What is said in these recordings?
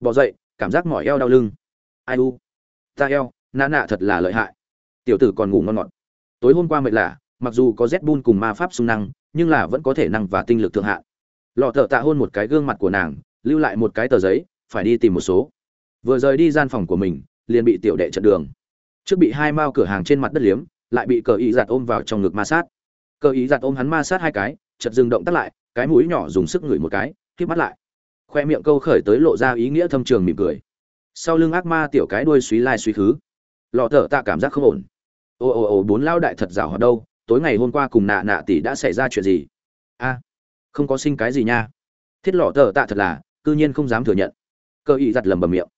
bỏ dậy, cảm giác mỏi eo đau lưng. Ai u? Ta eo, nã nạ thật là lợi hại. Tiểu tử còn ngủ ngon ngọt. Tối hôm qua mệt lạ, mặc dù có z bun cùng ma pháp sung năng, nhưng là vẫn có thể năng và tinh lực thượng hạn lọ thợ tạ hôn một cái gương mặt của nàng, lưu lại một cái tờ giấy, phải đi tìm một số. Vừa rời đi gian phòng của mình, liền bị tiểu đệ chặn đường. Trước bị hai mao cửa hàng trên mặt đất liếm, lại bị cờ ý giặt ôm vào trong ngực ma sát. Cờ ý giặt ôm hắn ma sát hai cái chật dừng động tắt lại, cái mũi nhỏ dùng sức ngửi một cái k mắt lại khoe miệng câu khởi tới lộ ra ý nghĩa thâm trường mỉm cười. Sau lưng ác ma tiểu cái đuôi suý lai suý khứ. Lọ thở tạ cảm giác không ổn. Ồ ồ ồ bốn lao đại thật rào hoạt đâu, tối ngày hôm qua cùng nạ nạ tỷ đã xảy ra chuyện gì? A, không có sinh cái gì nha. Thiết lọ thở tạ thật là, cư nhiên không dám thừa nhận. Cơ ý giặt lầm bầm miệng.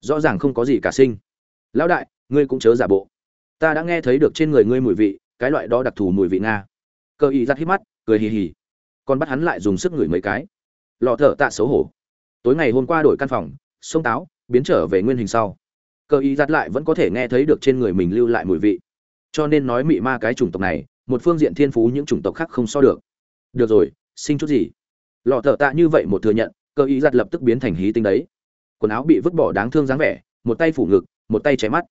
Rõ ràng không có gì cả sinh. Lão đại, ngươi cũng chớ giả bộ. Ta đã nghe thấy được trên người ngươi mùi vị, cái loại đó đặc thù mùi vị nga. Cơ ý giặt hít mắt, cười hì hì. Còn bắt hắn lại dùng sức ngửi mấy cái. Lọ thở tạ xấu hổ tối ngày hôm qua đổi căn phòng, sông táo, biến trở về nguyên hình sau. Cơ ý giặt lại vẫn có thể nghe thấy được trên người mình lưu lại mùi vị. Cho nên nói mị ma cái chủng tộc này, một phương diện thiên phú những chủng tộc khác không so được. Được rồi sinh chút gì. Lọ thở tạ như vậy một thừa nhận, cơ ý giặt lập tức biến thành hí tinh đấy. Quần áo bị vứt bỏ đáng thương dáng vẻ, một tay phủ ngực, một tay chảy mắt.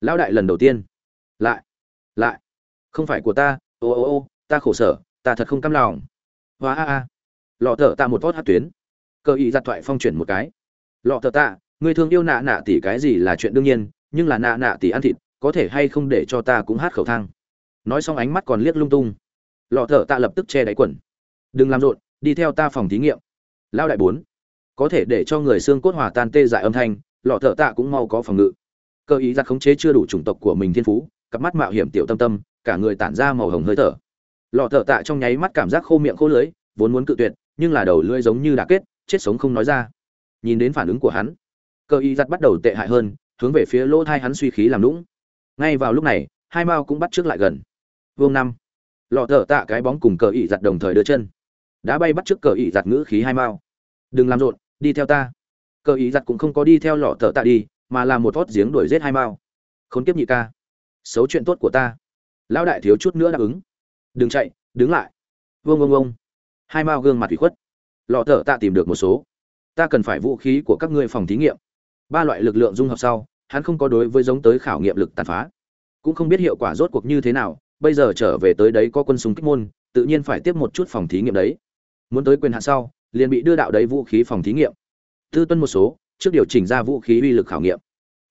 Lão đại lần đầu tiên. Lại lại. Không phải của ta, ô ô ô, ta khổ sở, ta thật không cam lòng. Hoa a a. Lọ thở tạ một vót hát tuyến cơ ý giặt thoại phong chuyển một cái. Lọ thở tạ, người thường yêu nạ nạ tỷ cái gì là chuyện đương nhiên, nhưng là nạ nạ tỷ ăn thịt, có thể hay không để cho ta cũng hát khẩu thang. Nói xong ánh mắt còn liếc lung tung. Lọ thở tạ lập tức che đáy quần. Đừng làm rộn, đi theo ta phòng thí nghiệm. Lao đại bốn. Có thể để cho người xương cốt hòa tan tê dại âm thanh, lọ thở tạ cũng mau có phòng ngự. Cơ ý giặt khống chế chưa đủ chủng tộc của mình thiên phú, cặp mắt mạo hiểm tiểu tâm tâm, cả người tản ra màu hồng hơi thở. Lọ thở tạ trong nháy mắt cảm giác khô miệng khô lưới vốn muốn cự tuyệt, nhưng là đầu lưỡi giống như đã kết chết sống không nói ra. Nhìn đến phản ứng của hắn, cơ y giặt bắt đầu tệ hại hơn, hướng về phía lỗ thai hắn suy khí làm lũng ngay vào lúc này, hai mao cũng bắt trước lại gần. Vương năm, lọ thở tạ cái bóng cùng cờ y giặt đồng thời đưa chân. Đã bay bắt trước cờ y giặt ngữ khí hai mao. Đừng làm rộn, đi theo ta. Cờ y giặt cũng không có đi theo lọ thở tạ đi, mà là một thót giếng đuổi giết hai mao. Khốn kiếp nhị ca. Xấu chuyện tốt của ta. Lão đại thiếu chút nữa đáp ứng. Đừng chạy, đứng lại. Vương vương vương. Hai mao gương mặt thủy khuất lọ thở tạ tìm được một số. Ta cần phải vũ khí của các ngươi phòng thí nghiệm. Ba loại lực lượng dung hợp sau, hắn không có đối với giống tới khảo nghiệm lực tàn phá. Cũng không biết hiệu quả rốt cuộc như thế nào, bây giờ trở về tới đấy có quân súng kích môn, tự nhiên phải tiếp một chút phòng thí nghiệm đấy. Muốn tới quyền hạn sau, liền bị đưa đạo đấy vũ khí phòng thí nghiệm. Tư tuân một số, trước điều chỉnh ra vũ khí uy lực khảo nghiệm.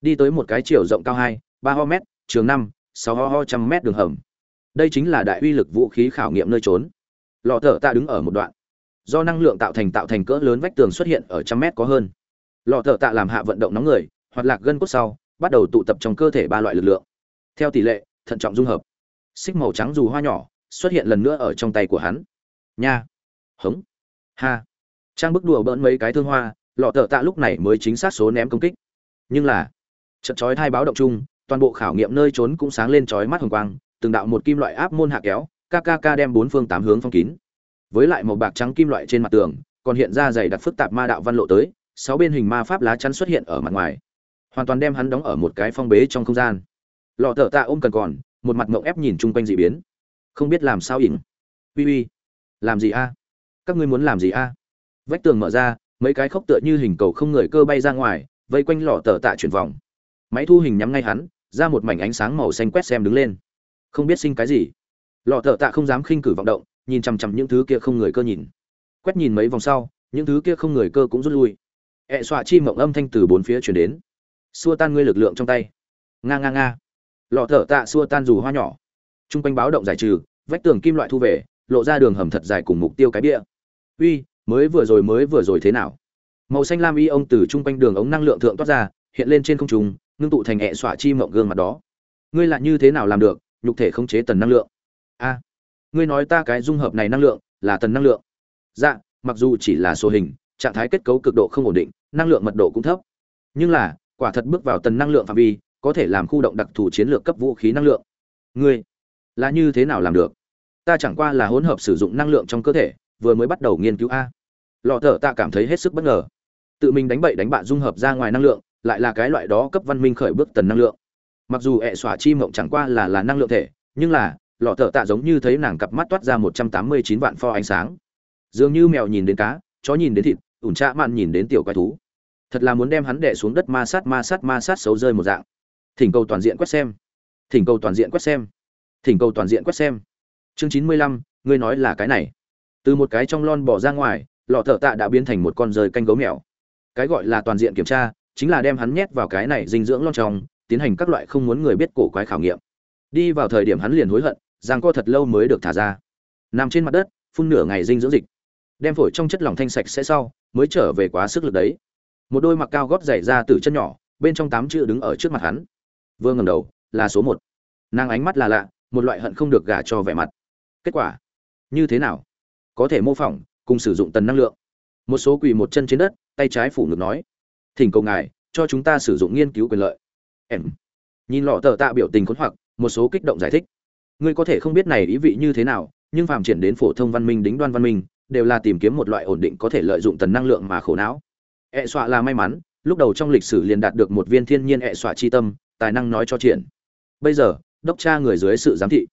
Đi tới một cái chiều rộng cao hai, ba ho mét, trường năm, sáu ho ho trăm mét đường hầm. Đây chính là đại uy lực vũ khí khảo nghiệm nơi trốn. Lọ thở ta đứng ở một đoạn do năng lượng tạo thành tạo thành cỡ lớn vách tường xuất hiện ở trăm mét có hơn. Lọ thợ tạ làm hạ vận động nóng người hoạt lạc gân cốt sau, bắt đầu tụ tập trong cơ thể ba loại lực lượng. Theo tỷ lệ, thận trọng dung hợp. Xích màu trắng dù hoa nhỏ, xuất hiện lần nữa ở trong tay của hắn. Nha. Hống. Ha. Trang bức đùa bỡn mấy cái thương hoa, lọ thợ tạ lúc này mới chính xác số ném công kích. Nhưng là, trận chói thai báo động chung, toàn bộ khảo nghiệm nơi trốn cũng sáng lên chói mắt hồng quang, từng đạo một kim loại áp môn hạ kéo kkk đem bốn phương tám hướng phong kín với lại một bạc trắng kim loại trên mặt tường, còn hiện ra dày đặc phức tạp ma đạo văn lộ tới, sáu bên hình ma pháp lá chắn xuất hiện ở mặt ngoài. Hoàn toàn đem hắn đóng ở một cái phong bế trong không gian. Lọ thợ tạ ôm cần còn, một mặt mộng ép nhìn chung quanh dị biến. Không biết làm sao ỉn. Uy uy. Làm gì a? Các ngươi muốn làm gì a? Vách tường mở ra, mấy cái khốc tựa như hình cầu không người cơ bay ra ngoài, vây quanh lọ tờ tạ chuyển vòng. Máy thu hình nhắm ngay hắn, ra một mảnh ánh sáng màu xanh quét xem đứng lên. Không biết sinh cái gì. Lọ tờ tạ không dám khinh cử vọng động nhìn chằm chằm những thứ kia không người cơ nhìn. Quét nhìn mấy vòng sau, những thứ kia không người cơ cũng rút lui. Ẹ xoa chi mộng âm thanh từ bốn phía chuyển đến. Xua tan ngươi lực lượng trong tay. Nga nga nga. Lọ thở tạ xua tan dù hoa nhỏ. T r u n g quanh báo động giải trừ, vách tường kim loại thu về, lộ ra đường hầm thật dài cùng mục tiêu cái bia. Uy, mới vừa rồi, mới vừa rồi thế nào? Màu xanh lam y ông từ t r u n g quanh đường ống năng lượng thượng toát ra, hiện lên trên không trung, ngưng tụ thành ẹ xoa chi mộng gương mặt đó. Ngươi lại như thế nào làm được, nhục thể khống chế tần năng lượng? A ngươi nói ta cái dung hợp này năng lượng là tần năng lượng. Dạ mặc dù chỉ là số hình, trạng thái kết cấu cực độ không ổn định, năng lượng mật độ cũng thấp. Nhưng là, quả thật bước vào tần năng lượng phạm vi, có thể làm khu động đặc thù chiến lược cấp vũ khí năng lượng. Ngươi, là như thế nào làm được? Ta chẳng qua là hỗn hợp sử dụng năng lượng trong cơ thể, vừa mới bắt đầu nghiên cứu a. Lọ thở ta cảm thấy hết sức bất ngờ. Tự mình đánh bậy đánh bạ dung hợp ra ngoài năng lượng, lại là cái loại đó cấp văn minh khởi bước tần năng lượng. Mặc dù ẹ xỏa chi mộng chẳng qua là là năng lượng thể, nhưng là lọ thợ tạ giống như thấy nàng cặp mắt toát ra một trăm tám mươi chín vạn pho ánh sáng. Dường như mèo nhìn đến cá, chó nhìn đến thịt, ủn trạ mạn nhìn đến tiểu quái thú. Thật là muốn đem hắn đè xuống đất ma sát ma sát ma sát xấu rơi một dạng. Thỉnh cầu toàn diện quét xem. Thỉnh cầu toàn diện quét xem. Thỉnh cầu toàn diện quét xem. Chương chín mươi lăm, ngươi nói là cái này. Từ một cái trong lon bỏ ra ngoài, lọ thợ tạ đã biến thành một con rơi canh gấu mèo. Cái gọi là toàn diện kiểm tra, chính là đem hắn nhét vào cái này dinh dưỡng lon trong, tiến hành các loại không muốn người biết cổ quái khảo nghiệm. Đi vào thời điểm hắn liền hối hận rằng co thật lâu mới được thả ra. Nằm trên mặt đất, phun nửa ngày dinh dưỡng dịch. Đem phổi trong chất lỏng thanh sạch sẽ sau, mới trở về quá sức lực đấy. Một đôi mặc cao gót dày ra từ chân nhỏ, bên trong tám chữ đứng ở trước mặt hắn. Vừa ngầm đầu, là số một. Nàng ánh mắt là lạ, một loại hận không được gả cho vẻ mặt. Kết quả? Như thế nào? Có thể mô phỏng, cùng sử dụng tần năng lượng. Một số quỳ một chân trên đất, tay trái phủ ngực nói. Thỉnh cầu ngài, cho chúng ta sử dụng nghiên cứu quyền lợi. Em. Nhìn lọ tờ tạ biểu tình khốn hoặc, một số kích động giải thích ngươi có thể không biết này ý vị như thế nào, nhưng phàm triển đến phổ thông văn minh đính đoan văn minh, đều là tìm kiếm một loại ổn định có thể lợi dụng tần năng lượng mà khổ não. Ẹ e xọa là may mắn, lúc đầu trong lịch sử liền đạt được một viên thiên nhiên ẹ e xọa chi tâm, tài năng nói cho triển bây giờ, đốc tra người dưới sự giám thị.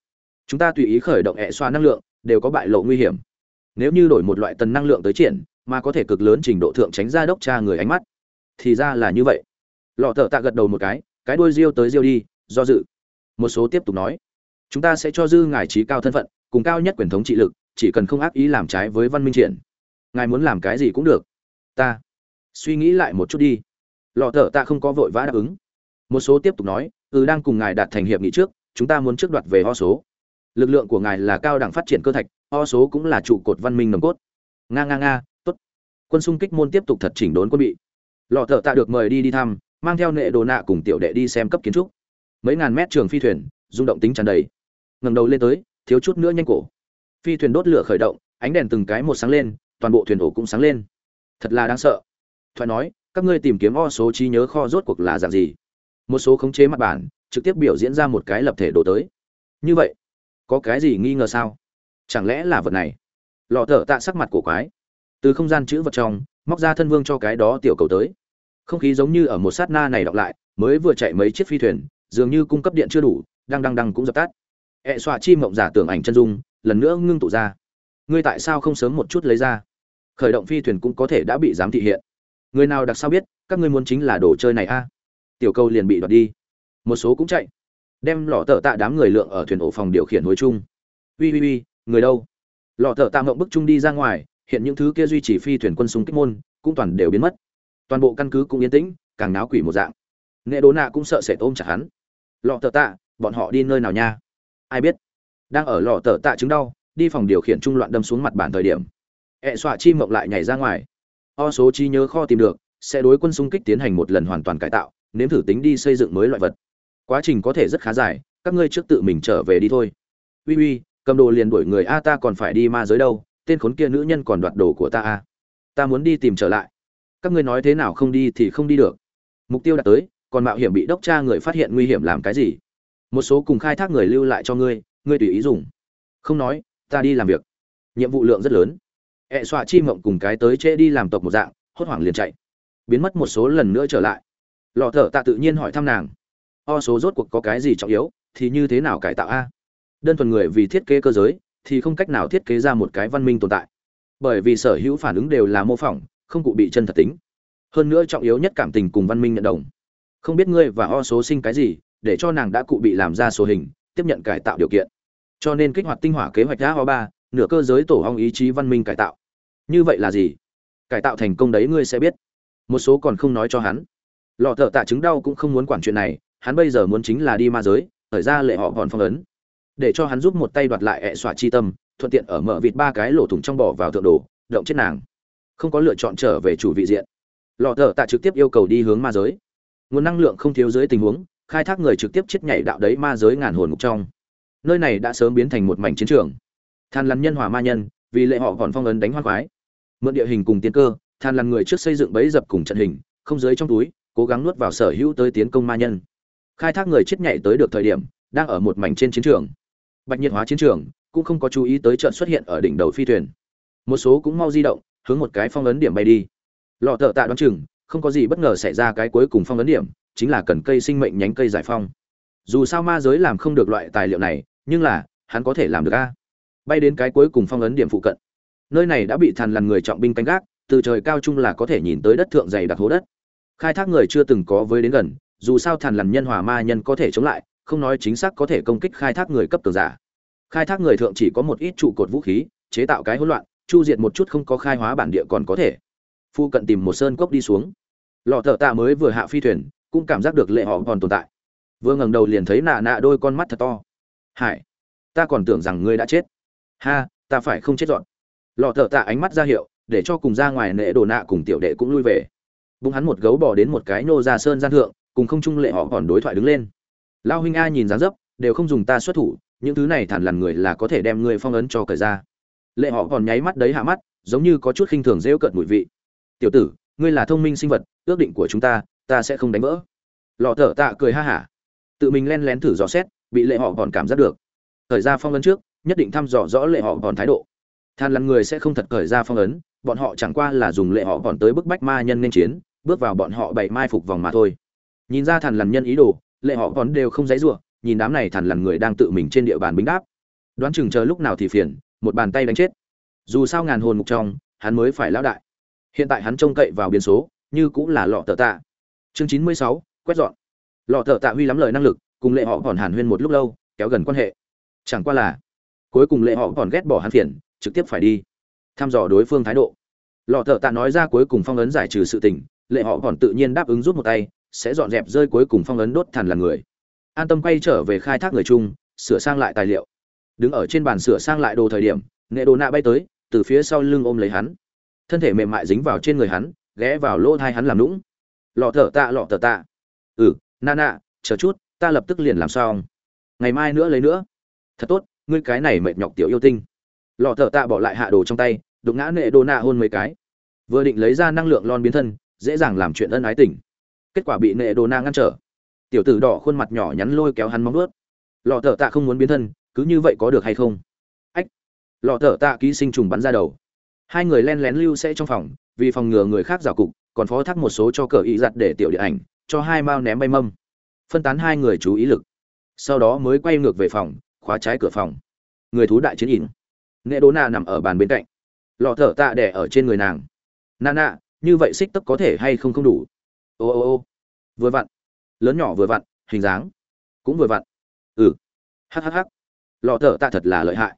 Chúng ta tùy ý khởi động ẹ e xoa năng lượng, đều có bại lộ nguy hiểm. Nếu như đổi một loại tần năng lượng tới triển, mà có thể cực lớn trình độ thượng tránh ra đốc tra người ánh mắt, thì ra là như vậy. Lọ thợ tạ gật đầu một cái cái đuôi riêu tới riêu đi, do dự. Một số tiếp tục nói chúng ta sẽ cho dư ngài trí cao thân phận, cùng cao nhất quyền thống trị lực, chỉ cần không ác ý làm trái với văn minh triển. Ngài muốn làm cái gì cũng được. Ta suy nghĩ lại một chút đi. Lọ thợ ta không có vội vã đáp ứng. Một số tiếp tục nói ừ đang cùng ngài đạt thành hiệp nghị trước, chúng ta muốn trước đoạt về ho số. Lực lượng của ngài là cao đẳng phát triển cơ thạch ho số cũng là trụ cột văn minh nồng cốt. Nga nga nga, tốt. Quân xung kích môn tiếp tục thật chỉnh đốn quân bị. Lọ thợ tạ được mời đi đi thăm, mang theo nệ đồ nạ cùng tiểu đệ đi xem cấp kiến trúc. Mấy ngàn mét trường phi thuyền, rung động tính tràn đầy ngẩng đầu lên tới, thiếu chút nữa nhanh cổ. Phi thuyền đốt lửa khởi động, ánh đèn từng cái một sáng lên, toàn bộ thuyền ổ cũng sáng lên. Thật là đáng sợ. Thoại nói, các ngươi tìm kiếm o số trí nhớ kho rốt cuộc là dạng gì? Một số khống chế mặt bản, trực tiếp biểu diễn ra một cái lập thể đồ tới. Như vậy, có cái gì nghi ngờ sao? Chẳng lẽ là vật này? Lọ thở tạ sắc mặt của quái. Từ không gian chữ vật trong, móc ra thân vương cho cái đó tiểu cầu tới. Không khí giống như ở một sát na này đọc lại, mới vừa chạy mấy chiếc phi thuyền, dường như cung cấp điện chưa đủ, đang đang đang cũng dập tắt ẹ xoa chi mộng giả tưởng ảnh chân dung, lần nữa ngưng tụ ra. Ngươi tại sao không sớm một chút lấy ra? Khởi động phi thuyền cũng có thể đã bị giám thị hiện. Người nào đặc sao biết, các ngươi muốn chính là đồ chơi này a? Tiểu câu liền bị đoạt đi. Một số cũng chạy. Đem lọ tợ tạ đám người lượng ở thuyền ổ phòng điều khiển hối chung. Ui ui ui, người đâu? Lọ tợ tạ mộng bức chung đi ra ngoài, hiện những thứ kia duy trì phi thuyền quân súng kích môn, cũng toàn đều biến mất. Toàn bộ căn cứ cũng yên tĩnh, càng náo quỷ một dạng. Nghệ đố nạ cũng sợ sẽ ôm chặt hắn. Lọ tợ tạ, bọn họ đi nơi nào nha? Ai biết? Đang ở lò tờ tạ chứng đau, đi phòng điều khiển trung loạn đâm xuống mặt bản thời điểm. Ẹ xọa chi mộng lại nhảy ra ngoài. O số chi nhớ kho tìm được, sẽ đối quân xung kích tiến hành một lần hoàn toàn cải tạo, nếm thử tính đi xây dựng mới loại vật. Quá trình có thể rất khá dài, các ngươi trước tự mình trở về đi thôi. Uy uy, cầm đồ liền đuổi người a, ta còn phải đi ma giới đâu, tên khốn kia nữ nhân còn đoạt đồ của ta a. Ta muốn đi tìm trở lại. Các ngươi nói thế nào không đi thì không đi được. Mục tiêu đã tới, còn mạo hiểm bị đốc tra người phát hiện nguy hiểm làm cái gì? Một số cùng khai thác người lưu lại cho ngươi ngươi tùy ý dùng. Không nói, ta đi làm việc. Nhiệm vụ lượng rất lớn. Ẹ xoa chi mộng cùng cái tới trễ đi làm tộc một dạng, hốt hoảng liền chạy. Biến mất một số lần nữa trở lại. Lọ thở tạ tự nhiên hỏi thăm nàng. O số rốt cuộc có cái gì trọng yếu, thì như thế nào cải tạo a? Đơn thuần người vì thiết kế cơ giới, thì không cách nào thiết kế ra một cái văn minh tồn tại. Bởi vì sở hữu phản ứng đều là mô phỏng, không cụ bị chân thật tính. Hơn nữa trọng yếu nhất cảm tình cùng văn minh nhận đồng. Không biết ngươi và o số sinh cái gì để cho nàng đã cụ bị làm ra số hình, tiếp nhận cải tạo điều kiện. Cho nên kích hoạt tinh hỏa kế hoạch đã ho ba, nửa cơ giới tổ hong ý chí văn minh cải tạo. Như vậy là gì? Cải tạo thành công đấy ngươi sẽ biết. Một số còn không nói cho hắn. Lọ thợ tạ chứng đau cũng không muốn quản chuyện này, hắn bây giờ muốn chính là đi ma giới, thời ra lệ họ còn phong ấn. Để cho hắn giúp một tay đoạt lại ẹ xoa chi tâm, thuận tiện ở mở vịt ba cái lỗ thủng trong bỏ vào thượng đồ, động chết nàng. Không có lựa chọn trở về chủ vị diện. Lọ thợ tạ trực tiếp yêu cầu đi hướng ma giới. Nguồn năng lượng không thiếu dưới tình huống khai thác người trực tiếp chết nhảy đạo đấy ma giới ngàn hồn ngục trong. Nơi này đã sớm biến thành một mảnh chiến trường. Than lằn nhân hòa ma nhân, vì lệ họ còn phong ấn đánh hoa quái. Mượn địa hình cùng tiến cơ, than lằn người trước xây dựng bẫy dập cùng trận hình, không dưới trong túi, cố gắng nuốt vào sở hữu tới tiến công ma nhân. Khai thác người chết nhảy tới được thời điểm, đang ở một mảnh trên chiến trường. Bạch nhiệt hóa chiến trường, cũng không có chú ý tới trận xuất hiện ở đỉnh đầu phi thuyền. Một số cũng mau di động, hướng một cái phong ấn điểm bay đi. Lọ thợ tạ đoán chừng, không có gì bất ngờ xảy ra cái cuối cùng phong ấn điểm chính là cần cây sinh mệnh nhánh cây giải phong. Dù sao ma giới làm không được loại tài liệu này, nhưng là, hắn có thể làm được a. Bay đến cái cuối cùng phong ấn điểm phụ cận. Nơi này đã bị thằn lằn người trọng binh canh gác, từ trời cao chung là có thể nhìn tới đất thượng dày đặc hố đất. Khai thác người chưa từng có với đến gần, dù sao thằn lằn nhân hòa ma nhân có thể chống lại, không nói chính xác có thể công kích khai thác người cấp tường giả. Khai thác người thượng chỉ có một ít trụ cột vũ khí, chế tạo cái hỗn loạn, chu diệt một chút không có khai hóa bản địa còn có thể. Phu cận tìm một sơn cốc đi xuống. Lọ thợ tạ mới vừa hạ phi thuyền cũng cảm giác được lệ họ còn tồn tại. Vừa ngẩng đầu liền thấy nạ nạ đôi con mắt thật to. Hải, ta còn tưởng rằng ngươi đã chết. Ha, ta phải không chết dọn. Lọ thợ tạ ánh mắt ra hiệu, để cho cùng ra ngoài nệ đồ nạ cùng tiểu đệ cũng lui về. Bung hắn một gấu bỏ đến một cái nô ra sơn gian thượng, cùng không trung lệ họ còn đối thoại đứng lên. Lao huynh a nhìn dáng dấp, đều không dùng ta xuất thủ, những thứ này thản lằn người là có thể đem ngươi phong ấn cho cởi ra. Lệ họ còn nháy mắt đấy hạ mắt, giống như có chút khinh thường rêu cợt mùi vị. Tiểu tử, ngươi là thông minh sinh vật, ước định của chúng ta ta sẽ không đánh vỡ. Lọ thở tạ cười ha hả. Tự mình len lén thử dò xét, bị lệ họ còn cảm giác được. Thời ra phong ấn trước, nhất định thăm dò rõ lệ họ còn thái độ. Than lằn người sẽ không thật khởi ra phong ấn, bọn họ chẳng qua là dùng lệ họ còn tới bức bách ma nhân nên chiến, bước vào bọn họ bảy mai phục vòng mà thôi. Nhìn ra thằn lằn nhân ý đồ, lệ họ còn đều không dãy rủa, nhìn đám này thằn lằn người đang tự mình trên địa bàn bính đáp. Đoán chừng chờ lúc nào thì phiền, một bàn tay đánh chết. Dù sao ngàn hồn mục trong, hắn mới phải lão đại. Hiện tại hắn trông cậy vào biến số, như cũng là lọ tờ tạ chương chín mươi sáu, quét dọn. Lọ thợ tạ huy lắm lời năng lực, cùng lệ họ còn hàn huyên một lúc lâu, kéo gần quan hệ. Chẳng qua là, cuối cùng lệ họ còn ghét bỏ hắn phiền, trực tiếp phải đi. Thăm dò đối phương thái độ. Lọ thợ tạ nói ra cuối cùng phong ấn giải trừ sự tình, lệ họ còn tự nhiên đáp ứng rút một tay, sẽ dọn dẹp rơi cuối cùng phong ấn đốt thằn là người. An tâm quay trở về khai thác người chung, sửa sang lại tài liệu. Đứng ở trên bàn sửa sang lại đồ thời điểm, nghệ đồ nạ bay tới, từ phía sau lưng ôm lấy hắn. Thân thể mềm mại dính vào trên người hắn, ghé vào lỗ thai hắn làm lũng lọ thở tạ, lọ thở tạ. Ừ na nạ chờ chút, ta lập tức liền làm xong. Ngày mai nữa lấy nữa. Thật tốt, ngươi cái này mệt nhọc tiểu yêu tinh. Lọ thở tạ bỏ lại hạ đồ trong tay, đụng ngã nệ đô nạ hôn mấy cái. Vừa định lấy ra năng lượng lon biến thân, dễ dàng làm chuyện ân ái tình. Kết quả bị nệ đô nạ ngăn trở. Tiểu tử đỏ khuôn mặt nhỏ nhắn lôi kéo hắn móng ướt lọ thở tạ không muốn biến thân, cứ như vậy có được hay không? Ách! Lọ thở tạ ký sinh trùng bắn ra đầu. Hai người len lén lưu sẽ trong phòng, vì phòng ngừa người khác rào cục còn phó thác một số cho cờ ý giặt để tiểu điện ảnh, cho hai mao ném bay mâm. Phân tán hai người chú ý lực. Sau đó mới quay ngược về phòng, khóa trái cửa phòng. Người thú đại chiến ỉn. Nghệ đố nạ nằm ở bàn bên cạnh. Lọ thở tạ đẻ ở trên người nàng. Nà nạ như vậy xích tấp có thể hay không không đủ? Ô ô ô. Vừa vặn. Lớn nhỏ vừa vặn, hình dáng cũng vừa vặn. Ừ. Hhh lọ thở tạ thật là lợi hại.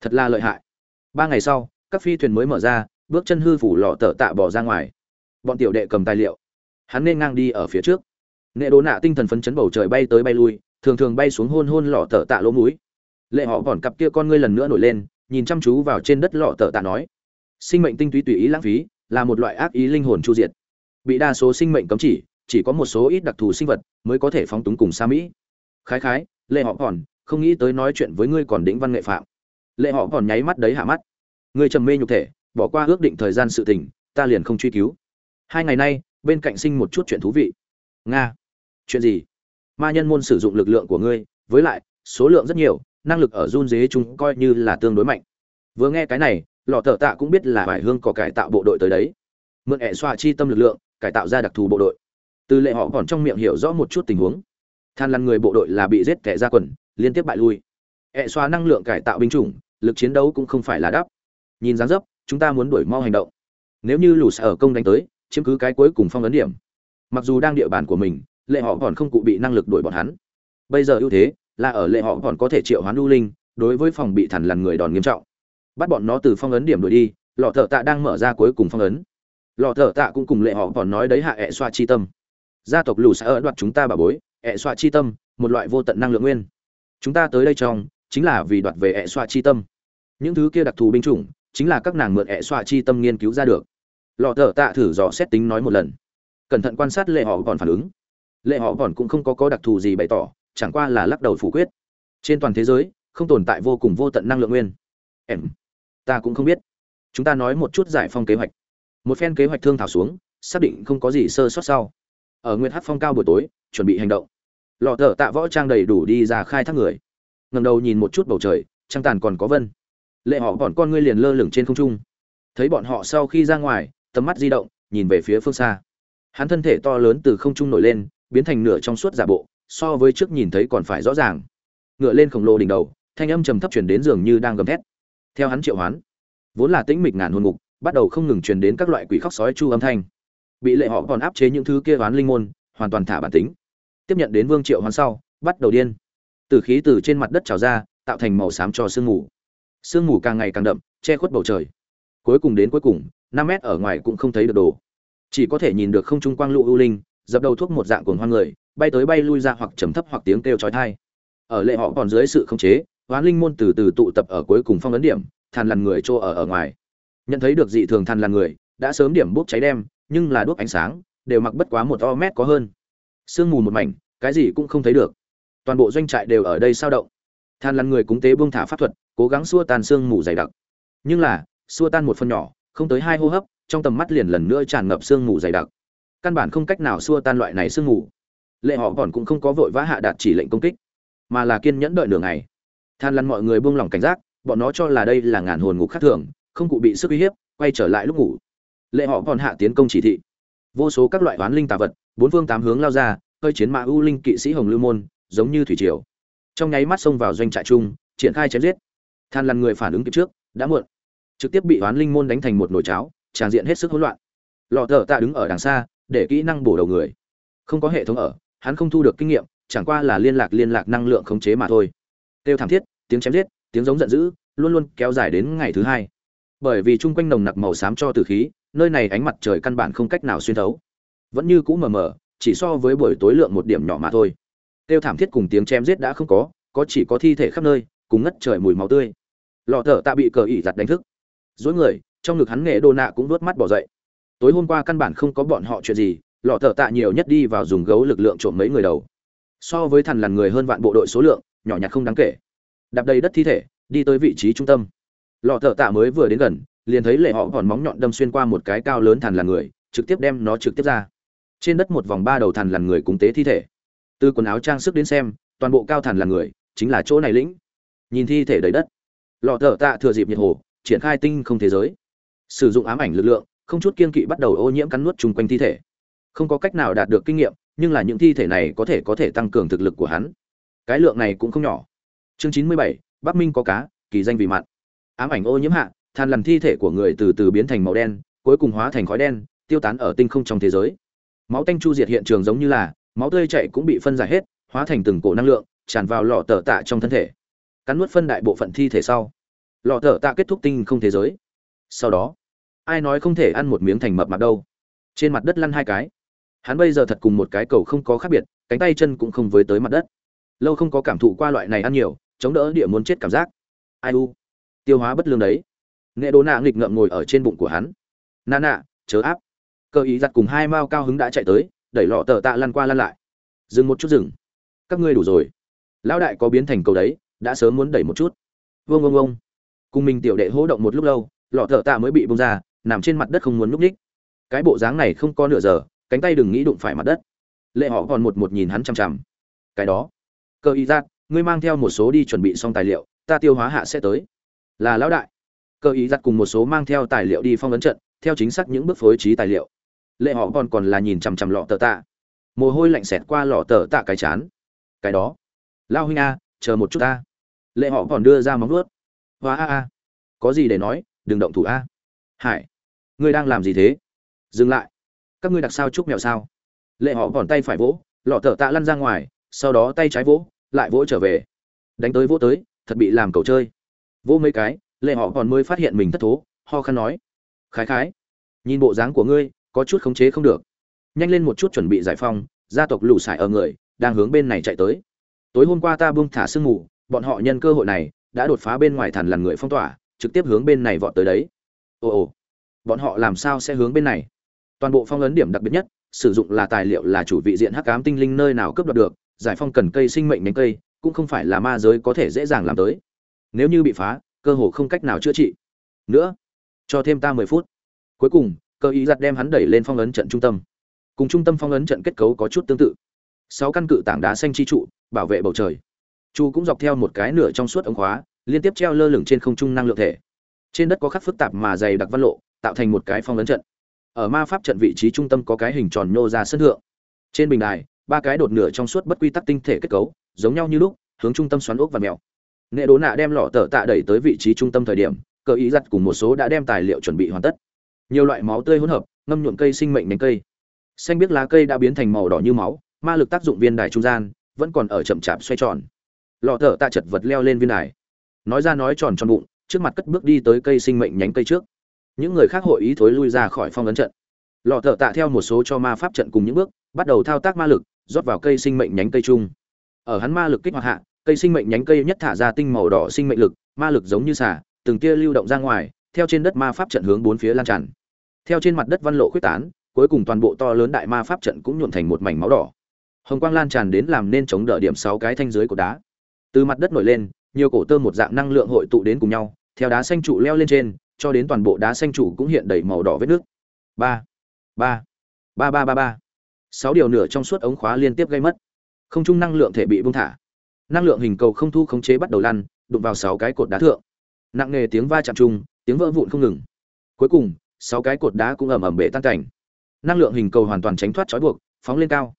Thật là lợi hại. Ba ngày sau, các phi thuyền mới mở ra, bước chân hư phủ lọ thở tạ bỏ ra ngoài bọn tiểu đệ cầm tài liệu. Hắn nên ngang đi ở phía trước. Nệ đố nạ tinh thần phấn chấn bầu trời bay tới bay lui, thường thường bay xuống hôn hôn lọ tờ tạ lỗ múi lệ họ còn cặp kia con ngươi lần nữa nổi lên, nhìn chăm chú vào trên đất lọ tờ tạ nói, sinh mệnh tinh túy tùy ý lãng phí, là một loại ác ý linh hồn chu diệt. Bị đa số sinh mệnh cấm chỉ chỉ có một số ít đặc thù sinh vật mới có thể phóng túng cùng xa mỹ khái khái, lệ họ còn không nghĩ tới nói chuyện với ngươi còn đĩnh văn nghệ phạm. Lệ họ còn nháy mắt đấy hạ mắt. Ngươi trầm mê nhục thể, bỏ qua ước định thời gian sự tình, ta liền không truy cứu hai ngày nay, bên cạnh sinh một chút chuyện thú vị. Nga, chuyện gì? Ma nhân môn sử dụng lực lượng của ngươi, với lại, số lượng rất nhiều, năng lực ở run dế chúng coi như là tương đối mạnh. Vừa nghe cái này, lọ thợ tạ cũng biết là vải hương có cải tạo bộ đội tới đấy. Mượn ẹ xoa chi tâm lực lượng, cải tạo ra đặc thù bộ đội. Từ lệ họ còn trong miệng hiểu rõ một chút tình huống. Than lăn người bộ đội là bị giết kẻ ra quần, liên tiếp bại lui. Ẹ xoa năng lượng cải tạo binh chủng, lực chiến đấu cũng không phải là đắp. Nhìn dáng dấp, chúng ta muốn đuổi mau hành động. Nếu như lù ở công đánh tới chiếm cứ cái cuối cùng phong ấn điểm. Mặc dù đang địa bàn của mình, lệ họ còn không cụ bị năng lực đuổi bọn hắn. Bây giờ ưu thế là ở lệ họ còn có thể triệu hoán lưu linh, đối với phòng bị thằn lằn người đòn nghiêm trọng. Bắt bọn nó từ phong ấn điểm đuổi đi, lọ thợ tạ đang mở ra cuối cùng phong ấn. Lọ thợ tạ cũng cùng lệ họ còn nói đấy hạ ẹ xoa chi tâm. Gia tộc lù sẽ ở đoạt chúng ta bà bối, ẹ xoa chi tâm, một loại vô tận năng lượng nguyên. Chúng ta tới đây trong, chính là vì đoạt về ẹ xoa chi tâm. Những thứ kia đặc thù binh chủng, chính là các nàng mượn ẹ xoa chi tâm nghiên cứu ra được lọ thợ tạ thử dò xét tính nói một lần. Cẩn thận quan sát lệ họ còn phản ứng. Lệ họ còn cũng không có có đặc thù gì bày tỏ, chẳng qua là lắc đầu phủ quyết. Trên toàn thế giới, không tồn tại vô cùng vô tận năng lượng nguyên. Em, ta cũng không biết. Chúng ta nói một chút giải phong kế hoạch. Một phen kế hoạch thương thảo xuống, xác định không có gì sơ sót sau. Ở nguyên hát phong cao buổi tối, chuẩn bị hành động. Lọ thợ tạ võ trang đầy đủ đi ra khai thác người. Ngầm đầu nhìn một chút bầu trời, trăng tàn còn có vân. Lệ họ bọn con ngươi liền lơ lửng trên không trung. Thấy bọn họ sau khi ra ngoài tầm mắt di động, nhìn về phía phương xa. Hắn thân thể to lớn từ không trung nổi lên, biến thành nửa trong suốt giả bộ, so với trước nhìn thấy còn phải rõ ràng. Ngựa lên khổng lồ đỉnh đầu, thanh âm trầm thấp truyền đến dường như đang gầm thét. Theo hắn triệu hoán, vốn là tĩnh mịch ngàn hồn ngục, bắt đầu không ngừng truyền đến các loại quỷ khóc sói chu âm thanh. Bị lệ họ còn áp chế những thứ kia oán linh môn, hoàn toàn thả bản tính. Tiếp nhận đến vương triệu hoán sau, bắt đầu điên. Từ khí từ trên mặt đất trào ra, tạo thành màu xám cho sương mù. Sương mù càng ngày càng đậm, che khuất bầu trời. Cuối cùng đến cuối cùng năm mét ở ngoài cũng không thấy được đồ. Chỉ có thể nhìn được không trung quang lụ ưu linh, dập đầu thuốc một dạng cuồng hoang người, bay tới bay lui ra hoặc trầm thấp hoặc tiếng kêu chói tai. Ở lệ họ còn dưới sự khống chế, hoán linh môn từ từ tụ tập ở cuối cùng phong ấn điểm than lằn người trô ở ở ngoài. Nhận thấy được dị thường than lằn người, đã sớm điểm bốc cháy đem nhưng là đuốc ánh sáng, đều mặc bất quá một o mét có hơn. Sương mù một mảnh, cái gì cũng không thấy được. Toàn bộ doanh trại đều ở đây sao động. Than lằn người cúng tế buông thả pháp thuật, cố gắng xua tan sương mù dày đặc. Nhưng là, xua tan một phần nhỏ không tới hai hô hấp, trong tầm mắt liền lần nữa tràn ngập sương mù dày đặc. Căn bản không cách nào xua tan loại này sương mù. Lệ họ còn cũng không có vội vã hạ đạt chỉ lệnh công kích, mà là kiên nhẫn đợi nửa ngày. Than lăn mọi người buông lỏng cảnh giác, bọn nó cho là đây là ngàn hồn ngục khác thường, không cụ bị sức uy hiếp, quay trở lại lúc ngủ. Lệ họ còn hạ tiến công chỉ thị. Vô số các loại oán linh tà vật, bốn phương tám hướng lao ra, hơi chiến mã ưu linh kỵ sĩ hồng lưu môn, giống như thủy triều. Trong nháy mắt xông vào doanh trại chung, triển khai chém giết. Than lăn người phản ứng kịp trước, đã muộn trực tiếp bị oán linh môn đánh thành một nồi cháo, tràn diện hết sức hỗn loạn. Lọ thợ tạ đứng ở đằng xa, để kỹ năng bổ đầu người. Không có hệ thống ở, hắn không thu được kinh nghiệm, chẳng qua là liên lạc liên lạc năng lượng khống chế mà thôi. Tiêu thảm thiết, tiếng chém giết, tiếng giống giận dữ, luôn luôn kéo dài đến ngày thứ hai. Bởi vì chung quanh nồng nặc màu xám cho từ khí, nơi này ánh mặt trời căn bản không cách nào xuyên thấu. Vẫn như cũ mờ mờ, chỉ so với buổi tối lượng một điểm nhỏ mà thôi. Tiêu thảm thiết cùng tiếng chém giết đã không có có chỉ có thi thể khắp nơi, cùng ngất trời mùi máu tươi. Lọ thở tạ bị cờ ỉ giặt đánh thức dối người, trong ngực hắn nghệ đô nạ cũng vớt mắt bỏ dậy. Tối hôm qua căn bản không có bọn họ chuyện gì, lọ thở tạ nhiều nhất đi vào dùng gấu lực lượng trộm mấy người đầu. So với thằn lằn người hơn vạn bộ đội số lượng, nhỏ nhặt không đáng kể. Đạp đầy đất thi thể, đi tới vị trí trung tâm. Lọ thợ tạ mới vừa đến gần, liền thấy lệ họ còn móng nhọn đâm xuyên qua một cái cao lớn thằn lằn người, trực tiếp đem nó trực tiếp ra. Trên đất một vòng ba đầu thằn lằn người cúng tế thi thể. Từ quần áo trang sức đến xem, toàn bộ cao thằn lằn người, chính là chỗ này lĩnh. Nhìn thi thể đầy đất. Lọ thợ tạ thừa dịp nhiệt hồ triển khai tinh không thế giới. Sử dụng ám ảnh lực lượng, không chút kiên kỵ bắt đầu ô nhiễm cắn nuốt chung quanh thi thể. Không có cách nào đạt được kinh nghiệm, nhưng là những thi thể này có thể có thể tăng cường thực lực của hắn. Cái lượng này cũng không nhỏ. Chương chín mươi bảy, bắc minh có cá, kỳ danh vì mặn ám ảnh ô nhiễm hạ, than lằn thi thể của người từ từ biến thành màu đen, cuối cùng hóa thành khói đen, tiêu tán ở tinh không trong thế giới. Máu tanh chu diệt hiện trường giống như là, máu tươi chạy cũng bị phân giải hết, hóa thành từng cổ năng lượng, tràn vào lò tờ tạ trong thân thể. Cắn nuốt phân đại bộ phận thi thể sau lọ tờ tạ kết thúc tinh không thế giới. Sau đó, ai nói không thể ăn một miếng thành mập mặt đâu. Trên mặt đất lăn hai cái. Hắn bây giờ thật cùng một cái cầu không có khác biệt, cánh tay chân cũng không với tới mặt đất. Lâu không có cảm thụ qua loại này ăn nhiều, chống đỡ địa muốn chết cảm giác. Ai u? Tiêu hóa bất lương đấy. Nghệ đồ nạ nghịch ngợm ngồi ở trên bụng của hắn. Nà nạ chớ áp. Cơ ý giặt cùng hai mao cao hứng đã chạy tới, đẩy lọ tờ tạ lăn qua lăn lại. Dừng một chút dừng. Các ngươi đủ rồi. Lão đại có biến thành cầu đấy, đã sớm muốn đẩy một chút. Vương vương vương cùng mình tiểu đệ hỗ động một lúc lâu, lọ thợ tạ mới bị bông ra, nằm trên mặt đất không muốn núp ních cái bộ dáng này không có nửa giờ, cánh tay đừng nghĩ đụng phải mặt đất. Lệ họ còn một một nhìn hắn chằm chằm. Cái đó. Cơ y giác, ngươi mang theo một số đi chuẩn bị xong tài liệu, ta tiêu hóa hạ sẽ tới. Là lão đại. Cơ ý giặt cùng một số mang theo tài liệu đi phong ấn trận, theo chính xác những bước phối trí tài liệu. Lệ họ còn còn là nhìn chằm chằm lọ tờ tạ. Mồ hôi lạnh xẹt qua lọ tờ tạ cái chán. Cái đó. Lao huynh a, chờ một chút ta. lệ họ còn đưa ra móng nuốt hoa a a. Có gì để nói, đừng động thủ a. Hải, ngươi đang làm gì thế? Dừng lại. Các ngươi đặc sao chúc mèo sao? Lệ họ còn tay phải vỗ, lọ tờ tạ lăn ra ngoài, sau đó tay trái vỗ, lại vỗ trở về. Đánh tới vỗ tới, thật bị làm cầu chơi. Vỗ mấy cái, lệ họ còn mới phát hiện mình thất thố, ho khăn nói. Khái khái, nhìn bộ dáng của ngươi, có chút khống chế không được. Nhanh lên một chút chuẩn bị giải phong, gia tộc lũ sải ở người, đang hướng bên này chạy tới. Tối hôm qua ta buông thả sương mù, bọn họ nhân cơ hội này đã đột phá bên ngoài thằn lằn người phong tỏa, trực tiếp hướng bên này vọt tới đấy. Ồ ồ, bọn họ làm sao sẽ hướng bên này? Toàn bộ phong ấn điểm đặc biệt nhất, sử dụng là tài liệu là chủ vị diện hắc ám tinh linh nơi nào cướp đoạt được, giải phong cần cây sinh mệnh nhánh cây, cũng không phải là ma giới có thể dễ dàng làm tới. Nếu như bị phá, cơ hồ không cách nào chữa trị. Nữa, cho thêm ta mười phút. Cuối cùng, cơ ý giặt đem hắn đẩy lên phong ấn trận trung tâm. Cùng trung tâm phong ấn trận kết cấu có chút tương tự. Sáu căn cự tảng đá xanh chi trụ, bảo vệ bầu trời chu cũng dọc theo một cái nửa trong suốt ống khóa, liên tiếp treo lơ lửng trên không trung năng lượng thể. Trên đất có khắc phức tạp mà dày đặc văn lộ, tạo thành một cái phong ấn trận. Ở ma pháp trận vị trí trung tâm có cái hình tròn nhô ra sân thượng. Trên bình đài, ba cái đột nửa trong suốt bất quy tắc tinh thể kết cấu, giống nhau như lúc, hướng trung tâm xoắn ốc và mèo. Nghệ đố nạ đem lọ tờ tạ đẩy tới vị trí trung tâm thời điểm cơ ý giặt cùng một số đã đem tài liệu chuẩn bị hoàn tất. Nhiều loại máu tươi hỗn hợp, ngâm nhuộm cây sinh mệnh nhánh cây. Xanh biết lá cây đã biến thành màu đỏ như máu, ma lực tác dụng viên đài trung gian vẫn còn ở chậm chạp xoay tròn lọ thở tạ chật vật leo lên viên đài. Nói ra nói tròn tròn bụng, trước mặt cất bước đi tới cây sinh mệnh nhánh cây trước. Những người khác hội ý thối lui ra khỏi phong ấn trận. Lọ thở tạ theo một số cho ma pháp trận cùng những bước, bắt đầu thao tác ma lực, rót vào cây sinh mệnh nhánh cây chung. Ở hắn ma lực kích hoạt hạ, cây sinh mệnh nhánh cây nhất thả ra tinh màu đỏ sinh mệnh lực, ma lực giống như xả từng tia lưu động ra ngoài, theo trên đất ma pháp trận hướng bốn phía lan tràn. Theo trên mặt đất văn lộ khuyết tán, cuối cùng toàn bộ to lớn đại ma pháp trận cũng nhuộn thành một mảnh máu đỏ. Hồng quang lan tràn đến làm nên chống đỡ điểm sáu cái thanh dưới của đá từ mặt đất nổi lên, nhiều cổ tơ một dạng năng lượng hội tụ đến cùng nhau, theo đá xanh trụ leo lên trên, cho đến toàn bộ đá xanh trụ cũng hiện đầy màu đỏ vết nước. Ba ba ba ba ba ba. Sáu điều nửa trong suốt ống khóa liên tiếp gây mất. Không trung năng lượng thể bị bung thả. Năng lượng hình cầu không thu khống chế bắt đầu lăn, đụng vào sáu cái cột đá thượng. Nặng nề tiếng va chạm chung, tiếng vỡ vụn không ngừng. Cuối cùng, sáu cái cột đá cũng ầm ầm bể tan cảnh. Năng lượng hình cầu hoàn toàn tránh thoát trói buộc, phóng lên cao.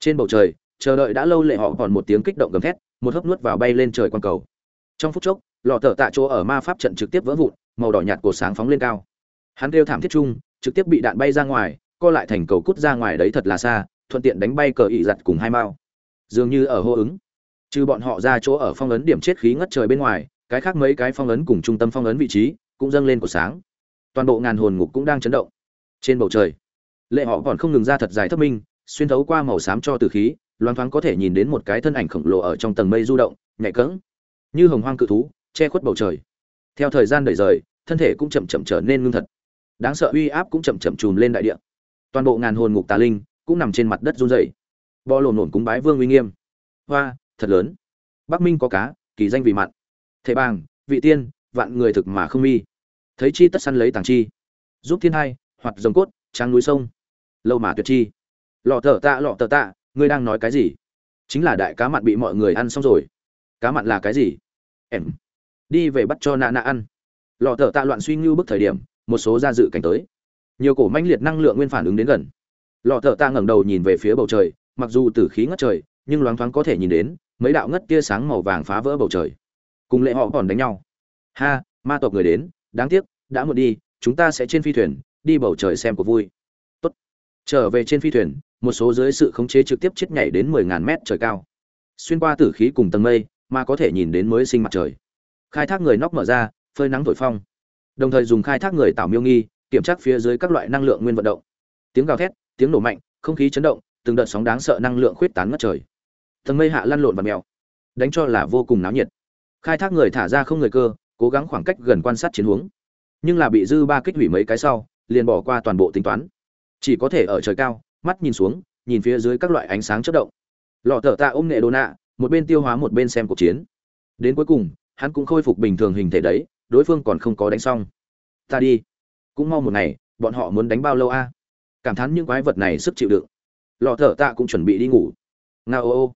Trên bầu trời, chờ đợi đã lâu lệ họ còn một tiếng kích động gầm thét một hớp nuốt vào bay lên trời quang cầu. Trong phút chốc, lọ thợ tạ chỗ ở ma pháp trận trực tiếp vỡ vụn, màu đỏ nhạt cột sáng phóng lên cao. Hắn kêu thảm thiết chung, trực tiếp bị đạn bay ra ngoài, co lại thành cầu cút ra ngoài đấy thật là xa, thuận tiện đánh bay cờ ị giặt cùng hai mao. Dường như ở hô ứng. Trừ bọn họ ra chỗ ở phong ấn điểm chết khí ngất trời bên ngoài, cái khác mấy cái phong ấn cùng trung tâm phong ấn vị trí cũng dâng lên của sáng. Toàn bộ ngàn hồn ngục cũng đang chấn động. Trên bầu trời, lệ họ còn không ngừng ra thật dài thấp minh, xuyên thấu qua màu xám cho từ khí loáng thoáng có thể nhìn đến một cái thân ảnh khổng lồ ở trong tầng mây du động nhạy cứng, như hồng hoang cự thú che khuất bầu trời. Theo thời gian đẩy rời thân thể cũng chậm chậm trở nên ngưng thật. Đáng sợ uy áp cũng chậm chậm trùm lên đại địa. Toàn bộ ngàn hồn ngục tà linh cũng nằm trên mặt đất run rẩy. Bò lồn nổn cúng bái vương uy nghiêm. Hoa thật lớn. Bắc minh có cá kỳ danh vì mặn thể bàng vị tiên vạn người thực mà không mi. Thấy chi tất săn lấy tàng chi. Giúp thiên hai hoặc rồng cốt tráng núi sông. Lâu mà tuyệt chi. Lọ thở tạ lọ thở tạ ngươi đang nói cái gì? Chính là đại cá mặn bị mọi người ăn xong rồi. Cá mặn là cái gì? Em. Đi về bắt cho nạ nạ ăn. Lọ thở tạ loạn suy ngưu bức thời điểm, một số gia dự cảnh tới. Nhiều cổ manh liệt năng lượng nguyên phản ứng đến gần. Lọ thở tạ ngẩng đầu nhìn về phía bầu trời, mặc dù tử khí ngất trời, nhưng loáng thoáng có thể nhìn đến, mấy đạo ngất tia sáng màu vàng phá vỡ bầu trời. Cùng lệ họ còn đánh nhau. Ha, ma tộc người đến, đáng tiếc, đã muộn đi, chúng ta sẽ trên phi thuyền, đi bầu trời xem cuộc vui. Tốt. Trở về trên phi thuyền một số dưới sự khống chế trực tiếp chết nhảy đến 10.000 mét trời cao. Xuyên qua tử khí cùng tầng mây, mà có thể nhìn đến mới sinh mặt trời. Khai thác người nóc mở ra, phơi nắng thổi phong. Đồng thời dùng khai thác người tạo miêu nghi, kiểm tra phía dưới các loại năng lượng nguyên vận động. Tiếng gào thét, tiếng nổ mạnh, không khí chấn động, từng đợt sóng đáng sợ năng lượng khuyết tán ngất trời. Tầng mây hạ lăn lộn và mèo, đánh cho là vô cùng náo nhiệt. Khai thác người thả ra không người cơ, cố gắng khoảng cách gần quan sát chiến hướng nhưng là bị dư ba kích hủy mấy cái sau, liền bỏ qua toàn bộ tính toán. Chỉ có thể ở trời cao mắt nhìn xuống, nhìn phía dưới các loại ánh sáng chất động. Lọ thở tạ ôm nghệ đồ nạ, một bên tiêu hóa một bên xem cuộc chiến. Đến cuối cùng, hắn cũng khôi phục bình thường hình thể đấy, đối phương còn không có đánh xong. Ta đi. Cũng mau một ngày, bọn họ muốn đánh bao lâu a? Cảm thán những quái vật này sức chịu đựng. Lọ thở tạ cũng chuẩn bị đi ngủ. Nga ô ô.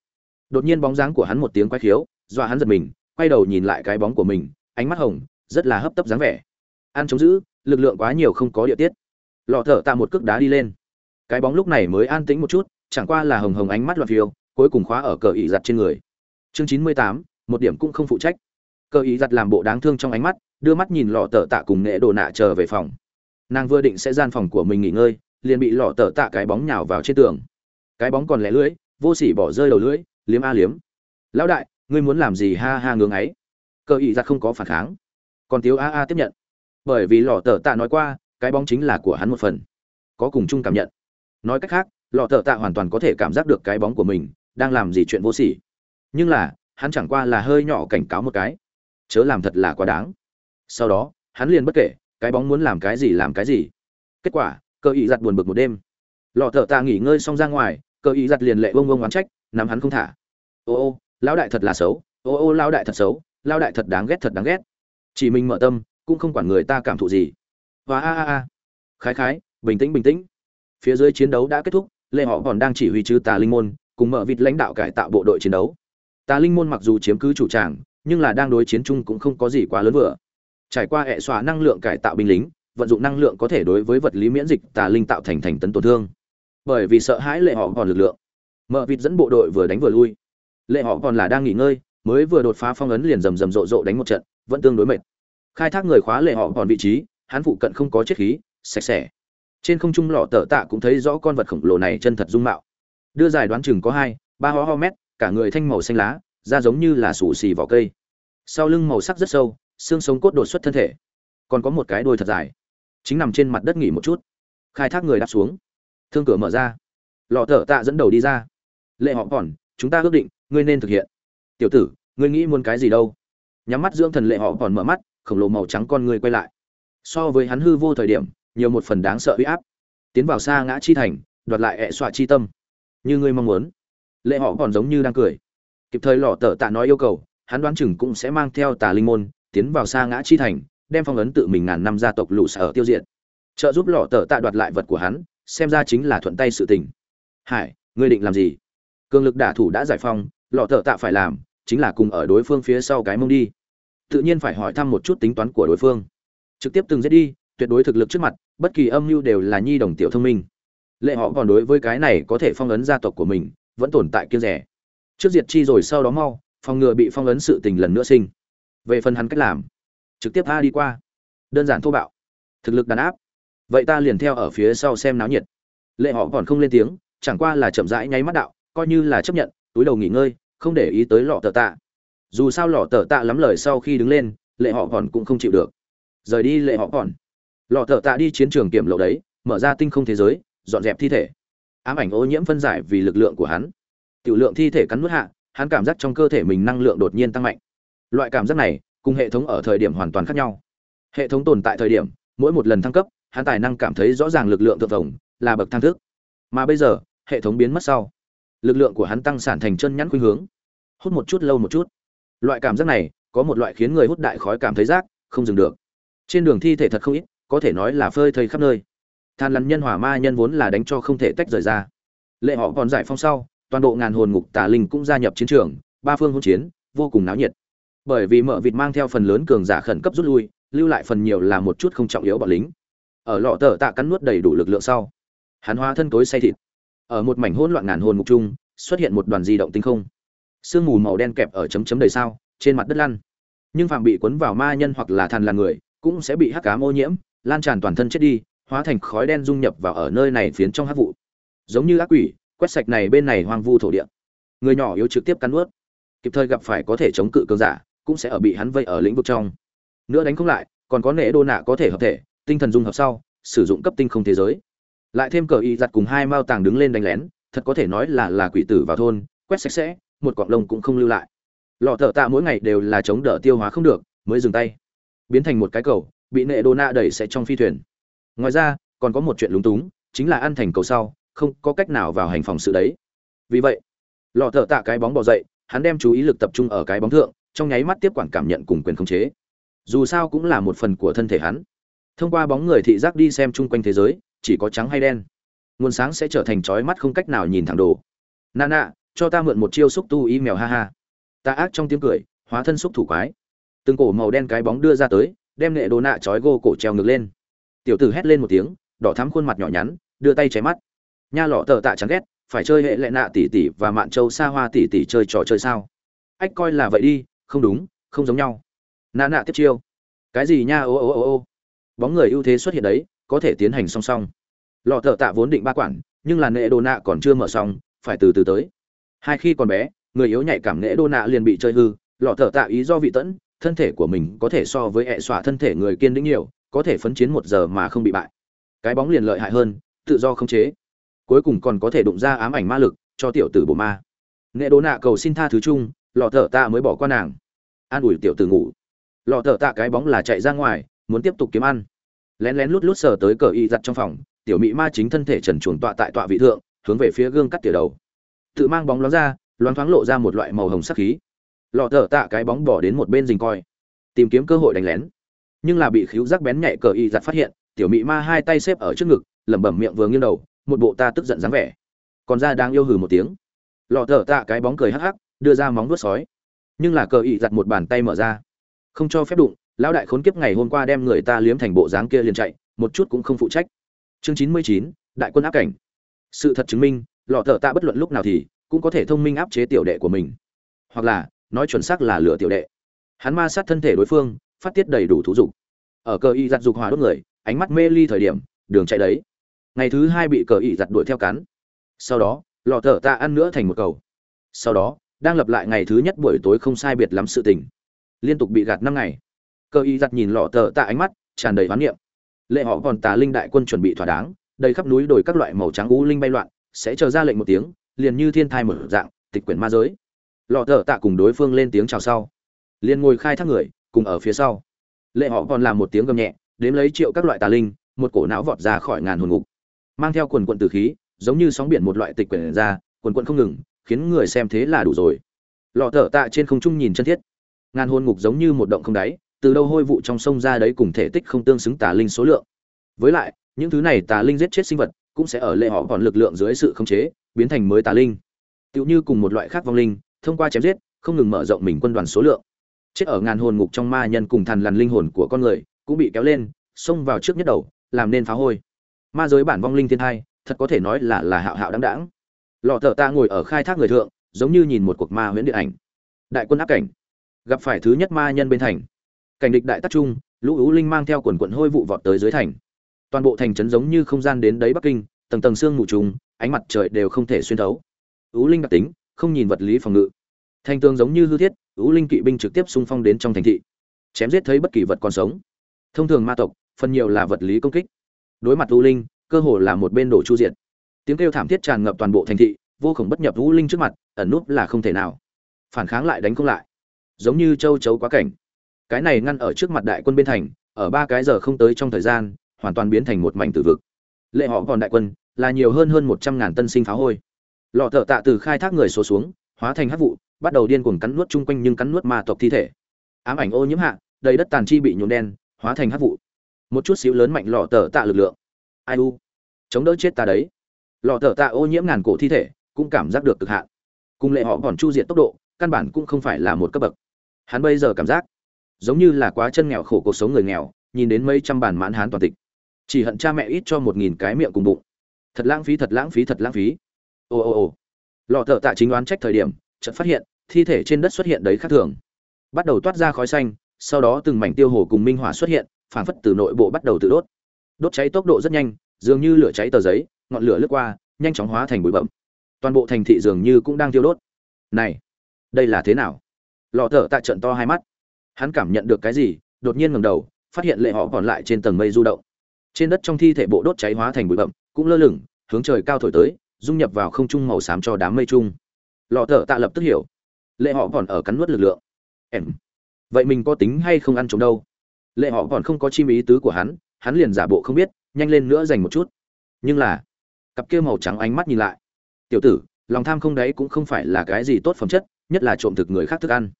Đột nhiên bóng dáng của hắn một tiếng quay khiếu, dọa hắn giật mình, quay đầu nhìn lại cái bóng của mình, ánh mắt hồng, rất là hấp tấp dáng vẻ. Ăn chống giữ, lực lượng quá nhiều không có địa tiết. Lọ thở tạ một cước đá đi lên cái bóng lúc này mới an tĩnh một chút, chẳng qua là hồng hồng ánh mắt loạt phiêu, cuối cùng khóa ở cờ ý giặt trên người. Chương chín mươi tám, một điểm cũng không phụ trách. Cờ ý giặt làm bộ đáng thương trong ánh mắt, đưa mắt nhìn lọ tờ tạ cùng nghệ đồ nạ trở về phòng. Nàng vừa định sẽ gian phòng của mình nghỉ ngơi, liền bị lọ tờ tạ cái bóng nhào vào trên tường. Cái bóng còn lẻ lưỡi, vô sỉ bỏ rơi đầu lưỡi, liếm a liếm. Lão đại, ngươi muốn làm gì ha ha ngưỡng ấy cờ ý giặt không có phản kháng. Còn tiếu a a tiếp nhận. Bởi vì lọ tờ tạ nói qua, cái bóng chính là của hắn một phần. Có cùng chung cảm nhận nói cách khác, lọ thợ tạ hoàn toàn có thể cảm giác được cái bóng của mình đang làm gì chuyện vô sỉ. Nhưng là, hắn chẳng qua là hơi nhỏ cảnh cáo một cái. Chớ làm thật là quá đáng. Sau đó, hắn liền bất kể, cái bóng muốn làm cái gì làm cái gì. Kết quả cơ ý giặt buồn bực một đêm. Lọ thợ tạ nghỉ ngơi xong ra ngoài cơ ý giặt liền lệ bông bông oán trách, nắm hắn không thả. Ô ô, lão đại thật là xấu. Ô ô, lão đại thật xấu. Lão đại thật đáng ghét, thật đáng ghét. Chỉ mình mở tâm, cũng không quản người ta cảm thụ gì. Và a a a. Khái khái, bình tĩnh bình tĩnh phía dưới chiến đấu đã kết thúc, lê họ còn đang chỉ huy chứ tà linh môn, cùng mở vịt lãnh đạo cải tạo bộ đội chiến đấu. Tà linh môn mặc dù chiếm cứ chủ tràng, nhưng là đang đối chiến chung cũng không có gì quá lớn vừa. Trải qua hệ xóa năng lượng cải tạo binh lính, vận dụng năng lượng có thể đối với vật lý miễn dịch tà linh tạo thành thành tấn tổn thương. Bởi vì sợ hãi lệ họ còn lực lượng. Mở vịt dẫn bộ đội vừa đánh vừa lui. Lệ họ còn là đang nghỉ ngơi, mới vừa đột phá phong ấn liền rầm rầm rộ rộ đánh một trận, vẫn tương đối mệt. Khai thác người khóa lệ họ còn vị trí, hắn phụ cận không có chết khí, sạch sẽ trên không trung lọ tờ tạ cũng thấy rõ con vật khổng lồ này chân thật dung mạo. Đưa dài đoán chừng có hai, ba ho ho mét, cả người thanh màu xanh lá, da giống như là sủ xì vỏ cây. Sau lưng màu sắc rất sâu, xương sống cốt đột xuất thân thể. Còn có một cái đuôi thật dài. Chính nằm trên mặt đất nghỉ một chút. Khai thác người đáp xuống. Thương cửa mở ra. Lọ thợ tạ dẫn đầu đi ra. Lệ họ còn, chúng ta ước định, ngươi nên thực hiện. Tiểu tử, ngươi nghĩ muốn cái gì đâu? Nhắm mắt dưỡng thần lệ họ còn mở mắt, khổng lồ màu trắng con ngươi quay lại. So với hắn hư vô thời điểm nhiều một phần đáng sợ uy áp. Tiến vào xa ngã chi thành, đoạt lại ẹ xoa chi tâm. Như ngươi mong muốn. Lệ họ còn giống như đang cười. Kịp thời lọ tờ tạ nói yêu cầu, hắn đoán chừng cũng sẽ mang theo tà linh môn, tiến vào xa ngã chi thành, đem phong ấn tự mình ngàn năm gia tộc lũ sở tiêu diệt. Trợ giúp lọ tờ tạ đoạt lại vật của hắn, xem ra chính là thuận tay sự tình. Hải, ngươi định làm gì? Cường lực đả thủ đã giải phong lọ tờ tạ phải làm, chính là cùng ở đối phương phía sau cái mông đi. Tự nhiên phải hỏi thăm một chút tính toán của đối phương. Trực tiếp từng giết đi tuyệt đối thực lực trước mặt, bất kỳ âm mưu đều là nhi đồng tiểu thông minh. Lệ họ còn đối với cái này có thể phong ấn gia tộc của mình, vẫn tồn tại kiêng rẻ. Trước diệt chi rồi sau đó mau, phòng ngừa bị phong ấn sự tình lần nữa sinh. Về phần hắn cách làm, trực tiếp tha đi qua. Đơn giản thô bạo, thực lực đàn áp. Vậy ta liền theo ở phía sau xem náo nhiệt. Lệ họ còn không lên tiếng, chẳng qua là chậm rãi nháy mắt đạo, coi như là chấp nhận, túi đầu nghỉ ngơi, không để ý tới lọ tờ tạ. Dù sao lọ tờ tạ lắm lời sau khi đứng lên, lệ họ còn cũng không chịu được. Rời đi lệ họ còn lọ thợ tạ đi chiến trường kiểm lậu đấy, mở ra tinh không thế giới, dọn dẹp thi thể. Ám ảnh ô nhiễm phân giải vì lực lượng của hắn. Tiểu lượng thi thể cắn nuốt hạ, hắn cảm giác trong cơ thể mình năng lượng đột nhiên tăng mạnh. Loại cảm giác này, cùng hệ thống ở thời điểm hoàn toàn khác nhau. Hệ thống tồn tại thời điểm, mỗi một lần thăng cấp, hắn tài năng cảm thấy rõ ràng lực lượng thượng vồng là bậc thang thức. Mà bây giờ, hệ thống biến mất sau. Lực lượng của hắn tăng sản thành chân nhắn khuynh hướng. Hút một chút, lâu một chút. Loại cảm giác này, có một loại khiến người hút đại khói cảm thấy rác, không dừng được. Trên đường thi thể thật không ít có thể nói là phơi thây khắp nơi. Than lắn nhân hỏa ma nhân vốn là đánh cho không thể tách rời ra. Lệ họ còn giải phong sau, toàn bộ ngàn hồn ngục tà linh cũng gia nhập chiến trường, ba phương hỗn chiến, vô cùng náo nhiệt. Bởi vì mở vịt mang theo phần lớn cường giả khẩn cấp rút lui, lưu lại phần nhiều là một chút không trọng yếu bọn lính. Ở lọ tờ tạ cắn nuốt đầy đủ lực lượng sau, hắn hóa thân tối say thịt. Ở một mảnh hỗn loạn ngàn hồn ngục chung, xuất hiện một đoàn di động tinh không. Sương mù màu đen kẹp ở chấm chấm đầy sao, trên mặt đất lăn. Nhưng phạm bị cuốn vào ma nhân hoặc là thàn là người, cũng sẽ bị hắc cám ô nhiễm lan tràn toàn thân chết đi, hóa thành khói đen dung nhập vào ở nơi này phiến trong hắc vụ. Giống như ác quỷ, quét sạch này bên này hoang vu thổ địa. Người nhỏ yếu trực tiếp cắn nuốt. Kịp thời gặp phải có thể chống cự cơn giả, cũng sẽ ở bị hắn vây ở lĩnh vực trong. Nữa đánh không lại, còn có nệ đô nạ có thể hợp thể, tinh thần dung hợp sau, sử dụng cấp tinh không thế giới. Lại thêm cờ y giặt cùng hai mao tàng đứng lên đánh lén, thật có thể nói là là quỷ tử vào thôn, quét sạch sẽ, một cọng lông cũng không lưu lại. Lọ thợ tạ mỗi ngày đều là chống đỡ tiêu hóa không được, mới dừng tay. Biến thành một cái cầu bị nệ đô na đẩy sẽ trong phi thuyền. Ngoài ra, còn có một chuyện lúng túng, chính là ăn thành cầu sau, không có cách nào vào hành phòng sự đấy. Vì vậy, lọ thợ tạ cái bóng bỏ dậy, hắn đem chú ý lực tập trung ở cái bóng thượng, trong nháy mắt tiếp quản cảm nhận cùng quyền khống chế. Dù sao cũng là một phần của thân thể hắn. Thông qua bóng người thị giác đi xem chung quanh thế giới, chỉ có trắng hay đen. Nguồn sáng sẽ trở thành chói mắt không cách nào nhìn thẳng đồ. Nana cho ta mượn một chiêu xúc tu y mèo ha ha. Ta ác trong tiếng cười, hóa thân xúc thủ quái. Từng cổ màu đen cái bóng đưa ra tới đem nghệ đồ nạ chói gô cổ treo ngược lên. Tiểu tử hét lên một tiếng, đỏ thắm khuôn mặt nhỏ nhắn, đưa tay cháy mắt. Nha lọ tờ tạ chán ghét, phải chơi hệ lệ nạ tỷ tỷ và mạn châu xa hoa tỷ tỷ chơi trò chơi sao? Ách, coi là vậy đi, không đúng, không giống nhau. Nạ nạ tiếp chiêu. Cái gì nha, ô ô ô ô. Bóng người ưu thế xuất hiện đấy, có thể tiến hành song song. Lọ thợ tạ vốn định ba quản, nhưng là nệ đồ nạ còn chưa mở xong, phải từ từ tới. Hai khi còn bé, người yếu nhạy cảm nệ đô nạ liền bị chơi hư, lọ thợ tạ ý do vị tẫn thân thể của mình có thể so với hệ xỏa thân thể người kiên đĩnh nhiều, có thể phấn chiến một giờ mà không bị bại. Cái bóng liền lợi hại hơn, tự do khống chế. Cuối cùng còn có thể đụng ra ám ảnh ma lực, cho tiểu tử bộ ma. Nệ đố nạ cầu xin tha thứ chung, lọ thợ tạ mới bỏ qua nàng. An ủi tiểu tử ngủ. Lọ thợ tạ cái bóng là chạy ra ngoài, muốn tiếp tục kiếm ăn. Lén lén lút lút sờ tới cờ y giặt trong phòng, tiểu mỹ ma chính thân thể trần chuồn tọa tại tọa vị thượng, hướng về phía gương cắt tỉa đầu. Tự mang bóng lóng ra, loáng thoáng lộ ra một loại màu hồng sắc khí lọ thở tạ cái bóng bỏ đến một bên rình coi. Tìm kiếm cơ hội đánh lén. Nhưng là bị khíu rắc bén nhạy cờ y giặt phát hiện, tiểu mị ma hai tay xếp ở trước ngực, lẩm bẩm miệng vừa nghiêng đầu, một bộ ta tức giận dáng vẻ. Còn ra đang yêu hừ một tiếng. Lọ thở tạ cái bóng cười hắc hắc, đưa ra móng vuốt sói. Nhưng là cờ y giặt một bàn tay mở ra. Không cho phép đụng, lão đại khốn kiếp ngày hôm qua đem người ta liếm thành bộ dáng kia liền chạy, một chút cũng không phụ trách. Chương chín mươi chín, đại quân áp cảnh. Sự thật chứng minh, lọ thở tạ bất luận lúc nào thì cũng có thể thông minh áp chế tiểu đệ của mình. Hoặc là nói chuẩn xác là lửa tiểu đệ. Hắn ma sát thân thể đối phương, phát tiết đầy đủ thú dục. Ở cơ y giặt dục hòa đốt người, ánh mắt mê ly thời điểm, đường chạy đấy. Ngày thứ hai bị cờ y giặt đuổi theo cắn sau đó, lọ thở tạ ăn nữa thành một cầu. Sau đó, đang lập lại ngày thứ nhất buổi tối không sai biệt lắm sự tình. Liên tục bị gạt năm ngày. Cờ y giặt nhìn lọ thở tạ ánh mắt, tràn đầy hoán niệm. Lệ họ còn tà linh đại quân chuẩn bị thỏa đáng, đầy khắp núi đồi các loại màu trắng u linh bay loạn, sẽ chờ ra lệnh một tiếng, liền như thiên thai mở dạng, tịch quyển ma giới lọ thợ tạ cùng đối phương lên tiếng chào sau. Liền ngồi khai thác người, cùng ở phía sau. Lệ họ còn làm một tiếng gầm nhẹ, đếm lấy triệu các loại tà linh, một cổ não vọt ra khỏi ngàn hồn ngục. Mang theo quần quận từ khí, giống như sóng biển một loại tịch quyển ra, quần quận không ngừng, khiến người xem thế là đủ rồi. Lọ thở tạ trên không trung nhìn chân thiết. Ngàn hồn ngục giống như một động không đáy, từ đâu hôi vụ trong sông ra đấy cùng thể tích không tương xứng tà linh số lượng. Với lại, những thứ này tà linh giết chết sinh vật, cũng sẽ ở lệ họ còn lực lượng dưới sự khống chế, biến thành mới tà linh. Tựu như cùng một loại khác vong linh thông qua chém giết, không ngừng mở rộng mình quân đoàn số lượng. Chết ở ngàn hồn ngục trong ma nhân cùng thần lằn linh hồn của con người cũng bị kéo lên, xông vào trước nhất đầu, làm nên phá hôi. Ma giới bản vong linh thiên hai thật có thể nói là là hạo hạo đáng đáng. Lọ thợ ta ngồi ở khai thác người thượng, giống như nhìn một cuộc ma huyễn điện ảnh. Đại quân áp cảnh. Gặp phải thứ nhất ma nhân bên thành. Cảnh địch đại tắc trung, lũ ú linh mang theo quần quận hôi vụ vọt tới dưới thành. Toàn bộ thành trấn giống như không gian đến đấy bắc kinh, tầng tầng sương mù trùng, ánh mặt trời đều không thể xuyên thấu. Ú linh đặc tính không nhìn vật lý phòng ngự. Thành tường giống như hư thiết ú linh kỵ binh trực tiếp xung phong đến trong thành thị, chém giết thấy bất kỳ vật còn sống. Thông thường ma tộc, phần nhiều là vật lý công kích. Đối mặt ú linh, cơ hồ là một bên đổ chu diện tiếng kêu thảm thiết tràn ngập toàn bộ thành thị, vô khổng bất nhập ú linh trước mặt, ẩn núp là không thể nào. Phản kháng lại đánh không lại. Giống như châu chấu quá cảnh. Cái này ngăn ở trước mặt đại quân bên thành, ở ba cái giờ không tới trong thời gian, hoàn toàn biến thành một mảnh tử vực. Lệ họ còn đại quân, là nhiều hơn hơn một trăm ngàn tân sinh phá hôi lọ thợ tạ từ khai thác người số xuống, hóa thành hắc vụ, bắt đầu điên cuồng cắn nuốt chung quanh nhưng cắn nuốt ma tộc thi thể. Ám ảnh ô nhiễm hạ, đầy đất tàn chi bị nhuộm đen, hóa thành hắc vụ. Một chút xíu lớn mạnh lọ thợ tạ lực lượng. Ai u? Chống đỡ chết ta đấy. Lọ thợ tạ ô nhiễm ngàn cổ thi thể, cũng cảm giác được cực hạn. Cùng lệ họ còn chu diệt tốc độ, căn bản cũng không phải là một cấp bậc. Hắn bây giờ cảm giác, giống như là quá chân nghèo khổ cuộc sống người nghèo, nhìn đến mấy trăm bản mãn hán toàn tịch. Chỉ hận cha mẹ ít cho một nghìn cái miệng cùng bụng. Thật lãng phí, thật lãng phí, thật lãng phí ồ ồ ồ lọ thợ tạ chính đoán trách thời điểm, chợt phát hiện, thi thể trên đất xuất hiện đấy khác thường. Bắt đầu toát ra khói xanh, sau đó từng mảnh tiêu hồ cùng minh hỏa xuất hiện, phảng phất từ nội bộ bắt đầu tự đốt. Đốt cháy tốc độ rất nhanh, dường như lửa cháy tờ giấy, ngọn lửa lướt qua, nhanh chóng hóa thành bụi bậm toàn bộ thành thị dường như cũng đang tiêu đốt. Này, đây là thế nào? Lọ thợ tạ trận to hai mắt. Hắn cảm nhận được cái gì, đột nhiên ngẩng đầu, phát hiện lệ họ còn lại trên tầng mây du động. Trên đất trong thi thể bộ đốt cháy hóa thành bụi bậm cũng lơ lửng, hướng trời cao thổi tới dung nhập vào không trung màu xám cho đám mây trung lọ thợ tạ lập tức hiểu. Lệ họ còn ở cắn nuốt lực lượng. Em. Vậy mình có tính hay không ăn trộm đâu? Lệ họ còn không có chim ý tứ của hắn hắn liền giả bộ không biết, nhanh lên nữa dành một chút. Nhưng là, cặp kia màu trắng ánh mắt nhìn lại. Tiểu tử, lòng tham không đấy cũng không phải là cái gì tốt phẩm chất, nhất là trộm thực người khác thức ăn.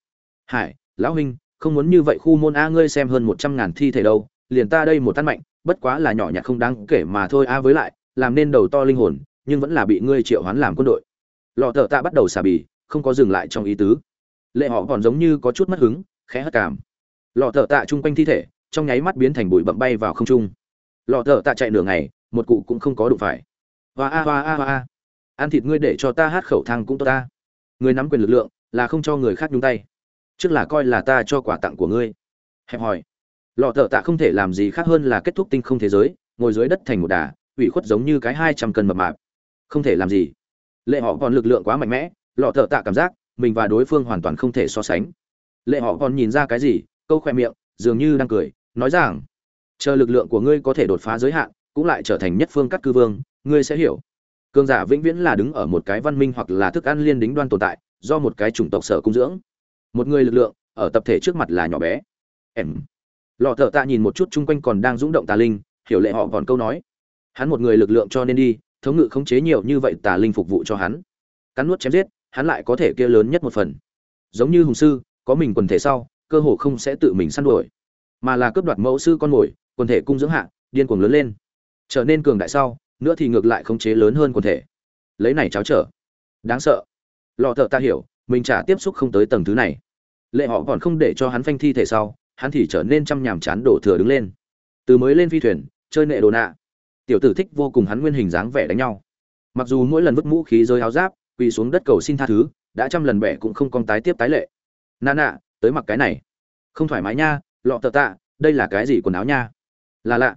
Hải, lão huynh, không muốn như vậy khu môn a ngươi xem hơn một trăm ngàn thi thể đâu, liền ta đây một tan mạnh, bất quá là nhỏ nhặt không đáng kể mà thôi a với lại, làm nên đầu to linh hồn nhưng vẫn là bị ngươi triệu hoán làm quân đội. Lọ thợ tạ bắt đầu xà bì, không có dừng lại trong ý tứ. Lệ họ còn giống như có chút mất hứng, khẽ hất cảm. Lọ thợ tạ chung quanh thi thể, trong nháy mắt biến thành bụi bậm bay vào không trung. Lọ thợ tạ chạy nửa ngày, một cụ cũng không có đụng phải. Hoa a hoa a hoa a. Ăn thịt ngươi để cho ta hát khẩu thang cũng tốt ta. Người nắm quyền lực lượng, là không cho người khác nhúng tay. Trước là coi là ta cho quà tặng của ngươi. Hẹp hỏi lọ thợ tạ không thể làm gì khác hơn là kết thúc tinh không thế giới, ngồi dưới đất thành một đà, ủy khuất giống như cái hai trăm cân mập mạp không thể làm gì. Lệ họ còn lực lượng quá mạnh mẽ, lọ thợ tạ cảm giác, mình và đối phương hoàn toàn không thể so sánh. Lệ họ còn nhìn ra cái gì, câu khoe miệng, dường như đang cười, nói rằng, chờ lực lượng của ngươi có thể đột phá giới hạn, cũng lại trở thành nhất phương cắt cư vương, ngươi sẽ hiểu. Cường giả vĩnh viễn là đứng ở một cái văn minh hoặc là thức ăn liên đính đoan tồn tại, do một cái chủng tộc sở cung dưỡng. Một người lực lượng, ở tập thể trước mặt là nhỏ bé. Em. Lọ thợ tạ nhìn một chút chung quanh còn đang rung động tà linh, hiểu lệ họ còn câu nói. Hắn một người lực lượng cho nên đi thống ngự khống chế nhiều như vậy tà linh phục vụ cho hắn. Cắn nuốt chém giết, hắn lại có thể kia lớn nhất một phần. Giống như hùng sư, có mình quần thể sau, cơ hồ không sẽ tự mình săn đuổi. Mà là cướp đoạt mẫu sư con mồi, quần thể cung dưỡng hạ, điên cuồng lớn lên. Trở nên cường đại sau, nữa thì ngược lại khống chế lớn hơn quần thể. Lấy này cháo trở. Đáng sợ. Lọ thợ ta hiểu, mình chả tiếp xúc không tới tầng thứ này. Lệ họ còn không để cho hắn phanh thi thể sau, hắn thì trở nên chăm nhàm chán đổ thừa đứng lên. Từ mới lên phi thuyền, chơi nệ đồ nạ tiểu tử thích vô cùng hắn nguyên hình dáng vẻ đánh nhau. Mặc dù mỗi lần vứt mũ khí rơi áo giáp, quỳ xuống đất cầu xin tha thứ, đã trăm lần bẻ cũng không con tái tiếp tái lệ. Nà nạ tới mặc cái này. Không thoải mái nha, lọ tờ tạ, đây là cái gì quần áo nha? Là lạ.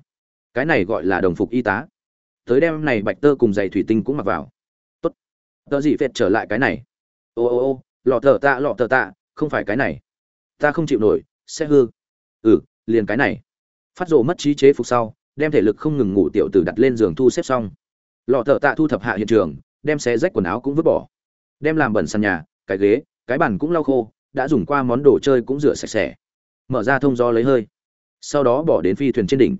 Cái này gọi là đồng phục y tá. Tới đem này bạch tơ cùng giày thủy tinh cũng mặc vào. Tốt. Tờ gì phệt trở lại cái này. Ô ô ô, lọ tờ tạ, lọ tờ tạ, không phải cái này. Ta không chịu nổi, sẽ hư. Ừ liền cái này. Phát rồ mất trí chế phục sau đem thể lực không ngừng ngủ tiểu tử đặt lên giường thu xếp xong. Lọ thợ tạ thu thập hạ hiện trường, đem xé rách quần áo cũng vứt bỏ. Đem làm bẩn sàn nhà, cái ghế, cái bàn cũng lau khô, đã dùng qua món đồ chơi cũng rửa sạch sẽ. Mở ra thông gió lấy hơi. Sau đó bỏ đến phi thuyền trên đỉnh.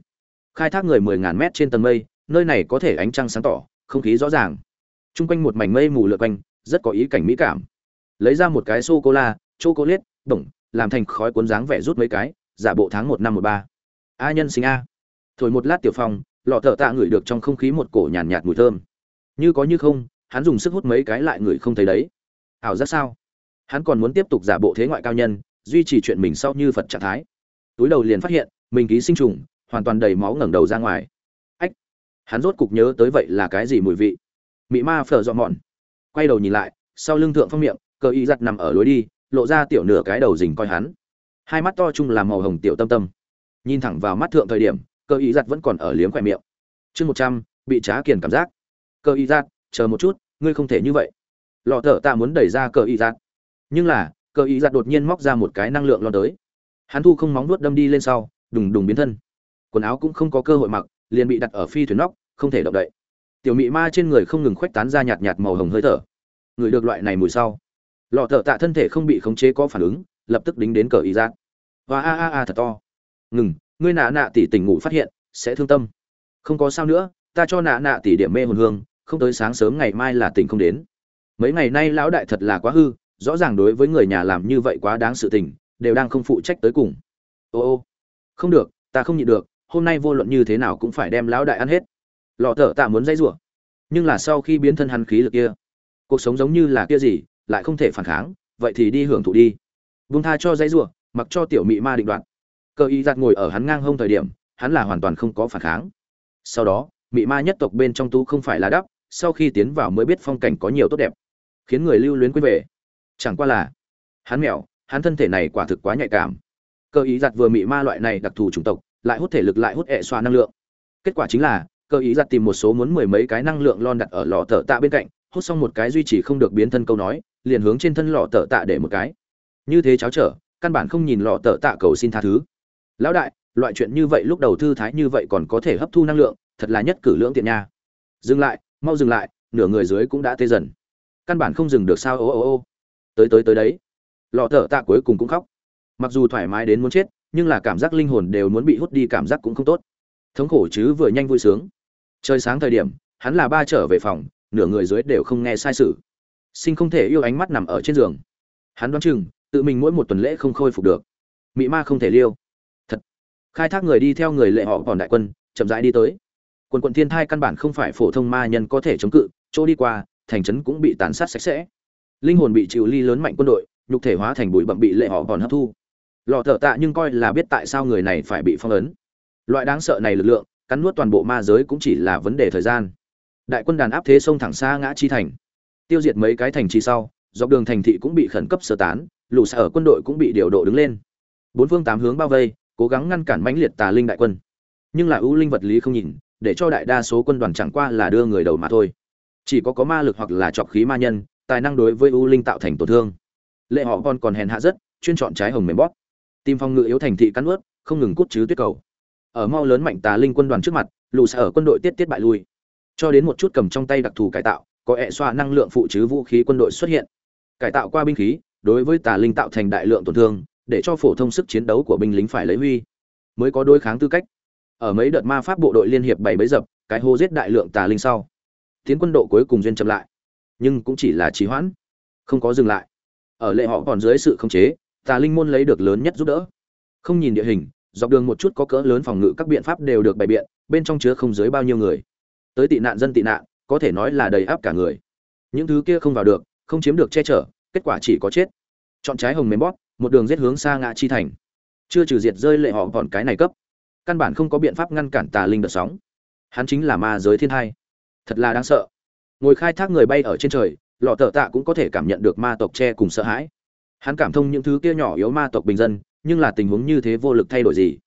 Khai thác người mười ngàn mét trên tầng mây, nơi này có thể ánh trăng sáng tỏ, không khí rõ ràng. Chung quanh một mảnh mây mù lượn quanh, rất có ý cảnh mỹ cảm. Lấy ra một cái sô cô la chocolate cô bổng làm thành khói cuốn dáng vẻ rút mấy cái, giả bộ tháng một năm một ba. A nhân sinh a thổi một lát tiểu phong lọ thợ tạ ngửi được trong không khí một cổ nhàn nhạt, nhạt mùi thơm. Như có như không hắn dùng sức hút mấy cái lại ngửi không thấy đấy. Ảo giác sao? Hắn còn muốn tiếp tục giả bộ thế ngoại cao nhân duy trì chuyện mình sau như phật trạng thái. Túi đầu liền phát hiện mình ký sinh trùng hoàn toàn đầy máu ngẩng đầu ra ngoài. Ách! Hắn rốt cục nhớ tới vậy là cái gì mùi vị? Mị ma phở dọn mòn quay đầu nhìn lại sau lưng thượng phong miệng cờ y giặt nằm ở lối đi lộ ra tiểu nửa cái đầu rình coi hắn. Hai mắt to chung làm màu hồng tiểu tâm tâm. Nhìn thẳng vào mắt thượng thời điểm cơ y giặt vẫn còn ở liếm khoe miệng. Chương một trăm, bị trá kiền cảm giác. Cơ y giặt, chờ một chút, ngươi không thể như vậy. Lọ thở ta muốn đẩy ra cơ y giặt. Nhưng là, cơ y giặt đột nhiên móc ra một cái năng lượng lo tới. Hắn thu không móng nuốt đâm đi lên sau, đùng đùng biến thân. Quần áo cũng không có cơ hội mặc, liền bị đặt ở phi thuyền nóc, không thể động đậy. Tiểu mị ma trên người không ngừng khuếch tán ra nhạt nhạt màu hồng hơi thở. Người được loại này mùi sau. Lọ thợ tạ thân thể không bị khống chế có phản ứng, lập tức đính đến cờ y giác và a a a thật to. Ngừng ngươi nạ nạ tỷ tỉnh ngủ phát hiện, sẽ thương tâm. Không có sao nữa, ta cho nạ nạ tỷ điểm mê hồn hương, không tới sáng sớm ngày mai là tỉnh không đến. Mấy ngày nay lão đại thật là quá hư, rõ ràng đối với người nhà làm như vậy quá đáng sự tình, đều đang không phụ trách tới cùng. Ô ô, không được, ta không nhịn được, hôm nay vô luận như thế nào cũng phải đem lão đại ăn hết. Lọ thở tạ muốn dây rủa, nhưng là sau khi biến thân hắn khí lực kia, cuộc sống giống như là kia gì, lại không thể phản kháng, vậy thì đi hưởng thụ đi. Vung tha cho dây rủa, mặc cho tiểu mị ma định đoạt cơ y giặt ngồi ở hắn ngang hông thời điểm, hắn là hoàn toàn không có phản kháng. Sau đó, mị ma nhất tộc bên trong tú không phải là đắp, sau khi tiến vào mới biết phong cảnh có nhiều tốt đẹp, khiến người lưu luyến quên về. Chẳng qua là, hắn mèo hắn thân thể này quả thực quá nhạy cảm. Cơ ý giặt vừa mị ma loại này đặc thù chủng tộc, lại hút thể lực lại hút ẹ xoa năng lượng. Kết quả chính là cơ ý giặt tìm một số muốn mười mấy cái năng lượng lon đặt ở lò tờ tạ bên cạnh, hút xong một cái duy trì không được biến thân câu nói, liền hướng trên thân lò tờ tạ để một cái. Như thế cháo trở, căn bản không nhìn lò tờ tạ cầu xin tha thứ lão đại, loại chuyện như vậy lúc đầu thư thái như vậy còn có thể hấp thu năng lượng, thật là nhất cử lưỡng tiện nha. Dừng lại, mau dừng lại, nửa người dưới cũng đã tê dần. Căn bản không dừng được sao, ô ô ô. Tới tới tới đấy. Lọ thở tạ cuối cùng cũng khóc. Mặc dù thoải mái đến muốn chết, nhưng là cảm giác linh hồn đều muốn bị hút đi cảm giác cũng không tốt. Thống khổ chứ vừa nhanh vui sướng. Trời sáng thời điểm, hắn là ba trở về phòng, nửa người dưới đều không nghe sai sự. Sinh không thể yêu ánh mắt nằm ở trên giường. Hắn đoán chừng, tự mình mỗi một tuần lễ không khôi phục được. Mị ma không thể liêu khai thác người đi theo người lệ họ còn đại quân, chậm rãi đi tới. Quần quận thiên thai căn bản không phải phổ thông ma nhân có thể chống cự, chỗ đi qua, thành trấn cũng bị tàn sát sạch sẽ. Linh hồn bị chịu ly lớn mạnh quân đội, nhục thể hóa thành bụi bậm bị lệ họ còn hấp thu. Lò thợ tạ nhưng coi là biết tại sao người này phải bị phong ấn. Loại đáng sợ này lực lượng, cắn nuốt toàn bộ ma giới cũng chỉ là vấn đề thời gian. Đại quân đàn áp thế sông thẳng xa ngã chi thành. Tiêu diệt mấy cái thành trì sau, dọc đường thành thị cũng bị khẩn cấp sơ tán, lũ xa ở quân đội cũng bị điều độ đứng lên. Bốn phương tám hướng bao vây cố gắng ngăn cản mãnh liệt tà linh đại quân. Nhưng là ưu linh vật lý không nhìn, để cho đại đa số quân đoàn chẳng qua là đưa người đầu mà thôi. Chỉ có có ma lực hoặc là trọc khí ma nhân, tài năng đối với ưu linh tạo thành tổn thương. Lệ họ còn còn hèn hạ rất, chuyên chọn trái hồng mềm bóp. Tim phong ngự yếu thành thị cắn ướt, không ngừng cút chứ tuyết cầu. Ở mau lớn mạnh tà linh quân đoàn trước mặt lù xa ở quân đội tiết tiết bại lui. Cho đến một chút cầm trong tay đặc thù cải tạo, có hệ xoa năng lượng phụ chứ vũ khí quân đội xuất hiện. Cải tạo qua binh khí, đối với tà linh tạo thành đại lượng tổn thương để cho phổ thông sức chiến đấu của binh lính phải lấy huy, mới có đối kháng tư cách. Ở mấy đợt ma pháp bộ đội liên hiệp bảy bấy dập, cái hô giết đại lượng tà linh sau, tiến quân độ cuối cùng duyên chậm lại, nhưng cũng chỉ là trì hoãn, không có dừng lại. Ở lệ họ còn dưới sự khống chế, tà linh môn lấy được lớn nhất giúp đỡ. Không nhìn địa hình, dọc đường một chút có cỡ lớn phòng ngự các biện pháp đều được bày biện, bên trong chứa không dưới bao nhiêu người. Tới tị nạn dân tị nạn, có thể nói là đầy áp cả người. Những thứ kia không vào được, không chiếm được che chở, kết quả chỉ có chết. Chọn trái hồng mềm bóp một đường giết hướng xa ngã chi thành. Chưa trừ diệt rơi lệ họ còn cái này cấp. Căn bản không có biện pháp ngăn cản tà linh đợt sóng. Hắn chính là ma giới thiên hai. Thật là đáng sợ. Ngồi khai thác người bay ở trên trời, lọ tờ tạ cũng có thể cảm nhận được ma tộc che cùng sợ hãi. Hắn cảm thông những thứ kia nhỏ yếu ma tộc bình dân, nhưng là tình huống như thế vô lực thay đổi gì?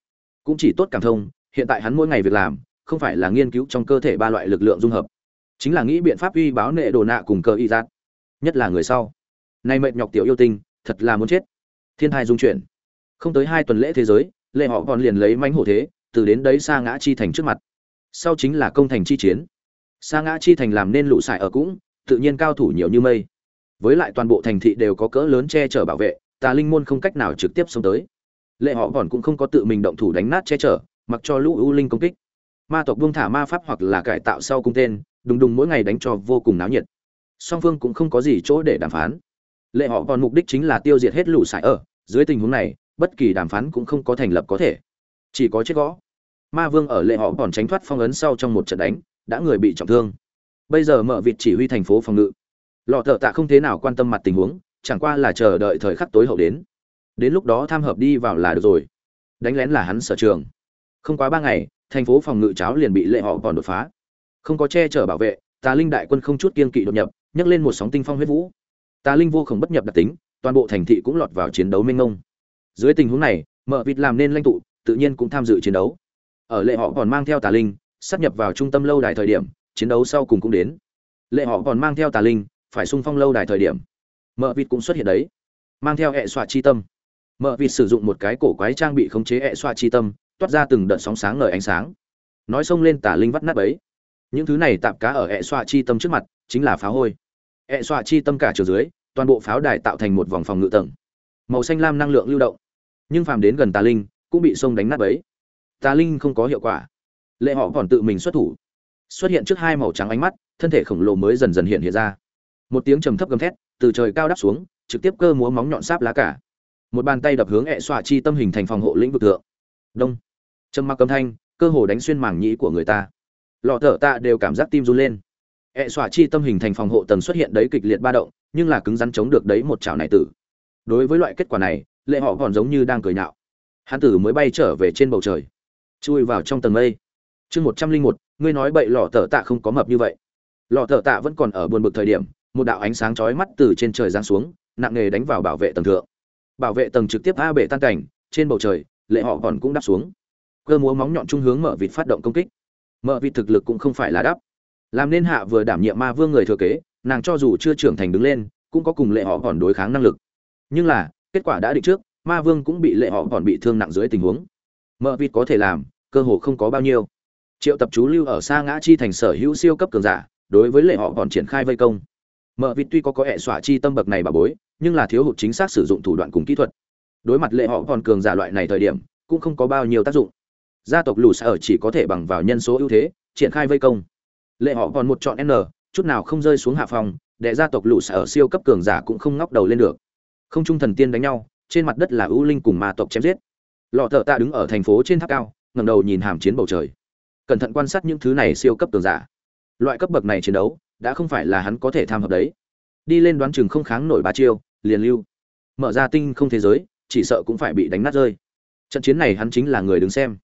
Cũng chỉ tốt cảm thông, hiện tại hắn mỗi ngày việc làm, không phải là nghiên cứu trong cơ thể ba loại lực lượng dung hợp. Chính là nghĩ biện pháp uy báo nệ đồ nạ cùng cơ y giác. Nhất là người sau. Nay mệt nhọc tiểu yêu tinh, thật là muốn chết thiên thai dung chuyển. Không tới hai tuần lễ thế giới, lệ họ còn liền lấy mánh hổ thế, từ đến đấy xa ngã chi thành trước mặt. Sau chính là công thành chi chiến. Xa ngã chi thành làm nên lũ sải ở cũng, tự nhiên cao thủ nhiều như mây. Với lại toàn bộ thành thị đều có cỡ lớn che chở bảo vệ, tà linh môn không cách nào trực tiếp xông tới. Lệ họ còn cũng không có tự mình động thủ đánh nát che chở, mặc cho lũ ưu linh công kích. Ma tộc buông thả ma pháp hoặc là cải tạo sau cung tên, đùng đùng mỗi ngày đánh cho vô cùng náo nhiệt. Song phương cũng không có gì chỗ để đàm phán lệ họ còn mục đích chính là tiêu diệt hết lũ sải ở. Dưới tình huống này, bất kỳ đàm phán cũng không có thành lập có thể. Chỉ có chết gõ. Ma vương ở lệ họ còn tránh thoát phong ấn sau trong một trận đánh, đã người bị trọng thương. Bây giờ mở vịt chỉ huy thành phố phòng ngự. Lọ thợ tạ không thế nào quan tâm mặt tình huống, chẳng qua là chờ đợi thời khắc tối hậu đến. Đến lúc đó tham hợp đi vào là được rồi. Đánh lén là hắn sở trường. Không quá ba ngày, thành phố phòng ngự cháo liền bị lệ họ còn đột phá. Không có che chở bảo vệ, tà linh đại quân không chút kiên kỵ đột nhập, nhấc lên một sóng tinh phong huyết vũ tà linh vô khổng bất nhập đặc tính, toàn bộ thành thị cũng lọt vào chiến đấu mênh mông. Dưới tình huống này mở vịt làm nên lãnh tụ, tự nhiên cũng tham dự chiến đấu. Ở lệ họ còn mang theo tà linh, sắp nhập vào trung tâm lâu đài thời điểm, chiến đấu sau cùng cũng đến. Lệ họ còn mang theo tà linh, phải sung phong lâu đài thời điểm. Mở vịt cũng xuất hiện đấy. Mang theo hệ xoa chi tâm. Mở vịt sử dụng một cái cổ quái trang bị khống chế hệ xoa chi tâm, toát ra từng đợt sóng sáng ngời ánh sáng. Nói xông lên tà linh vắt nát ấy những thứ này tạp cá ở hệ xoa chi tâm trước mặt, chính là phá hôi hệ xoa chi tâm cả chiều dưới, toàn bộ pháo đài tạo thành một vòng phòng ngự tầng. Màu xanh lam năng lượng lưu động. Nhưng phàm đến gần tà linh, cũng bị sông đánh nát ấy tà linh không có hiệu quả. Lệ họ còn tự mình xuất thủ. Xuất hiện trước hai màu trắng ánh mắt, thân thể khổng lồ mới dần dần hiện hiện ra. Một tiếng trầm thấp gầm thét, từ trời cao đáp xuống, trực tiếp cơ múa móng nhọn sáp lá cả. Một bàn tay đập hướng ẹ xoa chi tâm hình thành phòng hộ lĩnh vực thượng. Đông. Trầm mặc âm thanh, cơ hồ đánh xuyên màng nhĩ của người ta. Lọ thở ta đều cảm giác tim run lên ẹ xoa chi tâm hình thành phòng hộ tầng xuất hiện đấy kịch liệt ba động, nhưng là cứng rắn chống được đấy một chảo này tử. Đối với loại kết quả này, lệ họ còn giống như đang cười nhạo. Hắn tử mới bay trở về trên bầu trời. Chui vào trong tầng mây. Chương một trăm linh một, ngươi nói bậy lọ tờ tạ không có mập như vậy. Lọ tờ tạ vẫn còn ở buồn bực thời điểm, một đạo ánh sáng chói mắt từ trên trời giáng xuống, nặng nề đánh vào bảo vệ tầng thượng. Bảo vệ tầng trực tiếp a bể tan cảnh, trên bầu trời, lệ họ còn cũng đáp xuống. Cơ múa móng nhọn trung hướng mở vịt phát động công kích. Mở vịt thực lực cũng không phải là đáp làm nên hạ vừa đảm nhiệm ma vương người thừa kế, nàng cho dù chưa trưởng thành đứng lên, cũng có cùng lệ họ còn đối kháng năng lực. Nhưng là, kết quả đã định trước, ma vương cũng bị lệ họ còn bị thương nặng dưới tình huống. Mở vịt có thể làm, cơ hồ không có bao nhiêu. Triệu tập chú lưu ở xa ngã chi thành sở hữu siêu cấp cường giả, đối với lệ họ còn triển khai vây công. Mở vịt tuy có có hệ xỏa chi tâm bậc này bà bối, nhưng là thiếu hụt chính xác sử dụng thủ đoạn cùng kỹ thuật. Đối mặt lệ họ còn cường giả loại này thời điểm, cũng không có bao nhiêu tác dụng. Gia tộc lù sở chỉ có thể bằng vào nhân số ưu thế, triển khai vây công lệ họ còn một chọn n, chút nào không rơi xuống hạ phòng đệ gia tộc lù sở siêu cấp cường giả cũng không ngóc đầu lên được. Không trung thần tiên đánh nhau, trên mặt đất là ưu linh cùng ma tộc chém giết. Lọ thợ tạ đứng ở thành phố trên tháp cao, ngẩng đầu nhìn hàm chiến bầu trời. Cẩn thận quan sát những thứ này siêu cấp cường giả. Loại cấp bậc này chiến đấu, đã không phải là hắn có thể tham hợp đấy. Đi lên đoán chừng không kháng nổi ba chiêu, liền lưu. Mở ra tinh không thế giới, chỉ sợ cũng phải bị đánh nát rơi. Trận chiến này hắn chính là người đứng xem.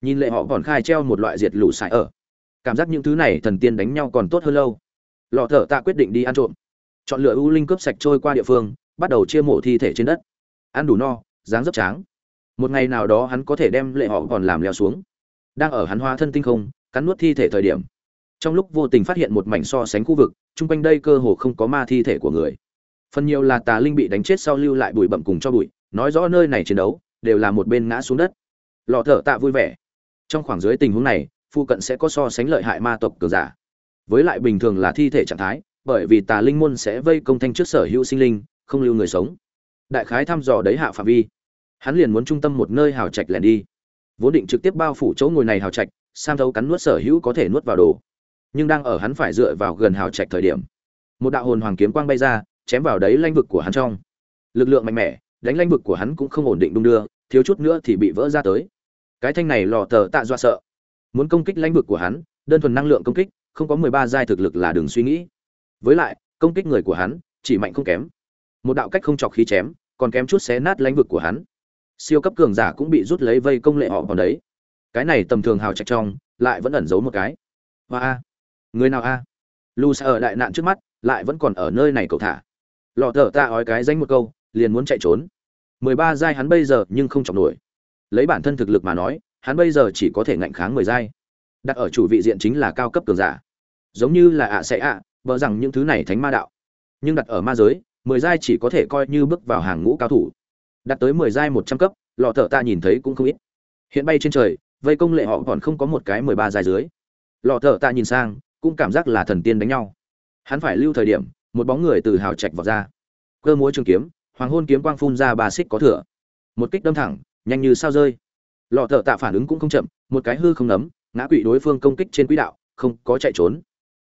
Nhìn lệ họ còn khai treo một loại diệt lũ sải ở cảm giác những thứ này thần tiên đánh nhau còn tốt hơn lâu. Lọ thợ tạ quyết định đi ăn trộm. Chọn lựa ưu linh cướp sạch trôi qua địa phương, bắt đầu chia mổ thi thể trên đất. Ăn đủ no, dáng dấp tráng. Một ngày nào đó hắn có thể đem lệ họ còn làm leo xuống. Đang ở hắn hóa thân tinh không, cắn nuốt thi thể thời điểm. Trong lúc vô tình phát hiện một mảnh so sánh khu vực, chung quanh đây cơ hồ không có ma thi thể của người. Phần nhiều là tà linh bị đánh chết sau lưu lại bụi bậm cùng cho bụi, nói rõ nơi này chiến đấu, đều là một bên ngã xuống đất. Lọ thở tạ vui vẻ. Trong khoảng dưới tình huống này phụ cận sẽ có so sánh lợi hại ma tộc cường giả. Với lại bình thường là thi thể trạng thái, bởi vì tà linh môn sẽ vây công thanh trước sở hữu sinh linh, không lưu người sống. Đại khái thăm dò đấy hạ phạm vi. Hắn liền muốn trung tâm một nơi hào trạch lẻn đi. Vốn định trực tiếp bao phủ chỗ ngồi này hào trạch, sam thấu cắn nuốt sở hữu có thể nuốt vào đồ. Nhưng đang ở hắn phải dựa vào gần hào trạch thời điểm, một đạo hồn hoàng kiếm quang bay ra, chém vào đấy lãnh vực của hắn trong. Lực lượng mạnh mẽ đánh lãnh vực của hắn cũng không ổn định đung đưa, thiếu chút nữa thì bị vỡ ra tới. Cái thanh này lò tờ tạ dọa sợ muốn công kích lãnh vực của hắn, đơn thuần năng lượng công kích, không có mười ba giai thực lực là đừng suy nghĩ. Với lại, công kích người của hắn, chỉ mạnh không kém. Một đạo cách không chọc khí chém, còn kém chút xé nát lãnh vực của hắn. Siêu cấp cường giả cũng bị rút lấy vây công lệ họ còn đấy. Cái này tầm thường hào trạch trong, lại vẫn ẩn giấu một cái. Hoa a. Người nào a? Lu sa ở đại nạn trước mắt, lại vẫn còn ở nơi này cậu thả. Lọ thở ta ói cái danh một câu, liền muốn chạy trốn. Mười ba giai hắn bây giờ nhưng không chọc nổi. Lấy bản thân thực lực mà nói hắn bây giờ chỉ có thể ngạnh kháng mười giai. Đặt ở chủ vị diện chính là cao cấp cường giả. Giống như là ạ sẽ ạ, vợ rằng những thứ này thánh ma đạo. Nhưng đặt ở ma giới, mười giai chỉ có thể coi như bước vào hàng ngũ cao thủ. Đặt tới mười giai một trăm cấp, lọ thợ ta nhìn thấy cũng không ít. Hiện bay trên trời, vây công lệ họ còn không có một cái mười ba giai dưới. Lọ thợ ta nhìn sang, cũng cảm giác là thần tiên đánh nhau. Hắn phải lưu thời điểm, một bóng người từ hào trạch vào ra. Cơ múa trường kiếm, hoàng hôn kiếm quang phun ra bà xích có thừa. Một kích đâm thẳng, nhanh như sao rơi lọ thợ tạ phản ứng cũng không chậm, một cái hư không nấm, ngã quỵ đối phương công kích trên quỹ đạo, không có chạy trốn.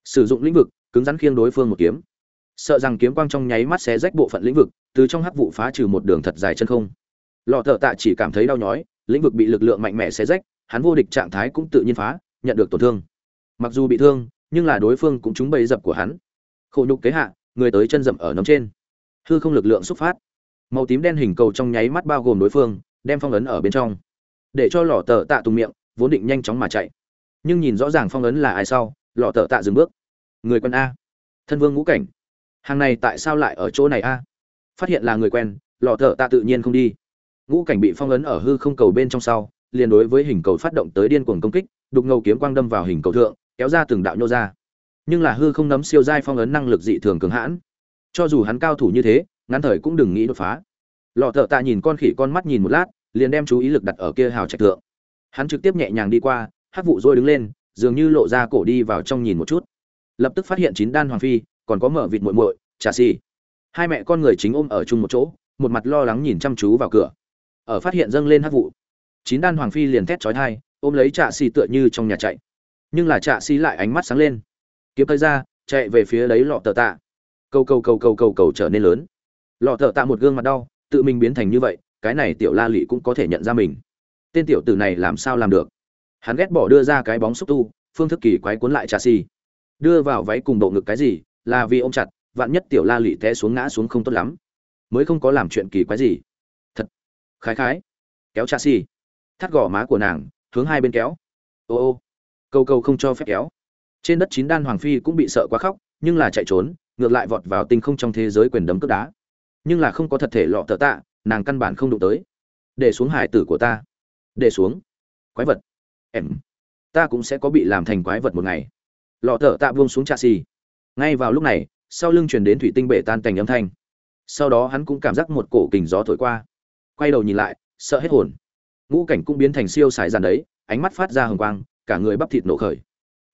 Sử dụng lĩnh vực, cứng rắn khiêng đối phương một kiếm. Sợ rằng kiếm quang trong nháy mắt xé rách bộ phận lĩnh vực, từ trong hắc vụ phá trừ một đường thật dài chân không. Lọ thợ tạ chỉ cảm thấy đau nhói, lĩnh vực bị lực lượng mạnh mẽ xé rách, hắn vô địch trạng thái cũng tự nhiên phá, nhận được tổn thương. Mặc dù bị thương, nhưng là đối phương cũng trúng bầy dập của hắn. Khổ nhục kế hạ, người tới chân dậm ở nấm trên. Hư không lực lượng xúc phát. Màu tím đen hình cầu trong nháy mắt bao gồm đối phương, đem phong ấn ở bên trong để cho lọ tờ tạ tùng miệng, vốn định nhanh chóng mà chạy. Nhưng nhìn rõ ràng phong ấn là ai sau, lọ tờ tạ dừng bước. Người quân a. Thân vương ngũ cảnh. Hàng này tại sao lại ở chỗ này a? Phát hiện là người quen, lọ thợ tạ tự nhiên không đi. Ngũ cảnh bị phong ấn ở hư không cầu bên trong sau, liền đối với hình cầu phát động tới điên cuồng công kích, đục ngầu kiếm quang đâm vào hình cầu thượng, kéo ra từng đạo nhô ra. Nhưng là hư không nấm siêu giai phong ấn năng lực dị thường cường hãn. Cho dù hắn cao thủ như thế, ngắn thời cũng đừng nghĩ đột phá. Lọ thợ tạ nhìn con khỉ con mắt nhìn một lát liền đem chú ý lực đặt ở kia hào trạch thượng. Hắn trực tiếp nhẹ nhàng đi qua, hát vụ rồi đứng lên, dường như lộ ra cổ đi vào trong nhìn một chút. Lập tức phát hiện chín đan hoàng phi, còn có mở vịt muội muội, trà xì hai mẹ con người chính ôm ở chung một chỗ, một mặt lo lắng nhìn chăm chú vào cửa. Ở phát hiện dâng lên hát vụ, chín đan hoàng phi liền thét chói thai ôm lấy trà xì tựa như trong nhà chạy. Nhưng là trà xì lại ánh mắt sáng lên. Kiếm tay ra, chạy về phía lấy lọ tờ tạ. Cầu cầu cầu cầu cầu cầu trở nên lớn. Lọ tờ tạ một gương mặt đau, tự mình biến thành như vậy cái này tiểu la lị cũng có thể nhận ra mình. Tên tiểu tử này làm sao làm được? Hắn ghét bỏ đưa ra cái bóng xúc tu, phương thức kỳ quái cuốn lại trà xì đưa vào váy cùng bộ ngực cái gì, là vì ôm chặt, vạn nhất tiểu la lị té xuống ngã xuống không tốt lắm. Mới không có làm chuyện kỳ quái gì. Thật. Khái khái. Kéo trà xì thắt gò má của nàng, hướng hai bên kéo. Ô ô. Câu câu không cho phép kéo. Trên đất chín đan hoàng phi cũng bị sợ quá khóc, nhưng là chạy trốn, ngược lại vọt vào tinh không trong thế giới quyền đấm cướp đá. Nhưng là không có thật thể lọ tờ tạ nàng căn bản không đụng tới. Để xuống hải tử của ta. Để xuống. Quái vật. Em. Ta cũng sẽ có bị làm thành quái vật một ngày. Lọ thở tạ buông xuống trà xì. Ngay vào lúc này, sau lưng truyền đến thủy tinh bể tan cành âm thanh. Sau đó hắn cũng cảm giác một cổ kình gió thổi qua. Quay đầu nhìn lại, sợ hết hồn. Ngũ cảnh cũng biến thành siêu xài dàn đấy, ánh mắt phát ra hồng quang, cả người bắp thịt nổ khởi.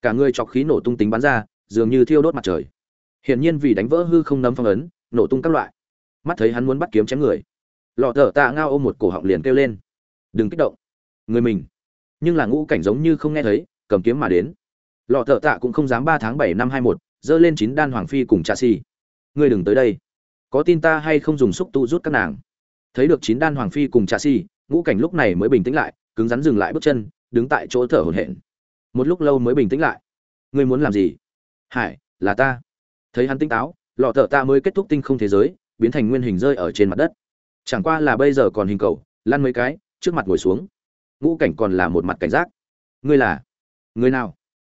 Cả người chọc khí nổ tung tính bắn ra, dường như thiêu đốt mặt trời. Hiển nhiên vì đánh vỡ hư không nấm phong ấn, nổ tung các loại. Mắt thấy hắn muốn bắt kiếm chém người lọ thở tạ ngao ôm một cổ họng liền kêu lên. Đừng kích động. Người mình. Nhưng là ngũ cảnh giống như không nghe thấy, cầm kiếm mà đến. Lọ thợ tạ cũng không dám ba tháng bảy năm hai một dơ lên chín đan hoàng phi cùng cha si. Ngươi đừng tới đây. Có tin ta hay không dùng xúc tu rút các nàng? Thấy được chín đan hoàng phi cùng cha si, ngũ cảnh lúc này mới bình tĩnh lại, cứng rắn dừng lại bước chân, đứng tại chỗ thở hổn hển. Một lúc lâu mới bình tĩnh lại. Ngươi muốn làm gì? Hải, là ta. Thấy hắn tinh táo, lọ thợ tạ mới kết thúc tinh không thế giới, biến thành nguyên hình rơi ở trên mặt đất chẳng qua là bây giờ còn hình cầu, lăn mấy cái, trước mặt ngồi xuống. Ngũ cảnh còn là một mặt cảnh giác. Ngươi là? Người nào?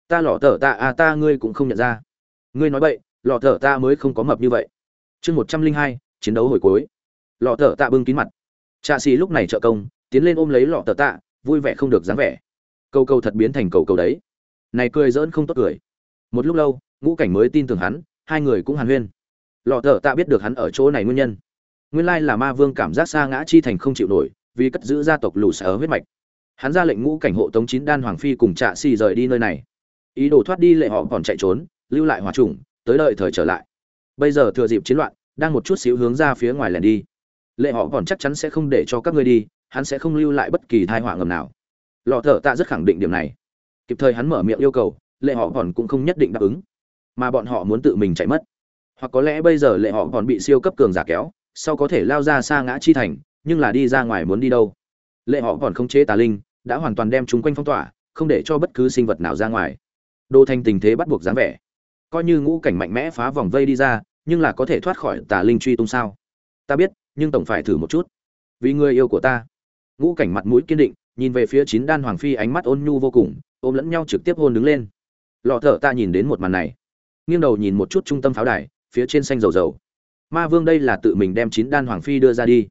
Ta lỏ thở ta à ta ngươi cũng không nhận ra. Ngươi nói vậy lọ thở ta mới không có mập như vậy. Chương một trăm linh hai, chiến đấu hồi cuối. Lọ thở tạ bưng kín mặt. Trạ xì lúc này trợ công, tiến lên ôm lấy lọ thở tạ vui vẻ không được dáng vẻ. Câu câu thật biến thành cầu cầu đấy. Này cười dỡn không tốt cười. Một lúc lâu, ngũ cảnh mới tin tưởng hắn, hai người cũng hàn huyên. Lọ thở tạ biết được hắn ở chỗ này nguyên nhân nguyên lai là ma vương cảm giác xa ngã chi thành không chịu nổi, vì cất giữ gia tộc lù sở huyết mạch. Hắn ra lệnh ngũ cảnh hộ tống chín đan hoàng phi cùng trạ xì rời đi nơi này. Ý đồ thoát đi lệ họ còn chạy trốn, lưu lại hòa trùng, tới đợi thời trở lại. Bây giờ thừa dịp chiến loạn, đang một chút xíu hướng ra phía ngoài lẻn đi. Lệ họ còn chắc chắn sẽ không để cho các ngươi đi, hắn sẽ không lưu lại bất kỳ thai họa ngầm nào. Lọ thở tạ rất khẳng định điểm này. Kịp thời hắn mở miệng yêu cầu, lệ họ còn cũng không nhất định đáp ứng. Mà bọn họ muốn tự mình chạy mất. Hoặc có lẽ bây giờ lệ họ còn bị siêu cấp cường giả kéo sau có thể lao ra xa ngã chi thành, nhưng là đi ra ngoài muốn đi đâu. Lệ họ còn không chế tà linh, đã hoàn toàn đem chúng quanh phong tỏa, không để cho bất cứ sinh vật nào ra ngoài. Đô thành tình thế bắt buộc dáng vẻ. Coi như ngũ cảnh mạnh mẽ phá vòng vây đi ra, nhưng là có thể thoát khỏi tà linh truy tung sao? Ta biết, nhưng tổng phải thử một chút. Vì người yêu của ta. Ngũ cảnh mặt mũi kiên định, nhìn về phía chín đan hoàng phi ánh mắt ôn nhu vô cùng, ôm lẫn nhau trực tiếp hôn đứng lên. Lọ thở ta nhìn đến một màn này. Nghiêng đầu nhìn một chút trung tâm pháo đài, phía trên xanh dầu dầu ma vương đây là tự mình đem chín đan hoàng phi đưa ra đi.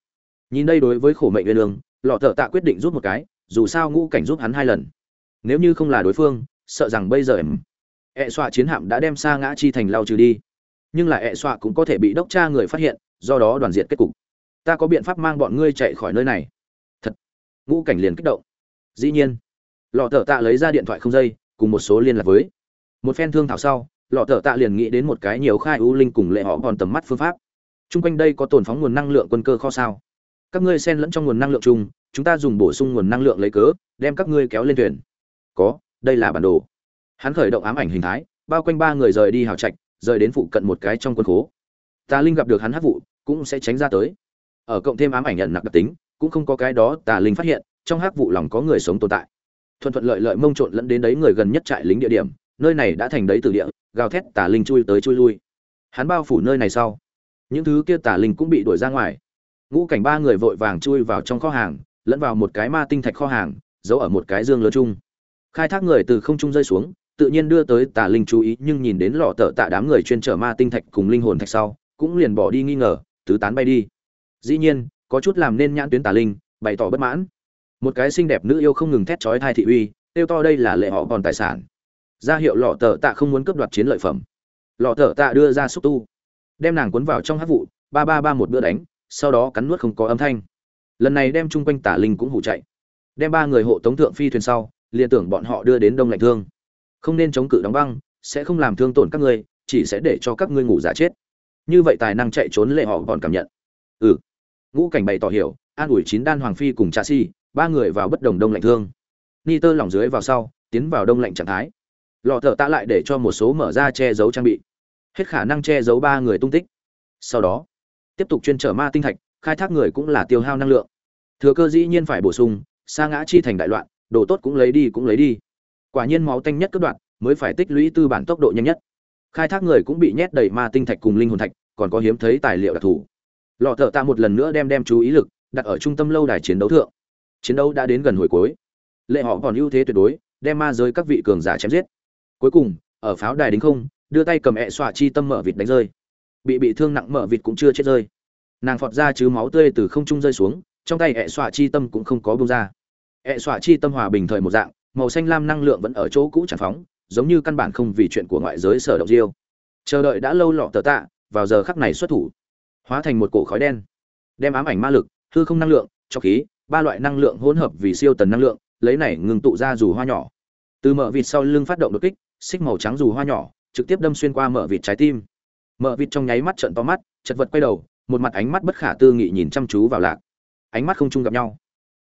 Nhìn đây đối với khổ mệnh nguyên lương lọ thợ tạ quyết định rút một cái, dù sao ngũ cảnh giúp hắn hai lần. Nếu như không là đối phương, sợ rằng bây giờ em ẹ xoa chiến hạm đã đem xa ngã chi thành lao trừ đi. Nhưng là ẹ xoa cũng có thể bị đốc tra người phát hiện, do đó đoàn diện kết cục. Ta có biện pháp mang bọn ngươi chạy khỏi nơi này. Thật. Ngũ cảnh liền kích động. Dĩ nhiên. Lọ thợ tạ lấy ra điện thoại không dây, cùng một số liên lạc với. Một phen thương thảo sau, lọ thợ tạ liền nghĩ đến một cái nhiều khai ưu linh cùng lệ họ còn tầm mắt phương pháp. Trung quanh đây có tồn phóng nguồn năng lượng quân cơ kho sao? Các ngươi xen lẫn trong nguồn năng lượng chung, chúng ta dùng bổ sung nguồn năng lượng lấy cớ, đem các ngươi kéo lên thuyền. Có, đây là bản đồ. Hắn khởi động ám ảnh hình thái, bao quanh ba người rời đi hào trạch, rời đến phụ cận một cái trong quân khố. Tà linh gặp được hắn hắc vụ, cũng sẽ tránh ra tới. Ở cộng thêm ám ảnh nhận nặc đặc tính, cũng không có cái đó tà linh phát hiện, trong hắc vụ lòng có người sống tồn tại. Thuận thuận lợi lợi mông trộn lẫn đến đấy người gần nhất trại lính địa điểm, nơi này đã thành đấy từ địa, gào thét tà linh chui tới chui lui. Hắn bao phủ nơi này sau những thứ kia tà linh cũng bị đuổi ra ngoài. Ngũ cảnh ba người vội vàng chui vào trong kho hàng, lẫn vào một cái ma tinh thạch kho hàng, giấu ở một cái dương lớn chung. Khai thác người từ không trung rơi xuống, tự nhiên đưa tới tà linh chú ý, nhưng nhìn đến lọ tợ tạ đám người chuyên trở ma tinh thạch cùng linh hồn thạch sau, cũng liền bỏ đi nghi ngờ, tứ tán bay đi. Dĩ nhiên, có chút làm nên nhãn tuyến tà linh, bày tỏ bất mãn. Một cái xinh đẹp nữ yêu không ngừng thét chói thai thị uy tiêu to đây là lệ họ còn tài sản. Ra hiệu lọ tợ tạ không muốn cướp đoạt chiến lợi phẩm. Lọ tợ tạ đưa ra xúc tu đem nàng cuốn vào trong hát vụ, ba ba ba một bữa đánh, sau đó cắn nuốt không có âm thanh. Lần này đem chung quanh tả linh cũng hủ chạy. Đem ba người hộ tống thượng phi thuyền sau, liền tưởng bọn họ đưa đến đông lạnh thương. Không nên chống cự đóng băng, sẽ không làm thương tổn các ngươi, chỉ sẽ để cho các ngươi ngủ giả chết. Như vậy tài năng chạy trốn lệ họ còn cảm nhận. Ừ. Ngũ cảnh bày tỏ hiểu, an ủi chín đan hoàng phi cùng cha si, ba người vào bất đồng đông lạnh thương. Ni tơ lỏng dưới vào sau, tiến vào đông lạnh trạng thái. Lọ thợ tạ lại để cho một số mở ra che giấu trang bị hết khả năng che giấu ba người tung tích. Sau đó, tiếp tục chuyên trở ma tinh thạch, khai thác người cũng là tiêu hao năng lượng. Thừa cơ dĩ nhiên phải bổ sung, sa ngã chi thành đại loạn, đồ tốt cũng lấy đi cũng lấy đi. Quả nhiên máu tanh nhất cấp đoạn mới phải tích lũy tư bản tốc độ nhanh nhất. Khai thác người cũng bị nhét đầy ma tinh thạch cùng linh hồn thạch, còn có hiếm thấy tài liệu đặc thù. Lọ thợ tạ một lần nữa đem đem chú ý lực, đặt ở trung tâm lâu đài chiến đấu thượng. Chiến đấu đã đến gần hồi cuối. Lệ họ còn ưu thế tuyệt đối, đem ma giới các vị cường giả chém giết. Cuối cùng, ở pháo đài đính không đưa tay cầm ẹ xoa chi tâm mở vịt đánh rơi. Bị bị thương nặng mở vịt cũng chưa chết rơi. Nàng phọt ra chứ máu tươi từ không trung rơi xuống, trong tay ẹ xoa chi tâm cũng không có bông ra. Ẹ xoa chi tâm hòa bình thời một dạng, màu xanh lam năng lượng vẫn ở chỗ cũ tràn phóng, giống như căn bản không vì chuyện của ngoại giới sở động diêu chờ đợi đã lâu lọ tờ tạ, vào giờ khắc này xuất thủ, hóa thành một cổ khói đen, đem ám ảnh ma lực, hư không năng lượng, cho khí, ba loại năng lượng hỗn hợp vì siêu tần năng lượng, lấy này ngừng tụ ra dù hoa nhỏ. Từ mở vịt sau lưng phát động đột kích, xích màu trắng dù hoa nhỏ trực tiếp đâm xuyên qua mở vịt trái tim. Mở vịt trong nháy mắt trợn to mắt, chật vật quay đầu, một mặt ánh mắt bất khả tư nghị nhìn chăm chú vào lạc. Ánh mắt không chung gặp nhau.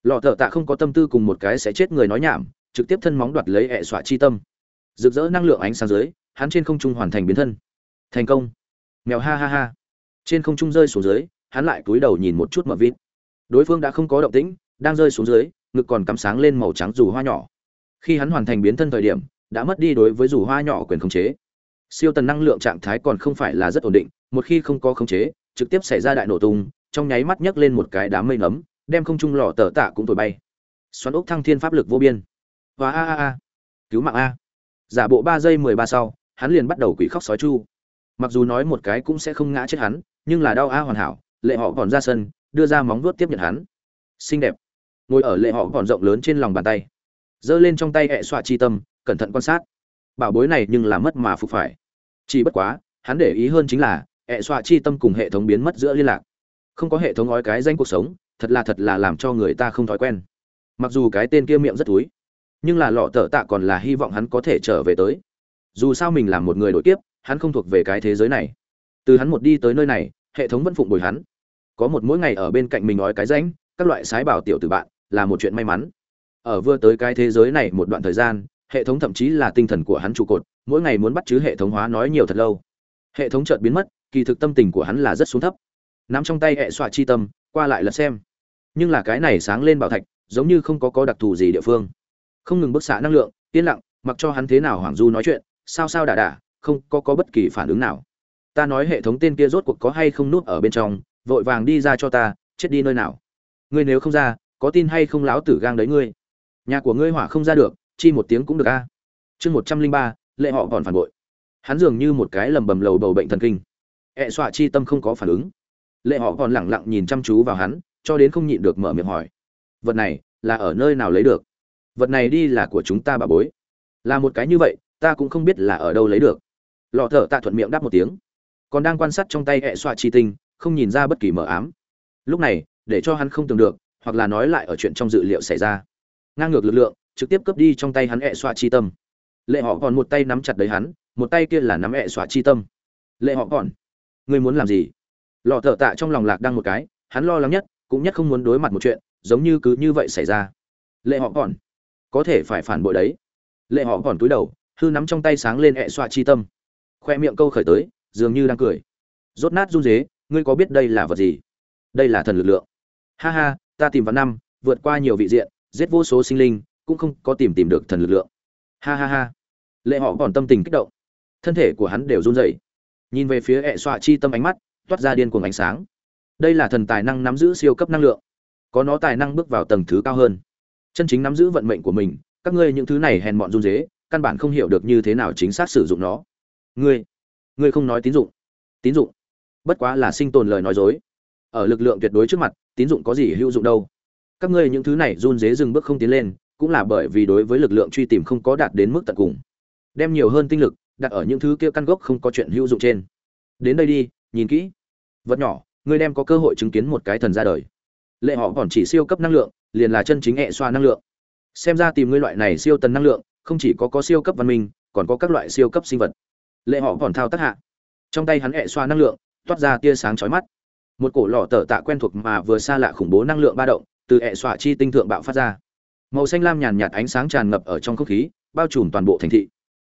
Lọ thợ tạ không có tâm tư cùng một cái sẽ chết người nói nhảm, trực tiếp thân móng đoạt lấy ẹ xọa chi tâm. Rực rỡ năng lượng ánh sáng dưới, hắn trên không trung hoàn thành biến thân. Thành công. Mèo ha ha ha. Trên không trung rơi xuống dưới, hắn lại cúi đầu nhìn một chút mở vịt. Đối phương đã không có động tĩnh, đang rơi xuống dưới, ngực còn cắm sáng lên màu trắng dù hoa nhỏ. Khi hắn hoàn thành biến thân thời điểm, đã mất đi đối với dù hoa nhỏ quyền khống chế siêu tần năng lượng trạng thái còn không phải là rất ổn định, một khi không có khống chế, trực tiếp xảy ra đại nổ tung, trong nháy mắt nhấc lên một cái đám mây nấm, đem không trung lò tờ tạ cũng thổi bay. Xoắn ốc thăng thiên pháp lực vô biên. Và a a a. Cứu mạng a. Giả bộ ba giây mười ba sau, hắn liền bắt đầu quỷ khóc sói chu. Mặc dù nói một cái cũng sẽ không ngã chết hắn, nhưng là đau a hoàn hảo, lệ họ còn ra sân, đưa ra móng vuốt tiếp nhận hắn. Xinh đẹp. Ngồi ở lệ họ còn rộng lớn trên lòng bàn tay. Giơ lên trong tay hẹ xoa chi tâm, cẩn thận quan sát. Bảo bối này nhưng là mất mà phục phải chỉ bất quá, hắn để ý hơn chính là hẹ xoa chi tâm cùng hệ thống biến mất giữa liên lạc. Không có hệ thống nói cái danh cuộc sống, thật là thật là làm cho người ta không thói quen. Mặc dù cái tên kia miệng rất túi, nhưng là lọ tở tạ còn là hy vọng hắn có thể trở về tới. Dù sao mình là một người đội tiếp hắn không thuộc về cái thế giới này. Từ hắn một đi tới nơi này, hệ thống vẫn phụng bồi hắn. Có một mỗi ngày ở bên cạnh mình nói cái ránh các loại sái bảo tiểu từ bạn, là một chuyện may mắn. Ở vừa tới cái thế giới này một đoạn thời gian, hệ thống thậm chí là tinh thần của hắn trụ cột mỗi ngày muốn bắt chứ hệ thống hóa nói nhiều thật lâu. Hệ thống chợt biến mất, kỳ thực tâm tình của hắn là rất xuống thấp. Nắm trong tay hệ xoa chi tâm, qua lại lật xem. Nhưng là cái này sáng lên bảo thạch, giống như không có có đặc thù gì địa phương. Không ngừng bức xạ năng lượng, yên lặng, mặc cho hắn thế nào hoàng du nói chuyện, sao sao đà đà không có có bất kỳ phản ứng nào. Ta nói hệ thống tên kia rốt cuộc có hay không núp ở bên trong, vội vàng đi ra cho ta, chết đi nơi nào. Ngươi nếu không ra, có tin hay không láo tử gang đấy ngươi. Nhà của ngươi hỏa không ra được, chi một tiếng cũng được a. Chương một trăm linh ba lệ họ còn phản bội. Hắn dường như một cái lầm bầm lầu bầu bệnh thần kinh. E Ẹ xoa chi tâm không có phản ứng. Lệ họ còn lẳng lặng nhìn chăm chú vào hắn, cho đến không nhịn được mở miệng hỏi. Vật này là ở nơi nào lấy được? Vật này đi là của chúng ta bà bối. Là một cái như vậy, ta cũng không biết là ở đâu lấy được. Lọ thở tạ thuận miệng đáp một tiếng. Còn đang quan sát trong tay e hệ xoa chi tinh, không nhìn ra bất kỳ mờ ám. Lúc này, để cho hắn không tưởng được, hoặc là nói lại ở chuyện trong dự liệu xảy ra. Ngang ngược lực lượng, trực tiếp cướp đi trong tay hắn e hệ xoa chi tâm lệ họ còn một tay nắm chặt đấy hắn, một tay kia là nắm ẹ xoa chi tâm. Lệ họ còn, ngươi muốn làm gì? Lọ thở tạ trong lòng lạc đang một cái, hắn lo lắng nhất, cũng nhất không muốn đối mặt một chuyện, giống như cứ như vậy xảy ra. Lệ họ còn, có thể phải phản bội đấy. Lệ họ còn túi đầu, hư nắm trong tay sáng lên ẹ xoa chi tâm. Khoe miệng câu khởi tới, dường như đang cười. Rốt nát run dế ngươi có biết đây là vật gì? Đây là thần lực lượng. Ha ha, ta tìm vào năm, vượt qua nhiều vị diện, giết vô số sinh linh, cũng không có tìm tìm được thần lực lượng ha ha ha. Lệ họ còn tâm tình kích động. Thân thể của hắn đều run rẩy. Nhìn về phía hệ xoa chi tâm ánh mắt, toát ra điên cuồng ánh sáng. Đây là thần tài năng nắm giữ siêu cấp năng lượng. Có nó tài năng bước vào tầng thứ cao hơn. Chân chính nắm giữ vận mệnh của mình, các ngươi những thứ này hèn mọn run dế căn bản không hiểu được như thế nào chính xác sử dụng nó. Ngươi ngươi không nói tín dụng. Tín dụng. Bất quá là sinh tồn lời nói dối. Ở lực lượng tuyệt đối trước mặt, tín dụng có gì hữu dụng đâu? Các ngươi những thứ này run dế dừng bước không tiến lên cũng là bởi vì đối với lực lượng truy tìm không có đạt đến mức tận cùng. Đem nhiều hơn tinh lực đặt ở những thứ kia căn gốc không có chuyện hữu dụng trên. Đến đây đi, nhìn kỹ. Vật nhỏ, ngươi đem có cơ hội chứng kiến một cái thần ra đời. Lệ họ còn chỉ siêu cấp năng lượng, liền là chân chính hệ xoa năng lượng. Xem ra tìm ngươi loại này siêu tần năng lượng, không chỉ có có siêu cấp văn minh, còn có các loại siêu cấp sinh vật. Lệ họ còn thao tác hạ. Trong tay hắn hệ xoa năng lượng, toát ra tia sáng chói mắt. Một cổ lò tờ tạ quen thuộc mà vừa xa lạ khủng bố năng lượng ba động, từ hệ xoa chi tinh thượng bạo phát ra màu xanh lam nhàn nhạt ánh sáng tràn ngập ở trong không khí, bao trùm toàn bộ thành thị.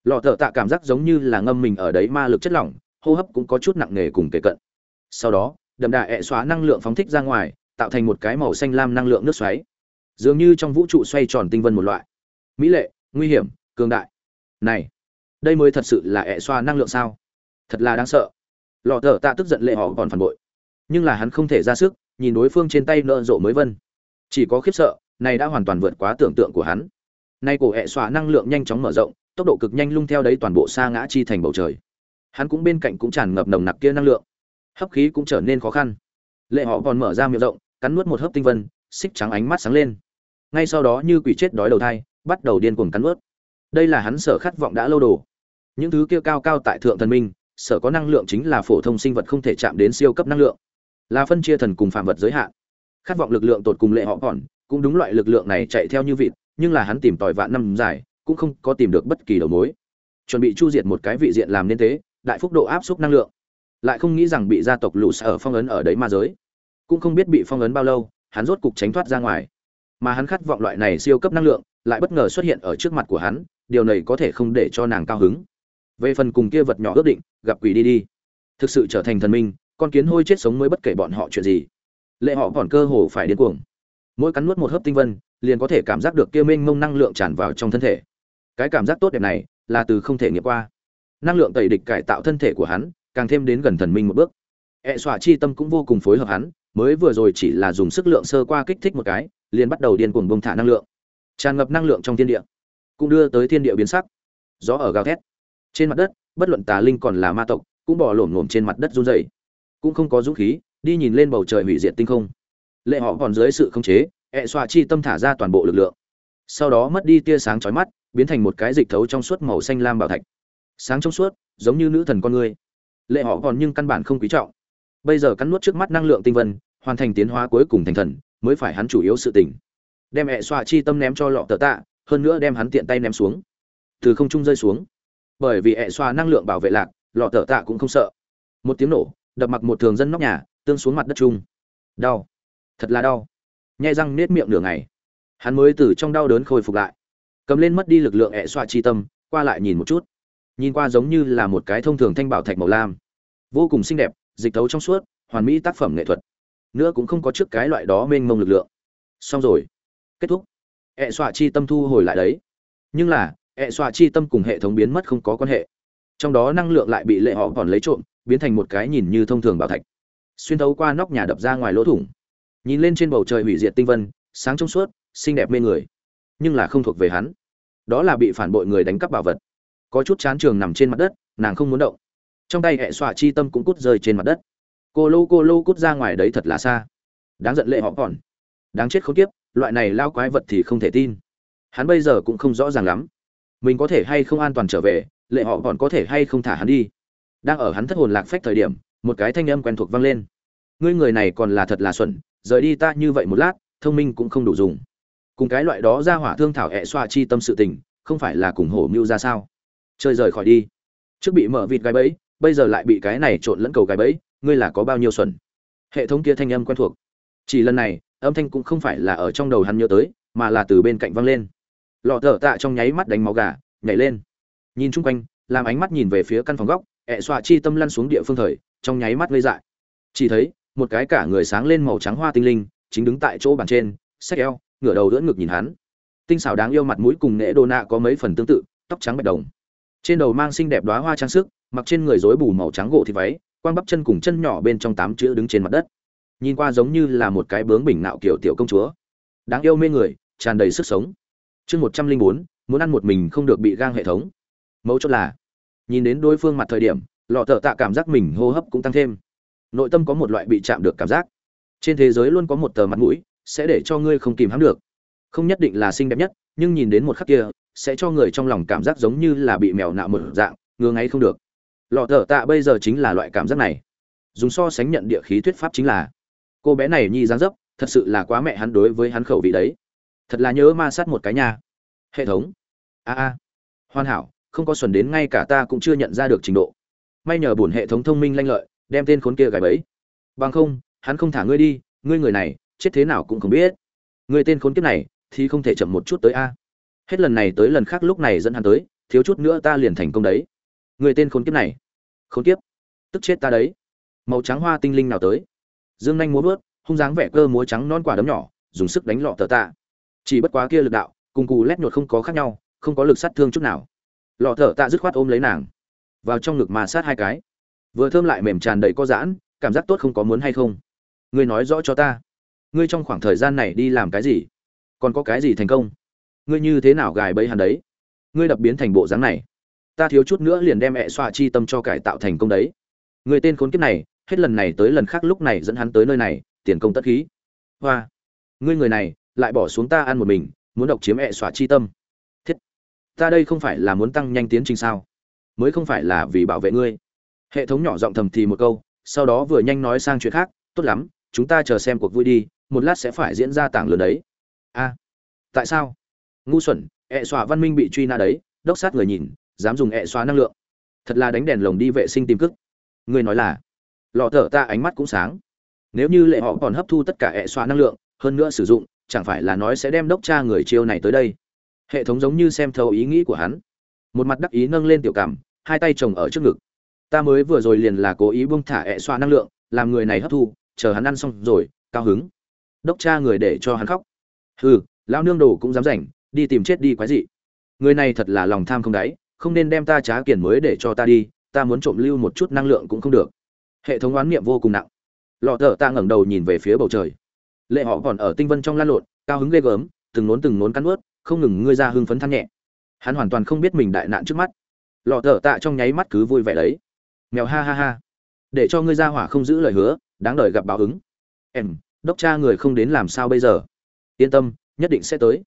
Lọ thợ tạ cảm giác giống như là ngâm mình ở đấy ma lực chất lỏng, hô hấp cũng có chút nặng nề cùng kề cận. Sau đó, đậm đà ẹ xóa năng lượng phóng thích ra ngoài, tạo thành một cái màu xanh lam năng lượng nước xoáy. Dường như trong vũ trụ xoay tròn tinh vân một loại. Mỹ lệ, nguy hiểm, cường đại. Này, đây mới thật sự là ẹ xoa năng lượng sao? Thật là đáng sợ. Lọ thở tạ tức giận lệ họ còn phản bội. Nhưng là hắn không thể ra sức, nhìn đối phương trên tay nợ rộ mới vân. Chỉ có khiếp sợ này đã hoàn toàn vượt quá tưởng tượng của hắn. Nay cổ hệ xoa năng lượng nhanh chóng mở rộng, tốc độ cực nhanh lung theo đấy toàn bộ xa ngã chi thành bầu trời. Hắn cũng bên cạnh cũng tràn ngập nồng nặc kia năng lượng. Hấp khí cũng trở nên khó khăn. Lệ họ còn mở ra miệng rộng, cắn nuốt một hớp tinh vân, xích trắng ánh mắt sáng lên. Ngay sau đó như quỷ chết đói đầu thai, bắt đầu điên cuồng cắn nuốt. Đây là hắn sở khát vọng đã lâu đồ. Những thứ kia cao cao tại thượng thần minh, sở có năng lượng chính là phổ thông sinh vật không thể chạm đến siêu cấp năng lượng. Là phân chia thần cùng phạm vật giới hạn. Khát vọng lực lượng tột cùng lệ họ còn cũng đúng loại lực lượng này chạy theo như vịt, nhưng là hắn tìm tòi vạn năm dài, cũng không có tìm được bất kỳ đầu mối. Chuẩn bị chu diệt một cái vị diện làm nên thế, đại phúc độ áp suất năng lượng. Lại không nghĩ rằng bị gia tộc lũ sở phong ấn ở đấy ma giới. Cũng không biết bị phong ấn bao lâu, hắn rốt cục tránh thoát ra ngoài. Mà hắn khát vọng loại này siêu cấp năng lượng, lại bất ngờ xuất hiện ở trước mặt của hắn, điều này có thể không để cho nàng cao hứng. Về phần cùng kia vật nhỏ ước định, gặp quỷ đi đi. Thực sự trở thành thần minh, con kiến hôi chết sống mới bất kể bọn họ chuyện gì. Lệ họ còn cơ hồ phải điên cuồng mỗi cắn nuốt một hớp tinh vân, liền có thể cảm giác được kia mênh mông năng lượng tràn vào trong thân thể. Cái cảm giác tốt đẹp này là từ không thể nghiệm qua. Năng lượng tẩy địch cải tạo thân thể của hắn, càng thêm đến gần thần minh một bước. Ẹ xòa chi tâm cũng vô cùng phối hợp hắn, mới vừa rồi chỉ là dùng sức lượng sơ qua kích thích một cái, liền bắt đầu điên cuồng bông thả năng lượng. Tràn ngập năng lượng trong thiên địa, cũng đưa tới thiên địa biến sắc. Gió ở gào thét. Trên mặt đất, bất luận tà linh còn là ma tộc, cũng bỏ lổm lổm trên mặt đất run rẩy. Cũng không có dũng khí, đi nhìn lên bầu trời hủy diệt tinh không lệ họ còn dưới sự khống chế ẹ xoa chi tâm thả ra toàn bộ lực lượng. Sau đó mất đi tia sáng chói mắt biến thành một cái dịch thấu trong suốt màu xanh lam bảo thạch. Sáng trong suốt giống như nữ thần con người. Lệ họ còn nhưng căn bản không quý trọng. Bây giờ cắn nuốt trước mắt năng lượng tinh vân hoàn thành tiến hóa cuối cùng thành thần mới phải hắn chủ yếu sự tỉnh, đem ẹ xoa chi tâm ném cho lọ tờ tạ hơn nữa đem hắn tiện tay ném xuống. Từ không trung rơi xuống. Bởi vì ẹ xoa năng lượng bảo vệ lạc lọ tờ tạ cũng không sợ. Một tiếng nổ đập mặc một thường dân nóc nhà tương xuống mặt đất chung. Đau thật là đau. Nhai răng nết miệng nửa ngày. Hắn mới từ trong đau đớn khôi phục lại. Cầm lên mất đi lực lượng ẹ xoa chi tâm, qua lại nhìn một chút. Nhìn qua giống như là một cái thông thường thanh bảo thạch màu lam. Vô cùng xinh đẹp, dịch tấu trong suốt, hoàn mỹ tác phẩm nghệ thuật. Nữa cũng không có trước cái loại đó mênh mông lực lượng. Xong rồi. Kết thúc. Ẹ xoa chi tâm thu hồi lại đấy. Nhưng là ẹ xoa chi tâm cùng hệ thống biến mất không có quan hệ. Trong đó năng lượng lại bị lệ họ còn lấy trộm, biến thành một cái nhìn như thông thường bảo thạch. Xuyên thấu qua nóc nhà đập ra ngoài lỗ thủng nhìn lên trên bầu trời hủy diệt tinh vân, sáng trong suốt, xinh đẹp mê người. Nhưng là không thuộc về hắn. Đó là bị phản bội người đánh cắp bảo vật. Có chút chán trường nằm trên mặt đất, nàng không muốn động. Trong tay hệ xoa chi tâm cũng cút rơi trên mặt đất. Cô lô cô lô cút ra ngoài đấy thật là xa. Đáng giận lệ họ còn. Đáng chết không tiếp loại này lao quái vật thì không thể tin. Hắn bây giờ cũng không rõ ràng lắm. Mình có thể hay không an toàn trở về, lệ họ còn có thể hay không thả hắn đi. Đang ở hắn thất hồn lạc phách thời điểm, một cái thanh âm quen thuộc vang lên. Ngươi người này còn là thật là xuẩn rời đi ta như vậy một lát, thông minh cũng không đủ dùng. Cùng cái loại đó ra hỏa thương thảo hẹ xoa chi tâm sự tình, không phải là cùng hổ mưu ra sao? Chơi rời khỏi đi. Trước bị mở vịt gái bẫy, bây giờ lại bị cái này trộn lẫn cầu gái bẫy, ngươi là có bao nhiêu xuẩn? Hệ thống kia thanh âm quen thuộc. Chỉ lần này, âm thanh cũng không phải là ở trong đầu hắn nhớ tới, mà là từ bên cạnh văng lên. Lọ thở tạ trong nháy mắt đánh máu gà, nhảy lên. Nhìn chung quanh, làm ánh mắt nhìn về phía căn phòng góc, ẹ xoa chi tâm lăn xuống địa phương thời, trong nháy mắt gây dại. Chỉ thấy một cái cả người sáng lên màu trắng hoa tinh linh, chính đứng tại chỗ bàn trên sách eo, ngửa đầu đỡ ngực nhìn hắn. Tinh xảo đáng yêu mặt mũi cùng nễ đô nạ có mấy phần tương tự, tóc trắng bạch đồng. Trên đầu mang xinh đẹp đóa hoa trang sức, mặc trên người rối bù màu trắng gỗ thì váy, quang bắp chân cùng chân nhỏ bên trong tám chữ đứng trên mặt đất. Nhìn qua giống như là một cái bướng bình nạo kiểu tiểu công chúa. Đáng yêu mê người, tràn đầy sức sống. Chương một trăm linh bốn, muốn ăn một mình không được bị gang hệ thống. Mấu chốt là, nhìn đến đối phương mặt thời điểm, lọ thợ tạ cảm giác mình hô hấp cũng tăng thêm nội tâm có một loại bị chạm được cảm giác. Trên thế giới luôn có một tờ mặt mũi, sẽ để cho ngươi không kìm hãm được. Không nhất định là xinh đẹp nhất, nhưng nhìn đến một khắc kia, sẽ cho người trong lòng cảm giác giống như là bị mèo nạo một dạng, ngứa ngáy không được. Lọ thở tạ bây giờ chính là loại cảm giác này. Dùng so sánh nhận địa khí thuyết pháp chính là, cô bé này nhi dáng dấp, thật sự là quá mẹ hắn đối với hắn khẩu vị đấy. Thật là nhớ ma sát một cái nhà hệ thống. A a. Hoàn hảo, không có xuẩn đến ngay cả ta cũng chưa nhận ra được trình độ. May nhờ bổn hệ thống thông minh lanh lợi đem tên khốn kia gài bẫy. Bằng không, hắn không thả ngươi đi, ngươi người này, chết thế nào cũng không biết. Người tên khốn kiếp này, thì không thể chậm một chút tới a. Hết lần này tới lần khác lúc này dẫn hắn tới, thiếu chút nữa ta liền thành công đấy. Người tên khốn kiếp này. Khốn kiếp. Tức chết ta đấy. Màu trắng hoa tinh linh nào tới. Dương nhanh múa vớt hung dáng vẻ cơ múa trắng non quả đấm nhỏ, dùng sức đánh lọ tờ tạ. Chỉ bất quá kia lực đạo, cùng cù lét nhột không có khác nhau, không có lực sát thương chút nào. Lọ thở tạ dứt khoát ôm lấy nàng. Vào trong ngực mà sát hai cái vừa thơm lại mềm tràn đầy có giãn, cảm giác tốt không có muốn hay không? Ngươi nói rõ cho ta. Ngươi trong khoảng thời gian này đi làm cái gì? Còn có cái gì thành công? Ngươi như thế nào gài bẫy hắn đấy? Ngươi đập biến thành bộ dáng này. Ta thiếu chút nữa liền đem mẹ xoa chi tâm cho cải tạo thành công đấy. Người tên khốn kiếp này, hết lần này tới lần khác lúc này dẫn hắn tới nơi này, tiền công tất khí. Hoa. Ngươi người này, lại bỏ xuống ta ăn một mình, muốn độc chiếm mẹ xoa chi tâm. Thiết. Ta đây không phải là muốn tăng nhanh tiến trình sao? Mới không phải là vì bảo vệ ngươi hệ thống nhỏ giọng thầm thì một câu, sau đó vừa nhanh nói sang chuyện khác, tốt lắm, chúng ta chờ xem cuộc vui đi, một lát sẽ phải diễn ra tảng lớn đấy. A, tại sao? Ngu xuẩn, ẹ xóa văn minh bị truy nã đấy, đốc sát người nhìn, dám dùng ẹ xóa năng lượng. Thật là đánh đèn lồng đi vệ sinh tìm cức người nói là? Lọ thở ta ánh mắt cũng sáng. Nếu như lệ họ còn hấp thu tất cả ẹ xóa năng lượng, hơn nữa sử dụng, chẳng phải là nói sẽ đem đốc cha người chiêu này tới đây? Hệ thống giống như xem thấu ý nghĩ của hắn. Một mặt đắc ý nâng lên tiểu cảm, hai tay chồng ở trước ngực ta mới vừa rồi liền là cố ý buông thả ẹ xoa năng lượng, làm người này hấp thu, chờ hắn ăn xong rồi, cao hứng. Đốc cha người để cho hắn khóc. Hừ, lão nương đồ cũng dám rảnh, đi tìm chết đi quái gì người này thật là lòng tham không đáy, không nên đem ta trá kiển mới để cho ta đi, ta muốn trộm lưu một chút năng lượng cũng không được. Hệ thống oán niệm vô cùng nặng. Lọ thợ ta ngẩng đầu nhìn về phía bầu trời. Lệ họ còn ở tinh vân trong lan lộn, cao hứng ghê gớm, từng nốn từng nốn cắn ướt không ngừng ngươi ra hưng phấn than nhẹ. Hắn hoàn toàn không biết mình đại nạn trước mắt. Lọ thợ tạ trong nháy mắt cứ vui vẻ đấy mèo ha ha ha. Để cho ngươi ra hỏa không giữ lời hứa, đáng đời gặp báo ứng. Em, đốc cha người không đến làm sao bây giờ? Yên tâm, nhất định sẽ tới.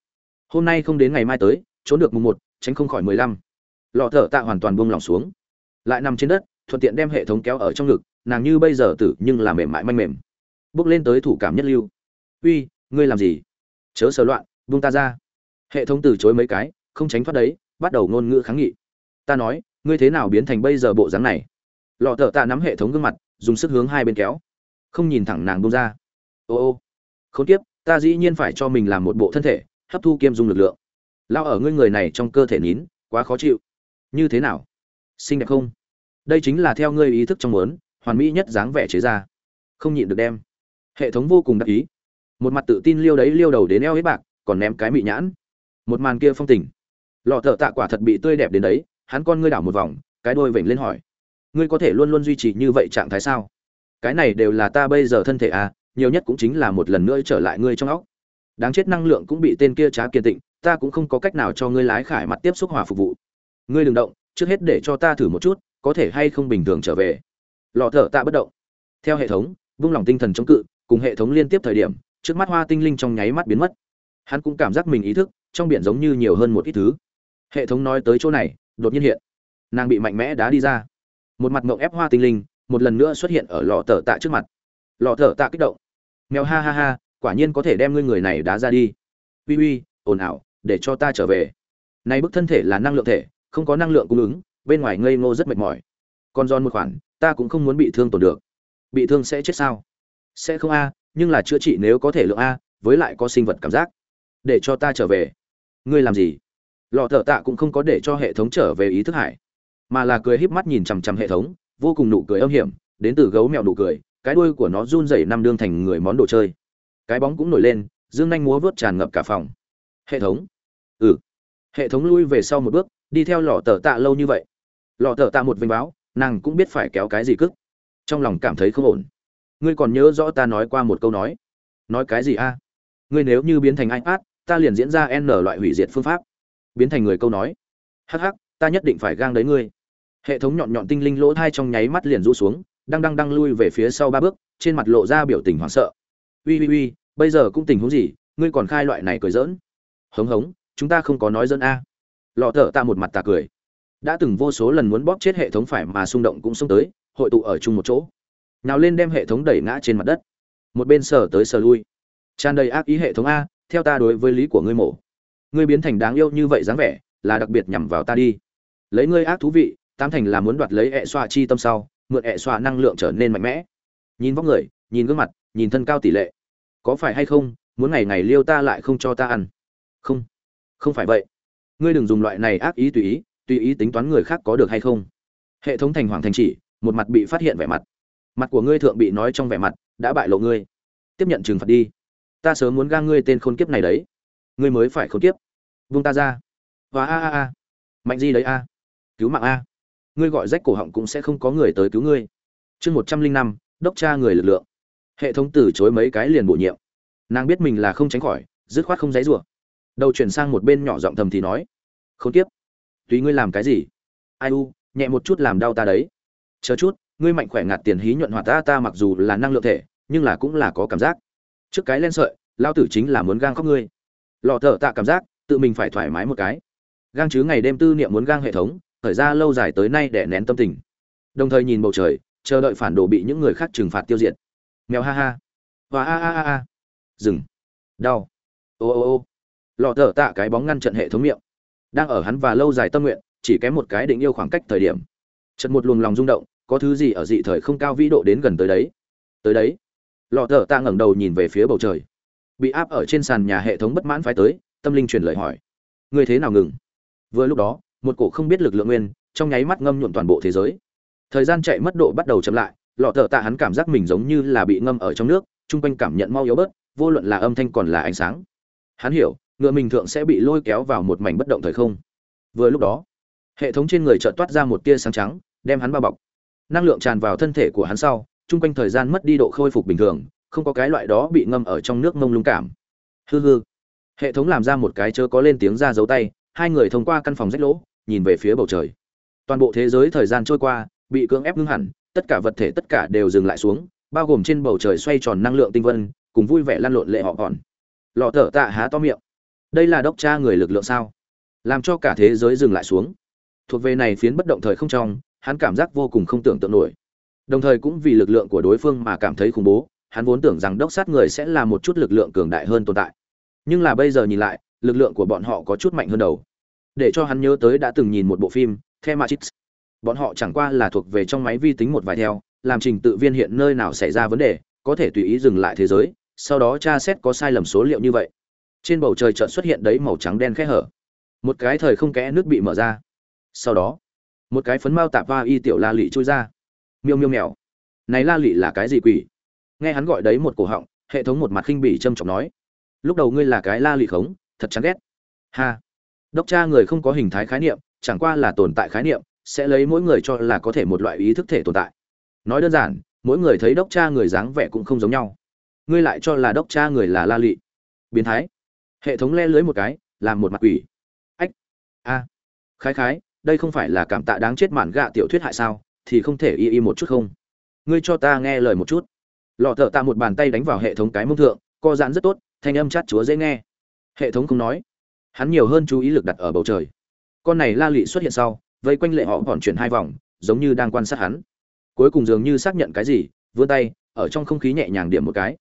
Hôm nay không đến ngày mai tới, trốn được mùng một, tránh không khỏi mười lăm. Lọ thở tạ hoàn toàn buông lỏng xuống. Lại nằm trên đất, thuận tiện đem hệ thống kéo ở trong ngực, nàng như bây giờ tử nhưng là mềm mại manh mềm. Bước lên tới thủ cảm nhất lưu. Uy, ngươi làm gì? Chớ sờ loạn, buông ta ra. Hệ thống từ chối mấy cái, không tránh thoát đấy, bắt đầu ngôn ngữ kháng nghị. Ta nói, ngươi thế nào biến thành bây giờ bộ dáng này? Lọ thợ tạ nắm hệ thống gương mặt, dùng sức hướng hai bên kéo. Không nhìn thẳng nàng bông ra. Ô ô không tiếp ta dĩ nhiên phải cho mình làm một bộ thân thể, hấp thu kiêm dung lực lượng. Lao ở ngươi người này trong cơ thể nín, quá khó chịu. Như thế nào? Xinh đẹp không? Đây chính là theo ngươi ý thức trong muốn, hoàn mỹ nhất dáng vẻ chế ra. Không nhịn được đem. Hệ thống vô cùng đắc ý. Một mặt tự tin liêu đấy liêu đầu đến eo hết bạc, còn ném cái mị nhãn. Một màn kia phong tình. Lọ thợ tạ quả thật bị tươi đẹp đến đấy, hắn con ngươi đảo một vòng, cái đôi vểnh lên hỏi ngươi có thể luôn luôn duy trì như vậy trạng thái sao? Cái này đều là ta bây giờ thân thể à nhiều nhất cũng chính là một lần nữa trở lại ngươi trong óc. Đáng chết năng lượng cũng bị tên kia trá kiên tịnh, ta cũng không có cách nào cho ngươi lái khải mặt tiếp xúc hòa phục vụ. Ngươi đừng động, trước hết để cho ta thử một chút, có thể hay không bình thường trở về. Lọ thở tạ bất động. Theo hệ thống, vung lòng tinh thần chống cự, cùng hệ thống liên tiếp thời điểm, trước mắt hoa tinh linh trong nháy mắt biến mất. Hắn cũng cảm giác mình ý thức, trong biển giống như nhiều hơn một ít thứ. Hệ thống nói tới chỗ này, đột nhiên hiện. Nàng bị mạnh mẽ đá đi ra một mặt ngộng ép hoa tinh linh, một lần nữa xuất hiện ở lò tờ tạ trước mặt. Lò tờ tạ kích động. Mèo ha ha ha, quả nhiên có thể đem ngươi người này đá ra đi. Uy uy, ồn ào, để cho ta trở về. Nay bức thân thể là năng lượng thể, không có năng lượng cung ứng, bên ngoài ngây ngô rất mệt mỏi. Còn giòn một khoản, ta cũng không muốn bị thương tổn được. Bị thương sẽ chết sao? Sẽ không a, nhưng là chữa trị nếu có thể lượng a, với lại có sinh vật cảm giác. Để cho ta trở về. Ngươi làm gì? Lọ thợ tạ cũng không có để cho hệ thống trở về ý thức hải mà là cười híp mắt nhìn chằm chằm hệ thống, vô cùng nụ cười âm hiểm, đến từ gấu mèo nụ cười, cái đuôi của nó run rẩy năm đương thành người món đồ chơi. Cái bóng cũng nổi lên, dương nhanh múa vớt tràn ngập cả phòng. Hệ thống. Ừ. Hệ thống lui về sau một bước, đi theo lọ tờ tạ lâu như vậy. Lọ tờ tạ một vinh báo, nàng cũng biết phải kéo cái gì cức. Trong lòng cảm thấy không ổn. Ngươi còn nhớ rõ ta nói qua một câu nói. Nói cái gì a? Ngươi nếu như biến thành anh át ta liền diễn ra n loại hủy diệt phương pháp. Biến thành người câu nói. Hắc hắc, ta nhất định phải gang đấy ngươi hệ thống nhọn nhọn tinh linh lỗ thai trong nháy mắt liền rũ xuống, đang đang đang lui về phía sau ba bước, trên mặt lộ ra biểu tình hoảng sợ. Uy uy uy bây giờ cũng tình huống gì? Ngươi còn khai loại này cười dỡn. hống hống, chúng ta không có nói dẫn a. Lọ thở ta một mặt tà cười. Đã từng vô số lần muốn bóp chết hệ thống phải mà xung động cũng xông tới, hội tụ ở chung một chỗ. Nào lên đem hệ thống đẩy ngã trên mặt đất. Một bên sờ tới sờ lui. Tràn đầy ác ý hệ thống a, theo ta đối với lý của ngươi mổ. Ngươi biến thành đáng yêu như vậy dáng vẻ, là đặc biệt nhằm vào ta đi. Lấy ngươi ác thú vị tam thành là muốn đoạt lấy ẹ xoa chi tâm sau, mượn ẹ xoa năng lượng trở nên mạnh mẽ. Nhìn vóc người, nhìn gương mặt, nhìn thân cao tỷ lệ. Có phải hay không, muốn ngày ngày liêu ta lại không cho ta ăn? Không. Không phải vậy. Ngươi đừng dùng loại này ác ý tùy ý tùy ý tính toán người khác có được hay không. Hệ thống thành hoàng thành chỉ, một mặt bị phát hiện vẻ mặt. Mặt của ngươi thượng bị nói trong vẻ mặt, đã bại lộ ngươi. Tiếp nhận trừng phạt đi. Ta sớm muốn ga ngươi tên khôn kiếp này đấy. Ngươi mới phải khôn kiếp. Vung ta ra. Và a a a. Mạnh gì đấy a? Cứu mạng a ngươi gọi rách cổ họng cũng sẽ không có người tới cứu ngươi. Chương một trăm linh năm, đốc tra người lực lượng. Hệ thống từ chối mấy cái liền bổ nhiệm. Nàng biết mình là không tránh khỏi, dứt khoát không dãy rủa. Đầu chuyển sang một bên nhỏ giọng thầm thì nói không tiếp tùy ngươi làm cái gì? Ai u, nhẹ một chút làm đau ta đấy. Chờ chút, ngươi mạnh khỏe ngạt tiền hí nhuận hoạt ta ta mặc dù là năng lượng thể, nhưng là cũng là có cảm giác. Trước cái len sợi lao tử chính là muốn gang khóc ngươi. Lò thở tạ cảm giác, tự mình phải thoải mái một cái. Gang chứ ngày đêm tư niệm muốn gang hệ thống thời ra lâu dài tới nay để nén tâm tình. Đồng thời nhìn bầu trời, chờ đợi phản đồ bị những người khác trừng phạt tiêu diệt. Mèo ha ha. Và a a a a. Dừng. Đau. Ô ô ô. Lọ thở tạ cái bóng ngăn trận hệ thống miệng. Đang ở hắn và lâu dài tâm nguyện, chỉ kém một cái định yêu khoảng cách thời điểm. Chật một luồng lòng rung động, có thứ gì ở dị thời không cao vĩ độ đến gần tới đấy. Tới đấy. Lọ thở tạ ngẩng đầu nhìn về phía bầu trời. Bị áp ở trên sàn nhà hệ thống bất mãn phái tới, tâm linh truyền lời hỏi. Người thế nào ngừng? Vừa lúc đó một cổ không biết lực lượng nguyên, trong nháy mắt ngâm nhuộm toàn bộ thế giới. Thời gian chạy mất độ bắt đầu chậm lại, lọ thở tạ hắn cảm giác mình giống như là bị ngâm ở trong nước, chung quanh cảm nhận mau yếu bớt, vô luận là âm thanh còn là ánh sáng. Hắn hiểu, ngựa mình thượng sẽ bị lôi kéo vào một mảnh bất động thời không. Vừa lúc đó, hệ thống trên người chợt toát ra một tia sáng trắng, đem hắn bao bọc. Năng lượng tràn vào thân thể của hắn sau, chung quanh thời gian mất đi độ khôi phục bình thường, không có cái loại đó bị ngâm ở trong nước mông lung cảm. Hư hư. Hệ thống làm ra một cái chớ có lên tiếng ra dấu tay, hai người thông qua căn phòng rách lỗ nhìn về phía bầu trời. Toàn bộ thế giới thời gian trôi qua, bị cưỡng ép ngưng hẳn, tất cả vật thể tất cả đều dừng lại xuống, bao gồm trên bầu trời xoay tròn năng lượng tinh vân, cùng vui vẻ lăn lộn lệ họ còn. Lọ thở tạ há to miệng. Đây là đốc tra người lực lượng sao? Làm cho cả thế giới dừng lại xuống. Thuộc về này phiến bất động thời không trong, hắn cảm giác vô cùng không tưởng tượng nổi. Đồng thời cũng vì lực lượng của đối phương mà cảm thấy khủng bố, hắn vốn tưởng rằng đốc sát người sẽ là một chút lực lượng cường đại hơn tồn tại. Nhưng là bây giờ nhìn lại, lực lượng của bọn họ có chút mạnh hơn đầu để cho hắn nhớ tới đã từng nhìn một bộ phim The Matrix. Bọn họ chẳng qua là thuộc về trong máy vi tính một vài theo, làm trình tự viên hiện nơi nào xảy ra vấn đề, có thể tùy ý dừng lại thế giới, sau đó tra xét có sai lầm số liệu như vậy. Trên bầu trời chợt xuất hiện đấy màu trắng đen khẽ hở. Một cái thời không kẽ nước bị mở ra. Sau đó, một cái phấn mao tạp va y tiểu la lị chui ra. Miêu miêu mèo. Này la lị là cái gì quỷ? Nghe hắn gọi đấy một cổ họng, hệ thống một mặt khinh bỉ châm chọc nói: "Lúc đầu ngươi là cái la lị khống, thật chán ghét." Ha. Đốc tra người không có hình thái khái niệm, chẳng qua là tồn tại khái niệm, sẽ lấy mỗi người cho là có thể một loại ý thức thể tồn tại. Nói đơn giản, mỗi người thấy đốc tra người dáng vẻ cũng không giống nhau. Ngươi lại cho là đốc tra người là La Lị. Biến thái. Hệ thống le lưới một cái, làm một mặt quỷ. Ách. A. Khái khái, đây không phải là cảm tạ đáng chết mạn gạ tiểu thuyết hại sao, thì không thể y y một chút không? Ngươi cho ta nghe lời một chút. Lọ thợ ta một bàn tay đánh vào hệ thống cái mông thượng, co giãn rất tốt, thanh âm chát chúa dễ nghe. Hệ thống không nói hắn nhiều hơn chú ý lực đặt ở bầu trời. Con này la lị xuất hiện sau, vây quanh lệ họ còn chuyển hai vòng, giống như đang quan sát hắn. Cuối cùng dường như xác nhận cái gì, vươn tay, ở trong không khí nhẹ nhàng điểm một cái.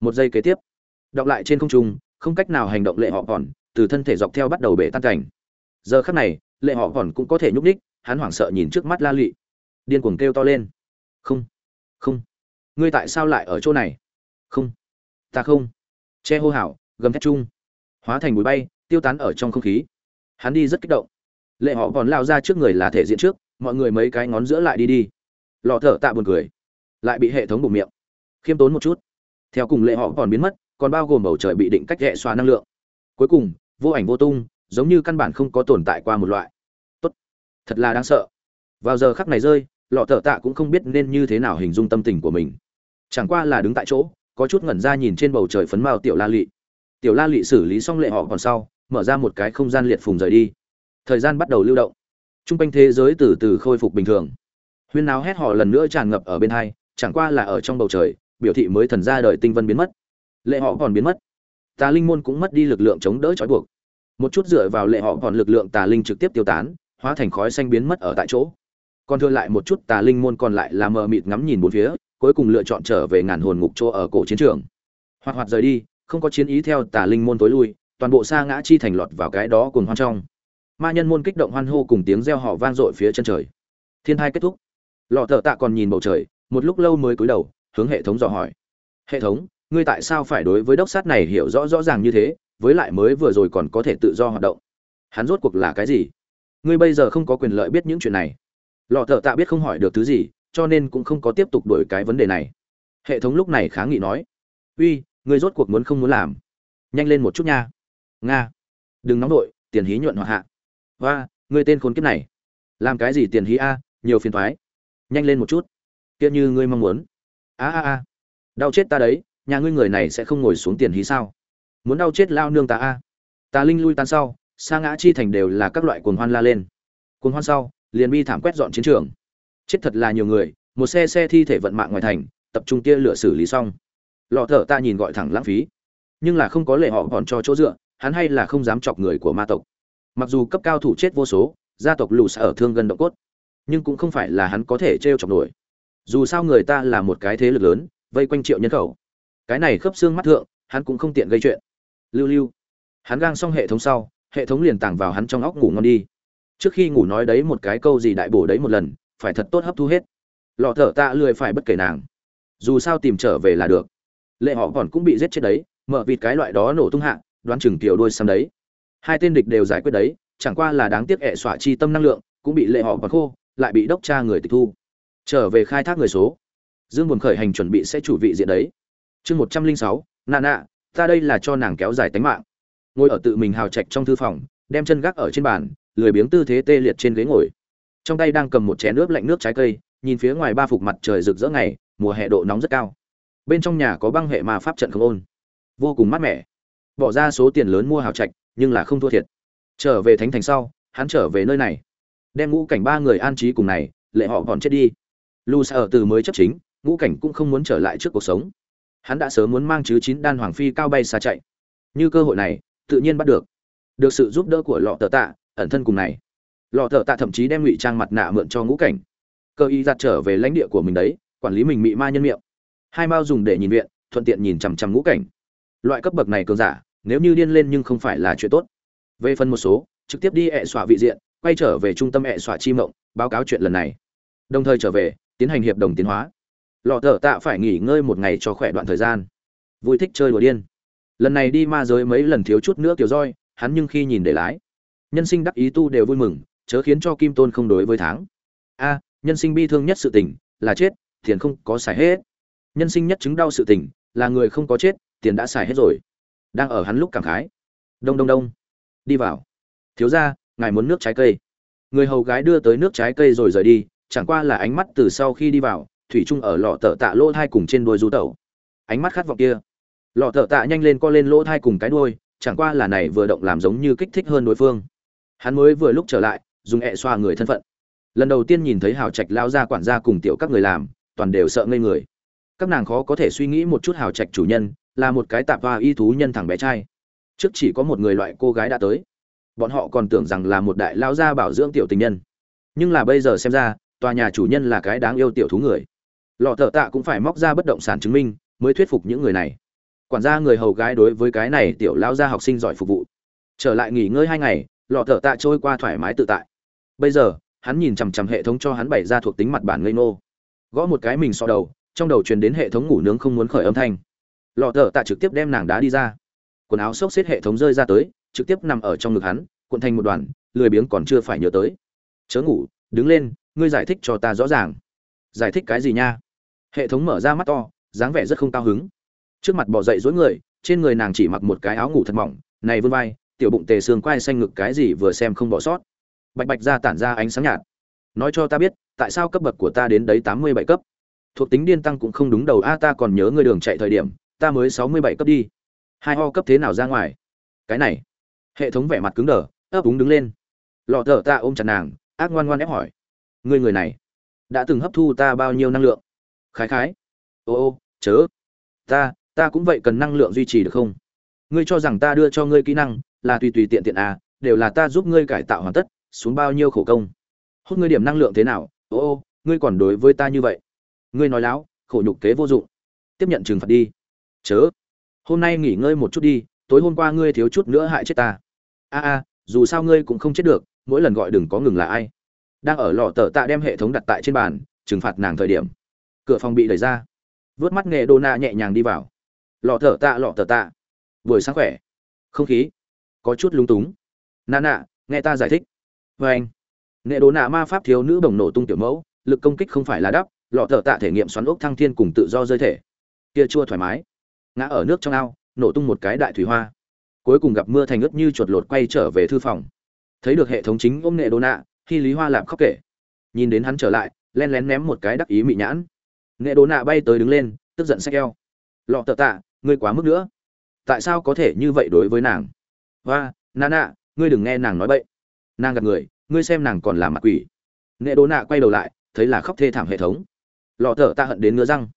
Một giây kế tiếp, đọc lại trên không trung, không cách nào hành động lệ họ còn, từ thân thể dọc theo bắt đầu bể tan cảnh. Giờ khắc này, lệ họ còn cũng có thể nhúc ních hắn hoảng sợ nhìn trước mắt la lị. Điên cuồng kêu to lên. Không không. Ngươi tại sao lại ở chỗ này? Không, ta không. Che hô hào, gầm thét chung. Hóa thành bụi bay tiêu tán ở trong không khí. Hắn đi rất kích động. Lệ họ còn lao ra trước người là thể diện trước, mọi người mấy cái ngón giữa lại đi đi. Lò thở tạ buồn cười. Lại bị hệ thống bụng miệng. Khiêm tốn một chút. Theo cùng lệ họ còn biến mất, còn bao gồm bầu trời bị định cách hệ xóa năng lượng. Cuối cùng, vô ảnh vô tung, giống như căn bản không có tồn tại qua một loại. Tốt. Thật là đáng sợ. Vào giờ khắc này rơi, lọ thở tạ cũng không biết nên như thế nào hình dung tâm tình của mình. Chẳng qua là đứng tại chỗ, có chút ngẩn ra nhìn trên bầu trời phấn mao tiểu la lị. Tiểu la lị xử lý xong lệ họ còn sau mở ra một cái không gian liệt phùng rời đi. Thời gian bắt đầu lưu động. T r u n g quanh thế giới từ từ khôi phục bình thường. Huyên náo hét họ lần nữa tràn ngập ở bên hai, chẳng qua là ở trong bầu trời, biểu thị mới thần ra đời tinh vân biến mất. Lệ họ còn biến mất. Tà linh môn cũng mất đi lực lượng chống đỡ trói buộc. Một chút dựa vào lệ họ còn lực lượng tà linh trực tiếp tiêu tán, hóa thành khói xanh biến mất ở tại chỗ. Còn thừa lại một chút tà linh môn còn lại là mờ mịt ngắm nhìn bốn phía, cuối cùng lựa chọn trở về ngàn hồn ngục chỗ ở cổ chiến trường. Hoạt hoạt rời đi, không có chiến ý theo tà linh môn tối lui toàn bộ sa ngã chi thành lọt vào cái đó cùng hoan trong. Ma nhân môn kích động hoan hô cùng tiếng reo họ vang dội phía chân trời. Thiên thai kết thúc. Lọ thợ tạ còn nhìn bầu trời, một lúc lâu mới cúi đầu, hướng hệ thống dò hỏi. Hệ thống, ngươi tại sao phải đối với đốc sát này hiểu rõ rõ ràng như thế, với lại mới vừa rồi còn có thể tự do hoạt động? Hắn rốt cuộc là cái gì? Ngươi bây giờ không có quyền lợi biết những chuyện này. Lọ thợ tạ biết không hỏi được thứ gì, cho nên cũng không có tiếp tục đổi cái vấn đề này. Hệ thống lúc này kháng nghị nói. Uy, ngươi rốt cuộc muốn không muốn làm? Nhanh lên một chút nha nga. Đừng nóng đội tiền hí nhuận hoặc hạ. Và ngươi tên khốn kiếp này. Làm cái gì tiền hí a, nhiều phiền thoái. Nhanh lên một chút. Kia như ngươi mong muốn. A a a. Đau chết ta đấy, nhà ngươi người này sẽ không ngồi xuống tiền hí sao? Muốn đau chết lao nương ta a. Ta linh lui tan sau, sa ngã chi thành đều là các loại cuồng hoan la lên. Cuồng hoan sau, liền bi thảm quét dọn chiến trường. Chết thật là nhiều người, một xe xe thi thể vận mạng ngoài thành, tập trung tia lửa xử lý xong. Lọ thở ta nhìn gọi thẳng lãng phí. Nhưng là không có lệ họ còn cho chỗ dựa hắn hay là không dám chọc người của ma tộc. Mặc dù cấp cao thủ chết vô số, gia tộc lù ở thương gần động cốt, nhưng cũng không phải là hắn có thể t chọc nổi. Dù sao người ta là một cái thế lực lớn, vây quanh triệu nhân khẩu. Cái này khớp xương mắt thượng, hắn cũng không tiện gây chuyện. Lưu lưu, hắn gang xong hệ thống sau, hệ thống liền tàng vào hắn trong óc ngủ ngon đi. Trước khi ngủ nói đấy một cái câu gì đại bổ đấy một lần, phải thật tốt hấp thu hết. Lọ thở ta lười phải bất kể nàng. Dù sao tìm trở về là được. Lệ họ còn cũng bị giết chết đấy, mở vịt cái loại đó nổ tung hạ đoán chừng tiểu đôi xăm đấy. Hai tên địch đều giải quyết đấy, chẳng qua là đáng tiếc ẹ xỏa chi tâm năng lượng, cũng bị lệ họ còn khô, lại bị đốc tra người tịch thu. Trở về khai thác người số. Dương buồn khởi hành chuẩn bị sẽ chủ vị diện đấy. Chương một trăm linh sáu, nà nạ, ta đây là cho nàng kéo dài tánh mạng. Ngồi ở tự mình hào trạch trong thư phòng, đem chân gác ở trên bàn, lười biếng tư thế tê liệt trên ghế ngồi. Trong tay đang cầm một chén nước lạnh nước trái cây, nhìn phía ngoài ba phục mặt trời rực rỡ ngày, mùa hè độ nóng rất cao. Bên trong nhà có băng hệ ma pháp trận không ôn. Vô cùng mát mẻ bỏ ra số tiền lớn mua hào trạch, nhưng là không thua thiệt. Trở về thánh thành sau, hắn trở về nơi này. Đem ngũ cảnh ba người an trí cùng này, lệ họ còn chết đi. Lu sa ở từ mới chấp chính, ngũ cảnh cũng không muốn trở lại trước cuộc sống. Hắn đã sớm muốn mang chứ chín đan hoàng phi cao bay xa chạy. Như cơ hội này, tự nhiên bắt được. Được sự giúp đỡ của lọ tờ tạ, ẩn thân cùng này. Lọ tờ tạ thậm chí đem ngụy trang mặt nạ mượn cho ngũ cảnh. Cơ ý giặt trở về lãnh địa của mình đấy, quản lý mình mị ma nhân miệng. Hai mao dùng để nhìn viện, thuận tiện nhìn chằm chằm ngũ cảnh. Loại cấp bậc này cường giả nếu như điên lên nhưng không phải là chuyện tốt. Về phần một số, trực tiếp đi ẹ xỏa vị diện, quay trở về trung tâm ẹ xỏa chi mộng, báo cáo chuyện lần này. Đồng thời trở về, tiến hành hiệp đồng tiến hóa. Lọ thở tạ phải nghỉ ngơi một ngày cho khỏe đoạn thời gian. Vui thích chơi đùa điên. Lần này đi ma giới mấy lần thiếu chút nữa kiểu roi, hắn nhưng khi nhìn để lái. Nhân sinh đắc ý tu đều vui mừng, chớ khiến cho kim tôn không đối với tháng. A, nhân sinh bi thương nhất sự tình, là chết, tiền không có xài hết. Nhân sinh nhất chứng đau sự tình, là người không có chết, tiền đã xài hết rồi đang ở hắn lúc cảm khái. Đông đông đông. Đi vào. Thiếu ra ngài muốn nước trái cây. Người hầu gái đưa tới nước trái cây rồi rời đi, chẳng qua là ánh mắt từ sau khi đi vào, thủy trung ở lọ tợ tạ lỗ thai cùng trên đuôi du tẩu. Ánh mắt khát vọng kia. Lọ tợ tạ nhanh lên co lên lỗ thai cùng cái đuôi, chẳng qua là này vừa động làm giống như kích thích hơn đối phương. Hắn mới vừa lúc trở lại, dùng ẹ xoa người thân phận. Lần đầu tiên nhìn thấy hào trạch lao ra quản gia cùng tiểu các người làm, toàn đều sợ ngây người. Các nàng khó có thể suy nghĩ một chút hào trạch chủ nhân là một cái tạp hoa y thú nhân thẳng bé trai. Trước chỉ có một người loại cô gái đã tới. Bọn họ còn tưởng rằng là một đại lao gia bảo dưỡng tiểu tình nhân. Nhưng là bây giờ xem ra, tòa nhà chủ nhân là cái đáng yêu tiểu thú người. Lọ thợ tạ cũng phải móc ra bất động sản chứng minh, mới thuyết phục những người này. Quản gia người hầu gái đối với cái này tiểu lao gia học sinh giỏi phục vụ. Trở lại nghỉ ngơi hai ngày, lọ thợ tạ trôi qua thoải mái tự tại. Bây giờ, hắn nhìn chằm chằm hệ thống cho hắn bày ra thuộc tính mặt bản ngây nô gõ một cái mình so đầu, trong đầu truyền đến hệ thống ngủ nướng không muốn khởi âm thanh lọ thợ tạ trực tiếp đem nàng đá đi ra. Quần áo xốc xếp hệ thống rơi ra tới, trực tiếp nằm ở trong ngực hắn, cuộn thành một đoàn, lười biếng còn chưa phải nhớ tới. Chớ ngủ, đứng lên, ngươi giải thích cho ta rõ ràng. Giải thích cái gì nha? Hệ thống mở ra mắt to, dáng vẻ rất không cao hứng. Trước mặt bỏ dậy dối người, trên người nàng chỉ mặc một cái áo ngủ thật mỏng, này vươn vai, tiểu bụng tề xương quai xanh ngực cái gì vừa xem không bỏ sót. Bạch bạch ra tản ra ánh sáng nhạt. Nói cho ta biết, tại sao cấp bậc của ta đến đấy tám mươi bảy cấp? Thuộc tính điên tăng cũng không đúng đầu a, ta còn nhớ ngươi đường chạy thời điểm ta mới sáu mươi bảy cấp đi. Hai ho cấp thế nào ra ngoài? Cái này, hệ thống vẻ mặt cứng đờ, ấp úng đứng lên. Lọ thở ta ôm chặt nàng, ác ngoan ngoan ép hỏi. Ngươi người này, đã từng hấp thu ta bao nhiêu năng lượng? Khái khái. Ô ô, chớ. Ta ta cũng vậy cần năng lượng duy trì được không? Ngươi cho rằng ta đưa cho ngươi kỹ năng là tùy tùy tiện tiện à đều là ta giúp ngươi cải tạo hoàn tất, xuống bao nhiêu khổ công. Hút ngươi điểm năng lượng thế nào? Ô ô, ngươi còn đối với ta như vậy. Ngươi nói láo, khổ nhục kế vô dụng. Tiếp nhận trừng phạt đi chớ, hôm nay nghỉ ngơi một chút đi, tối hôm qua ngươi thiếu chút nữa hại chết ta. A a, dù sao ngươi cũng không chết được, mỗi lần gọi đừng có ngừng là ai. Đang ở lò tờ tạ đem hệ thống đặt tại trên bàn, trừng phạt nàng thời điểm. Cửa phòng bị đẩy ra. Vớt mắt nghề đô na nhẹ nhàng đi vào. Lọ thở tạ, lọ thở tạ. Buổi sáng khỏe. Không khí. Có chút lúng túng. Nà nạ nghe ta giải thích. Vê anh. Nghệ đồ nạ ma pháp thiếu nữ bồng nổ tung tiểu mẫu, lực công kích không phải là đắp, lọ thở tạ thể nghiệm xoắn ốc thăng thiên cùng tự do rơi thể. Kia chua thoải mái ngã ở nước trong ao, nổ tung một cái đại thủy hoa. Cuối cùng gặp mưa thành ướt như chuột lột quay trở về thư phòng. Thấy được hệ thống chính ôm nghệ đô nạ khi lý hoa lạp khóc kể. Nhìn đến hắn trở lại, len lén ném một cái đắc ý mị nhãn. Nghệ đô nạ bay tới đứng lên, tức giận xách eo. Lọ tợ tạ, ngươi quá mức nữa. Tại sao có thể như vậy đối với nàng? Hoa nà nạ ngươi đừng nghe nàng nói bậy. Nàng gặp người, ngươi xem nàng còn làm mặt quỷ. Nghệ đô nạ quay đầu lại, thấy là khóc thê thảm hệ thống. Lọ tợ tạ hận đến ngứa răng.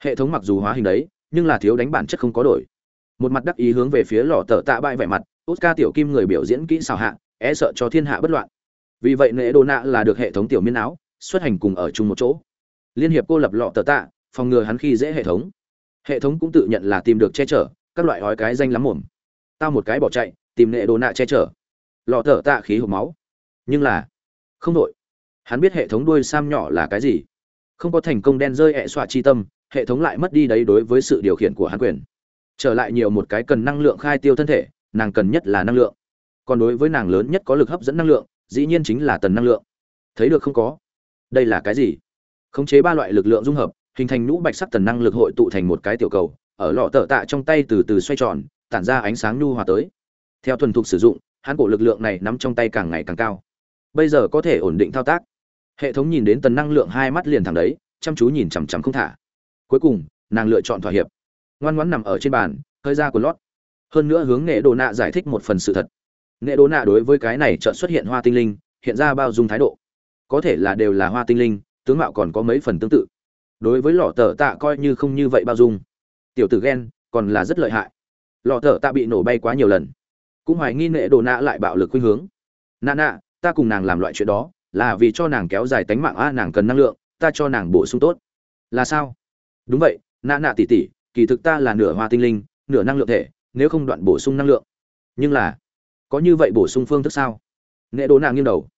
Hệ thống mặc dù hóa hình đấy nhưng là thiếu đánh bản chất không có đổi. Một mặt đắc ý hướng về phía lọ tở tạ bại vẻ mặt, oscar tiểu kim người biểu diễn kỹ xào hạ é e sợ cho thiên hạ bất loạn. Vì vậy nệ đồ nạ là được hệ thống tiểu miên áo, xuất hành cùng ở chung một chỗ. Liên hiệp cô lập lọ tờ tạ, phòng ngừa hắn khi dễ hệ thống. Hệ thống cũng tự nhận là tìm được che chở, các loại hói cái danh lắm mồm. Tao một cái bỏ chạy, tìm nệ đồ nạ che chở. Lọ tờ tạ khí hộp máu. Nhưng là, không đội hắn biết hệ thống đuôi sam nhỏ là cái gì. Không có thành công đen rơi hẹ xoa chi tâm hệ thống lại mất đi đấy đối với sự điều khiển của hắn quyền. Trở lại nhiều một cái cần năng lượng khai tiêu thân thể, nàng cần nhất là năng lượng. Còn đối với nàng lớn nhất có lực hấp dẫn năng lượng, dĩ nhiên chính là tần năng lượng. Thấy được không có? Đây là cái gì? Khống chế ba loại lực lượng dung hợp, hình thành nhũ bạch sắc tần năng lực hội tụ thành một cái tiểu cầu, ở lọ tợ tạ trong tay từ từ xoay tròn, tản ra ánh sáng nhu hòa tới. Theo thuần thục sử dụng, hắn cổ lực lượng này nắm trong tay càng ngày càng cao. Bây giờ có thể ổn định thao tác. Hệ thống nhìn đến tần năng lượng hai mắt liền thẳng đấy, chăm chú nhìn chằm chằm không thả cuối cùng, nàng lựa chọn thỏa hiệp. Ngoan ngoãn nằm ở trên bàn, hơi ra của lót. Hơn nữa hướng nghệ đồ nạ giải thích một phần sự thật. Nghệ đồ nạ đối với cái này chợt xuất hiện hoa tinh linh, hiện ra bao dung thái độ. Có thể là đều là hoa tinh linh, tướng mạo còn có mấy phần tương tự. Đối với lọ tờ tạ coi như không như vậy bao dung. Tiểu tử ghen, còn là rất lợi hại. Lọ tờ tạ bị nổ bay quá nhiều lần. Cũng hoài nghi nghệ đồ nạ lại bạo lực khuynh hướng. Nạ nạ ta cùng nàng làm loại chuyện đó, là vì cho nàng kéo dài tánh mạng, a, nàng cần năng lượng, ta cho nàng bổ sung tốt. Là sao? Đúng vậy, nạ nạ tỉ tỉ, kỳ thực ta là nửa hoa tinh linh, nửa năng lượng thể, nếu không đoạn bổ sung năng lượng. Nhưng là, có như vậy bổ sung phương thức sao? Nệ đồ nạ nghiêng đầu.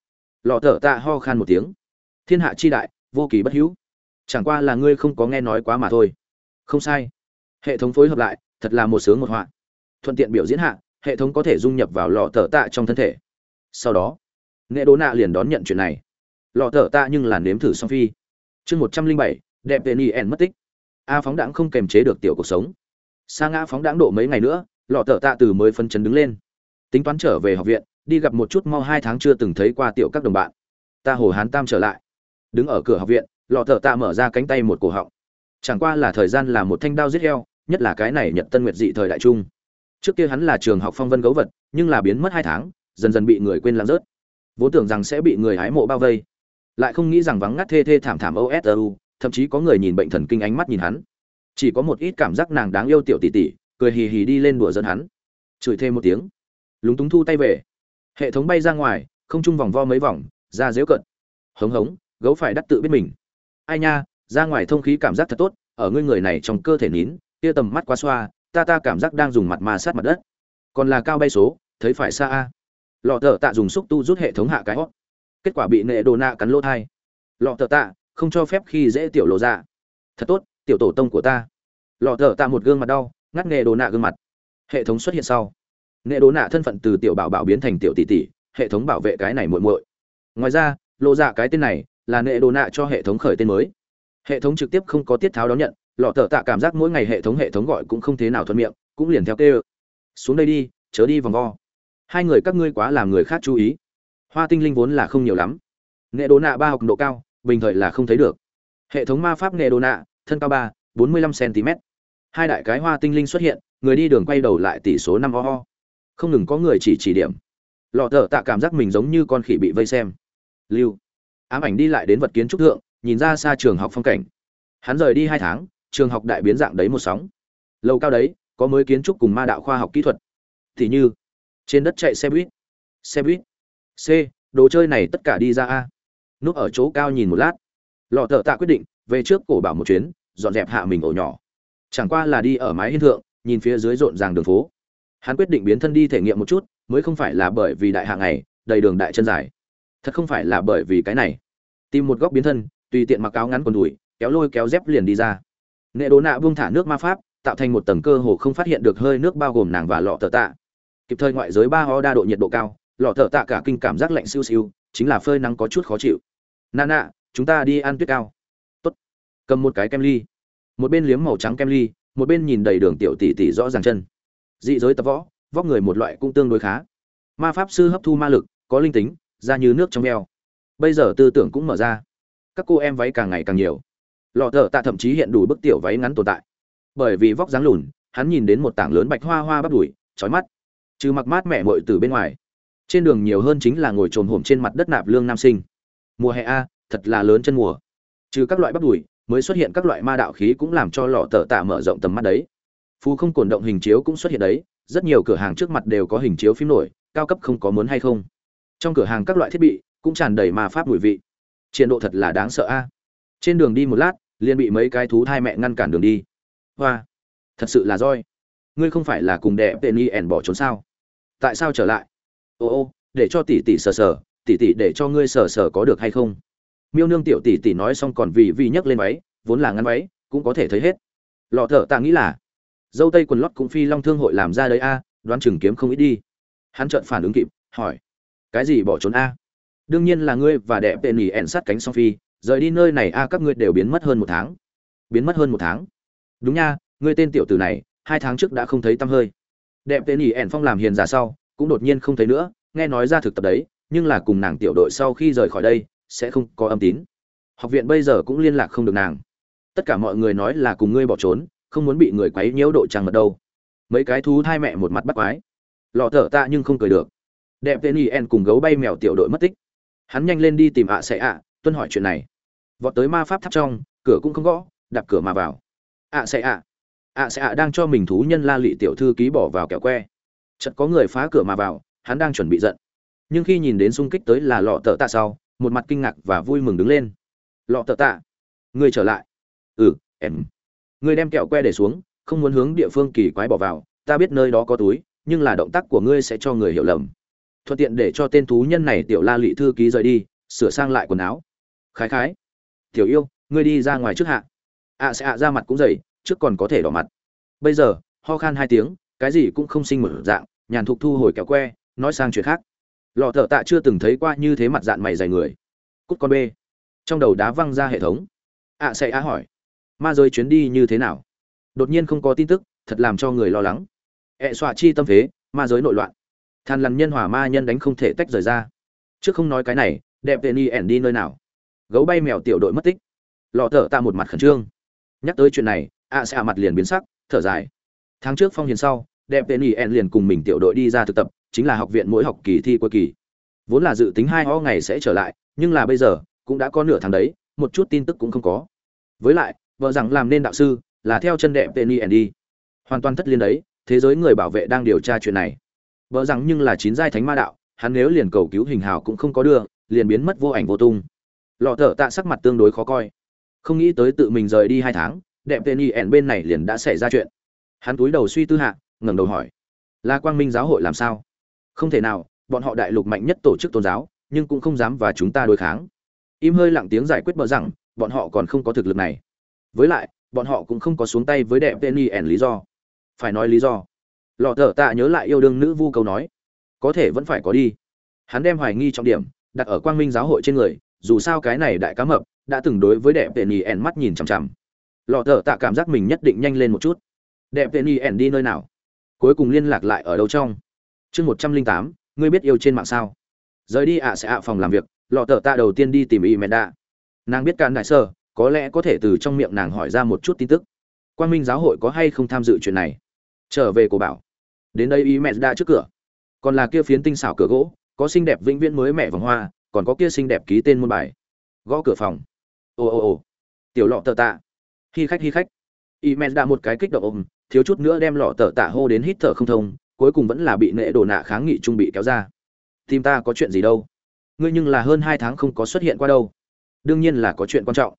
Lọ thở tạ ho khan một tiếng. Thiên hạ chi đại, vô kỳ bất hữu. Chẳng qua là ngươi không có nghe nói quá mà thôi. Không sai. Hệ thống phối hợp lại, thật là một sướng một họa. Thuận tiện biểu diễn hạ, hệ thống có thể dung nhập vào lọ thở tạ trong thân thể. Sau đó nghệ đố nạ liền đón nhận chuyện này. Lọ thở tạ nhưng là nếm thử song phi. Chương một trăm linh bảy, đẹp tên yen mất tích a phóng đãng không kềm chế được tiểu cuộc sống. Sa ngã phóng đãng độ mấy ngày nữa, lọ thở tạ từ mới phân chấn đứng lên. Tính toán trở về học viện, đi gặp một chút mau hai tháng chưa từng thấy qua tiểu các đồng bạn. Ta hồ hán tam trở lại. Đứng ở cửa học viện, lọ thợ tạ mở ra cánh tay một cổ họng. Chẳng qua là thời gian là một thanh đao giết heo, nhất là cái này nhận tân nguyệt dị thời đại trung. Trước kia hắn là trường học phong vân gấu vật, nhưng là biến mất hai tháng, dần dần bị người quên lãng rớt. Vốn tưởng rằng sẽ bị người hái mộ bao vây. Lại không nghĩ rằng vắng ngắt thê thê thảm thảm osu thậm chí có người nhìn bệnh thần kinh ánh mắt nhìn hắn. Chỉ có một ít cảm giác nàng đáng yêu tiểu tỷ tỷ, cười hì hì đi lên đùa dẫn hắn. Chửi thêm một tiếng. Lúng túng thu tay về. Hệ thống bay ra ngoài, không trung vòng vo mấy vòng ra dễu cận hống hống, gấu phải đắt tự biết mình. Ai nha, ra ngoài thông khí cảm giác thật tốt, ở ngươi người này trong cơ thể nín tia tầm mắt quá xoa, ta ta cảm giác đang dùng mặt ma sát mặt đất. Còn là cao bay số, thấy phải xa a. Lọ thợ tạ dùng xúc tu rút hệ thống hạ cái hót kết quả bị nệ đồ nạ cắn lỗ thai. Lọ thợ tạ không cho phép khi dễ tiểu lộ ra. Thật tốt, tiểu tổ tông của ta. Lọ thở tạ một gương mặt đau, ngắt nghề đồ nạ gương mặt. Hệ thống xuất hiện sau. Nệ đồ nạ thân phận từ tiểu bảo bảo biến thành tiểu tỷ tỷ, hệ thống bảo vệ cái này muội muội. Ngoài ra, lộ dạ cái tên này là nệ đồ nạ cho hệ thống khởi tên mới. Hệ thống trực tiếp không có tiết tháo đón nhận, lọ thở tạ cảm giác mỗi ngày hệ thống hệ thống gọi cũng không thế nào thuận miệng, cũng liền theo kêu. Xuống đây đi, chớ đi vòng vo. Hai người các ngươi quá làm người khác chú ý. Hoa tinh linh vốn là không nhiều lắm. Nghệ đồ nạ ba học độ cao bình thời là không thấy được. Hệ thống ma pháp nghề đồ nạ thân cao ba, bốn mươi lăm cm hai đại cái hoa tinh linh xuất hiện, người đi đường quay đầu lại tỷ số năm ho ho không ngừng có người chỉ chỉ điểm. Lọ thở tạ cảm giác mình giống như con khỉ bị vây xem. Lưu. Ám ảnh đi lại đến vật kiến trúc thượng, nhìn ra xa trường học phong cảnh. Hắn rời đi hai tháng, trường học đại biến dạng đấy một sóng. Lâu cao đấy, có mới kiến trúc cùng ma đạo khoa học kỹ thuật. Thì như, trên đất chạy xe buýt. Xe buýt. C, đồ chơi này tất cả đi ra a núp ở chỗ cao nhìn một lát. Lọ thợ tạ quyết định, về trước cổ bảo một chuyến, dọn dẹp hạ mình ổ nhỏ. Chẳng qua là đi ở mái hiên thượng, nhìn phía dưới rộn ràng đường phố. Hắn quyết định biến thân đi thể nghiệm một chút, mới không phải là bởi vì đại hạ này đầy đường đại chân dài. Thật không phải là bởi vì cái này. Tìm một góc biến thân, tùy tiện mặc áo ngắn quần đùi, kéo lôi kéo dép liền đi ra. Nệ đố nạ buông thả nước ma pháp, tạo thành một tầng cơ hồ không phát hiện được hơi nước bao gồm nàng và lọ thợ tạ. Kịp thời ngoại giới ba ho đa độ nhiệt độ cao, lọ thợ tạ cả kinh cảm giác lạnh siêu siêu, chính là phơi nắng có chút khó chịu nà nạ chúng ta đi ăn tuyết cao. Tốt. Cầm một cái kem ly. Một bên liếm màu trắng kem ly, một bên nhìn đầy đường tiểu tỷ tỷ rõ ràng chân. Dị giới tập võ, vóc người một loại cũng tương đối khá. Ma pháp sư hấp thu ma lực, có linh tính ra như nước trong eo bây giờ tư tưởng cũng mở ra. Các cô em váy càng ngày càng nhiều. Lọ thợ tạ thậm chí hiện đủ bức tiểu váy ngắn tồn tại. Bởi vì vóc dáng lùn, hắn nhìn đến một tảng lớn bạch hoa hoa bắt đùi trói mắt. Trừ mặc mát mẹ mội từ bên ngoài, trên đường nhiều hơn chính là ngồi trồn hổm trên mặt đất nạp lương nam sinh mùa hè a, thật là lớn chân mùa. Trừ các loại bắp đùi, mới xuất hiện các loại ma đạo khí cũng làm cho lọ tờ tạ mở rộng tầm mắt đấy. Phú không cổn động hình chiếu cũng xuất hiện đấy, rất nhiều cửa hàng trước mặt đều có hình chiếu phim nổi, cao cấp không có muốn hay không. Trong cửa hàng các loại thiết bị cũng tràn đầy ma pháp mùi vị. Triển độ thật là đáng sợ a. Trên đường đi một lát, liền bị mấy cái thú thai mẹ ngăn cản đường đi. Hoa, thật sự là roi. Ngươi không phải là cùng đẹp tên y ẻn bỏ trốn sao? Tại sao trở lại? Ô ô, để cho tỷ tỷ sờ sờ tỷ tỷ để cho ngươi sờ sờ có được hay không? Miêu nương tiểu tỷ tỷ nói xong còn vì vì nhấc lên váy, vốn là ngăn váy, cũng có thể thấy hết. Lọ thở tạ nghĩ là, dâu tây quần lót cũng phi long thương hội làm ra đấy a, đoán chừng kiếm không ít đi. Hắn chợt phản ứng kịp, hỏi, cái gì bỏ trốn a? Đương nhiên là ngươi và đệ tên nhì ẹn sát cánh song phi, rời đi nơi này a, các ngươi đều biến mất hơn một tháng. Biến mất hơn một tháng. Đúng nha, ngươi tên tiểu tử này, hai tháng trước đã không thấy tăm hơi. Đẹp tên nhì ẻn phong làm hiền giả sau, cũng đột nhiên không thấy nữa, nghe nói ra thực tập đấy nhưng là cùng nàng tiểu đội sau khi rời khỏi đây, sẽ không có âm tín. Học viện bây giờ cũng liên lạc không được nàng. Tất cả mọi người nói là cùng ngươi bỏ trốn, không muốn bị người quấy nhiễu độ trăng mật đâu. Mấy cái thú hai mẹ một mặt bắt quái. Lọ thở ta nhưng không cười được. Đẹp tên en cùng gấu bay mèo tiểu đội mất tích. Hắn nhanh lên đi tìm ạ sẽ ạ, tuân hỏi chuyện này. Vọt tới ma pháp tháp trong, cửa cũng không gõ, đạp cửa mà vào. Ạ sẽ ạ. Ạ sẽ ạ đang cho mình thú nhân la lị tiểu thư ký bỏ vào kẹo que. Chợt có người phá cửa mà vào, hắn đang chuẩn bị giận nhưng khi nhìn đến xung kích tới là lọ tợ tạ sau, một mặt kinh ngạc và vui mừng đứng lên. Lọ tợ tạ, người trở lại. Ừ em. Người đem kẹo que để xuống, không muốn hướng địa phương kỳ quái bỏ vào, ta biết nơi đó có túi, nhưng là động tác của ngươi sẽ cho người hiểu lầm. Thuận tiện để cho tên thú nhân này tiểu la lị thư ký rời đi, sửa sang lại quần áo. Khái khái. Tiểu yêu, ngươi đi ra ngoài trước hạ. Ạ sẽ ạ ra mặt cũng dày trước còn có thể đỏ mặt. Bây giờ, ho khan hai tiếng, cái gì cũng không sinh mở dạng, nhàn thục thu hồi kéo que, nói sang chuyện khác lọ thợ tạ chưa từng thấy qua như thế mặt dạng mày dày người. Cút con bê. Trong đầu đá văng ra hệ thống. Ạ sẽ á hỏi. Ma giới chuyến đi như thế nào? Đột nhiên không có tin tức, thật làm cho người lo lắng. Ẹ xọa chi tâm phế, ma giới nội loạn. Than lằn nhân hỏa ma nhân đánh không thể tách rời ra. Trước không nói cái này, đẹp tên ni ẻn đi nơi nào? Gấu bay mèo tiểu đội mất tích. Lọ thợ tạ một mặt khẩn trương. Nhắc tới chuyện này ạ sẽ mặt liền biến sắc, thở dài. Tháng trước phong hiền sau, đẹp tên ni ẻn liền cùng mình tiểu đội đi ra thực tập chính là học viện mỗi học kỳ thi cuối kỳ. Vốn là dự tính hai ho ngày sẽ trở lại, nhưng là bây giờ, cũng đã có nửa tháng đấy, một chút tin tức cũng không có. Với lại, vợ rằng làm nên đạo sư, là theo chân đẹp tên đi hoàn toàn thất liên đấy, thế giới người bảo vệ đang điều tra chuyện này. Vợ rằng nhưng là chín giai thánh ma đạo, hắn nếu liền cầu cứu hình hào cũng không có đưa, liền biến mất vô ảnh vô tung. Lọ thở tạ sắc mặt tương đối khó coi. Không nghĩ tới tự mình rời đi hai tháng đẹp tên y ẻn bên này liền đã xảy ra chuyện. Hắn túi đầu suy tư hạ, ngẩng đầu hỏi, là quang minh giáo hội làm sao? Không thể nào, bọn họ đại lục mạnh nhất tổ chức tôn giáo, nhưng cũng không dám và chúng ta đối kháng. Im hơi lặng tiếng giải quyết bờ rằng, bọn họ còn không có thực lực này. Với lại, bọn họ cũng không có xuống tay với đẹp tên y ẻn lý do. Phải nói lý do. Lọ thở tạ nhớ lại yêu đương nữ vu câu nói. Có thể vẫn phải có đi. Hắn đem hoài nghi trọng điểm, đặt ở quang minh giáo hội trên người, dù sao cái này đại cá mập, đã từng đối với đẹp tên y ẻn mắt nhìn chằm chằm. Lọ thở tạ cảm giác mình nhất định nhanh lên một chút. Đẹp tên y ẻn đi nơi nào? Cuối cùng liên lạc lại ở đâu trong? Chương một trăm linh tám, ngươi biết yêu trên mạng sao? Rời đi ạ sẽ ạ phòng làm việc, lọ tờ tạ đầu tiên đi tìm y mẹ đạ. Nàng biết can đại sơ, có lẽ có thể từ trong miệng nàng hỏi ra một chút tin tức. Quan minh giáo hội có hay không tham dự chuyện này? Trở về cổ bảo. Đến đây y mẹ đạ trước cửa. Còn là kia phiến tinh xảo cửa gỗ, có xinh đẹp vĩnh viễn mới mẹ vòng hoa, còn có kia xinh đẹp ký tên môn bài. Gõ cửa phòng. Ồ ồ ồ tiểu lọ tờ tạ. Khi khách khi khách. Y mẹ đạ một cái kích động ôm, thiếu chút nữa đem lọ tờ tạ hô đến hít thở không thông cuối cùng vẫn là bị nệ đồ nạ kháng nghị trung bị kéo ra. Tìm ta có chuyện gì đâu? Ngươi nhưng là hơn hai tháng không có xuất hiện qua đâu. Đương nhiên là có chuyện quan trọng.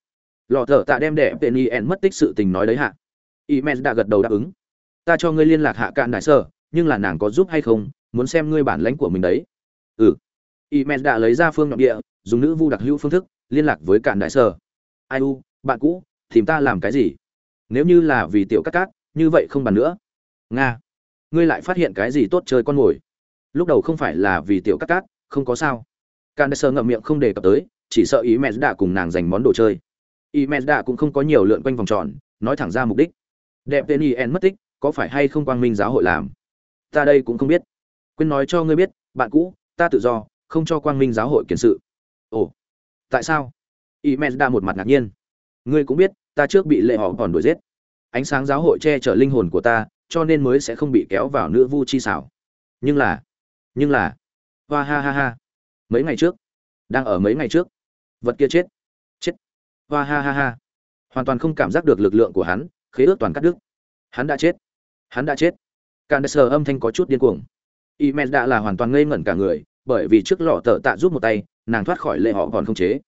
Lọ thở tạ đem đệ tên yen mất tích sự tình nói đấy hạ. Y men đã gật đầu đáp ứng. Ta cho ngươi liên lạc hạ cạn đại sở, nhưng là nàng có giúp hay không muốn xem ngươi bản lãnh của mình đấy. Ừ. Y men đã lấy ra phương nhọn địa dùng nữ vu đặc hữu phương thức liên lạc với cạn đại sở. ai u bạn cũ tìm ta làm cái gì? Nếu như là vì tiểu cắt cát như vậy không bàn nữa. Nga ngươi lại phát hiện cái gì tốt chơi con mồi? Lúc đầu không phải là vì tiểu cắt cát, không có sao. Can sơ ngậm miệng không đề cập tới, chỉ sợ ý mẹ đã cùng nàng giành món đồ chơi. Ý mẹ đã cũng không có nhiều lượn quanh vòng tròn, nói thẳng ra mục đích. Đẹp tên yen mất tích, có phải hay không quang minh giáo hội làm? Ta đây cũng không biết. Quên nói cho ngươi biết, bạn cũ, ta tự do, không cho quang minh giáo hội kiến sự. Ồ, tại sao? Ý mẹ đã một mặt ngạc nhiên. Ngươi cũng biết, ta trước bị lệ họ còn đuổi giết. Ánh sáng giáo hội che chở linh hồn của ta cho nên mới sẽ không bị kéo vào nữ vu chi xảo. Nhưng là nhưng là hoa ha ha ha. Mấy ngày trước, đang ở mấy ngày trước, vật kia chết chết. Hoa ha ha ha. Hoàn toàn không cảm giác được lực lượng của hắn, khế ước toàn cắt đứt. Hắn đã chết, hắn đã chết. Can sờ âm thanh có chút điên cuồng. Y men đã là hoàn toàn ngây ngẩn cả người, bởi vì trước lọ tờ tạ giúp một tay, nàng thoát khỏi lệ họ còn không chế.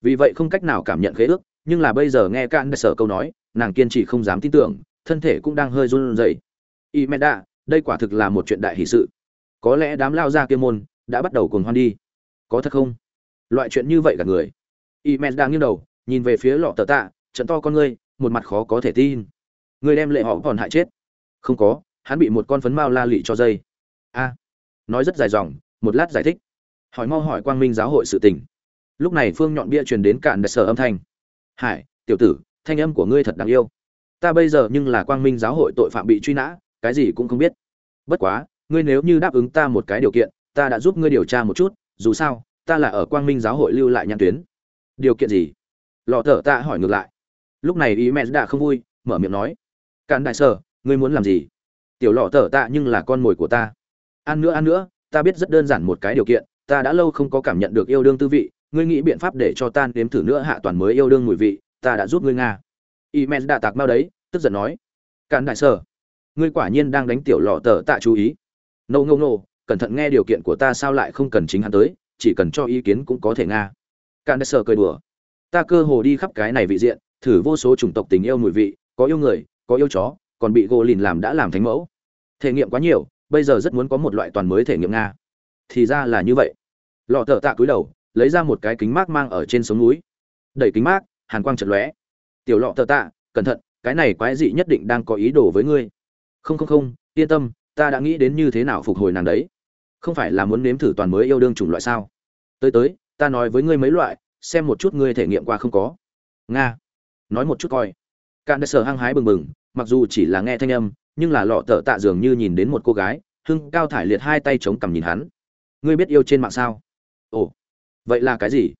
Vì vậy không cách nào cảm nhận khế ước, nhưng là bây giờ nghe can sờ câu nói, nàng kiên trì không dám tin tưởng, thân thể cũng đang hơi run rẩy y mẹ đạ, đây quả thực là một chuyện đại hỷ sự. Có lẽ đám lao ra kia môn đã bắt đầu cuồng hoan đi. Có thật không? Loại chuyện như vậy cả người. Y mẹ đang nghiêng đầu, nhìn về phía lọ tờ tạ, trận to con ngươi, một mặt khó có thể tin. Người đem lệ họ còn hại chết. Không có, hắn bị một con phấn mao la lị cho dây. A, nói rất dài dòng, một lát giải thích. Hỏi mau hỏi quang minh giáo hội sự tình. Lúc này phương nhọn bia truyền đến cạn đặt sở âm thanh. Hải, tiểu tử, thanh âm của ngươi thật đáng yêu. Ta bây giờ nhưng là quang minh giáo hội tội phạm bị truy nã cái gì cũng không biết. Bất quá, ngươi nếu như đáp ứng ta một cái điều kiện, ta đã giúp ngươi điều tra một chút, dù sao, ta là ở quang minh giáo hội lưu lại nhãn tuyến. Điều kiện gì? Lọ thở ta hỏi ngược lại. Lúc này ý mẹ đã không vui, mở miệng nói. Cạn đại sở, ngươi muốn làm gì? Tiểu lọ thở ta nhưng là con mồi của ta. Ăn nữa ăn nữa, ta biết rất đơn giản một cái điều kiện, ta đã lâu không có cảm nhận được yêu đương tư vị, ngươi nghĩ biện pháp để cho ta nếm thử nữa hạ toàn mới yêu đương mùi vị, ta đã giúp ngươi nga. Y men đã tạc mau đấy, tức giận nói. Cạn đại sở ngươi quả nhiên đang đánh tiểu lọ tờ tạ chú ý. Nâu ngâu nô cẩn thận nghe điều kiện của ta sao lại không cần chính hắn tới, chỉ cần cho ý kiến cũng có thể nga. Cạn đại cười đùa. Ta cơ hồ đi khắp cái này vị diện, thử vô số chủng tộc tình yêu mùi vị, có yêu người, có yêu chó, còn bị gỗ lìn làm đã làm thánh mẫu. Thể nghiệm quá nhiều, bây giờ rất muốn có một loại toàn mới thể nghiệm nga. Thì ra là như vậy. Lọ thợ tạ cúi đầu, lấy ra một cái kính mát mang ở trên sống núi. Đẩy kính mát, hàn quang chật lóe. Tiểu lọ thợ tạ, cẩn thận, cái này quái dị nhất định đang có ý đồ với ngươi không không không, yên tâm, ta đã nghĩ đến như thế nào phục hồi nàng đấy. Không phải là muốn nếm thử toàn mới yêu đương chủng loại sao? Tới tới, ta nói với ngươi mấy loại, xem một chút ngươi thể nghiệm qua không có. Nga. Nói một chút coi. Cạn đã sở hăng hái bừng bừng, mặc dù chỉ là nghe thanh âm, nhưng là lọ tợ tạ dường như nhìn đến một cô gái, hưng cao thải liệt hai tay chống cằm nhìn hắn. Ngươi biết yêu trên mạng sao? Ồ. Vậy là cái gì?